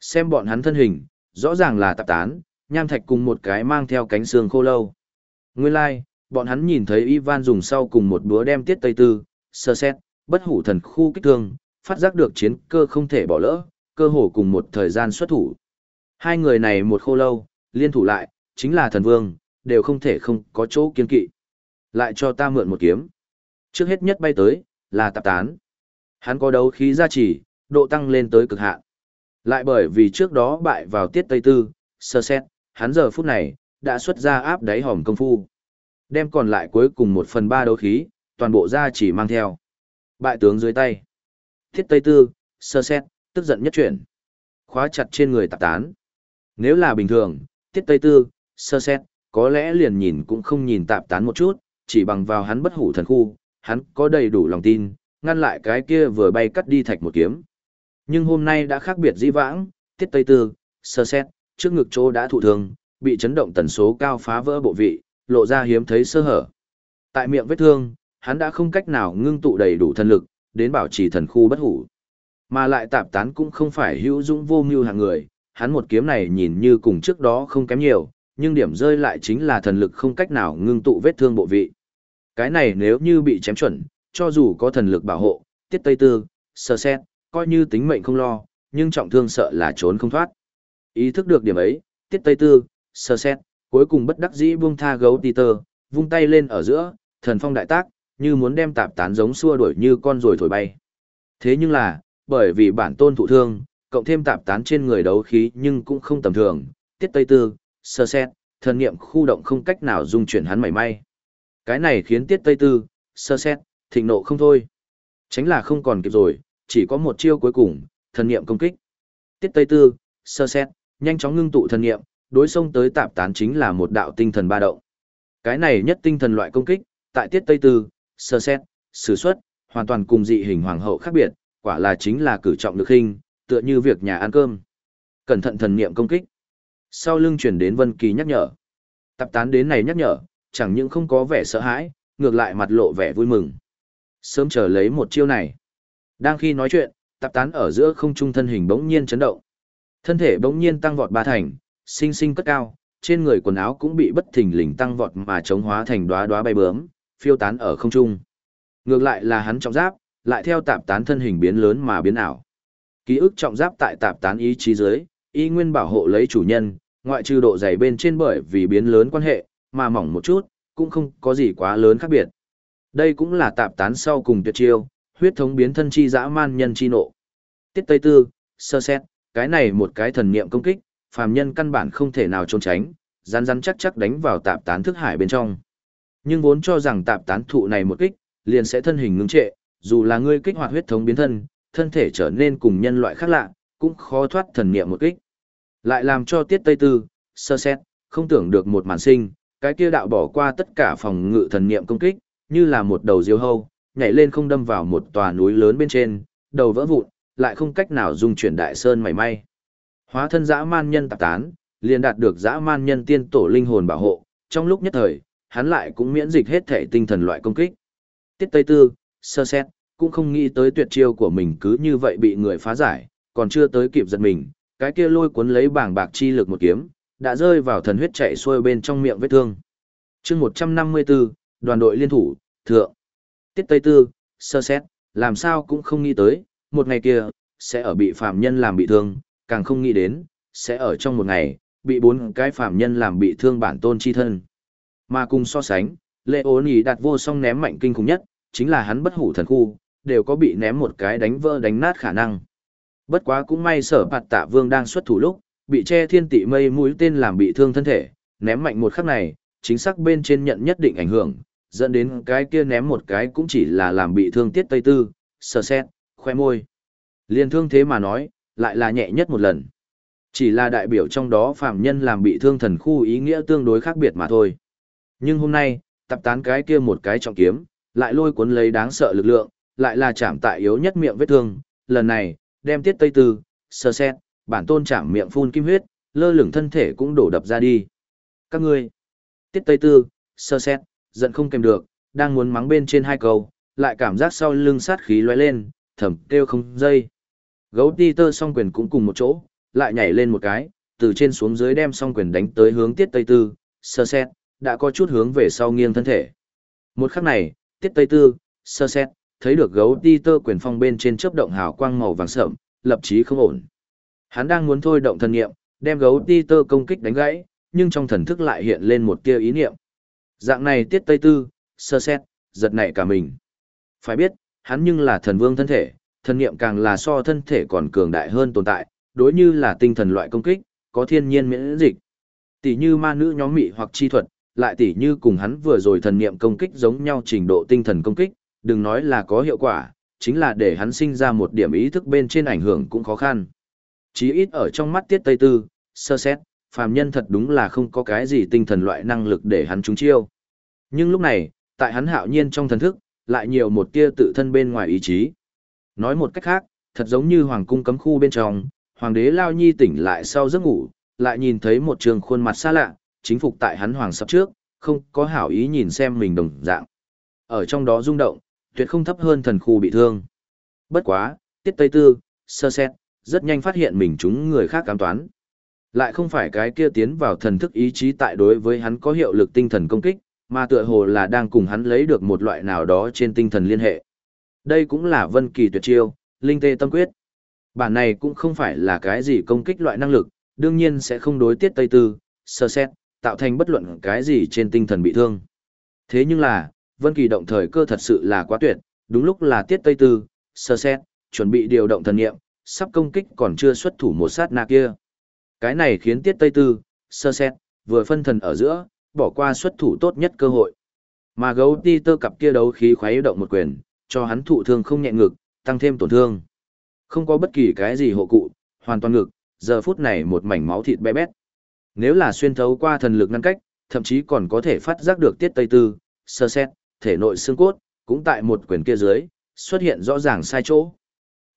Xem bọn hắn thân hình, rõ ràng là tạp tán, nham thạch cùng một cái mang theo cánh xương khô lâu. Nguyên lai, like, bọn hắn nhìn thấy Ivan dùng sau cùng một búa đem tiết tây tư, sơ xét, bất hủ thần khu kích thương, phát giác được chiến cơ không thể bỏ lỡ, cơ hồ cùng một thời gian xuất thủ. Hai người này một khô lâu, liên thủ lại, chính là thần vương, đều không thể không có chỗ kiên kỵ. Lại cho ta mượn một kiếm. Trước hết nhất bay tới, là tạp tán. Hắn có đấu khí gia trì, độ tăng lên tới cực hạn. Lại bởi vì trước đó bại vào tiết Tây Tư, sơ xét, hắn giờ phút này, đã xuất ra áp đáy hòm công phu. Đem còn lại cuối cùng một phần ba đấu khí, toàn bộ gia chỉ mang theo. Bại tướng dưới tay. Tiết Tây Tư, sơ xét, tức giận nhất chuyển. Khóa chặt trên người tạp tán. Nếu là bình thường, tiết tây tư, sơ xét, có lẽ liền nhìn cũng không nhìn tạp tán một chút, chỉ bằng vào hắn bất hủ thần khu, hắn có đầy đủ lòng tin, ngăn lại cái kia vừa bay cắt đi thạch một kiếm. Nhưng hôm nay đã khác biệt dĩ vãng, tiết tây tư, sơ xét, trước ngực chỗ đã thụ thương, bị chấn động tần số cao phá vỡ bộ vị, lộ ra hiếm thấy sơ hở. Tại miệng vết thương, hắn đã không cách nào ngưng tụ đầy đủ thân lực, đến bảo trì thần khu bất hủ. Mà lại tạp tán cũng không phải hữu dũng vô mưu hàng người, hắn một kiếm này nhìn như cùng trước đó không kém nhiều, nhưng điểm rơi lại chính là thần lực không cách nào ngưng tụ vết thương bộ vị. Cái này nếu như bị chém chuẩn, cho dù có thần lực bảo hộ, tiết tây tư, sơ xét, coi như tính mệnh không lo, nhưng trọng thương sợ là trốn không thoát. Ý thức được điểm ấy, tiết tây tư, sơ xét, cuối cùng bất đắc dĩ buông tha gấu tì tơ, vung tay lên ở giữa, thần phong đại tác, như muốn đem tạp tán giống xua đuổi như con rồi thổi bay. Thế nhưng là, bởi vì bản tôn thụ thương, cộng thêm tạp tán trên người đấu khí nhưng cũng không tầm thường, tiết tây tư, sơ xét, thần niệm khu động không cách nào dung chuyển hắn mảy may. Cái này khiến tiết tây tư, sơ xét, thịnh nộ không thôi. Tránh là không còn kịp rồi, chỉ có một chiêu cuối cùng, thần niệm công kích. Tiết tây tư, sơ xét, nhanh chóng ngưng tụ thần niệm, đối xông tới tạp tán chính là một đạo tinh thần ba động. Cái này nhất tinh thần loại công kích, tại tiết tây tư, sơ xét, sử xuất, hoàn toàn cùng dị hình hoàng hậu khác biệt, quả là chính là cử trọng lực hình, tựa như việc nhà ăn cơm. Cẩn thận thần niệm công kích. Sau lưng chuyển đến Vân Kỳ nhắc nhở. Tạp tán đến này nhắc nhở, chẳng những không có vẻ sợ hãi, ngược lại mặt lộ vẻ vui mừng. Sớm chờ lấy một chiêu này. Đang khi nói chuyện, tạp tán ở giữa không trung thân hình bỗng nhiên chấn động. Thân thể bỗng nhiên tăng vọt ba thành, sinh sinh cất cao, trên người quần áo cũng bị bất thình lình tăng vọt mà chống hóa thành đóa đóa bay bướm, phiêu tán ở không trung. Ngược lại là hắn trọng giáp, lại theo tạp tán thân hình biến lớn mà biến ảo. Ký ức trọng giáp tại tạp tán ý chí dưới, y nguyên bảo hộ lấy chủ nhân, ngoại trừ độ dày bên trên bởi vì biến lớn quan hệ, mà mỏng một chút, cũng không có gì quá lớn khác biệt. Đây cũng là tạp tán sau cùng tuyệt chiêu, huyết thống biến thân chi dã man nhân chi nộ. Tiết Tây Tư, sơ xét, cái này một cái thần niệm công kích, phàm nhân căn bản không thể nào trốn tránh, rắn rắn chắc chắc đánh vào tạp tán thức hải bên trong. Nhưng vốn cho rằng tạp tán thụ này một kích, liền sẽ thân hình ngưng trệ, dù là ngươi kích hoạt huyết thống biến thân, thân thể trở nên cùng nhân loại khác lạ, cũng khó thoát thần niệm một kích. Lại làm cho tiết tây tư, sơ xét, không tưởng được một màn sinh, cái kia đạo bỏ qua tất cả phòng ngự thần niệm công kích, như là một đầu diêu hâu, nhảy lên không đâm vào một tòa núi lớn bên trên, đầu vỡ vụn, lại không cách nào dung chuyển đại sơn mảy may. Hóa thân dã man nhân tạp tán, liền đạt được dã man nhân tiên tổ linh hồn bảo hộ, trong lúc nhất thời, hắn lại cũng miễn dịch hết thể tinh thần loại công kích. Tiết Tây Tư, sơ xét, cũng không nghĩ tới tuyệt chiêu của mình cứ như vậy bị người phá giải, còn chưa tới kịp giật mình, cái kia lôi cuốn lấy bảng bạc chi lực một kiếm, đã rơi vào thần huyết chạy xuôi bên trong miệng vết thương. chương 154, đoàn đội liên thủ, thượng. Tiết Tây Tư, sơ xét, làm sao cũng không nghĩ tới, một ngày kia, sẽ ở bị phạm nhân làm bị thương, càng không nghĩ đến, sẽ ở trong một ngày, bị bốn cái phạm nhân làm bị thương bản tôn chi thân. Mà cùng so sánh, lệ ố nỉ đạt vô song ném mạnh kinh khủng nhất, chính là hắn bất hủ thần khu, đều có bị ném một cái đánh vỡ đánh nát khả năng. Bất quá cũng may sở bạt tạ vương đang xuất thủ lúc, bị che thiên tị mây mũi tên làm bị thương thân thể, ném mạnh một khắc này, chính xác bên trên nhận nhất định ảnh hưởng, dẫn đến cái kia ném một cái cũng chỉ là làm bị thương tiết tây tư, sờ xét, khoe môi. Liên thương thế mà nói, lại là nhẹ nhất một lần. Chỉ là đại biểu trong đó phạm nhân làm bị thương thần khu ý nghĩa tương đối khác biệt mà thôi. Nhưng hôm nay, tập tán cái kia một cái trọng kiếm, lại lôi cuốn lấy đáng sợ lực lượng, lại là chạm tại yếu nhất miệng vết thương, lần này, đem tiết tây tư, sơ xét, bản tôn chạm miệng phun kim huyết, lơ lửng thân thể cũng đổ đập ra đi. Các ngươi, tiết tây tư, sơ xét, giận không kèm được, đang muốn mắng bên trên hai câu, lại cảm giác sau lưng sát khí lóe lên, thầm kêu không dây. Gấu ti tơ song quyền cũng cùng một chỗ, lại nhảy lên một cái, từ trên xuống dưới đem song quyền đánh tới hướng tiết tây tư, sơ xét, đã có chút hướng về sau nghiêng thân thể. Một khắc này, tiết tây tư, sơ xét, thấy được gấu ti tơ quyền phong bên trên chớp động hào quang màu vàng sợm, lập chí không ổn. Hắn đang muốn thôi động thần niệm, đem gấu ti tơ công kích đánh gãy, nhưng trong thần thức lại hiện lên một tia ý niệm. Dạng này tiết tây tư, sơ xét, giật nảy cả mình. Phải biết, hắn nhưng là thần vương thân thể, thần niệm càng là so thân thể còn cường đại hơn tồn tại, đối như là tinh thần loại công kích, có thiên nhiên miễn dịch. Tỷ như ma nữ nhóm mị hoặc chi thuật, lại tỷ như cùng hắn vừa rồi thần niệm công kích giống nhau trình độ tinh thần công kích, đừng nói là có hiệu quả, chính là để hắn sinh ra một điểm ý thức bên trên ảnh hưởng cũng khó khăn. Chí ít ở trong mắt tiết tây tư, sơ xét, phàm nhân thật đúng là không có cái gì tinh thần loại năng lực để hắn trúng chiêu. Nhưng lúc này, tại hắn hạo nhiên trong thần thức, lại nhiều một tia tự thân bên ngoài ý chí. Nói một cách khác, thật giống như hoàng cung cấm khu bên trong, hoàng đế Lao Nhi tỉnh lại sau giấc ngủ, lại nhìn thấy một trường khuôn mặt xa lạ, chính phục tại hắn hoàng sắp trước, không có hảo ý nhìn xem mình đồng dạng. Ở trong đó rung động, tuyệt không thấp hơn thần khu bị thương. Bất quá, tiết tây tư, sơ xét, rất nhanh phát hiện mình chúng người khác cám toán. Lại không phải cái kia tiến vào thần thức ý chí tại đối với hắn có hiệu lực tinh thần công kích, mà tựa hồ là đang cùng hắn lấy được một loại nào đó trên tinh thần liên hệ. Đây cũng là vân kỳ tuyệt chiêu, linh tê tâm quyết. Bản này cũng không phải là cái gì công kích loại năng lực, đương nhiên sẽ không đối tiết tây tư, sơ xét, tạo thành bất luận cái gì trên tinh thần bị thương. Thế nhưng là, Vân Kỳ động thời cơ thật sự là quá tuyệt, đúng lúc là tiết tây tư, sơ xét, chuẩn bị điều động thần nghiệm, sắp công kích còn chưa xuất thủ một sát na kia. Cái này khiến tiết tây tư, sơ xét, vừa phân thần ở giữa, bỏ qua xuất thủ tốt nhất cơ hội. Mà gấu ti tơ cặp kia đấu khí khoái động một quyền, cho hắn thụ thương không nhẹ ngực, tăng thêm tổn thương. Không có bất kỳ cái gì hộ cụ, hoàn toàn ngực, giờ phút này một mảnh máu thịt bé bét. Nếu là xuyên thấu qua thần lực ngăn cách, thậm chí còn có thể phát giác được tiết tây tư, sơ xét, thể nội xương cốt, cũng tại một quyền kia dưới, xuất hiện rõ ràng sai chỗ.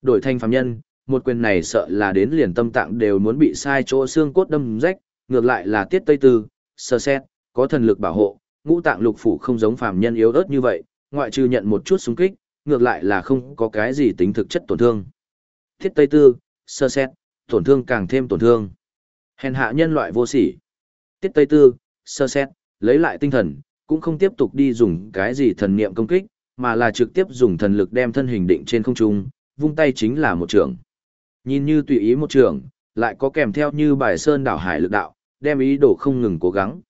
Đổi thành phàm nhân, một quyền này sợ là đến liền tâm tạng đều muốn bị sai chỗ xương cốt đâm rách, ngược lại là tiết tây tư, sơ xét, có thần lực bảo hộ, ngũ tạng lục phủ không giống phàm nhân yếu ớt như vậy, ngoại trừ nhận một chút xung kích, ngược lại là không có cái gì tính thực chất tổn thương. Tiết tây tư, sơ xét, tổn thương càng thêm tổn thương. Hèn hạ nhân loại vô sỉ. Tiết tây tư, sơ xét, lấy lại tinh thần, cũng không tiếp tục đi dùng cái gì thần niệm công kích, mà là trực tiếp dùng thần lực đem thân hình định trên không trung, vung tay chính là một trường. Nhìn như tùy ý một trường, lại có kèm theo như bài sơn đảo hải lực đạo, đem ý đồ không ngừng cố gắng.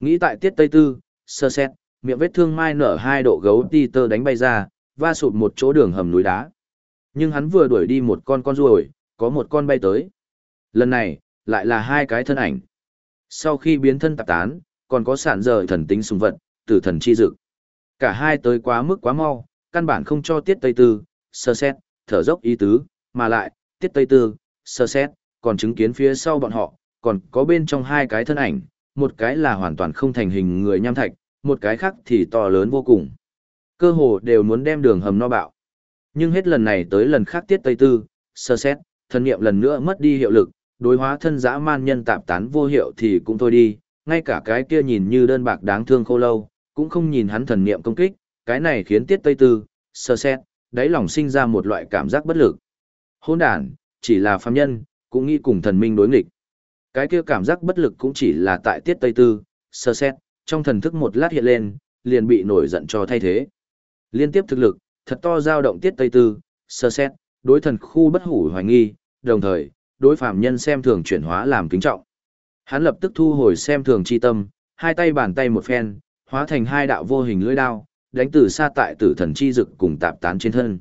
Nghĩ tại tiết tây tư, sơ xét, miệng vết thương mai nở hai độ gấu ti tơ đánh bay ra, va sụt một chỗ đường hầm núi đá. Nhưng hắn vừa đuổi đi một con con ruồi, có một con bay tới. Lần này, lại là hai cái thân ảnh. Sau khi biến thân tạp tán, còn có sản rời thần tính sùng vật, tử thần chi dực. Cả hai tới quá mức quá mau, căn bản không cho tiết tây tư, sơ xét, thở dốc ý tứ, mà lại, tiết tây tư, sơ xét, còn chứng kiến phía sau bọn họ, còn có bên trong hai cái thân ảnh, một cái là hoàn toàn không thành hình người nham thạch, một cái khác thì to lớn vô cùng. Cơ hồ đều muốn đem đường hầm no bạo. Nhưng hết lần này tới lần khác tiết tây tư, sơ xét, thân nghiệm lần nữa mất đi hiệu lực, đối hóa thân dã man nhân tạp tán vô hiệu thì cũng thôi đi, ngay cả cái kia nhìn như đơn bạc đáng thương khô lâu, cũng không nhìn hắn thần niệm công kích, cái này khiến tiết tây tư, sơ xét, đáy lòng sinh ra một loại cảm giác bất lực. Hôn đàn, chỉ là phàm nhân, cũng nghĩ cùng thần minh đối nghịch. Cái kia cảm giác bất lực cũng chỉ là tại tiết tây tư, sơ xét, trong thần thức một lát hiện lên, liền bị nổi giận cho thay thế. Liên tiếp thực lực, thật to dao động tiết tây tư, sơ xét, đối thần khu bất hủ hoài nghi, đồng thời, đối phàm nhân xem thường chuyển hóa làm kính trọng. Hắn lập tức thu hồi xem thường chi tâm, hai tay bàn tay một phen, hóa thành hai đạo vô hình lưỡi đao, đánh từ xa tại tử thần chi dực cùng tạp tán trên thân.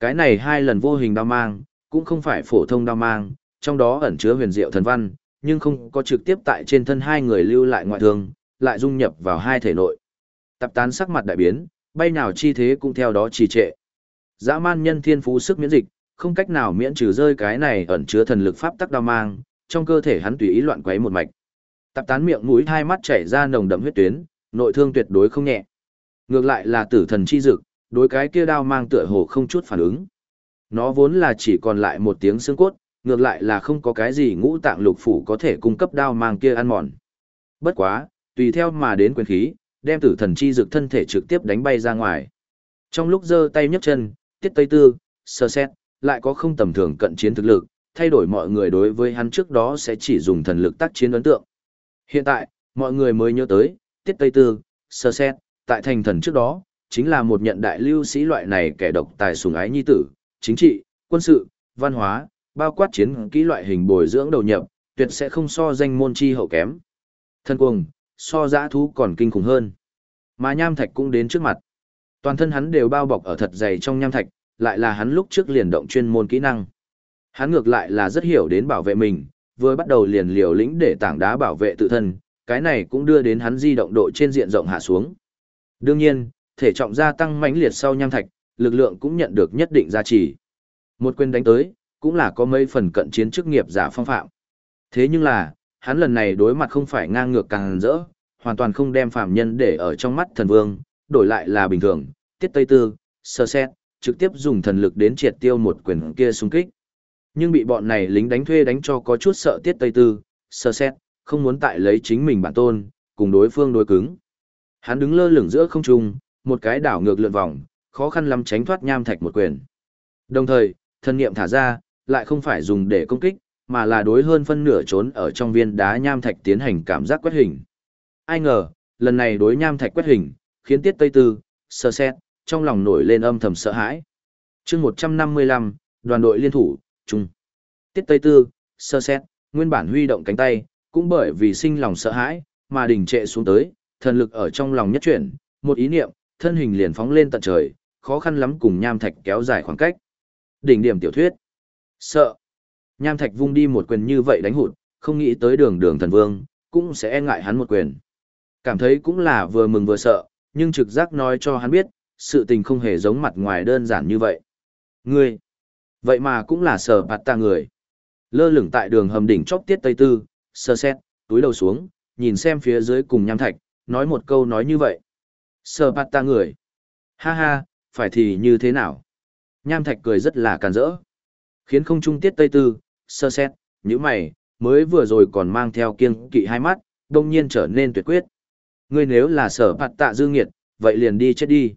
Cái này hai lần vô hình đao mang, cũng không phải phổ thông đao mang, trong đó ẩn chứa huyền diệu thần văn, nhưng không có trực tiếp tại trên thân hai người lưu lại ngoại thương, lại dung nhập vào hai thể nội. tập tán sắc mặt đại biến, bay nào chi thế cũng theo đó trì trệ. Dã man nhân thiên phú sức miễn dịch, không cách nào miễn trừ rơi cái này ẩn chứa thần lực pháp tắc đao mang, trong cơ thể hắn tùy ý loạn quấy một mạch. tập tán miệng mũi hai mắt chảy ra nồng đậm huyết tuyến, nội thương tuyệt đối không nhẹ. Ngược lại là tử thần chi dực, đối cái kia đao mang tựa hồ không chút phản ứng. Nó vốn là chỉ còn lại một tiếng xương cốt, ngược lại là không có cái gì ngũ tạng lục phủ có thể cung cấp đao mang kia ăn mòn. Bất quá, tùy theo mà đến quyền khí, đem tử thần chi dược thân thể trực tiếp đánh bay ra ngoài. Trong lúc giơ tay nhấc chân, tiết tây tư, sơ xét, lại có không tầm thường cận chiến thực lực, thay đổi mọi người đối với hắn trước đó sẽ chỉ dùng thần lực tác chiến ấn tượng. Hiện tại, mọi người mới nhớ tới, tiết tây tư, sơ xét, tại thành thần trước đó, chính là một nhận đại lưu sĩ loại này kẻ độc tài sùng ái nhi tử, chính trị, quân sự, văn hóa, bao quát chiến kỹ loại hình bồi dưỡng đầu nhập, tuyệt sẽ không so danh môn chi hậu kém. Thân cuồng, so giã thú còn kinh khủng hơn. Mà nham thạch cũng đến trước mặt. Toàn thân hắn đều bao bọc ở thật dày trong nham thạch, lại là hắn lúc trước liền động chuyên môn kỹ năng. Hắn ngược lại là rất hiểu đến bảo vệ mình, vừa bắt đầu liền liều lĩnh để tảng đá bảo vệ tự thân, cái này cũng đưa đến hắn di động độ trên diện rộng hạ xuống. Đương nhiên, thể trọng gia tăng mãnh liệt sau nham thạch, lực lượng cũng nhận được nhất định giá trị. Một quyền đánh tới, cũng là có mấy phần cận chiến chức nghiệp giả phong phạm. Thế nhưng là, hắn lần này đối mặt không phải ngang ngược càng rỡ, hoàn toàn không đem phạm nhân để ở trong mắt thần vương, đổi lại là bình thường, tiết tây tư, sơ xét, trực tiếp dùng thần lực đến triệt tiêu một quyền kia xung kích. Nhưng bị bọn này lính đánh thuê đánh cho có chút sợ tiết tây tư, sơ xét, không muốn tại lấy chính mình bản tôn, cùng đối phương đối cứng. Hắn đứng lơ lửng giữa không trung, một cái đảo ngược lượn vòng, khó khăn lắm tránh thoát nham thạch một quyền. Đồng thời, thân niệm thả ra, lại không phải dùng để công kích, mà là đối hơn phân nửa trốn ở trong viên đá nham thạch tiến hành cảm giác quét hình. Ai ngờ, lần này đối nham thạch quét hình, khiến Tiết Tây Tư, sơ xét, trong lòng nổi lên âm thầm sợ hãi. chương 155, đoàn đội liên thủ, chung. Tiết Tây Tư, sơ xét, nguyên bản huy động cánh tay, cũng bởi vì sinh lòng sợ hãi, mà đình trệ xuống tới, thần lực ở trong lòng nhất chuyển, một ý niệm, thân hình liền phóng lên tận trời, khó khăn lắm cùng nham thạch kéo dài khoảng cách. Đỉnh điểm tiểu thuyết. Sợ. Nham thạch vung đi một quyền như vậy đánh hụt, không nghĩ tới đường đường thần vương, cũng sẽ e ngại hắn một quyền. Cảm thấy cũng là vừa mừng vừa sợ, nhưng trực giác nói cho hắn biết, sự tình không hề giống mặt ngoài đơn giản như vậy. Ngươi, vậy mà cũng là sở bạt ta người. Lơ lửng tại đường hầm đỉnh chóc tiết tây tư, sơ xét, túi đầu xuống, nhìn xem phía dưới cùng nham thạch, nói một câu nói như vậy. Sở bạt ta người. Ha ha, phải thì như thế nào? Nham thạch cười rất là càn rỡ. Khiến không trung tiết tây tư, sơ xét, những mày, mới vừa rồi còn mang theo kiêng kỵ hai mắt, đông nhiên trở nên tuyệt quyết. Ngươi nếu là sở bạt tạ dư nghiệt, vậy liền đi chết đi.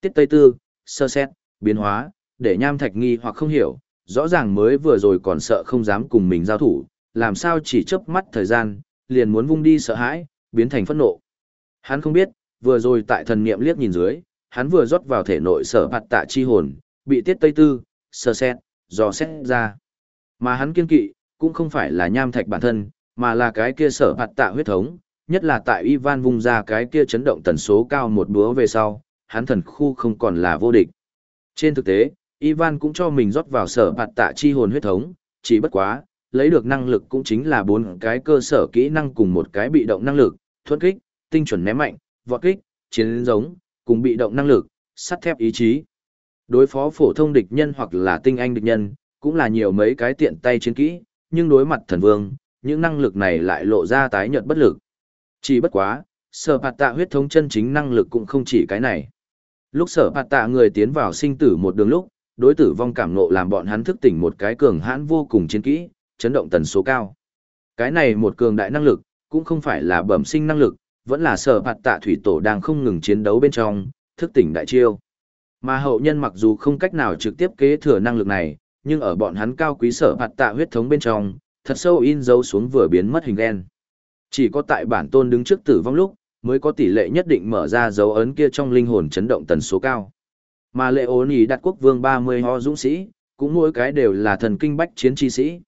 Tiết Tây Tư, sơ xét, biến hóa, để nham thạch nghi hoặc không hiểu, rõ ràng mới vừa rồi còn sợ không dám cùng mình giao thủ, làm sao chỉ chớp mắt thời gian, liền muốn vung đi sợ hãi, biến thành phẫn nộ. Hắn không biết, vừa rồi tại thần niệm liếc nhìn dưới, hắn vừa rót vào thể nội sở phạt tạ chi hồn, bị Tiết Tây Tư, sơ xét, dò xét ra. Mà hắn kiên kỵ, cũng không phải là nham thạch bản thân, mà là cái kia sở phạt tạ huyết thống, nhất là tại Ivan vung ra cái kia chấn động tần số cao một búa về sau, hắn thần khu không còn là vô địch. Trên thực tế, Ivan cũng cho mình rót vào sở phạt tạ chi hồn huyết thống, chỉ bất quá, lấy được năng lực cũng chính là bốn cái cơ sở kỹ năng cùng một cái bị động năng lực, thuẫn kích, tinh chuẩn ném mạnh, vọt kích, chiến giống, cùng bị động năng lực, sắt thép ý chí. Đối phó phổ thông địch nhân hoặc là tinh anh địch nhân, cũng là nhiều mấy cái tiện tay chiến kỹ, nhưng đối mặt thần vương, những năng lực này lại lộ ra tái nhợt bất lực. Chỉ bất quá, sở phạt tạ huyết thống chân chính năng lực cũng không chỉ cái này. Lúc sở phạt tạ người tiến vào sinh tử một đường lúc, đối tử vong cảm nộ làm bọn hắn thức tỉnh một cái cường hãn vô cùng chiến kỹ, chấn động tần số cao. Cái này một cường đại năng lực, cũng không phải là bẩm sinh năng lực, vẫn là sở bạt tạ thủy tổ đang không ngừng chiến đấu bên trong, thức tỉnh đại chiêu. Mà hậu nhân mặc dù không cách nào trực tiếp kế thừa năng lực này, nhưng ở bọn hắn cao quý sở bạt tạ huyết thống bên trong, thật sâu in dấu xuống vừa biến mất hình gen. Chỉ có tại bản tôn đứng trước tử vong lúc, mới có tỷ lệ nhất định mở ra dấu ấn kia trong linh hồn chấn động tần số cao. Mà lệ ốn ý đặt quốc vương 30 ho dũng sĩ, cũng mỗi cái đều là thần kinh bách chiến chi sĩ.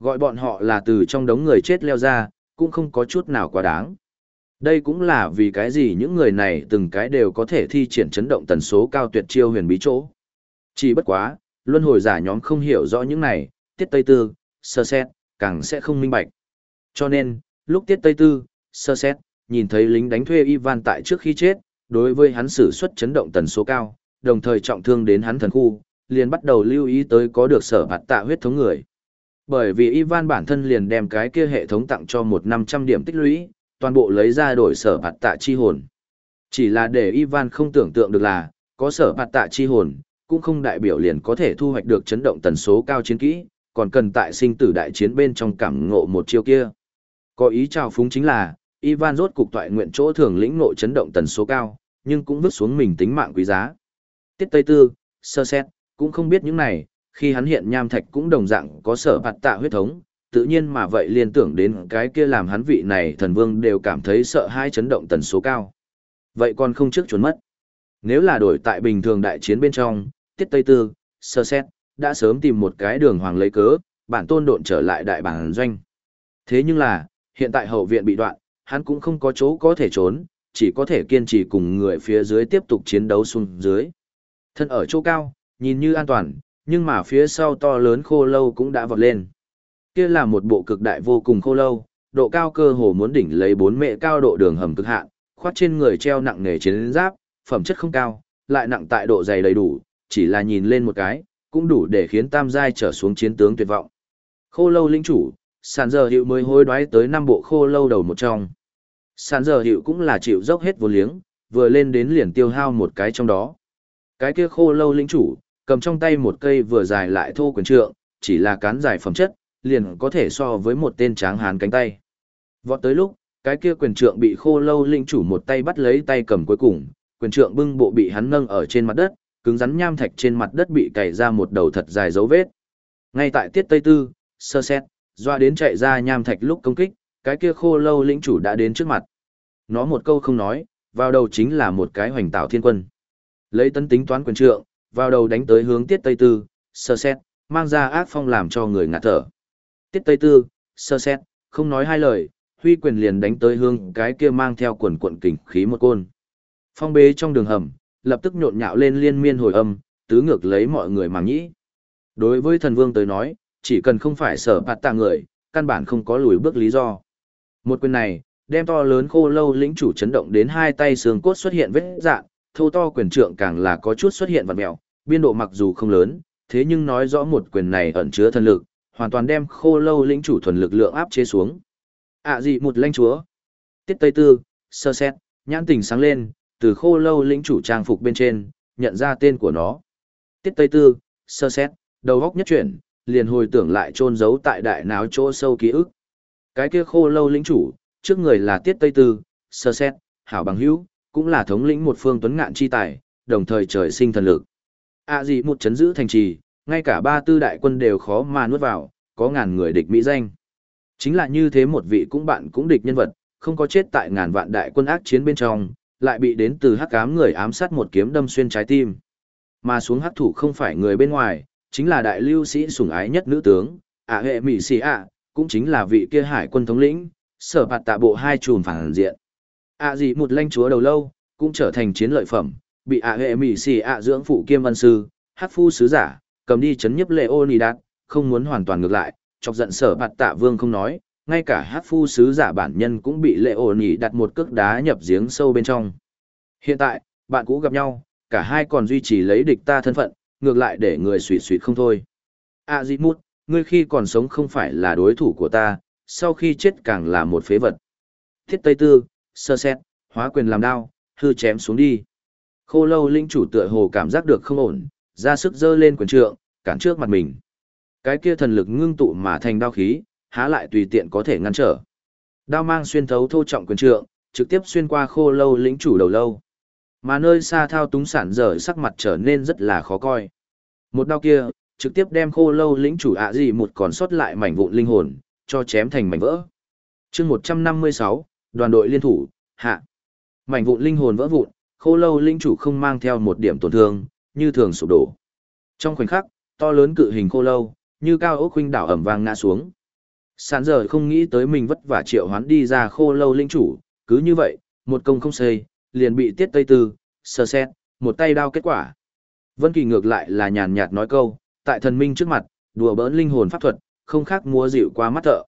Gọi bọn họ là từ trong đống người chết leo ra, cũng không có chút nào quá đáng. Đây cũng là vì cái gì những người này từng cái đều có thể thi triển chấn động tần số cao tuyệt chiêu huyền bí chỗ. Chỉ bất quá, luân hồi giả nhóm không hiểu rõ những này, tiết tây tư, sơ xét, càng sẽ không minh bạch. Cho nên, lúc tiết tây tư, sơ xét, nhìn thấy lính đánh thuê Ivan tại trước khi chết, đối với hắn sử xuất chấn động tần số cao, đồng thời trọng thương đến hắn thần khu, liền bắt đầu lưu ý tới có được sở hạt tạ huyết thống người. Bởi vì Ivan bản thân liền đem cái kia hệ thống tặng cho một năm trăm điểm tích lũy, toàn bộ lấy ra đổi sở hạt tạ chi hồn. Chỉ là để Ivan không tưởng tượng được là, có sở hạt tạ chi hồn, cũng không đại biểu liền có thể thu hoạch được chấn động tần số cao chiến kỹ, còn cần tại sinh tử đại chiến bên trong cảm ngộ một chiêu kia. Có ý chào phúng chính là, Ivan rốt cục toại nguyện chỗ thường lĩnh ngộ chấn động tần số cao, nhưng cũng vứt xuống mình tính mạng quý giá. Tiết Tây Tư, sơ xét, cũng không biết những này, khi hắn hiện nham thạch cũng đồng dạng có sở bạt tạ huyết thống, tự nhiên mà vậy liên tưởng đến cái kia làm hắn vị này thần vương đều cảm thấy sợ hai chấn động tần số cao. Vậy còn không trước chuẩn mất. Nếu là đổi tại bình thường đại chiến bên trong, Tiết Tây Tư, sơ xét, đã sớm tìm một cái đường hoàng lấy cớ, bản tôn độn trở lại đại bản doanh. Thế nhưng là, hiện tại hậu viện bị đoạn, hắn cũng không có chỗ có thể trốn, chỉ có thể kiên trì cùng người phía dưới tiếp tục chiến đấu xuống dưới. Thân ở chỗ cao, nhìn như an toàn, nhưng mà phía sau to lớn khô lâu cũng đã vọt lên. Kia là một bộ cực đại vô cùng khô lâu, độ cao cơ hồ muốn đỉnh lấy bốn mệ cao độ đường hầm cực hạn, khoát trên người treo nặng nghề chiến giáp, phẩm chất không cao, lại nặng tại độ dày đầy đủ, chỉ là nhìn lên một cái, cũng đủ để khiến tam giai trở xuống chiến tướng tuyệt vọng. Khô lâu lĩnh chủ, sàn giờ hiệu mới hối đoái tới năm bộ khô lâu đầu một trong. Sàn giờ hiệu cũng là chịu dốc hết vô liếng, vừa lên đến liền tiêu hao một cái trong đó. Cái kia khô lâu lĩnh chủ, cầm trong tay một cây vừa dài lại thô quyền trượng, chỉ là cán dài phẩm chất, liền có thể so với một tên tráng hán cánh tay. Vọt tới lúc, cái kia quyền trượng bị khô lâu lĩnh chủ một tay bắt lấy tay cầm cuối cùng, quyền trượng bưng bộ bị hắn nâng ở trên mặt đất, cứng rắn nham thạch trên mặt đất bị cày ra một đầu thật dài dấu vết. Ngay tại tiết tây tư, sơ xét, doa đến chạy ra nham thạch lúc công kích, cái kia khô lâu lĩnh chủ đã đến trước mặt. Nó một câu không nói, vào đầu chính là một cái hoành tạo thiên quân. Lấy tấn tính toán quyền trượng, vào đầu đánh tới hướng tiết tây tư, sơ xét, mang ra ác phong làm cho người ngạt thở. Tiết tây tư, sơ xét, không nói hai lời, huy quyền liền đánh tới Hương, cái kia mang theo quần quận kình khí một côn. Phong bế trong đường hầm, lập tức nhộn nhạo lên liên miên hồi âm, tứ ngược lấy mọi người màng nhĩ. Đối với thần vương tới nói, chỉ cần không phải sở bạt tạ người, căn bản không có lùi bước lý do. Một quyền này, đem to lớn khô lâu lĩnh chủ chấn động đến hai tay xương cốt xuất hiện vết dạn, thô to quyền trượng càng là có chút xuất hiện vật mèo, biên độ mặc dù không lớn, thế nhưng nói rõ một quyền này ẩn chứa thần lực, hoàn toàn đem khô lâu lĩnh chủ thuần lực lượng áp chế xuống. ạ à gì một lãnh chúa. Tiết Tây Tư, sơ xét, nhãn tình sáng lên, từ khô lâu lĩnh chủ trang phục bên trên, nhận ra tên của nó. Tiết Tây Tư, sơ xét, đầu góc nhất chuyển, liền hồi tưởng lại trôn giấu tại đại náo chỗ sâu ký ức. Cái kia khô lâu lĩnh chủ, trước người là Tiết Tây Tư, sơ xét, hảo bằng hữu, cũng là thống lĩnh một phương tuấn ngạn chi tài, đồng thời trời sinh thần lực. À gì một chấn giữ thành trì, ngay cả ba tư đại quân đều khó mà nuốt vào, có ngàn người địch mỹ danh. Chính là như thế một vị cũng bạn cũng địch nhân vật, không có chết tại ngàn vạn đại quân ác chiến bên trong, lại bị đến từ hắc ám người ám sát một kiếm đâm xuyên trái tim. Mà xuống hắc thủ không phải người bên ngoài, chính là đại lưu sĩ sủng ái nhất nữ tướng, ạ hệ mỹ sĩ ạ, cũng chính là vị kia hải quân thống lĩnh, sở bạt tạ bộ hai chùm phản diện. ạ gì một lanh chúa đầu lâu, cũng trở thành chiến lợi phẩm, bị ạ hệ mỹ sĩ ạ dưỡng phụ kiêm văn sư, hắc phu sứ giả, cầm đi chấn nhấp lệ ô nì đạt, không muốn hoàn toàn ngược lại, chọc giận sở bạt tạ vương không nói, ngay cả hát phu sứ giả bản nhân cũng bị lệ ổn nhỉ đặt một cước đá nhập giếng sâu bên trong. Hiện tại, bạn cũ gặp nhau, cả hai còn duy trì lấy địch ta thân phận, ngược lại để người suy suy không thôi. À dịp mút, ngươi khi còn sống không phải là đối thủ của ta, sau khi chết càng là một phế vật. Thiết Tây Tư, sơ xét, hóa quyền làm đao, hư chém xuống đi. Khô lâu linh chủ tựa hồ cảm giác được không ổn, ra sức dơ lên quyền trượng, cản trước mặt mình. Cái kia thần lực ngưng tụ mà thành đao khí, há lại tùy tiện có thể ngăn trở. Đao mang xuyên thấu thô trọng quyền trượng, trực tiếp xuyên qua khô lâu lĩnh chủ đầu lâu. Mà nơi xa thao túng sản dở sắc mặt trở nên rất là khó coi. Một đao kia, trực tiếp đem khô lâu lĩnh chủ ạ gì một còn sót lại mảnh vụn linh hồn, cho chém thành mảnh vỡ. chương 156, đoàn đội liên thủ, hạ. Mảnh vụn linh hồn vỡ vụn, khô lâu lĩnh chủ không mang theo một điểm tổn thương, như thường sụp đổ. Trong khoảnh khắc, to lớn cự hình khô lâu, như cao ốc huynh đảo ẩm vang ngã xuống. Sản giờ không nghĩ tới mình vất vả triệu hoán đi ra khô lâu linh chủ, cứ như vậy, một công không xây, liền bị tiết tây tư, sơ xét, một tay đao kết quả. Vân Kỳ ngược lại là nhàn nhạt nói câu, tại thần minh trước mặt, đùa bỡn linh hồn pháp thuật, không khác múa dịu qua mắt thợ.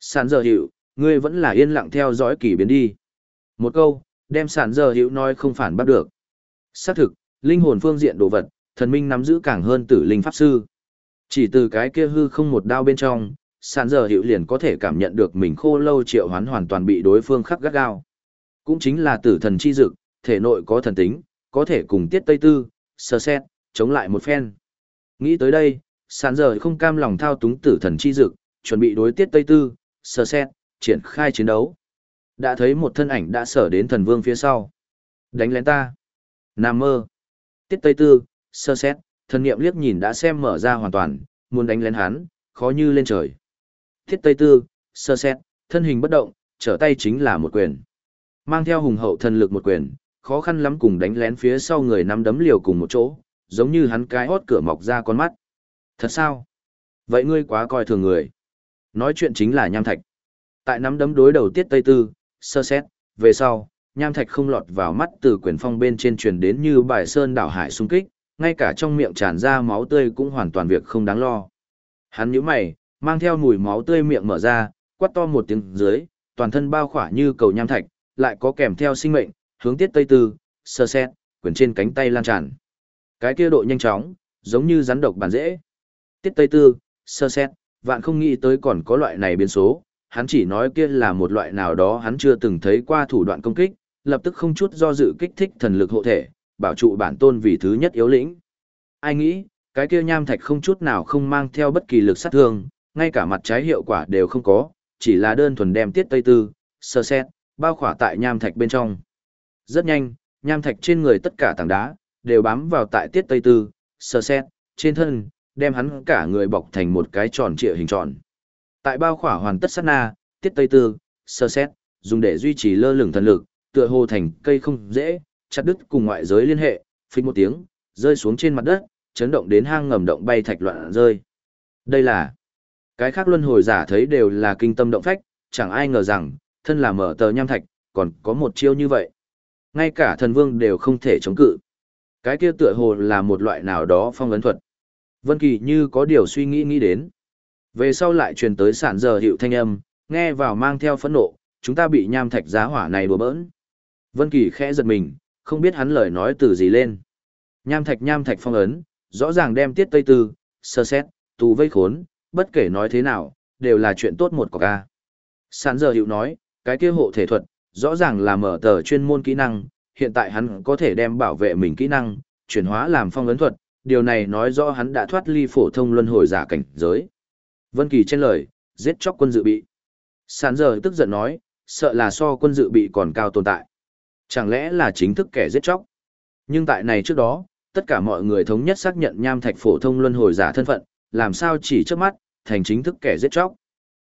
Sản giờ hiệu, ngươi vẫn là yên lặng theo dõi kỳ biến đi. Một câu, đem sản giờ hiệu nói không phản bắt được. Xác thực, linh hồn phương diện đồ vật, thần minh nắm giữ càng hơn tử linh pháp sư. Chỉ từ cái kia hư không một đao bên trong, sàn giờ hiệu liền có thể cảm nhận được mình khô lâu triệu hoán hoàn toàn bị đối phương khắc gắt gao. Cũng chính là tử thần chi dực, thể nội có thần tính, có thể cùng tiết tây tư, sơ xét, chống lại một phen. Nghĩ tới đây, sàn giờ không cam lòng thao túng tử thần chi dực, chuẩn bị đối tiết tây tư, sơ xét, triển khai chiến đấu. Đã thấy một thân ảnh đã sở đến thần vương phía sau. Đánh lén ta. Nam mơ. Tiết tây tư, sơ xét, thần niệm liếc nhìn đã xem mở ra hoàn toàn, muốn đánh lén hắn, khó như lên trời. Thiết Tây Tư, sơ xét, thân hình bất động, trở tay chính là một quyền. Mang theo hùng hậu thần lực một quyền, khó khăn lắm cùng đánh lén phía sau người nắm đấm liều cùng một chỗ, giống như hắn cái hót cửa mọc ra con mắt. Thật sao? Vậy ngươi quá coi thường người. Nói chuyện chính là nham thạch. Tại nắm đấm đối đầu tiết Tây Tư, sơ xét, về sau, nham thạch không lọt vào mắt từ quyền phong bên trên truyền đến như bài sơn đảo hải xung kích, ngay cả trong miệng tràn ra máu tươi cũng hoàn toàn việc không đáng lo. Hắn nhíu mày, mang theo mùi máu tươi miệng mở ra, quát to một tiếng dưới, toàn thân bao khỏa như cầu nham thạch, lại có kèm theo sinh mệnh, hướng tiết tây tư, sơ xét, quyển trên cánh tay lan tràn. Cái kia độ nhanh chóng, giống như rắn độc bản dễ. Tiết tây tư, sơ xét, vạn không nghĩ tới còn có loại này biến số, hắn chỉ nói kia là một loại nào đó hắn chưa từng thấy qua thủ đoạn công kích, lập tức không chút do dự kích thích thần lực hộ thể, bảo trụ bản tôn vì thứ nhất yếu lĩnh. Ai nghĩ, cái kia nham thạch không chút nào không mang theo bất kỳ lực sát thương, ngay cả mặt trái hiệu quả đều không có, chỉ là đơn thuần đem tiết tây tư, sơ xét, bao khỏa tại nham thạch bên trong. Rất nhanh, nham thạch trên người tất cả tảng đá, đều bám vào tại tiết tây tư, sơ xét, trên thân, đem hắn cả người bọc thành một cái tròn trịa hình tròn. Tại bao khỏa hoàn tất sát na, tiết tây tư, sơ xét, dùng để duy trì lơ lửng thần lực, tựa hồ thành cây không dễ, chặt đứt cùng ngoại giới liên hệ, phịch một tiếng, rơi xuống trên mặt đất, chấn động đến hang ngầm động bay thạch loạn rơi. Đây là cái khác luân hồi giả thấy đều là kinh tâm động phách, chẳng ai ngờ rằng, thân là mở tờ nham thạch, còn có một chiêu như vậy. Ngay cả thần vương đều không thể chống cự. Cái kia tựa hồ là một loại nào đó phong ấn thuật. Vân Kỳ như có điều suy nghĩ nghĩ đến. Về sau lại truyền tới sản giờ hiệu thanh âm, nghe vào mang theo phẫn nộ, chúng ta bị nham thạch giá hỏa này đùa bỡn. Vân Kỳ khẽ giật mình, không biết hắn lời nói từ gì lên. Nham thạch nham thạch phong ấn, rõ ràng đem tiết tây tư, sơ xét, tù vây khốn, bất kể nói thế nào, đều là chuyện tốt một quả ca. Sản giờ hiệu nói, cái kia hộ thể thuật, rõ ràng là mở tờ chuyên môn kỹ năng, hiện tại hắn có thể đem bảo vệ mình kỹ năng, chuyển hóa làm phong ấn thuật, điều này nói rõ hắn đã thoát ly phổ thông luân hồi giả cảnh giới. Vân Kỳ trên lời, giết chóc quân dự bị. Sản giờ tức giận nói, sợ là so quân dự bị còn cao tồn tại. Chẳng lẽ là chính thức kẻ giết chóc? Nhưng tại này trước đó, tất cả mọi người thống nhất xác nhận nham thạch phổ thông luân hồi giả thân phận, làm sao chỉ trước mắt, thành chính thức kẻ giết chóc.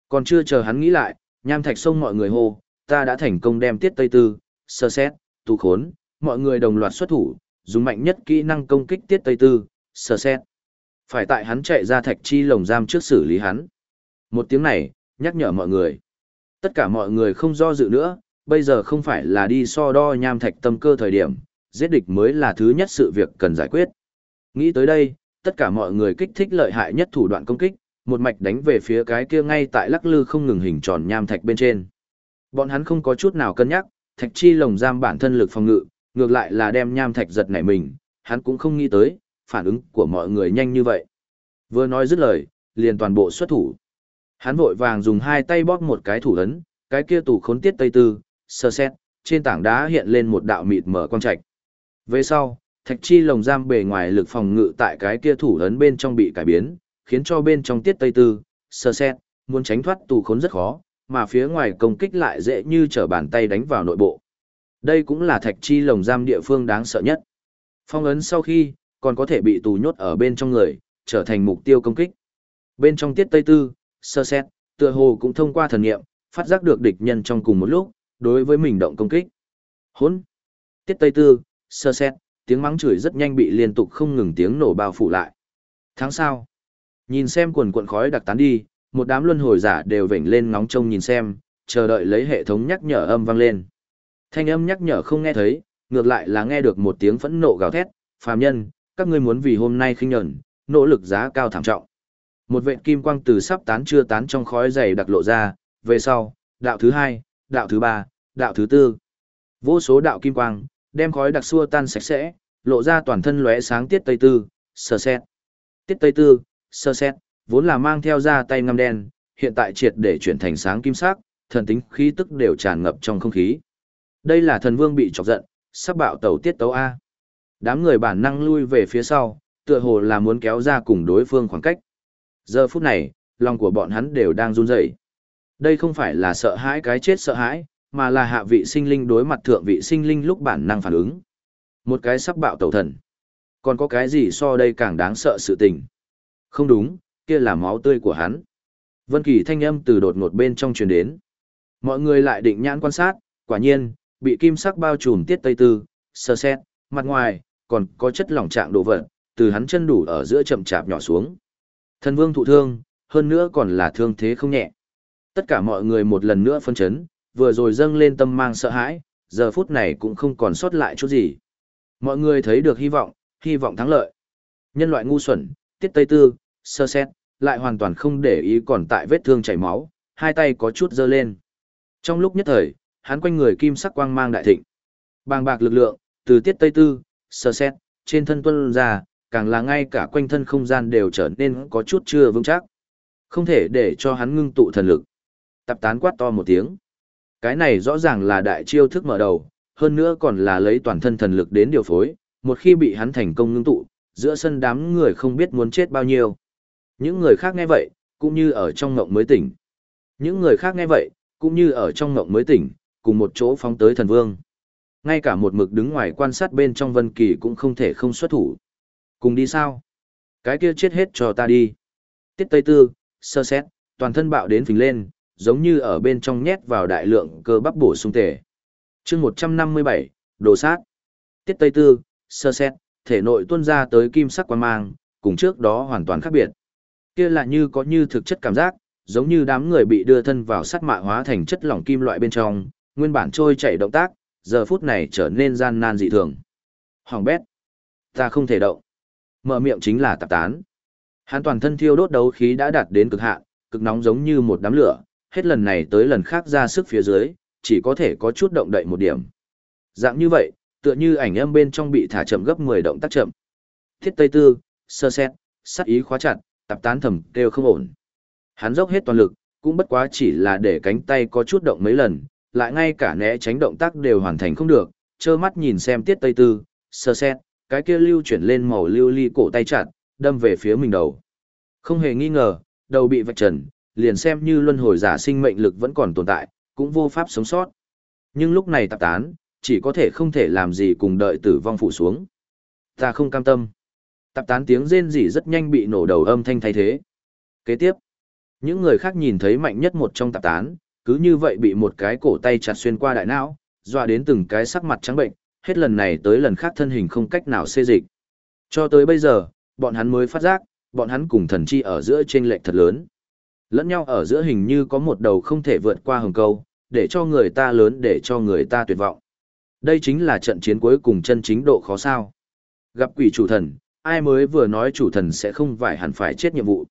Còn chưa chờ hắn nghĩ lại, nham thạch xông mọi người hô, ta đã thành công đem tiết tây tư, sơ xét, tu khốn, mọi người đồng loạt xuất thủ, dùng mạnh nhất kỹ năng công kích tiết tây tư, sơ xét. Phải tại hắn chạy ra thạch chi lồng giam trước xử lý hắn. Một tiếng này, nhắc nhở mọi người. Tất cả mọi người không do dự nữa, bây giờ không phải là đi so đo nham thạch tâm cơ thời điểm, giết địch mới là thứ nhất sự việc cần giải quyết. Nghĩ tới đây, tất cả mọi người kích thích lợi hại nhất thủ đoạn công kích, một mạch đánh về phía cái kia ngay tại lắc lư không ngừng hình tròn nham thạch bên trên. Bọn hắn không có chút nào cân nhắc, thạch chi lồng giam bản thân lực phòng ngự, ngược lại là đem nham thạch giật nảy mình, hắn cũng không nghĩ tới, phản ứng của mọi người nhanh như vậy. Vừa nói dứt lời, liền toàn bộ xuất thủ. Hắn vội vàng dùng hai tay bóp một cái thủ ấn, cái kia tủ khốn tiết tây tư, sơ xét, trên tảng đá hiện lên một đạo mịt mở quang trạch. Về sau, thạch chi lồng giam bề ngoài lực phòng ngự tại cái kia thủ ấn bên trong bị cải biến, khiến cho bên trong tiết tây tư, sơ xét, muốn tránh thoát tù khốn rất khó, mà phía ngoài công kích lại dễ như trở bàn tay đánh vào nội bộ. Đây cũng là thạch chi lồng giam địa phương đáng sợ nhất. Phong ấn sau khi, còn có thể bị tù nhốt ở bên trong người, trở thành mục tiêu công kích. Bên trong tiết tây tư, sơ xét, tựa hồ cũng thông qua thần nghiệm, phát giác được địch nhân trong cùng một lúc, đối với mình động công kích. Hốn! Tiết tây tư, sơ xét, tiếng mắng chửi rất nhanh bị liên tục không ngừng tiếng nổ bao phủ lại. Tháng sau, nhìn xem quần cuộn khói đặc tán đi, một đám luân hồi giả đều vểnh lên ngóng trông nhìn xem, chờ đợi lấy hệ thống nhắc nhở âm vang lên. Thanh âm nhắc nhở không nghe thấy, ngược lại là nghe được một tiếng phẫn nộ gào thét, phàm nhân, các ngươi muốn vì hôm nay khinh nhẫn, nỗ lực giá cao thảm trọng. Một vệt kim quang từ sắp tán chưa tán trong khói dày đặc lộ ra, về sau, đạo thứ hai, đạo thứ ba, đạo thứ tư. Vô số đạo kim quang, đem khói đặc xua tan sạch sẽ, lộ ra toàn thân lóe sáng tiết tây tư, sơ xét. Tiết tây tư, sơ xét, vốn là mang theo ra tay ngăm đen, hiện tại triệt để chuyển thành sáng kim sắc, thần tính khí tức đều tràn ngập trong không khí. Đây là thần vương bị chọc giận, sắp bạo tàu tiết tấu A. Đám người bản năng lui về phía sau, tựa hồ là muốn kéo ra cùng đối phương khoảng cách. Giờ phút này, lòng của bọn hắn đều đang run rẩy. Đây không phải là sợ hãi cái chết sợ hãi, mà là hạ vị sinh linh đối mặt thượng vị sinh linh lúc bản năng phản ứng. Một cái sắp bạo tẩu thần. Còn có cái gì so đây càng đáng sợ sự tình? Không đúng, kia là máu tươi của hắn. Vân Kỳ thanh âm từ đột ngột bên trong truyền đến. Mọi người lại định nhãn quan sát, quả nhiên, bị kim sắc bao trùm tiết tây tư, sơ xét, mặt ngoài, còn có chất lỏng trạng đồ vật, từ hắn chân đủ ở giữa chậm chạp nhỏ xuống. Thần vương thụ thương, hơn nữa còn là thương thế không nhẹ. Tất cả mọi người một lần nữa phân chấn, vừa rồi dâng lên tâm mang sợ hãi, giờ phút này cũng không còn sót lại chút gì. Mọi người thấy được hy vọng, hy vọng thắng lợi. Nhân loại ngu xuẩn, tiết tây tư, sơ xét, lại hoàn toàn không để ý còn tại vết thương chảy máu, hai tay có chút dơ lên. Trong lúc nhất thời, hắn quanh người kim sắc quang mang đại thịnh. Bàng bạc lực lượng, từ tiết tây tư, sơ xét, trên thân tuân ra, càng là ngay cả quanh thân không gian đều trở nên có chút chưa vững chắc. Không thể để cho hắn ngưng tụ thần lực. Tập tán quát to một tiếng. Cái này rõ ràng là đại chiêu thức mở đầu, hơn nữa còn là lấy toàn thân thần lực đến điều phối, một khi bị hắn thành công ngưng tụ, giữa sân đám người không biết muốn chết bao nhiêu. Những người khác nghe vậy, cũng như ở trong ngộng mới tỉnh. Những người khác nghe vậy, cũng như ở trong ngộng mới tỉnh, cùng một chỗ phóng tới thần vương. Ngay cả một mực đứng ngoài quan sát bên trong Vân Kỳ cũng không thể không xuất thủ. Cùng đi sao? Cái kia chết hết cho ta đi. Tiết Tây Tư, sơ xét, toàn thân bạo đến phình lên, giống như ở bên trong nhét vào đại lượng cơ bắp bổ sung thể. Chương 157, đồ sát. Tiết Tây Tư, sơ xét, thể nội tuôn ra tới kim sắc quang mang, cùng trước đó hoàn toàn khác biệt. Kia là như có như thực chất cảm giác, giống như đám người bị đưa thân vào sắt mạ hóa thành chất lỏng kim loại bên trong, nguyên bản trôi chảy động tác, giờ phút này trở nên gian nan dị thường. Hoàng bét. Ta không thể động. Mở miệng chính là tạp tán. Hắn toàn thân thiêu đốt đấu khí đã đạt đến cực hạn, cực nóng giống như một đám lửa, hết lần này tới lần khác ra sức phía dưới, chỉ có thể có chút động đậy một điểm. Dạng như vậy, tựa như ảnh âm bên trong bị thả chậm gấp 10 động tác chậm. Thiết Tây Tư, sơ xét, sát ý khóa chặt, tập tán thầm kêu không ổn. Hắn dốc hết toàn lực, cũng bất quá chỉ là để cánh tay có chút động mấy lần, lại ngay cả né tránh động tác đều hoàn thành không được, trơ mắt nhìn xem Tiết Tây Tư, sơ xét, cái kia lưu chuyển lên màu lưu ly cổ tay chặt, đâm về phía mình đầu. Không hề nghi ngờ, đầu bị vạch trần, liền xem như luân hồi giả sinh mệnh lực vẫn còn tồn tại, cũng vô pháp sống sót. Nhưng lúc này tạp tán, chỉ có thể không thể làm gì cùng đợi tử vong phủ xuống. Ta không cam tâm. Tạp tán tiếng rên rỉ rất nhanh bị nổ đầu âm thanh thay thế. Kế tiếp, những người khác nhìn thấy mạnh nhất một trong tạp tán, cứ như vậy bị một cái cổ tay chặt xuyên qua đại não, dọa đến từng cái sắc mặt trắng bệnh, hết lần này tới lần khác thân hình không cách nào xê dịch. Cho tới bây giờ, bọn hắn mới phát giác, bọn hắn cùng thần chi ở giữa chênh lệch thật lớn. Lẫn nhau ở giữa hình như có một đầu không thể vượt qua hồng câu, để cho người ta lớn để cho người ta tuyệt vọng. Đây chính là trận chiến cuối cùng chân chính độ khó sao. Gặp quỷ chủ thần, ai mới vừa nói chủ thần sẽ không phải hẳn phải chết nhiệm vụ.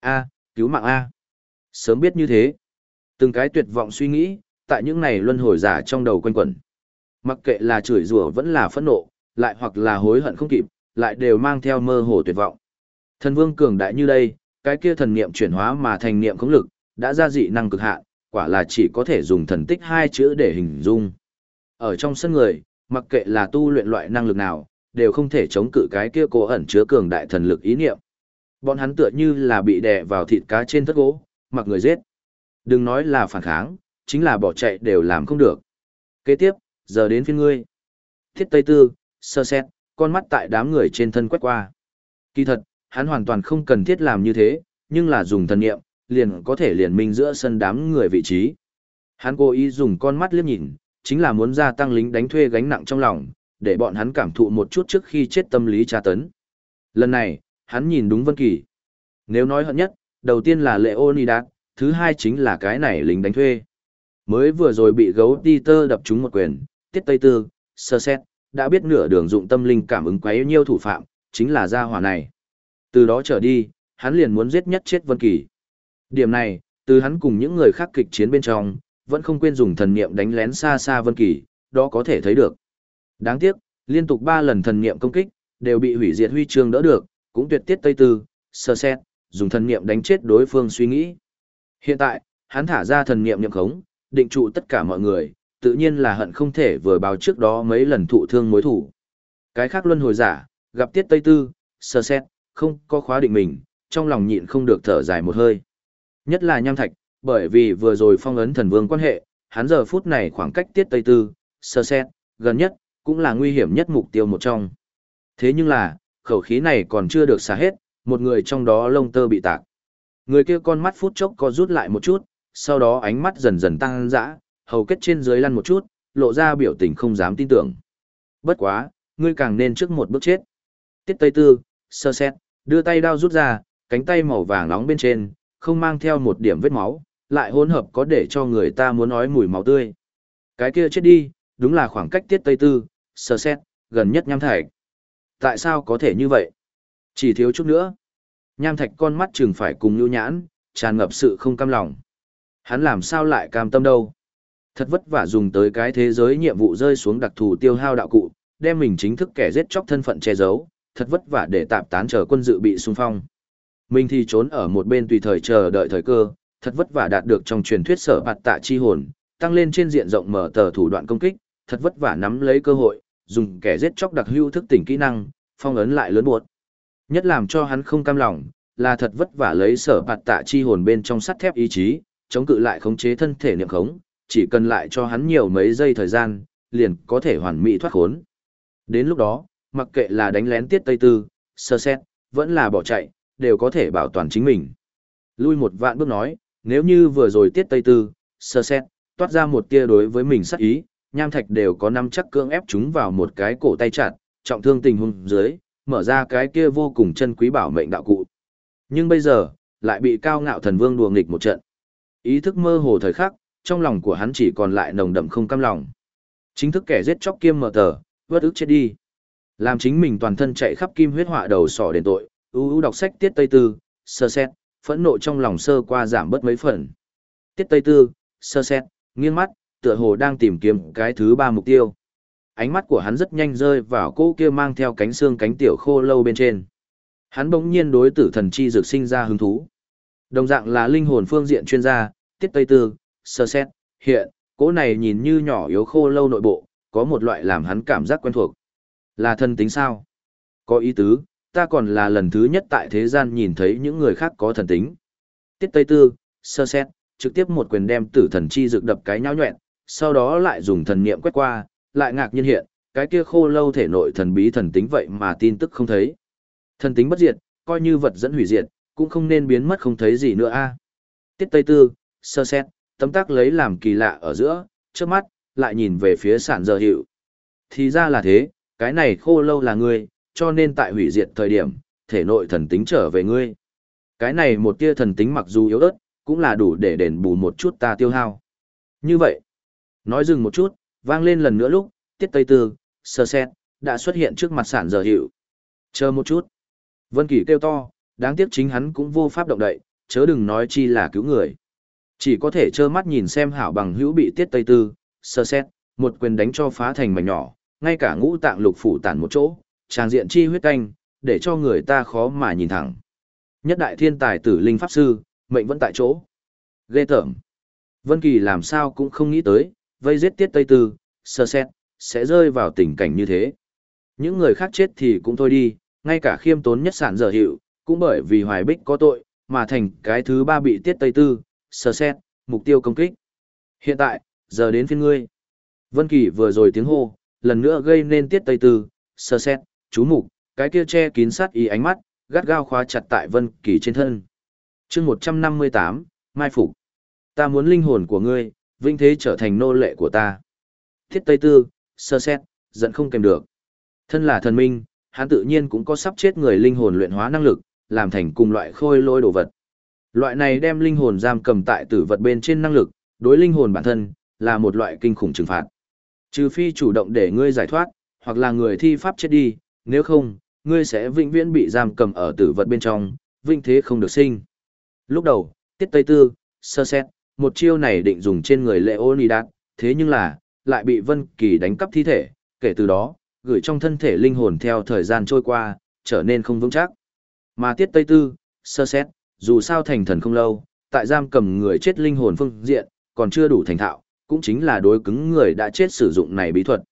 A, cứu mạng A. Sớm biết như thế. Từng cái tuyệt vọng suy nghĩ, tại những này luân hồi giả trong đầu quanh quẩn. Mặc kệ là chửi rủa vẫn là phẫn nộ, lại hoặc là hối hận không kịp, lại đều mang theo mơ hồ tuyệt vọng. Thần vương cường đại như đây, cái kia thần niệm chuyển hóa mà thành niệm khống lực, đã ra dị năng cực hạn, quả là chỉ có thể dùng thần tích hai chữ để hình dung. Ở trong sân người, mặc kệ là tu luyện loại năng lực nào, đều không thể chống cự cái kia cố ẩn chứa cường đại thần lực ý niệm. Bọn hắn tựa như là bị đè vào thịt cá trên thất gỗ, mặc người giết. Đừng nói là phản kháng, chính là bỏ chạy đều làm không được. Kế tiếp, giờ đến phiên ngươi. Thiết Tây Tư, sơ xét, con mắt tại đám người trên thân quét qua. Kỳ thật, hắn hoàn toàn không cần thiết làm như thế, nhưng là dùng thần niệm, liền có thể liền minh giữa sân đám người vị trí. Hắn cố ý dùng con mắt liếc nhìn, chính là muốn gia tăng lính đánh thuê gánh nặng trong lòng, để bọn hắn cảm thụ một chút trước khi chết tâm lý tra tấn. Lần này, hắn nhìn đúng Vân Kỳ. Nếu nói hận nhất, đầu tiên là Leonidas, thứ hai chính là cái này lính đánh thuê. Mới vừa rồi bị gấu Peter đập trúng một quyền, tiết tây tư, sơ xét, đã biết nửa đường dụng tâm linh cảm ứng quấy nhiêu thủ phạm, chính là gia hỏa này. Từ đó trở đi, hắn liền muốn giết nhất chết Vân Kỳ. Điểm này, từ hắn cùng những người khác kịch chiến bên trong, vẫn không quên dùng thần niệm đánh lén xa xa Vân Kỳ, đó có thể thấy được. Đáng tiếc, liên tục 3 lần thần niệm công kích, đều bị hủy diệt huy chương đỡ được, cũng tuyệt tiết Tây Tư, sơ xét, dùng thần niệm đánh chết đối phương suy nghĩ. Hiện tại, hắn thả ra thần niệm niệm khống, định trụ tất cả mọi người, tự nhiên là hận không thể vừa báo trước đó mấy lần thụ thương mối thủ. Cái khác luân hồi giả, gặp tiết Tây Tư, sơ xét, không có khóa định mình, trong lòng nhịn không được thở dài một hơi. Nhất là nham thạch, bởi vì vừa rồi phong ấn thần vương quan hệ, hắn giờ phút này khoảng cách tiết Tây Tư, sơ xét, gần nhất, cũng là nguy hiểm nhất mục tiêu một trong. Thế nhưng là, khẩu khí này còn chưa được xả hết, một người trong đó lông tơ bị tạc. Người kia con mắt phút chốc có rút lại một chút, sau đó ánh mắt dần dần tăng dã, hầu kết trên dưới lăn một chút, lộ ra biểu tình không dám tin tưởng. Bất quá, ngươi càng nên trước một bước chết. Tiết Tây Tư, sơ xét, đưa tay đao rút ra, cánh tay màu vàng nóng bên trên, không mang theo một điểm vết máu, lại hỗn hợp có để cho người ta muốn nói mùi máu tươi. Cái kia chết đi, đúng là khoảng cách Tiết Tây Tư, sơ xét, gần nhất nham thạch. Tại sao có thể như vậy? Chỉ thiếu chút nữa. Nham thạch con mắt chừng phải cùng nhu nhãn, tràn ngập sự không cam lòng. Hắn làm sao lại cam tâm đâu? Thật vất vả dùng tới cái thế giới nhiệm vụ rơi xuống đặc thù tiêu hao đạo cụ, đem mình chính thức kẻ giết chóc thân phận che giấu, thật vất vả để tạp tán chờ quân dự bị xung phong. Mình thì trốn ở một bên tùy thời chờ đợi thời cơ, thật vất vả đạt được trong truyền thuyết sở bạt tạ chi hồn, tăng lên trên diện rộng mở tờ thủ đoạn công kích, thật vất vả nắm lấy cơ hội, dùng kẻ giết chóc đặc hữu thức tỉnh kỹ năng, phong ấn lại lớn buộc. Nhất làm cho hắn không cam lòng, là thật vất vả lấy sở bạt tạ chi hồn bên trong sắt thép ý chí, chống cự lại khống chế thân thể niệm khống, chỉ cần lại cho hắn nhiều mấy giây thời gian, liền có thể hoàn mỹ thoát khốn. Đến lúc đó, mặc kệ là đánh lén tiết tây tư, sơ xét, vẫn là bỏ chạy, đều có thể bảo toàn chính mình. Lui một vạn bước nói, nếu như vừa rồi tiết tây tư, sơ xét, toát ra một tia đối với mình sắc ý, nham thạch đều có năm chắc cưỡng ép chúng vào một cái cổ tay chặt, trọng thương tình huống dưới, mở ra cái kia vô cùng chân quý bảo mệnh đạo cụ. Nhưng bây giờ, lại bị cao ngạo thần vương đùa nghịch một trận. Ý thức mơ hồ thời khắc, trong lòng của hắn chỉ còn lại nồng đậm không cam lòng. Chính thức kẻ giết chóc kiêm mở tờ, vớt ức chết đi. Làm chính mình toàn thân chạy khắp kim huyết họa đầu sỏ đền tội, ưu ưu đọc sách tiết tây tư, sơ xét, phẫn nộ trong lòng sơ qua giảm bớt mấy phần. Tiết tây tư, sơ xét, nghiêng mắt, tựa hồ đang tìm kiếm cái thứ ba mục tiêu. Ánh mắt của hắn rất nhanh rơi vào cô kia mang theo cánh xương cánh tiểu khô lâu bên trên. Hắn bỗng nhiên đối tử thần chi dược sinh ra hứng thú. Đồng dạng là linh hồn phương diện chuyên gia, tiết tây tư, sơ xét, hiện, cỗ này nhìn như nhỏ yếu khô lâu nội bộ, có một loại làm hắn cảm giác quen thuộc. Là thân tính sao? Có ý tứ, ta còn là lần thứ nhất tại thế gian nhìn thấy những người khác có thần tính. Tiết Tây Tư, sơ xét, trực tiếp một quyền đem tử thần chi dược đập cái nhão nhuẹn, sau đó lại dùng thần niệm quét qua, lại ngạc nhiên hiện, cái kia khô lâu thể nội thần bí thần tính vậy mà tin tức không thấy. Thần tính bất diệt, coi như vật dẫn hủy diệt, cũng không nên biến mất không thấy gì nữa a. Tiết Tây Tư, sơ xét, tấm tác lấy làm kỳ lạ ở giữa, trước mắt, lại nhìn về phía sản giờ hiệu. Thì ra là thế, cái này khô lâu là ngươi, cho nên tại hủy diệt thời điểm, thể nội thần tính trở về ngươi. Cái này một tia thần tính mặc dù yếu ớt, cũng là đủ để đền bù một chút ta tiêu hao. Như vậy, nói dừng một chút, vang lên lần nữa lúc, tiết tây tư, sơ xét, đã xuất hiện trước mặt sản giờ hiệu. Chờ một chút. Vân Kỳ kêu to, đáng tiếc chính hắn cũng vô pháp động đậy, chớ đừng nói chi là cứu người. Chỉ có thể trơ mắt nhìn xem hảo bằng hữu bị tiết tây tư, sơ xét, một quyền đánh cho phá thành mảnh nhỏ, ngay cả ngũ tạng lục phủ tản một chỗ, tràng diện chi huyết canh, để cho người ta khó mà nhìn thẳng. Nhất đại thiên tài tử linh pháp sư, mệnh vẫn tại chỗ. Ghê tởm. Vân Kỳ làm sao cũng không nghĩ tới, vây giết tiết tây tư, sơ xét, sẽ rơi vào tình cảnh như thế. Những người khác chết thì cũng thôi đi, ngay cả khiêm tốn nhất sản giờ hiệu, cũng bởi vì hoài bích có tội, mà thành cái thứ ba bị tiết tây tư, sơ xét, mục tiêu công kích. Hiện tại, giờ đến phiên ngươi. Vân Kỳ vừa rồi tiếng hô, lần nữa gây nên tiết tây tư, sơ xét, chú mục, cái kia che kín sát ý ánh mắt, gắt gao khóa chặt tại Vân Kỳ trên thân. Chương 158, Mai phục. Ta muốn linh hồn của ngươi, vinh thế trở thành nô lệ của ta. Thiết Tây Tư, sơ xét, giận không kèm được. Thân là thần minh, hắn tự nhiên cũng có sắp chết người linh hồn luyện hóa năng lực, làm thành cùng loại khôi lôi đồ vật. Loại này đem linh hồn giam cầm tại tử vật bên trên năng lực, đối linh hồn bản thân, là một loại kinh khủng trừng phạt. Trừ phi chủ động để ngươi giải thoát, hoặc là người thi pháp chết đi, nếu không, ngươi sẽ vĩnh viễn bị giam cầm ở tử vật bên trong, vinh thế không được sinh. Lúc đầu, tiết tây tư, sơ xét, một chiêu này định dùng trên người Lệ Leonidas, thế nhưng là, lại bị Vân Kỳ đánh cắp thi thể, kể từ đó, gửi trong thân thể linh hồn theo thời gian trôi qua, trở nên không vững chắc. Mà tiết tây tư, sơ xét, dù sao thành thần không lâu, tại giam cầm người chết linh hồn phương diện, còn chưa đủ thành thạo, cũng chính là đối cứng người đã chết sử dụng này bí thuật.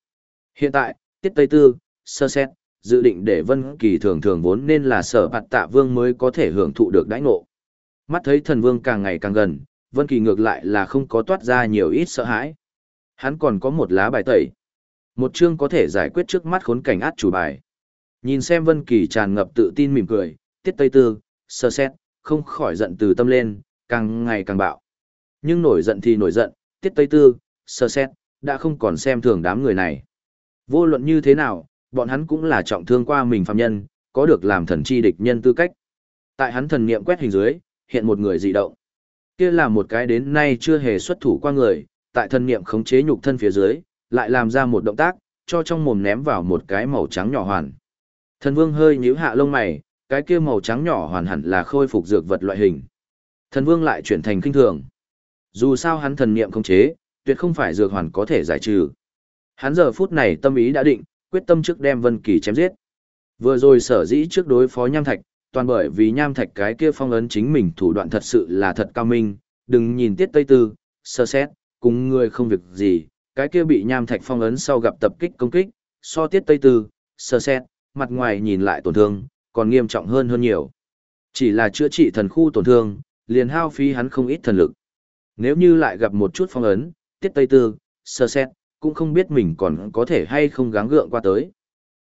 Hiện tại, tiết tây tư, sơ xét, dự định để Vân Kỳ thường thường vốn nên là sở bạt tạ vương mới có thể hưởng thụ được đãi ngộ. Mắt thấy thần vương càng ngày càng gần, Vân Kỳ ngược lại là không có toát ra nhiều ít sợ hãi. Hắn còn có một lá bài tẩy. Một chương có thể giải quyết trước mắt khốn cảnh át chủ bài. Nhìn xem Vân Kỳ tràn ngập tự tin mỉm cười, Tiết Tây Tư, sơ xét, không khỏi giận từ tâm lên, càng ngày càng bạo. Nhưng nổi giận thì nổi giận, Tiết Tây Tư, sơ xét, đã không còn xem thường đám người này. Vô luận như thế nào, bọn hắn cũng là trọng thương qua mình phạm nhân, có được làm thần chi địch nhân tư cách. Tại hắn thần niệm quét hình dưới, hiện một người dị động. Kia là một cái đến nay chưa hề xuất thủ qua người, tại thần niệm khống chế nhục thân phía dưới, lại làm ra một động tác, cho trong mồm ném vào một cái màu trắng nhỏ hoàn. Thần Vương hơi nhíu hạ lông mày, cái kia màu trắng nhỏ hoàn hẳn là khôi phục dược vật loại hình. Thần Vương lại chuyển thành kinh thường. Dù sao hắn thần niệm không chế, tuyệt không phải dược hoàn có thể giải trừ. Hắn giờ phút này tâm ý đã định, quyết tâm trước đem Vân Kỳ chém giết. Vừa rồi sở dĩ trước đối phó Nham Thạch, toàn bởi vì Nham Thạch cái kia phong ấn chính mình thủ đoạn thật sự là thật cao minh, đừng nhìn Tiết Tây Tư, sơ xét, cùng người không việc gì, cái kia bị Nham Thạch phong ấn sau gặp tập kích công kích, so tiết tây tư, sơ xét, mặt ngoài nhìn lại tổn thương, còn nghiêm trọng hơn hơn nhiều. Chỉ là chữa trị thần khu tổn thương, liền hao phí hắn không ít thần lực. Nếu như lại gặp một chút phong ấn, tiết tây tư, sơ xét, cũng không biết mình còn có thể hay không gắng gượng qua tới.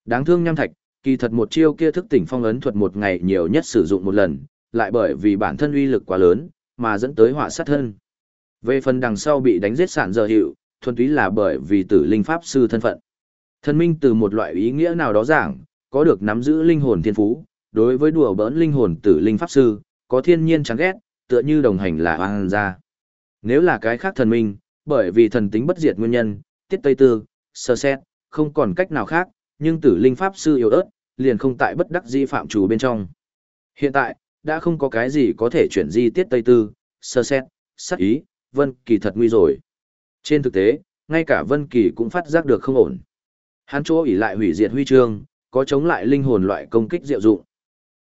Đáng thương nham thạch, kỳ thật một chiêu kia thức tỉnh phong ấn thuật một ngày nhiều nhất sử dụng một lần, lại bởi vì bản thân uy lực quá lớn, mà dẫn tới họa sát thân. Về phần đằng sau bị đánh giết sản giờ hiệu, thuần túy là bởi vì tử linh pháp sư thân phận. Thần minh từ một loại ý nghĩa nào đó giảng, có được nắm giữ linh hồn thiên phú, đối với đùa bỡn linh hồn tử linh pháp sư, có thiên nhiên chán ghét, tựa như đồng hành là oan gia. Nếu là cái khác thần minh, bởi vì thần tính bất diệt nguyên nhân, tiết tây tư, sơ xét, không còn cách nào khác, nhưng tử linh pháp sư yếu ớt, liền không tại bất đắc di phạm chủ bên trong. Hiện tại, đã không có cái gì có thể chuyển di tiết tây tư, sơ xét, sắc ý, Vân Kỳ thật nguy rồi. Trên thực tế, ngay cả Vân Kỳ cũng phát giác được không ổn. Hắn chỗ ỉ lại hủy diệt huy chương, có chống lại linh hồn loại công kích diệu dụng.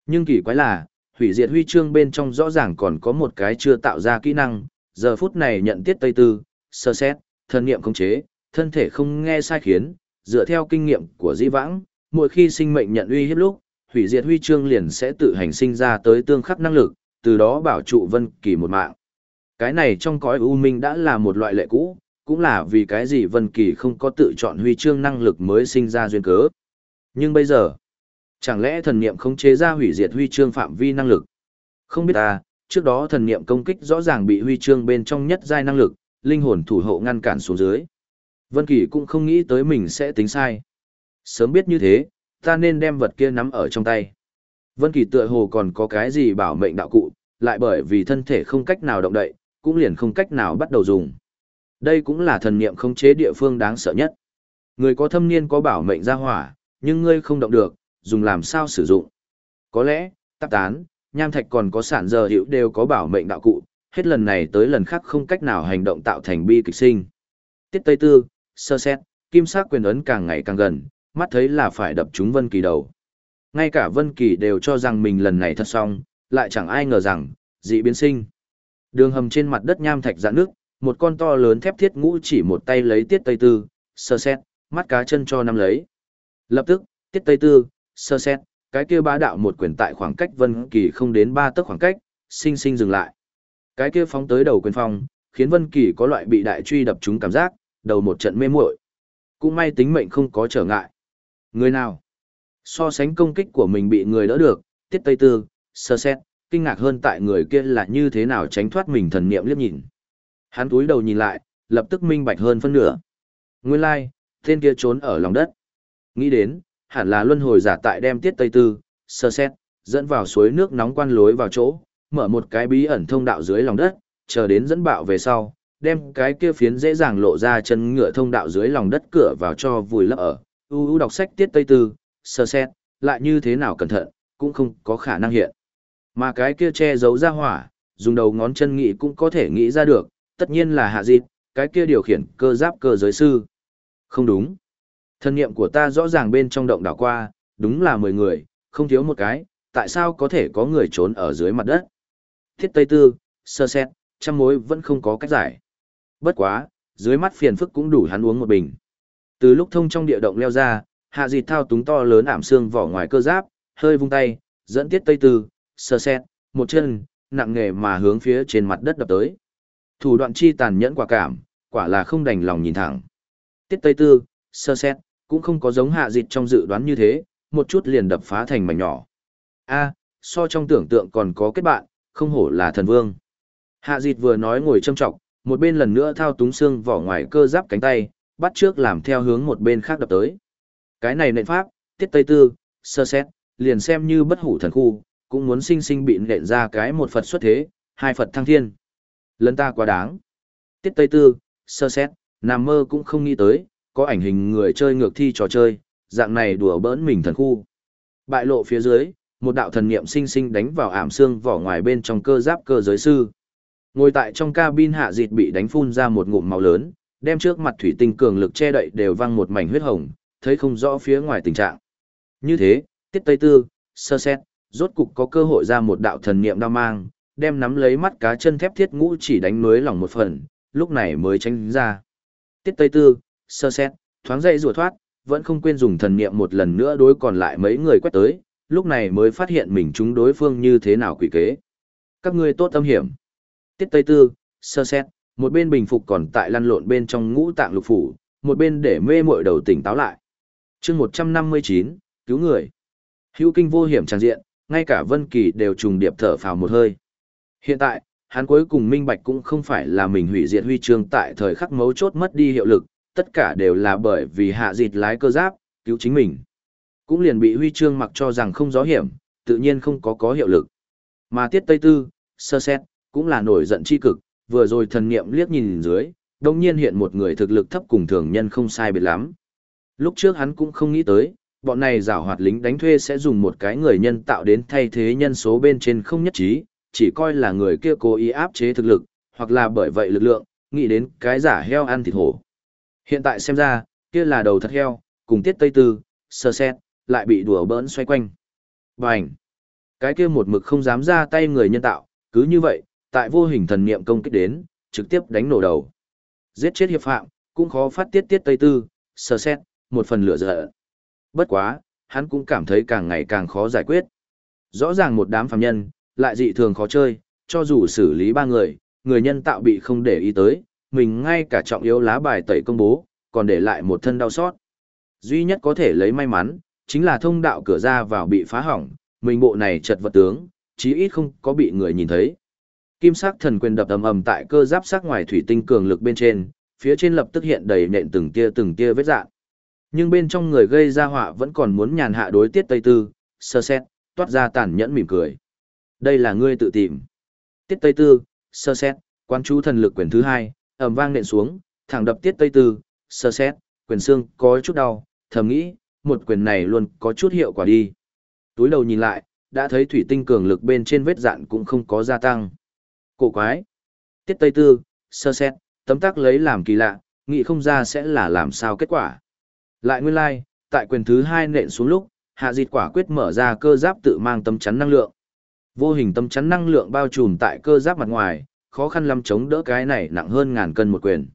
Nhưng kỳ quái là, hủy diệt huy chương bên trong rõ ràng còn có một cái chưa tạo ra kỹ năng, giờ phút này nhận tiết tây tư, sơ xét, thân niệm khống chế, thân thể không nghe sai khiến, dựa theo kinh nghiệm của di vãng, mỗi khi sinh mệnh nhận uy hiếp lúc, hủy diệt huy chương liền sẽ tự hành sinh ra tới tương khắc năng lực, từ đó bảo trụ Vân Kỳ một mạng. Cái này trong cõi u minh đã là một loại lệ cũ, cũng là vì cái gì Vân Kỳ không có tự chọn huy chương năng lực mới sinh ra duyên cớ. Nhưng bây giờ, chẳng lẽ thần niệm không chế ra hủy diệt huy chương phạm vi năng lực? Không biết ta, trước đó thần niệm công kích rõ ràng bị huy chương bên trong nhất giai năng lực, linh hồn thủ hộ ngăn cản xuống dưới. Vân Kỳ cũng không nghĩ tới mình sẽ tính sai. Sớm biết như thế, ta nên đem vật kia nắm ở trong tay. Vân Kỳ tựa hồ còn có cái gì bảo mệnh đạo cụ, lại bởi vì thân thể không cách nào động đậy, cũng liền không cách nào bắt đầu dùng. Đây cũng là thần niệm không chế địa phương đáng sợ nhất. Người có thâm niên có bảo mệnh ra hỏa, nhưng ngươi không động được, dùng làm sao sử dụng. Có lẽ, tạp tán, nham thạch còn có sản giờ hiệu đều có bảo mệnh đạo cụ, hết lần này tới lần khác không cách nào hành động tạo thành bi kịch sinh. Tiết Tây Tư, sơ xét, kim sắc quyền ấn càng ngày càng gần, mắt thấy là phải đập trúng Vân Kỳ đầu. Ngay cả Vân Kỳ đều cho rằng mình lần này thật xong, lại chẳng ai ngờ rằng, dị biến sinh. Đường hầm trên mặt đất nham thạch rạn nước, một con to lớn thép thiết ngũ chỉ một tay lấy tiết tây tư, sơ xét, mắt cá chân cho nắm lấy. Lập tức, tiết tây tư, sơ xét, cái kia bá đạo một quyền tại khoảng cách Vân Kỳ không đến ba tấc khoảng cách, sinh sinh dừng lại. Cái kia phóng tới đầu quyền phong, khiến Vân Kỳ có loại bị đại truy đập trúng cảm giác, đầu một trận mê muội. Cũng may tính mệnh không có trở ngại. Người nào? So sánh công kích của mình bị người đỡ được, tiết tây tư, sơ xét, kinh ngạc hơn tại người kia là như thế nào tránh thoát mình thần niệm liếc nhìn. Hắn cúi đầu nhìn lại, lập tức minh bạch hơn phân nửa. Nguyên lai, like, tên kia trốn ở lòng đất. Nghĩ đến, hẳn là luân hồi giả tại đem tiết tây tư, sơ xét, dẫn vào suối nước nóng quan lối vào chỗ, mở một cái bí ẩn thông đạo dưới lòng đất, chờ đến dẫn bạo về sau, đem cái kia phiến dễ dàng lộ ra chân ngựa thông đạo dưới lòng đất cửa vào cho vùi lấp ở. U u đọc sách tiết tây tư, sơ xét, lại như thế nào cẩn thận, cũng không có khả năng hiện. Mà cái kia che giấu ra hỏa, dùng đầu ngón chân nghĩ cũng có thể nghĩ ra được, tất nhiên là hạ dịp, cái kia điều khiển cơ giáp cơ giới sư. Không đúng. Thân nghiệm của ta rõ ràng bên trong động đảo qua, đúng là 10 người, không thiếu một cái, tại sao có thể có người trốn ở dưới mặt đất? Thiết Tây Tư, sơ xét, trăm mối vẫn không có cách giải. Bất quá, dưới mắt phiền phức cũng đủ hắn uống một bình. Từ lúc thông trong địa động leo ra, hạ dịt thao túng to lớn ảm xương vỏ ngoài cơ giáp, hơi vung tay, dẫn tiết Tây Tư, sơ xét, một chân, nặng nghề mà hướng phía trên mặt đất đập tới. Thủ đoạn chi tàn nhẫn quả cảm, quả là không đành lòng nhìn thẳng. Tiết Tây Tư, sơ xét, cũng không có giống hạ dịch trong dự đoán như thế, một chút liền đập phá thành mảnh nhỏ. A, so trong tưởng tượng còn có kết bạn, không hổ là thần vương. Hạ dịch vừa nói ngồi châm trọng, một bên lần nữa thao túng xương vỏ ngoài cơ giáp cánh tay, bắt trước làm theo hướng một bên khác đập tới. Cái này nện pháp, tiết tây tư, sơ xét, liền xem như bất hủ thần khu, cũng muốn sinh sinh bị nện ra cái một Phật xuất thế, hai Phật thăng thiên. Lần ta quá đáng. Tiết Tây Tư, sơ xét, nằm mơ cũng không nghĩ tới, có ảnh hình người chơi ngược thi trò chơi, dạng này đùa bỡn mình thần khu. Bại lộ phía dưới, một đạo thần niệm sinh sinh đánh vào ảm xương vỏ ngoài bên trong cơ giáp cơ giới sư. Ngồi tại trong cabin hạ dịt bị đánh phun ra một ngụm máu lớn, đem trước mặt thủy tinh cường lực che đậy đều văng một mảnh huyết hồng, thấy không rõ phía ngoài tình trạng. Như thế, tiết tây tư, sơ xét, rốt cục có cơ hội ra một đạo thần niệm đao mang, đem nắm lấy mắt cá chân thép thiết ngũ chỉ đánh núi lỏng một phần, lúc này mới tránh ra. Tiết Tây Tư, sơ xét, thoáng dậy rùa thoát, vẫn không quên dùng thần niệm một lần nữa đối còn lại mấy người quét tới, lúc này mới phát hiện mình chúng đối phương như thế nào quỷ kế. Các ngươi tốt tâm hiểm. Tiết Tây Tư, sơ xét, một bên bình phục còn tại lăn lộn bên trong ngũ tạng lục phủ, một bên để mê muội đầu tỉnh táo lại. chương 159, cứu người. Hữu kinh vô hiểm tràn diện, ngay cả Vân Kỳ đều trùng điệp thở phào một hơi. Hiện tại, hắn cuối cùng minh bạch cũng không phải là mình hủy diệt huy chương tại thời khắc mấu chốt mất đi hiệu lực, tất cả đều là bởi vì hạ dịt lái cơ giáp, cứu chính mình. Cũng liền bị huy chương mặc cho rằng không gió hiểm, tự nhiên không có có hiệu lực. Mà tiết Tây Tư, sơ xét, cũng là nổi giận chi cực, vừa rồi thần niệm liếc nhìn dưới, đồng nhiên hiện một người thực lực thấp cùng thường nhân không sai biệt lắm. Lúc trước hắn cũng không nghĩ tới, bọn này giảo hoạt lính đánh thuê sẽ dùng một cái người nhân tạo đến thay thế nhân số bên trên không nhất trí, chỉ coi là người kia cố ý áp chế thực lực, hoặc là bởi vậy lực lượng, nghĩ đến cái giả heo ăn thịt hổ. Hiện tại xem ra, kia là đầu thật heo, cùng tiết tây tư, sơ xét, lại bị đùa bỡn xoay quanh. Bành! Cái kia một mực không dám ra tay người nhân tạo, cứ như vậy, tại vô hình thần niệm công kích đến, trực tiếp đánh nổ đầu. Giết chết hiệp phạm, cũng khó phát tiết tiết tây tư, sơ xét, một phần lửa dở. Bất quá, hắn cũng cảm thấy càng ngày càng khó giải quyết. Rõ ràng một đám phàm nhân, lại dị thường khó chơi, cho dù xử lý ba người, người nhân tạo bị không để ý tới, mình ngay cả trọng yếu lá bài tẩy công bố, còn để lại một thân đau xót. Duy nhất có thể lấy may mắn, chính là thông đạo cửa ra vào bị phá hỏng, mình bộ này chật vật tướng, chí ít không có bị người nhìn thấy. Kim sắc thần quyền đập ầm ầm tại cơ giáp sắc ngoài thủy tinh cường lực bên trên, phía trên lập tức hiện đầy nện từng tia từng tia vết dạng. Nhưng bên trong người gây ra họa vẫn còn muốn nhàn hạ đối tiết Tây Tư, sơ xét, toát ra tàn nhẫn mỉm cười. Đây là ngươi tự tìm. Tiết Tây Tư, sơ xét, quan chú thần lực quyền thứ hai, ầm vang nện xuống, thẳng đập tiết Tây Tư, sơ xét, quyền xương có chút đau, thầm nghĩ, một quyền này luôn có chút hiệu quả đi. Túi đầu nhìn lại, đã thấy thủy tinh cường lực bên trên vết dạn cũng không có gia tăng. Cổ quái. Tiết Tây Tư, sơ xét, tấm tắc lấy làm kỳ lạ, nghĩ không ra sẽ là làm sao kết quả. Lại nguyên lai, like, tại quyền thứ hai nện xuống lúc, hạ dịt quả quyết mở ra cơ giáp tự mang tấm chắn năng lượng. Vô hình tấm chắn năng lượng bao trùm tại cơ giáp mặt ngoài, khó khăn lắm chống đỡ cái này nặng hơn ngàn cân một quyền.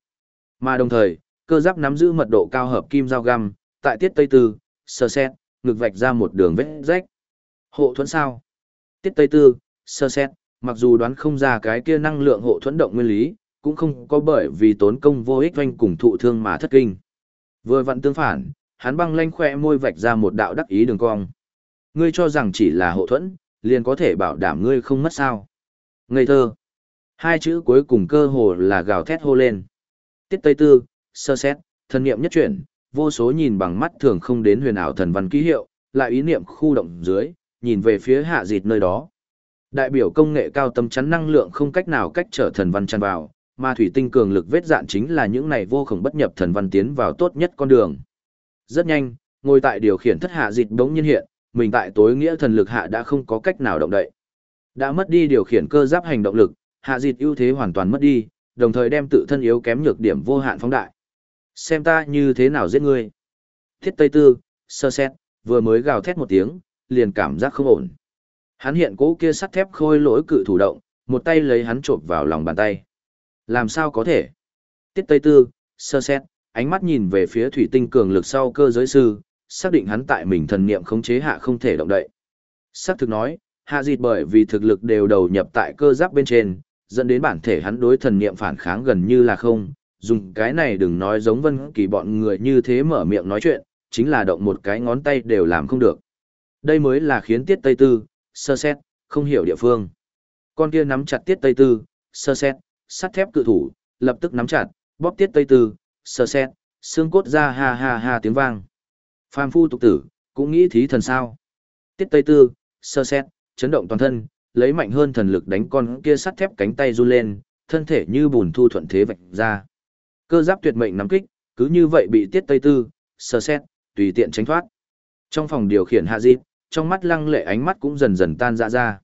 Mà đồng thời, cơ giáp nắm giữ mật độ cao hợp kim dao găm, tại tiết tây tư, sơ xét, ngực vạch ra một đường vết rách. Hộ thuẫn sao? Tiết tây tư, sơ xét, mặc dù đoán không ra cái kia năng lượng hộ thuẫn động nguyên lý, cũng không có bởi vì tốn công vô ích doanh cùng thụ thương mà thất kinh. Vừa vặn tương phản, hắn băng lanh khỏe môi vạch ra một đạo đắc ý đường cong. Ngươi cho rằng chỉ là hộ thuẫn, liền có thể bảo đảm ngươi không mất sao. Ngây thơ. Hai chữ cuối cùng cơ hồ là gào thét hô lên. Tiết Tây Tư, sơ xét, thần niệm nhất chuyển, vô số nhìn bằng mắt thường không đến huyền ảo thần văn ký hiệu, lại ý niệm khu động dưới, nhìn về phía hạ dịt nơi đó. Đại biểu công nghệ cao tâm chắn năng lượng không cách nào cách trở thần văn tràn vào, mà thủy tinh cường lực vết dạn chính là những này vô khổng bất nhập thần văn tiến vào tốt nhất con đường. Rất nhanh, ngồi tại điều khiển thất hạ dịch đống nhiên hiện, mình tại tối nghĩa thần lực hạ đã không có cách nào động đậy. Đã mất đi điều khiển cơ giáp hành động lực, hạ dịt ưu thế hoàn toàn mất đi, đồng thời đem tự thân yếu kém nhược điểm vô hạn phóng đại. Xem ta như thế nào giết ngươi. Thiết Tây Tư, sơ xét, vừa mới gào thét một tiếng, liền cảm giác không ổn. Hắn hiện cố kia sắt thép khôi lỗi cự thủ động, một tay lấy hắn trộm vào lòng bàn tay. Làm sao có thể? Tiết Tây Tư, sơ xét, ánh mắt nhìn về phía thủy tinh cường lực sau cơ giới sư, xác định hắn tại mình thần niệm khống chế hạ không thể động đậy. Xác thực nói, hạ dịt bởi vì thực lực đều đầu nhập tại cơ giáp bên trên, dẫn đến bản thể hắn đối thần niệm phản kháng gần như là không, dùng cái này đừng nói giống vân kỳ bọn người như thế mở miệng nói chuyện, chính là động một cái ngón tay đều làm không được. Đây mới là khiến tiết Tây Tư, sơ xét, không hiểu địa phương. Con kia nắm chặt tiết Tây Tư, sơ xét, sắt thép cự thủ, lập tức nắm chặt, bóp tiết Tây Tư, sơ xét, xương cốt ra ha ha ha tiếng vang. Phàm phu tục tử, cũng nghĩ thí thần sao. Tiết Tây Tư, sơ xét, chấn động toàn thân, lấy mạnh hơn thần lực đánh con kia sắt thép cánh tay run lên, thân thể như bùn thu thuận thế vạch ra. Cơ giáp tuyệt mệnh nắm kích, cứ như vậy bị Tiết Tây Tư, sơ xét, tùy tiện tránh thoát. Trong phòng điều khiển hạ dịp, trong mắt lăng lệ ánh mắt cũng dần dần tan ra ra.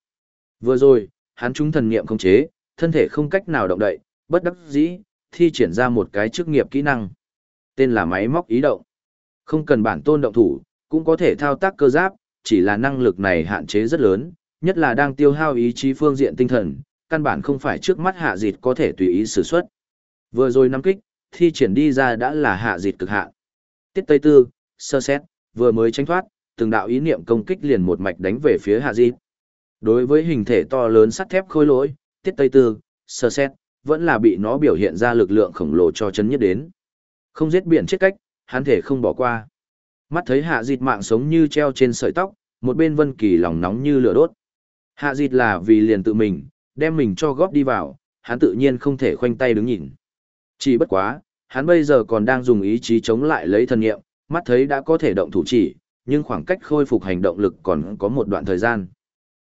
Vừa rồi, hắn trúng thần niệm không chế, thân thể không cách nào động đậy, bất đắc dĩ, thi triển ra một cái chức nghiệp kỹ năng. Tên là máy móc ý động. Không cần bản tôn động thủ, cũng có thể thao tác cơ giáp, chỉ là năng lực này hạn chế rất lớn, nhất là đang tiêu hao ý chí phương diện tinh thần, căn bản không phải trước mắt hạ dịt có thể tùy ý sử xuất. Vừa rồi nắm kích, thi triển đi ra đã là hạ dịt cực hạn. Tiết Tây Tư, sơ xét, vừa mới tránh thoát, từng đạo ý niệm công kích liền một mạch đánh về phía Hạ Dịch. Đối với hình thể to lớn sắt thép khối lỗi, tiết tây tư, sơ xét, vẫn là bị nó biểu hiện ra lực lượng khổng lồ cho chấn nhất đến. Không giết biển chết cách, hắn thể không bỏ qua. Mắt thấy hạ dịt mạng sống như treo trên sợi tóc, một bên vân kỳ lòng nóng như lửa đốt. Hạ dịt là vì liền tự mình, đem mình cho góp đi vào, hắn tự nhiên không thể khoanh tay đứng nhìn. Chỉ bất quá, hắn bây giờ còn đang dùng ý chí chống lại lấy thần nghiệm, mắt thấy đã có thể động thủ chỉ, nhưng khoảng cách khôi phục hành động lực còn có một đoạn thời gian.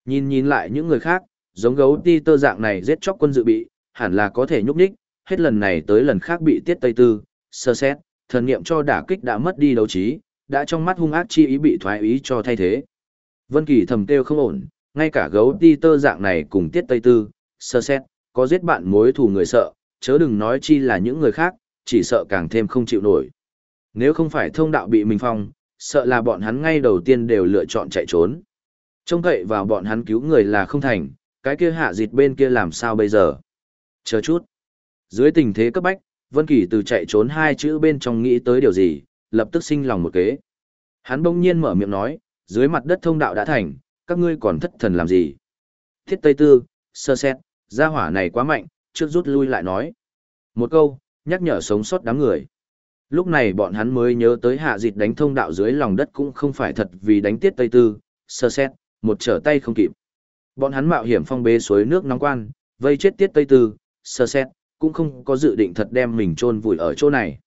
Nhìn nhìn lại những người khác, giống gấu ti tơ dạng này giết chóc quân dự bị, hẳn là có thể nhúc nhích, hết lần này tới lần khác bị tiết tây tư, sơ xét, thần nghiệm cho đả kích đã mất đi đấu trí, đã trong mắt hung ác chi ý bị thoái ý cho thay thế. Vân Kỳ thầm kêu không ổn, ngay cả gấu ti tơ dạng này cùng tiết tây tư, sơ xét, có giết bạn mối thù người sợ, chớ đừng nói chi là những người khác, chỉ sợ càng thêm không chịu nổi. Nếu không phải thông đạo bị mình phong, sợ là bọn hắn ngay đầu tiên đều lựa chọn chạy trốn. Trông cậy vào bọn hắn cứu người là không thành, cái kia hạ dịt bên kia làm sao bây giờ? Chờ chút. Dưới tình thế cấp bách, Vân Kỳ từ chạy trốn hai chữ bên trong nghĩ tới điều gì, lập tức sinh lòng một kế. Hắn bỗng nhiên mở miệng nói, dưới mặt đất thông đạo đã thành, các ngươi còn thất thần làm gì? Thiết Tây Tư, sơ xét, gia hỏa này quá mạnh, trước rút lui lại nói. Một câu, nhắc nhở sống sót đám người. Lúc này bọn hắn mới nhớ tới hạ dịch đánh thông đạo dưới lòng đất cũng không phải thật vì đánh tiết Tây Tư, sơ xét, một trở tay không kịp. Bọn hắn mạo hiểm phong bế suối nước nóng quan, vây chết tiết Tây Tư, sơ xét, cũng không có dự định thật đem mình chôn vùi ở chỗ này.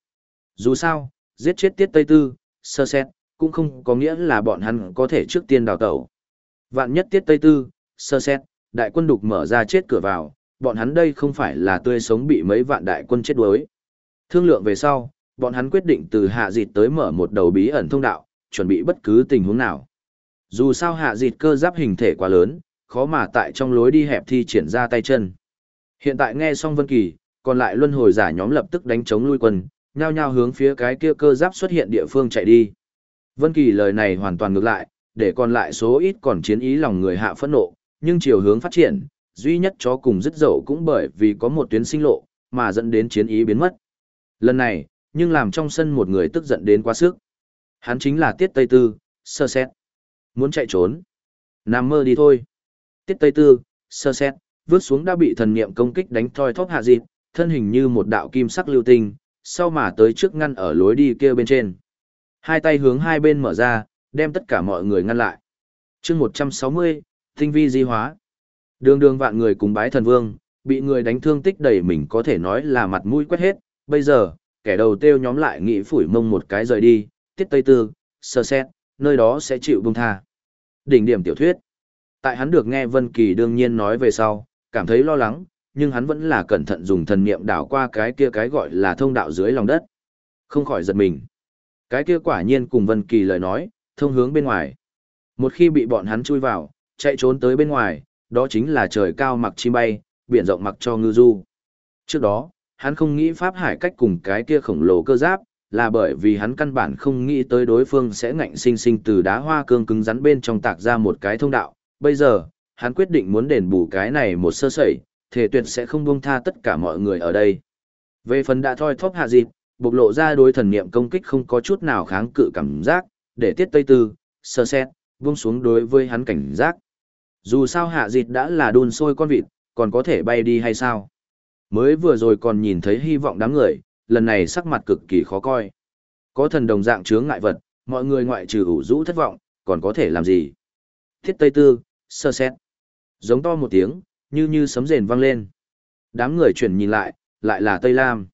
Dù sao, giết chết tiết Tây Tư, sơ xét, cũng không có nghĩa là bọn hắn có thể trước tiên đào tẩu. Vạn nhất tiết Tây Tư, sơ xét, đại quân đục mở ra chết cửa vào, bọn hắn đây không phải là tươi sống bị mấy vạn đại quân chết đuối. Thương lượng về sau, bọn hắn quyết định từ hạ dịt tới mở một đầu bí ẩn thông đạo, chuẩn bị bất cứ tình huống nào. Dù sao hạ dịt cơ giáp hình thể quá lớn, khó mà tại trong lối đi hẹp thi triển ra tay chân. Hiện tại nghe xong Vân Kỳ, còn lại luân hồi giả nhóm lập tức đánh chống lui quân, nhao nhao hướng phía cái kia cơ giáp xuất hiện địa phương chạy đi. Vân Kỳ lời này hoàn toàn ngược lại, để còn lại số ít còn chiến ý lòng người hạ phẫn nộ, nhưng chiều hướng phát triển, duy nhất chó cùng dứt dậu cũng bởi vì có một tuyến sinh lộ, mà dẫn đến chiến ý biến mất. Lần này, nhưng làm trong sân một người tức giận đến quá sức. Hắn chính là Tiết Tây Tư, sơ xét. Muốn chạy trốn. Nằm mơ đi thôi. Tiết Tây Tư, sơ xét, vướt xuống đã bị thần niệm công kích đánh thoi thóp hạ dịp, thân hình như một đạo kim sắc lưu tinh, sau mà tới trước ngăn ở lối đi kia bên trên. Hai tay hướng hai bên mở ra, đem tất cả mọi người ngăn lại. chương 160, tinh vi di hóa. Đường đường vạn người cùng bái thần vương, bị người đánh thương tích đầy mình có thể nói là mặt mũi quét hết, bây giờ, kẻ đầu tiêu nhóm lại nghĩ phủi mông một cái rời đi, tiết tây tư, sơ xét, nơi đó sẽ chịu bông tha. Đỉnh điểm tiểu thuyết. Tại hắn được nghe Vân Kỳ đương nhiên nói về sau, cảm thấy lo lắng, nhưng hắn vẫn là cẩn thận dùng thần niệm đảo qua cái kia cái gọi là thông đạo dưới lòng đất. Không khỏi giật mình. Cái kia quả nhiên cùng Vân Kỳ lời nói, thông hướng bên ngoài. Một khi bị bọn hắn chui vào, chạy trốn tới bên ngoài, đó chính là trời cao mặc chim bay, biển rộng mặc cho ngư du. Trước đó, hắn không nghĩ pháp hải cách cùng cái kia khổng lồ cơ giáp, là bởi vì hắn căn bản không nghĩ tới đối phương sẽ ngạnh sinh sinh từ đá hoa cương cứng rắn bên trong tạc ra một cái thông đạo. Bây giờ, hắn quyết định muốn đền bù cái này một sơ sẩy, thể tuyệt sẽ không buông tha tất cả mọi người ở đây. Về phần đã thoi thóp hạ dịp, bộc lộ ra đối thần niệm công kích không có chút nào kháng cự cảm giác, để tiết tây tư, sơ xét, buông xuống đối với hắn cảnh giác. Dù sao hạ dịp đã là đun sôi con vịt, còn có thể bay đi hay sao? Mới vừa rồi còn nhìn thấy hy vọng đám người, lần này sắc mặt cực kỳ khó coi. Có thần đồng dạng chướng ngại vật, mọi người ngoại trừ ủ rũ thất vọng, còn có thể làm gì? Thiết Tây Tư, sơ xét. Giống to một tiếng, như như sấm rền vang lên. Đám người chuyển nhìn lại, lại là Tây Lam.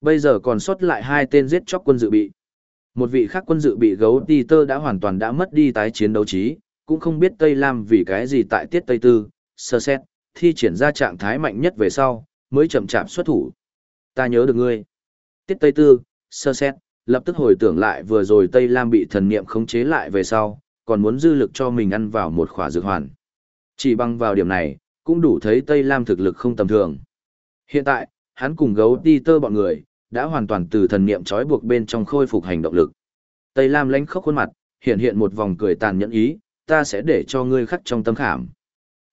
Bây giờ còn sót lại hai tên giết chóc quân dự bị. Một vị khác quân dự bị gấu ti tơ đã hoàn toàn đã mất đi tái chiến đấu trí, cũng không biết Tây Lam vì cái gì tại tiết Tây Tư, sơ xét, thi triển ra trạng thái mạnh nhất về sau, mới chậm chạp xuất thủ. Ta nhớ được ngươi. Tiết Tây Tư, sơ xét, lập tức hồi tưởng lại vừa rồi Tây Lam bị thần niệm khống chế lại về sau, còn muốn dư lực cho mình ăn vào một khỏa dược hoàn. Chỉ bằng vào điểm này, cũng đủ thấy Tây Lam thực lực không tầm thường. Hiện tại, hắn cùng gấu đi tơ bọn người, đã hoàn toàn từ thần niệm trói buộc bên trong khôi phục hành động lực. Tây Lam lánh khóc khuôn mặt, hiện hiện một vòng cười tàn nhẫn ý, ta sẽ để cho ngươi khắc trong tâm khảm.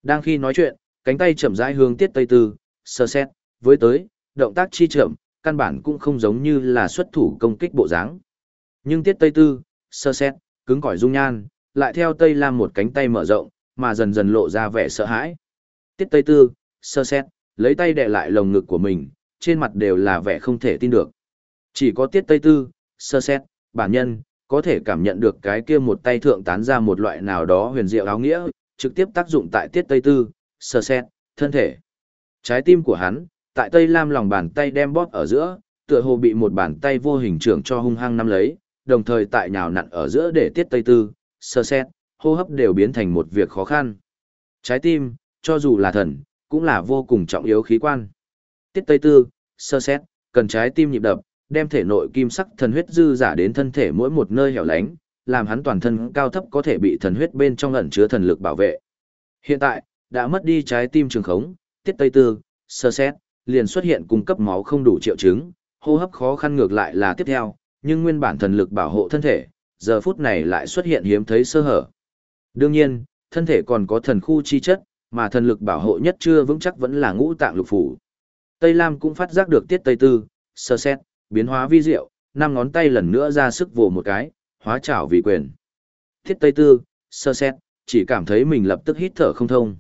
Đang khi nói chuyện, cánh tay chậm rãi hướng tiết Tây Tư, sơ xét, với tới, động tác chi chậm, căn bản cũng không giống như là xuất thủ công kích bộ dáng. Nhưng tiết Tây Tư, sơ xét, cứng cỏi dung nhan, lại theo Tây Lam một cánh tay mở rộng, mà dần dần lộ ra vẻ sợ hãi. Tiết Tây Tư, sơ xét, lấy tay đè lại lồng ngực của mình, trên mặt đều là vẻ không thể tin được. Chỉ có Tiết Tây Tư, sơ xét, bản nhân, có thể cảm nhận được cái kia một tay thượng tán ra một loại nào đó huyền diệu áo nghĩa, trực tiếp tác dụng tại Tiết Tây Tư, sơ xét, thân thể. Trái tim của hắn, tại Tây Lam lòng bàn tay đem bóp ở giữa, tựa hồ bị một bàn tay vô hình trưởng cho hung hăng nắm lấy, đồng thời tại nhào nặn ở giữa để tiết tây tư, sơ xét, hô hấp đều biến thành một việc khó khăn. Trái tim, cho dù là thần, cũng là vô cùng trọng yếu khí quan. Tiết tây tư, sơ xét, cần trái tim nhịp đập, đem thể nội kim sắc thần huyết dư giả đến thân thể mỗi một nơi hẻo lánh, làm hắn toàn thân cao thấp có thể bị thần huyết bên trong ẩn chứa thần lực bảo vệ. Hiện tại, đã mất đi trái tim trường khống, tiết tây tư, sơ xét, liền xuất hiện cung cấp máu không đủ triệu chứng, hô hấp khó khăn ngược lại là tiếp theo, nhưng nguyên bản thần lực bảo hộ thân thể, giờ phút này lại xuất hiện hiếm thấy sơ hở. Đương nhiên, thân thể còn có thần khu chi chất, mà thần lực bảo hộ nhất chưa vững chắc vẫn là ngũ tạng lục phủ. Tây Lam cũng phát giác được tiết Tây Tư, sơ xét, biến hóa vi diệu, năm ngón tay lần nữa ra sức vồ một cái, hóa trảo vì quyền. Tiết Tây Tư, sơ xét, chỉ cảm thấy mình lập tức hít thở không thông.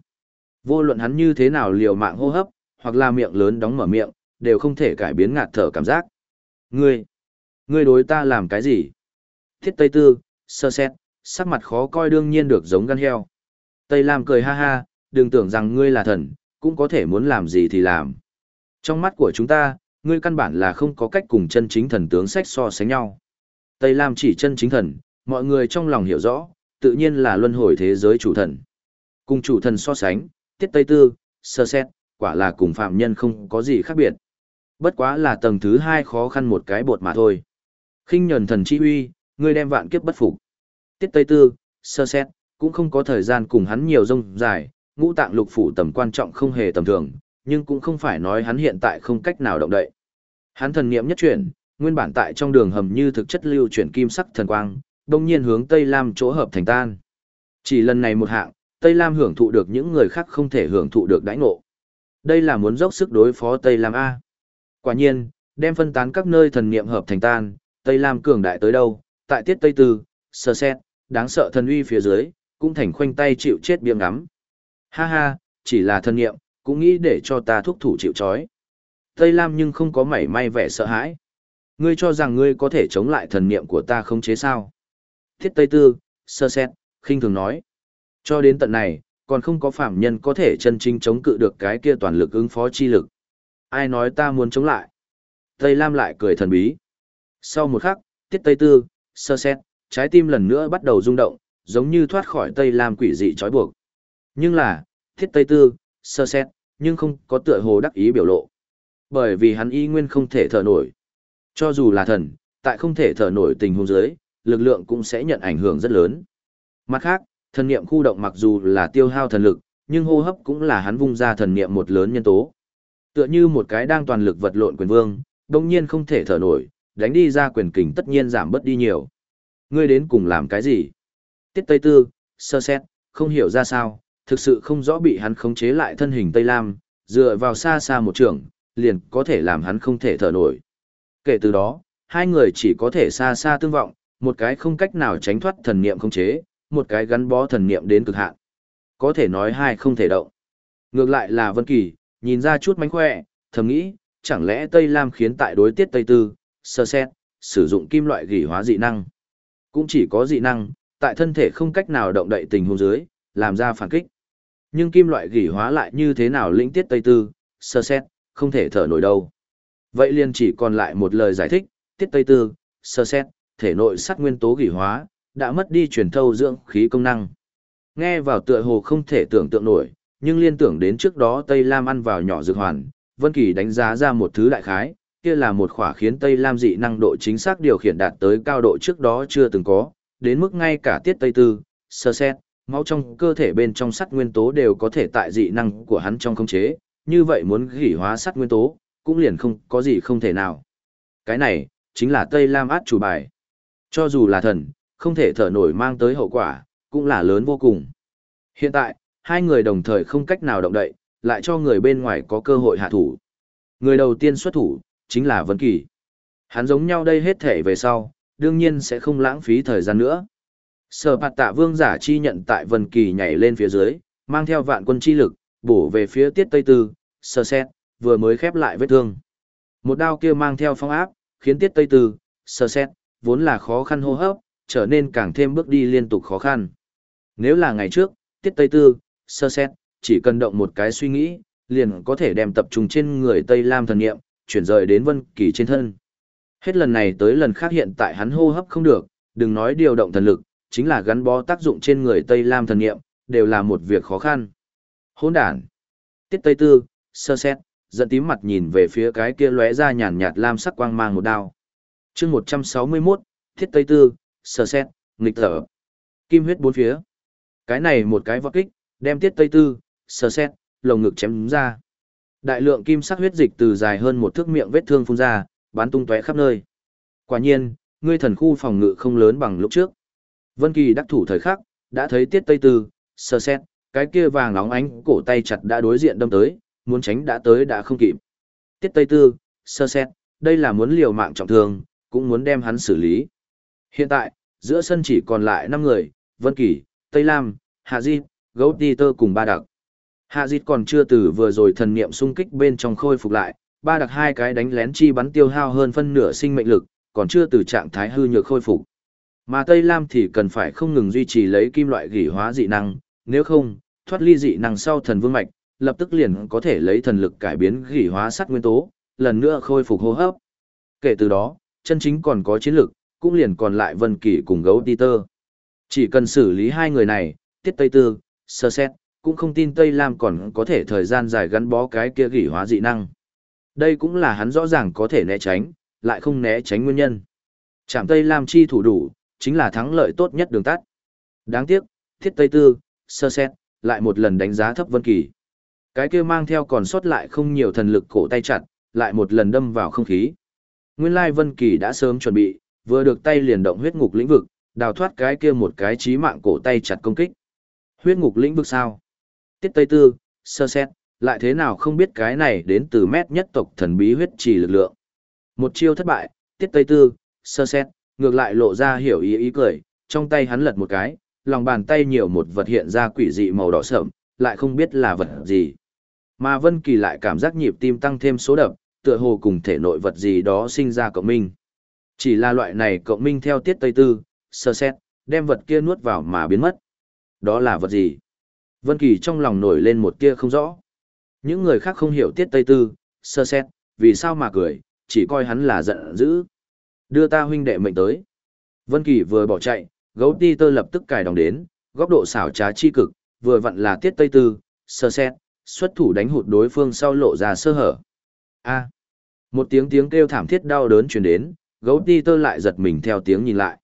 Vô luận hắn như thế nào liều mạng hô hấp, hoặc là miệng lớn đóng mở miệng, đều không thể cải biến ngạt thở cảm giác. Ngươi, ngươi đối ta làm cái gì? Thiết Tây Tư, sơ xét, sắc mặt khó coi đương nhiên được giống gan heo. Tây Lam cười ha ha, đừng tưởng rằng ngươi là thần, cũng có thể muốn làm gì thì làm. Trong mắt của chúng ta, ngươi căn bản là không có cách cùng chân chính thần tướng sách so sánh nhau. Tây Lam chỉ chân chính thần, mọi người trong lòng hiểu rõ, tự nhiên là luân hồi thế giới chủ thần. Cùng chủ thần so sánh, tiết Tây Tư, sơ xét, quả là cùng phạm nhân không có gì khác biệt. Bất quá là tầng thứ hai khó khăn một cái bột mà thôi. khinh nhẫn thần chi uy, ngươi đem vạn kiếp bất phục. Tiết Tây Tư, sơ xét, cũng không có thời gian cùng hắn nhiều rông dài, ngũ tạng lục phủ tầm quan trọng không hề tầm thường, nhưng cũng không phải nói hắn hiện tại không cách nào động đậy. Hắn thần niệm nhất chuyển, nguyên bản tại trong đường hầm như thực chất lưu chuyển kim sắc thần quang, đồng nhiên hướng Tây Lam chỗ hợp thành tan. Chỉ lần này một hạng, Tây Lam hưởng thụ được những người khác không thể hưởng thụ được đãi ngộ. Đây là muốn dốc sức đối phó Tây Lam A. Quả nhiên, đem phân tán các nơi thần niệm hợp thành tan, Tây Lam cường đại tới đâu, tại tiết Tây Tư, sơ xét, đáng sợ thần uy phía dưới, cũng thành khoanh tay chịu chết biếng ngắm. Ha ha, chỉ là thần niệm, cũng nghĩ để cho ta thúc thủ chịu trói Tây Lam nhưng không có mảy may vẻ sợ hãi. Ngươi cho rằng ngươi có thể chống lại thần niệm của ta không chế sao? Thiết Tây Tư, sơ xét, khinh thường nói. Cho đến tận này, còn không có phạm nhân có thể chân chính chống cự được cái kia toàn lực ứng phó chi lực. Ai nói ta muốn chống lại? Tây Lam lại cười thần bí. Sau một khắc, tiết Tây Tư, sơ xét, trái tim lần nữa bắt đầu rung động, giống như thoát khỏi Tây Lam quỷ dị trói buộc. Nhưng là, tiết Tây Tư, sơ xét, nhưng không có tựa hồ đắc ý biểu lộ. Bởi vì hắn y nguyên không thể thở nổi. Cho dù là thần, tại không thể thở nổi tình huống dưới, lực lượng cũng sẽ nhận ảnh hưởng rất lớn. Mặt khác, thần niệm khu động mặc dù là tiêu hao thần lực, nhưng hô hấp cũng là hắn vung ra thần niệm một lớn nhân tố. Tựa như một cái đang toàn lực vật lộn quyền vương, đồng nhiên không thể thở nổi, đánh đi ra quyền kình tất nhiên giảm bớt đi nhiều. Ngươi đến cùng làm cái gì? Tiết Tây Tư, sơ xét, không hiểu ra sao, thực sự không rõ bị hắn khống chế lại thân hình Tây Lam, dựa vào xa xa một trường, liền có thể làm hắn không thể thở nổi. Kể từ đó, hai người chỉ có thể xa xa tương vọng, một cái không cách nào tránh thoát thần niệm khống chế, một cái gắn bó thần niệm đến cực hạn. Có thể nói hai không thể động. Ngược lại là Vân Kỳ, nhìn ra chút mánh khỏe, thầm nghĩ, chẳng lẽ Tây Lam khiến tại đối tiết Tây Tư, sơ xét, sử dụng kim loại gỉ hóa dị năng. Cũng chỉ có dị năng, tại thân thể không cách nào động đậy tình huống dưới, làm ra phản kích. Nhưng kim loại gỉ hóa lại như thế nào lĩnh tiết Tây Tư, sơ xét, không thể thở nổi đâu. Vậy liền chỉ còn lại một lời giải thích, tiết Tây Tư, sơ xét, thể nội sắt nguyên tố gỉ hóa, đã mất đi truyền thâu dưỡng khí công năng. Nghe vào tựa hồ không thể tưởng tượng nổi, nhưng liên tưởng đến trước đó Tây Lam ăn vào nhỏ dược hoàn, Vân Kỳ đánh giá ra một thứ đại khái, kia là một khỏa khiến Tây Lam dị năng độ chính xác điều khiển đạt tới cao độ trước đó chưa từng có, đến mức ngay cả tiết Tây Tư, sơ xét, máu trong cơ thể bên trong sắt nguyên tố đều có thể tại dị năng của hắn trong khống chế, như vậy muốn gỉ hóa sắt nguyên tố, cũng liền không có gì không thể nào. Cái này, chính là Tây Lam át chủ bài. Cho dù là thần, không thể thở nổi mang tới hậu quả, cũng là lớn vô cùng. Hiện tại, hai người đồng thời không cách nào động đậy, lại cho người bên ngoài có cơ hội hạ thủ. Người đầu tiên xuất thủ, chính là Vân Kỳ. Hắn giống nhau đây hết thể về sau, đương nhiên sẽ không lãng phí thời gian nữa. Sở bạt tạ vương giả chi nhận tại Vân Kỳ nhảy lên phía dưới, mang theo vạn quân chi lực, bổ về phía tiết Tây Tư, sơ xét, vừa mới khép lại vết thương. Một đao kia mang theo phong áp, khiến tiết Tây Tư, sơ xét, vốn là khó khăn hô hấp, trở nên càng thêm bước đi liên tục khó khăn. Nếu là ngày trước, tiết Tây Tư, sơ xét, chỉ cần động một cái suy nghĩ, liền có thể đem tập trung trên người Tây Lam thần niệm, chuyển rời đến Vân Kỳ trên thân. Hết lần này tới lần khác hiện tại hắn hô hấp không được, đừng nói điều động thần lực, chính là gắn bó tác dụng trên người Tây Lam thần niệm, đều là một việc khó khăn. Hỗn đản. Tiết Tây Tư, sơ xét, giận tím mặt nhìn về phía cái kia lóe ra nhàn nhạt lam sắc quang mang một đao. Chương 161, Thiết Tây Tư, sơ xét, nghịch thở. Kim huyết bốn phía. Cái này một cái vọt kích, đem Tiết Tây Tư, sơ xét, lồng ngực chém ra. Đại lượng kim sắc huyết dịch từ dài hơn một thước miệng vết thương phun ra, bắn tung tóe khắp nơi. Quả nhiên, ngươi thần khu phòng ngự không lớn bằng lúc trước. Vân Kỳ đắc thủ thời khắc, đã thấy Tiết Tây Tư, sơ xét, cái kia vàng nóng ánh cổ tay chặt đã đối diện đâm tới, muốn tránh đã tới đã không kịp. Tiết Tây Tư, sơ xét, đây là muốn liều mạng trọng thương, cũng muốn đem hắn xử lý. Hiện tại, giữa sân chỉ còn lại 5 người, Vân Kỳ, Tây Lam, Hạ Di, Gấu Ti Tơ cùng ba đặc. Hạ Di còn chưa từ vừa rồi thần niệm xung kích bên trong khôi phục lại, ba đặc hai cái đánh lén chi bắn tiêu hao hơn phân nửa sinh mệnh lực, còn chưa từ trạng thái hư nhược khôi phục. Mà Tây Lam thì cần phải không ngừng duy trì lấy kim loại gỉ hóa dị năng, nếu không, thoát ly dị năng sau thần vương mạch, lập tức liền có thể lấy thần lực cải biến gỉ hóa sắt nguyên tố, lần nữa khôi phục hô hấp. Kể từ đó, chân chính còn có chiến lực, cũng liền còn lại Vân Kỳ cùng Gấu Peter. Chỉ cần xử lý hai người này, Tiết Tây Tư, sơ xét, cũng không tin Tây Lam còn có thể thời gian dài gắn bó cái kia gỉ hóa dị năng. Đây cũng là hắn rõ ràng có thể né tránh, lại không né tránh nguyên nhân. Trạm Tây Lam chi thủ đủ, chính là thắng lợi tốt nhất đường tắt. Đáng tiếc, Thiết Tây Tư, sơ xét, lại một lần đánh giá thấp Vân Kỳ. Cái kia mang theo còn sót lại không nhiều thần lực cổ tay chặt, lại một lần đâm vào không khí. Nguyên lai Vân Kỳ đã sớm chuẩn bị, vừa được tay liền động huyết ngục lĩnh vực, đào thoát cái kia một cái chí mạng cổ tay chặt công kích. Huyết ngục lĩnh vực sao? Tiết Tây Tư, sơ xét, lại thế nào không biết cái này đến từ mét nhất tộc thần bí huyết trì lực lượng. Một chiêu thất bại, Tiết Tây Tư, sơ xét, ngược lại lộ ra hiểu ý ý cười, trong tay hắn lật một cái, lòng bàn tay nhiều một vật hiện ra quỷ dị màu đỏ sẫm, lại không biết là vật gì. Mà Vân Kỳ lại cảm giác nhịp tim tăng thêm số đập, tựa hồ cùng thể nội vật gì đó sinh ra cộng minh. Chỉ là loại này cộng minh theo tiết Tây Tư, sơ xét, đem vật kia nuốt vào mà biến mất. Đó là vật gì? Vân Kỳ trong lòng nổi lên một tia không rõ. Những người khác không hiểu tiết Tây Tư, sơ xét, vì sao mà cười, chỉ coi hắn là giận dữ. Đưa ta huynh đệ mệnh tới. Vân Kỳ vừa bỏ chạy, gấu ti tơ lập tức cài đồng đến, góc độ xảo trá chi cực, vừa vặn là tiết Tây Tư, sơ xét, xuất thủ đánh hụt đối phương sau lộ ra sơ hở. A. Một tiếng tiếng kêu thảm thiết đau đớn truyền đến, gấu ti tơ lại giật mình theo tiếng nhìn lại.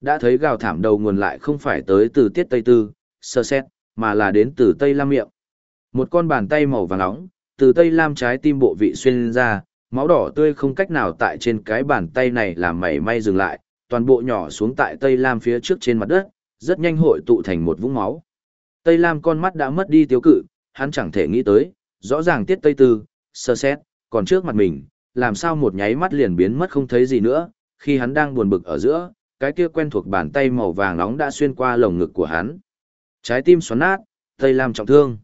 Đã thấy gào thảm đầu nguồn lại không phải tới từ tiết Tây Tư, sơ xét, mà là đến từ Tây Lam miệng. Một con bàn tay màu vàng nóng, từ Tây Lam trái tim bộ vị xuyên ra, máu đỏ tươi không cách nào tại trên cái bàn tay này làm mảy may dừng lại, toàn bộ nhỏ xuống tại Tây Lam phía trước trên mặt đất, rất nhanh hội tụ thành một vũng máu. Tây Lam con mắt đã mất đi tiêu cự, hắn chẳng thể nghĩ tới, rõ ràng tiết Tây Tư, sơ xét, còn trước mặt mình, làm sao một nháy mắt liền biến mất không thấy gì nữa, khi hắn đang buồn bực ở giữa, cái kia quen thuộc bàn tay màu vàng nóng đã xuyên qua lồng ngực của hắn. Trái tim xoắn nát, Tây Lam trọng thương.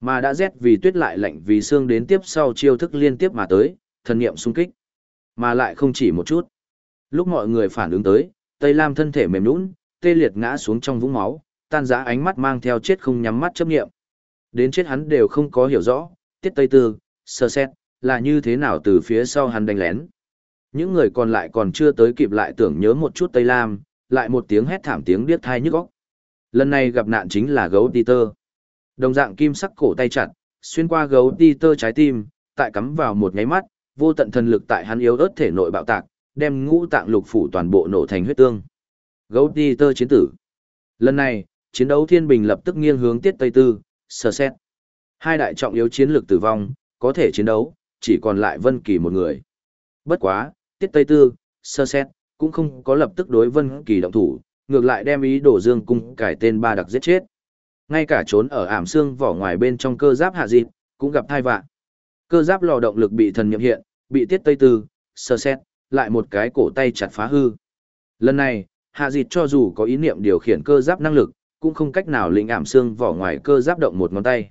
Mà đã rét vì tuyết lại lạnh vì xương đến tiếp sau chiêu thức liên tiếp mà tới, thần niệm xung kích. Mà lại không chỉ một chút. Lúc mọi người phản ứng tới, Tây Lam thân thể mềm nhũn, tê liệt ngã xuống trong vũng máu, tan rã ánh mắt mang theo chết không nhắm mắt chấp niệm. Đến chết hắn đều không có hiểu rõ, tiết Tây Tư, sơ xét, là như thế nào từ phía sau hắn đánh lén. Những người còn lại còn chưa tới kịp lại tưởng nhớ một chút Tây Lam, lại một tiếng hét thảm tiếng điếc thai nhức óc. Lần này gặp nạn chính là gấu Tơ. Đồng dạng kim sắc cổ tay chặt, xuyên qua gấu Tơ trái tim, tại cắm vào một nháy mắt, vô tận thần lực tại hắn yếu ớt thể nội bạo tạc, đem ngũ tạng lục phủ toàn bộ nổ thành huyết tương. Gấu đi Tơ chiến tử. Lần này, chiến đấu thiên bình lập tức nghiêng hướng tiết Tây Tư, sơ xét. Hai đại trọng yếu chiến lược tử vong, có thể chiến đấu, chỉ còn lại Vân Kỳ một người. Bất quá, tiết Tây Tư, sơ xét, cũng không có lập tức đối Vân Kỳ động thủ, ngược lại đem ý đổ dương cung cải tên ba đặc giết chết. Ngay cả trốn ở ảm xương vỏ ngoài bên trong cơ giáp hạ dịp, cũng gặp thai vạn. Cơ giáp lò động lực bị thần nhậm hiện, bị tiết Tây Tư, sơ xét, lại một cái cổ tay chặt phá hư. Lần này, hạ dịt cho dù có ý niệm điều khiển cơ giáp năng lực, cũng không cách nào lĩnh ảm xương vỏ ngoài cơ giáp động một ngón tay.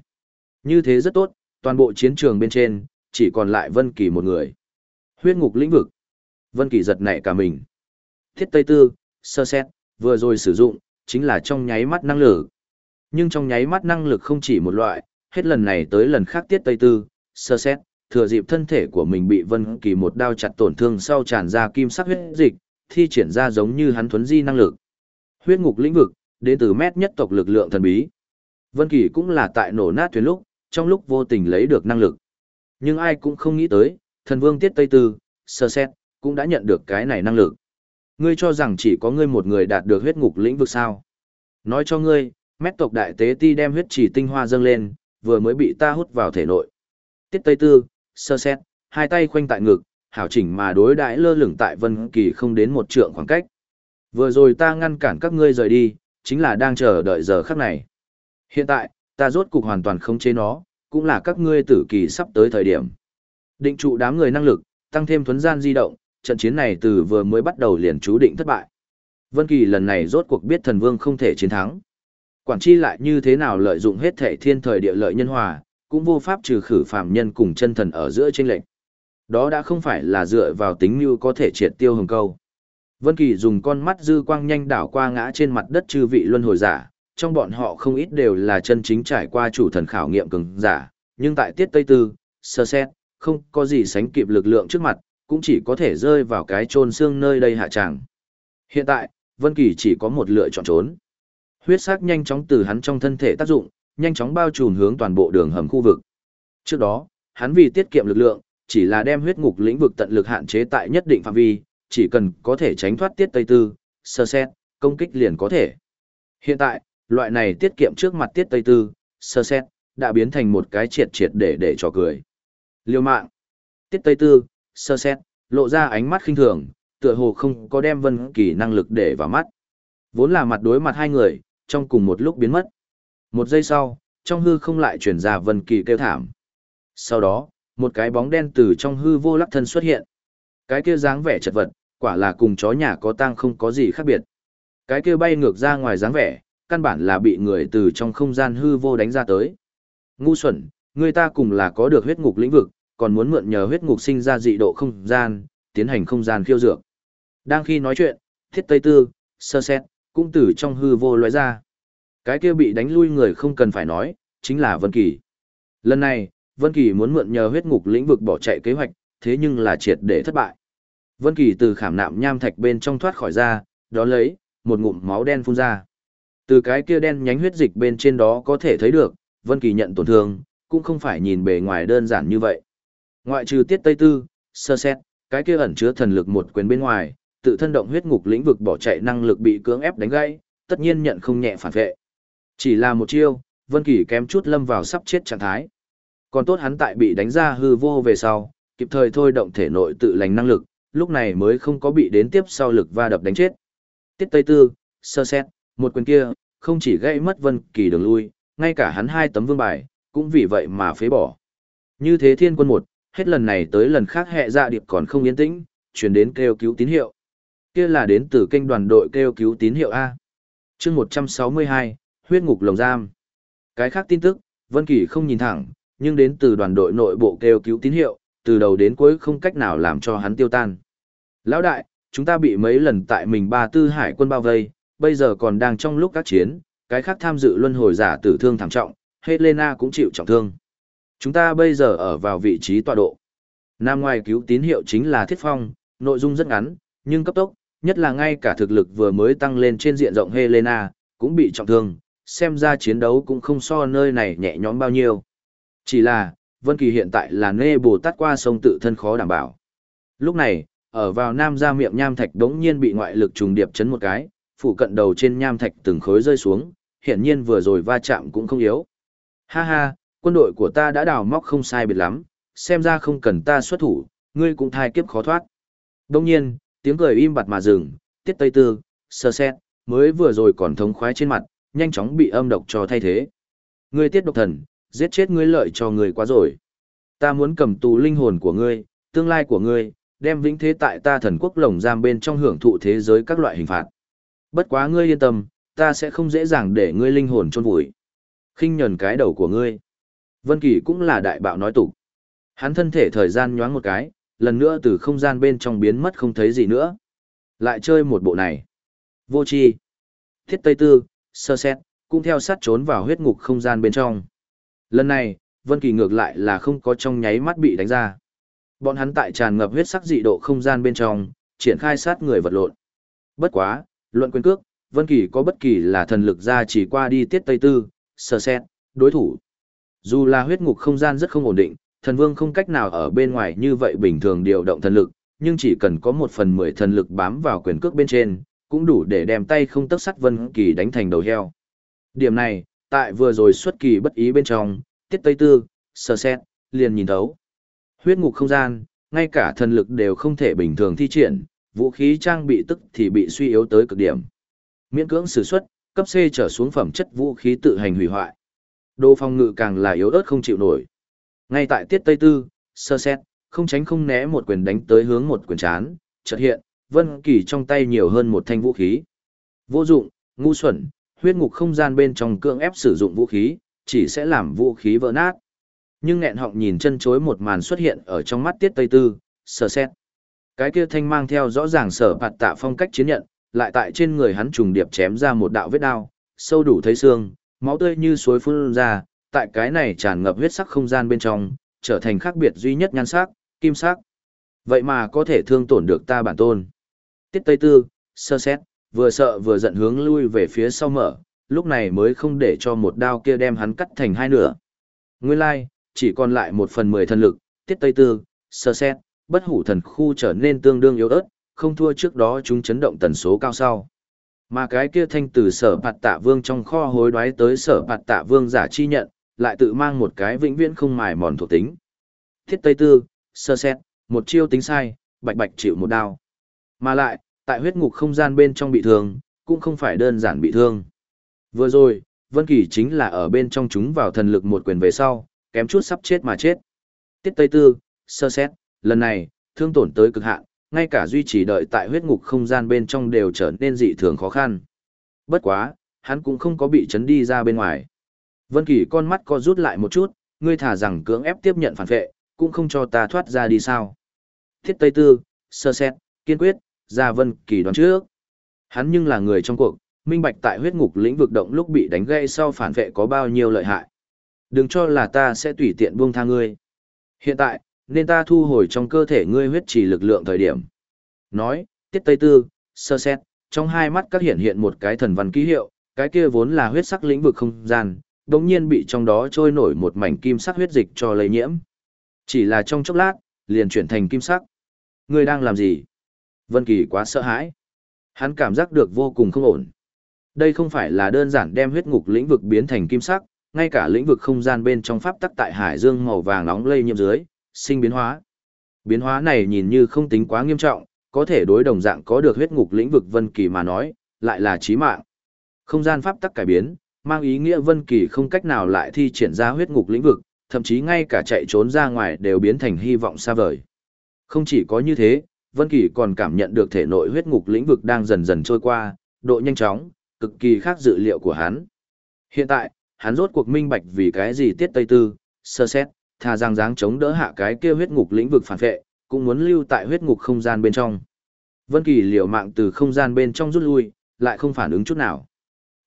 Như thế rất tốt, toàn bộ chiến trường bên trên, chỉ còn lại Vân Kỳ một người. Huyết ngục lĩnh vực. Vân Kỳ giật nảy cả mình. Thiết Tây Tư, sơ xét, vừa rồi sử dụng, chính là trong nháy mắt năng lực. Nhưng trong nháy mắt năng lực không chỉ một loại, hết lần này tới lần khác Tiết Tây Tư, sơ xét, thừa dịp thân thể của mình bị Vân Kỳ một đao chặt tổn thương sau tràn ra kim sắc huyết dịch, thi triển ra giống như hắn thuấn di năng lực. Huyết ngục lĩnh vực, đến từ mét nhất tộc lực lượng thần bí. Vân Kỳ cũng là tại nổ nát thuyền lúc, trong lúc vô tình lấy được năng lực. Nhưng ai cũng không nghĩ tới, thần vương Tiết Tây Tư, sơ xét, cũng đã nhận được cái này năng lực. Ngươi cho rằng chỉ có ngươi một người đạt được huyết ngục lĩnh vực sao? Nói cho ngươi, mét tộc đại tế ti đem huyết chỉ tinh hoa dâng lên, vừa mới bị ta hút vào thể nội. Tiết Tây Tư, sơ xét, hai tay khoanh tại ngực, hảo chỉnh mà đối đãi lơ lửng tại Vân Kỳ không đến một trượng khoảng cách. Vừa rồi ta ngăn cản các ngươi rời đi, chính là đang chờ đợi giờ khắc này. Hiện tại, ta rốt cục hoàn toàn không chế nó, cũng là các ngươi tử kỳ sắp tới thời điểm. Định trụ đám người năng lực, tăng thêm thuấn gian di động, trận chiến này từ vừa mới bắt đầu liền chú định thất bại. Vân Kỳ lần này rốt cuộc biết thần vương không thể chiến thắng. Quản chi lại như thế nào lợi dụng hết thể thiên thời địa lợi nhân hòa, cũng vô pháp trừ khử phàm nhân cùng chân thần ở giữa chênh lệch. Đó đã không phải là dựa vào tính như có thể triệt tiêu hồng câu. Vân Kỳ dùng con mắt dư quang nhanh đảo qua ngã trên mặt đất chư vị luân hồi giả, trong bọn họ không ít đều là chân chính trải qua chủ thần khảo nghiệm cường giả, nhưng tại tiết Tây Tư, sơ xét, không có gì sánh kịp lực lượng trước mặt, cũng chỉ có thể rơi vào cái chôn xương nơi đây hạ chẳng. Hiện tại, Vân Kỳ chỉ có một lựa chọn trốn. Huyết sắc nhanh chóng từ hắn trong thân thể tác dụng, nhanh chóng bao trùm hướng toàn bộ đường hầm khu vực. Trước đó, hắn vì tiết kiệm lực lượng, chỉ là đem huyết ngục lĩnh vực tận lực hạn chế tại nhất định phạm vi, chỉ cần có thể tránh thoát tiết tây tư, sơ xét, công kích liền có thể. Hiện tại, loại này tiết kiệm trước mặt tiết tây tư, sơ xét, đã biến thành một cái triệt triệt để để cho cười. Liêu mạng. Tiết tây tư, sơ xét, lộ ra ánh mắt khinh thường, tựa hồ không có đem vân kỳ năng lực để vào mắt. Vốn là mặt đối mặt hai người, trong cùng một lúc biến mất. Một giây sau, trong hư không lại chuyển ra vân kỳ kêu thảm. Sau đó, một cái bóng đen từ trong hư vô lắc thân xuất hiện. Cái kia dáng vẻ chật vật, quả là cùng chó nhà có tang không có gì khác biệt. Cái kia bay ngược ra ngoài dáng vẻ, căn bản là bị người từ trong không gian hư vô đánh ra tới. Ngu xuẩn, người ta cùng là có được huyết ngục lĩnh vực, còn muốn mượn nhờ huyết ngục sinh ra dị độ không gian, tiến hành không gian khiêu dược. Đang khi nói chuyện, thiết tây tư, sơ xét, cũng từ trong hư vô loại ra. Cái kia bị đánh lui người không cần phải nói, chính là Vân Kỳ. Lần này, Vân Kỳ muốn mượn nhờ huyết ngục lĩnh vực bỏ chạy kế hoạch, thế nhưng là triệt để thất bại. Vân Kỳ từ khảm nạm nham thạch bên trong thoát khỏi ra, đó lấy một ngụm máu đen phun ra. Từ cái kia đen nhánh huyết dịch bên trên đó có thể thấy được, Vân Kỳ nhận tổn thương, cũng không phải nhìn bề ngoài đơn giản như vậy. Ngoại trừ tiết Tây Tư, sơ xét, cái kia ẩn chứa thần lực một quyền bên ngoài, tự thân động huyết ngục lĩnh vực bỏ chạy năng lực bị cưỡng ép đánh gãy, tất nhiên nhận không nhẹ phản vệ. Chỉ là một chiêu, Vân Kỳ kém chút lâm vào sắp chết trạng thái. Còn tốt hắn tại bị đánh ra hư vô về sau, kịp thời thôi động thể nội tự lành năng lực, lúc này mới không có bị đến tiếp sau lực va đập đánh chết. Tiết Tây Tư, sơ xét, một quyền kia, không chỉ gây mất Vân Kỳ đường lui, ngay cả hắn hai tấm vương bài, cũng vì vậy mà phế bỏ. Như thế thiên quân một, hết lần này tới lần khác hệ dạ điệp còn không yên tĩnh, chuyển đến kêu cứu tín hiệu. Kia là đến từ kênh đoàn đội kêu cứu tín hiệu A. chương 162, huyết ngục lồng giam. Cái khác tin tức, Vân Kỳ không nhìn thẳng, nhưng đến từ đoàn đội nội bộ kêu cứu tín hiệu, từ đầu đến cuối không cách nào làm cho hắn tiêu tan. Lão đại, chúng ta bị mấy lần tại mình ba tư hải quân bao vây, bây giờ còn đang trong lúc các chiến, cái khác tham dự luân hồi giả tử thương thảm trọng, Helena cũng chịu trọng thương. Chúng ta bây giờ ở vào vị trí tọa độ. Nam ngoài cứu tín hiệu chính là thiết phong, nội dung rất ngắn, nhưng cấp tốc, nhất là ngay cả thực lực vừa mới tăng lên trên diện rộng Helena, cũng bị trọng thương, xem ra chiến đấu cũng không so nơi này nhẹ nhõm bao nhiêu. Chỉ là, Vân Kỳ hiện tại là nê bồ tát qua sông tự thân khó đảm bảo. Lúc này, ở vào nam ra miệng nham thạch đống nhiên bị ngoại lực trùng điệp chấn một cái, phủ cận đầu trên nham thạch từng khối rơi xuống, hiển nhiên vừa rồi va chạm cũng không yếu. Ha ha, quân đội của ta đã đào móc không sai biệt lắm, xem ra không cần ta xuất thủ, ngươi cũng thai kiếp khó thoát. đống nhiên, tiếng cười im bặt mà dừng, tiết tây tư, sơ xét, mới vừa rồi còn thống khoái trên mặt, nhanh chóng bị âm độc cho thay thế. Ngươi tiết độc thần, giết chết ngươi lợi cho ngươi quá rồi. Ta muốn cầm tù linh hồn của ngươi, tương lai của ngươi, đem vĩnh thế tại ta thần quốc lồng giam bên trong hưởng thụ thế giới các loại hình phạt. Bất quá ngươi yên tâm, ta sẽ không dễ dàng để ngươi linh hồn chôn vùi. khinh nhẫn cái đầu của ngươi. Vân Kỳ cũng là đại bạo nói tục. Hắn thân thể thời gian nhoáng một cái, lần nữa từ không gian bên trong biến mất không thấy gì nữa. Lại chơi một bộ này. Vô chi. Thiết Tây Tư, sơ xét, cũng theo sát trốn vào huyết ngục không gian bên trong. Lần này, Vân Kỳ ngược lại là không có trong nháy mắt bị đánh ra. Bọn hắn tại tràn ngập huyết sắc dị độ không gian bên trong, triển khai sát người vật lộn. Bất quá, luận quyền cước, Vân Kỳ có bất kỳ là thần lực ra chỉ qua đi tiết tây tư, sơ xét, đối thủ. Dù là huyết ngục không gian rất không ổn định, thần vương không cách nào ở bên ngoài như vậy bình thường điều động thần lực, nhưng chỉ cần có một phần mười thần lực bám vào quyền cước bên trên, cũng đủ để đem tay không tấc sắt Vân Kỳ đánh thành đầu heo. Điểm này, tại vừa rồi xuất kỳ bất ý bên trong, tiết tây tư, sơ xét, liền nhìn thấu. Huyết ngục không gian, ngay cả thần lực đều không thể bình thường thi triển, vũ khí trang bị tức thì bị suy yếu tới cực điểm. Miễn cưỡng sử xuất, cấp C trở xuống phẩm chất vũ khí tự hành hủy hoại. Đồ phòng ngự càng là yếu ớt không chịu nổi. Ngay tại tiết tây tư, sơ xét, không tránh không né một quyền đánh tới hướng một quyền chán, chợt hiện, Vân Kỳ trong tay nhiều hơn một thanh vũ khí. Vô dụng, ngu xuẩn, huyết ngục không gian bên trong cưỡng ép sử dụng vũ khí, chỉ sẽ làm vũ khí vỡ nát. Nhưng nghẹn họng nhìn chân chối một màn xuất hiện ở trong mắt tiết tây tư, sờ xét. Cái kia thanh mang theo rõ ràng sở bạt tạ phong cách chiến nhận, lại tại trên người hắn trùng điệp chém ra một đạo vết đao, sâu đủ thấy xương, máu tươi như suối phun ra, tại cái này tràn ngập huyết sắc không gian bên trong, trở thành khác biệt duy nhất nhan sắc, kim sắc. Vậy mà có thể thương tổn được ta bản tôn. Tiết Tây Tư, sơ xét, vừa sợ vừa giận hướng lui về phía sau mở, lúc này mới không để cho một đao kia đem hắn cắt thành hai nửa. Nguyên lai, like, chỉ còn lại một phần mười thần lực, Tiết Tây Tư, sơ xét, bất hủ thần khu trở nên tương đương yếu ớt, không thua trước đó chúng chấn động tần số cao sau. Mà cái kia thanh từ sở bạt tạ vương trong kho hối đoái tới sở bạt tạ vương giả chi nhận, lại tự mang một cái vĩnh viễn không mài mòn thuộc tính. Thiết Tây Tư, sơ xét, một chiêu tính sai, bạch bạch chịu một đao. Mà lại, tại huyết ngục không gian bên trong bị thương, cũng không phải đơn giản bị thương. Vừa rồi, Vân Kỳ chính là ở bên trong chúng vào thần lực một quyền về sau, kém chút sắp chết mà chết. Tiết Tây Tư, sơ xét, lần này, thương tổn tới cực hạn, ngay cả duy trì đợi tại huyết ngục không gian bên trong đều trở nên dị thường khó khăn. Bất quá, hắn cũng không có bị chấn đi ra bên ngoài. Vân Kỳ con mắt co rút lại một chút, ngươi thả rằng cưỡng ép tiếp nhận phản vệ, cũng không cho ta thoát ra đi sao. Thiết Tây Tư, sơ xét, kiên quyết, ra Vân Kỳ đoán trước. Hắn nhưng là người trong cuộc, minh bạch tại huyết ngục lĩnh vực động lúc bị đánh gây sau phản vệ có bao nhiêu lợi hại. Đừng cho là ta sẽ tùy tiện buông tha ngươi. Hiện tại, nên ta thu hồi trong cơ thể ngươi huyết trì lực lượng thời điểm. Nói, tiết tây tư, sơ xét, trong hai mắt các hiện hiện một cái thần văn ký hiệu, cái kia vốn là huyết sắc lĩnh vực không gian, đống nhiên bị trong đó trôi nổi một mảnh kim sắc huyết dịch cho lây nhiễm. Chỉ là trong chốc lát, liền chuyển thành kim sắc. Ngươi đang làm gì? Vân Kỳ quá sợ hãi. Hắn cảm giác được vô cùng không ổn. Đây không phải là đơn giản đem huyết ngục lĩnh vực biến thành kim sắc, ngay cả lĩnh vực không gian bên trong pháp tắc tại hải dương màu vàng nóng lây nhiễm dưới, sinh biến hóa. Biến hóa này nhìn như không tính quá nghiêm trọng, có thể đối đồng dạng có được huyết ngục lĩnh vực Vân Kỳ mà nói, lại là chí mạng. Không gian pháp tắc cải biến, mang ý nghĩa Vân Kỳ không cách nào lại thi triển ra huyết ngục lĩnh vực, thậm chí ngay cả chạy trốn ra ngoài đều biến thành hy vọng xa vời. Không chỉ có như thế, Vân Kỳ còn cảm nhận được thể nội huyết ngục lĩnh vực đang dần dần trôi qua, độ nhanh chóng, cực kỳ khác dự liệu của hắn. Hiện tại, hắn rốt cuộc minh bạch vì cái gì tiết tây tư, sơ xét, thà rằng dáng chống đỡ hạ cái kia huyết ngục lĩnh vực phản vệ, cũng muốn lưu tại huyết ngục không gian bên trong. Vân Kỳ liều mạng từ không gian bên trong rút lui, lại không phản ứng chút nào.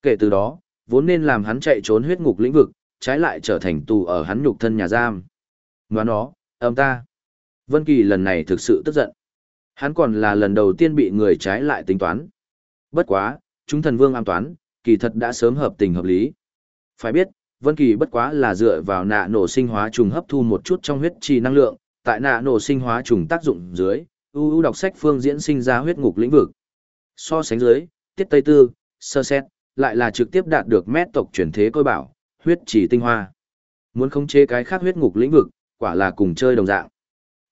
Kể từ đó, vốn nên làm hắn chạy trốn huyết ngục lĩnh vực, trái lại trở thành tù ở hắn nhục thân nhà giam. Ngoan nó, âm ta. Vân Kỳ lần này thực sự tức giận. Hắn còn là lần đầu tiên bị người trái lại tính toán. Bất quá, chúng thần vương am toán, kỳ thật đã sớm hợp tình hợp lý. Phải biết, Vân Kỳ bất quá là dựa vào nạ nổ sinh hóa trùng hấp thu một chút trong huyết trì năng lượng, tại nạ nổ sinh hóa trùng tác dụng dưới, ưu đọc sách phương diễn sinh ra huyết ngục lĩnh vực. So sánh dưới, tiết tây tư, sơ xét, lại là trực tiếp đạt được mét tộc chuyển thế côi bảo, huyết trì tinh hoa. Muốn khống chế cái khác huyết ngục lĩnh vực, quả là cùng chơi đồng dạng.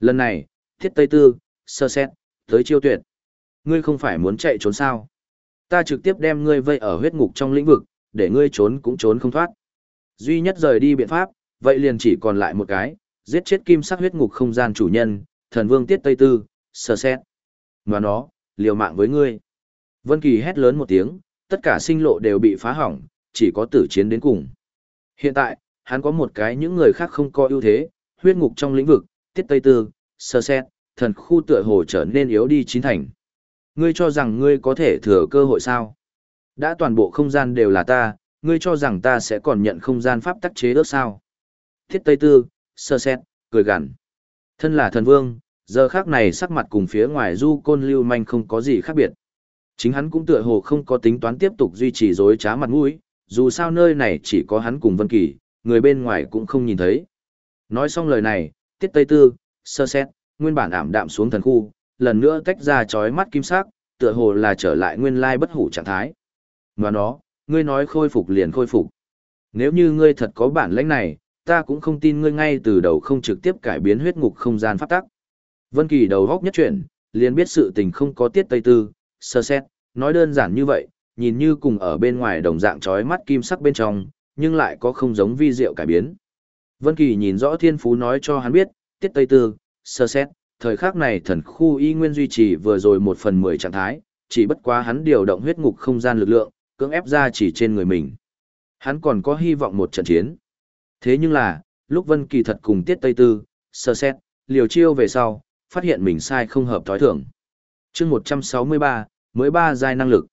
Lần này, tiết tây tư, sơ xét, tới chiêu tuyệt. Ngươi không phải muốn chạy trốn sao? Ta trực tiếp đem ngươi vây ở huyết ngục trong lĩnh vực, để ngươi trốn cũng trốn không thoát. Duy nhất rời đi biện pháp, vậy liền chỉ còn lại một cái, giết chết kim sắc huyết ngục không gian chủ nhân, thần vương tiết Tây Tư, sơ xét. Mà nó, liều mạng với ngươi. Vân Kỳ hét lớn một tiếng, tất cả sinh lộ đều bị phá hỏng, chỉ có tử chiến đến cùng. Hiện tại, hắn có một cái những người khác không có ưu thế, huyết ngục trong lĩnh vực, tiết tây tư, sơ xét, thần khu tựa hồ trở nên yếu đi chín thành. Ngươi cho rằng ngươi có thể thừa cơ hội sao? Đã toàn bộ không gian đều là ta, ngươi cho rằng ta sẽ còn nhận không gian pháp tắc chế ước sao? Thiết Tây Tư, sơ xét, cười gằn. Thân là thần vương, giờ khác này sắc mặt cùng phía ngoài du côn lưu manh không có gì khác biệt. Chính hắn cũng tựa hồ không có tính toán tiếp tục duy trì dối trá mặt mũi, dù sao nơi này chỉ có hắn cùng Vân Kỳ, người bên ngoài cũng không nhìn thấy. Nói xong lời này, Tiết Tây Tư, sơ xét, nguyên bản ảm đạm xuống thần khu, lần nữa tách ra chói mắt kim sắc, tựa hồ là trở lại nguyên lai bất hủ trạng thái. Ngoài nó, ngươi nói khôi phục liền khôi phục. Nếu như ngươi thật có bản lĩnh này, ta cũng không tin ngươi ngay từ đầu không trực tiếp cải biến huyết ngục không gian pháp tắc. Vân Kỳ đầu góc nhất chuyển, liền biết sự tình không có tiết tây tư, sơ xét, nói đơn giản như vậy, nhìn như cùng ở bên ngoài đồng dạng chói mắt kim sắc bên trong, nhưng lại có không giống vi diệu cải biến. Vân Kỳ nhìn rõ thiên phú nói cho hắn biết, tiết tây tư, sơ xét, thời khắc này thần khu y nguyên duy trì vừa rồi một phần mười trạng thái, chỉ bất quá hắn điều động huyết ngục không gian lực lượng, cưỡng ép ra chỉ trên người mình. Hắn còn có hy vọng một trận chiến. Thế nhưng là, lúc Vân Kỳ thật cùng Tiết Tây Tư, sơ xét, liều chiêu về sau, phát hiện mình sai không hợp thói thường. Chương 163, mới ba giai năng lực.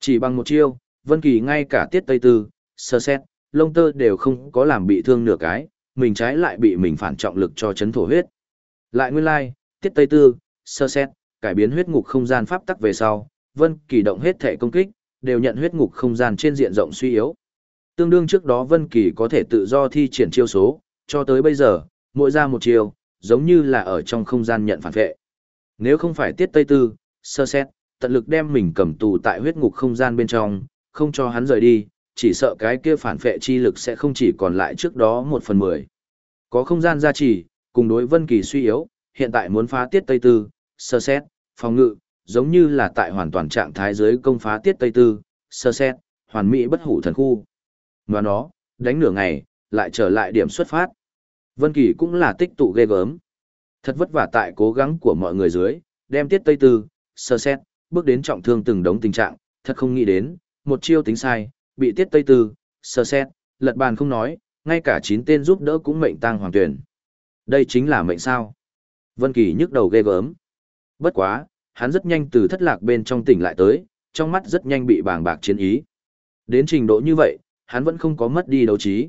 Chỉ bằng một chiêu, Vân Kỳ ngay cả Tiết Tây Tư, sơ xét, lông tơ đều không có làm bị thương nửa cái, mình trái lại bị mình phản trọng lực cho chấn thổ huyết. Lại nguyên lai, Tiết Tây Tư, sơ xét, cải biến huyết ngục không gian pháp tắc về sau, Vân Kỳ động hết thể công kích, đều nhận huyết ngục không gian trên diện rộng suy yếu. Tương đương trước đó Vân Kỳ có thể tự do thi triển chiêu số, cho tới bây giờ, mỗi ra một chiêu, giống như là ở trong không gian nhận phản vệ. Nếu không phải tiết tây tư, sơ xét, tận lực đem mình cầm tù tại huyết ngục không gian bên trong, không cho hắn rời đi, chỉ sợ cái kia phản vệ chi lực sẽ không chỉ còn lại trước đó một phần mười. Có không gian gia trì, cùng đối Vân Kỳ suy yếu, hiện tại muốn phá tiết tây tư, sơ xét, phòng ngự, giống như là tại hoàn toàn trạng thái dưới công phá tiết tây tư, sơ xét, hoàn mỹ bất hủ thần khu. ngoài nó, đánh nửa ngày, lại trở lại điểm xuất phát. Vân Kỳ cũng là tích tụ ghê gớm. Thật vất vả tại cố gắng của mọi người dưới, đem tiết tây tư, sơ xét, bước đến trọng thương từng đống tình trạng, thật không nghĩ đến, một chiêu tính sai, bị tiết tây tư, sơ xét, lật bàn không nói, ngay cả chín tên giúp đỡ cũng mệnh tang hoàng tuyển. Đây chính là mệnh sao. Vân Kỳ nhức đầu ghê gớm. Bất quá, hắn rất nhanh từ thất lạc bên trong tỉnh lại tới, trong mắt rất nhanh bị bàng bạc chiến ý. Đến trình độ như vậy, hắn vẫn không có mất đi đấu trí.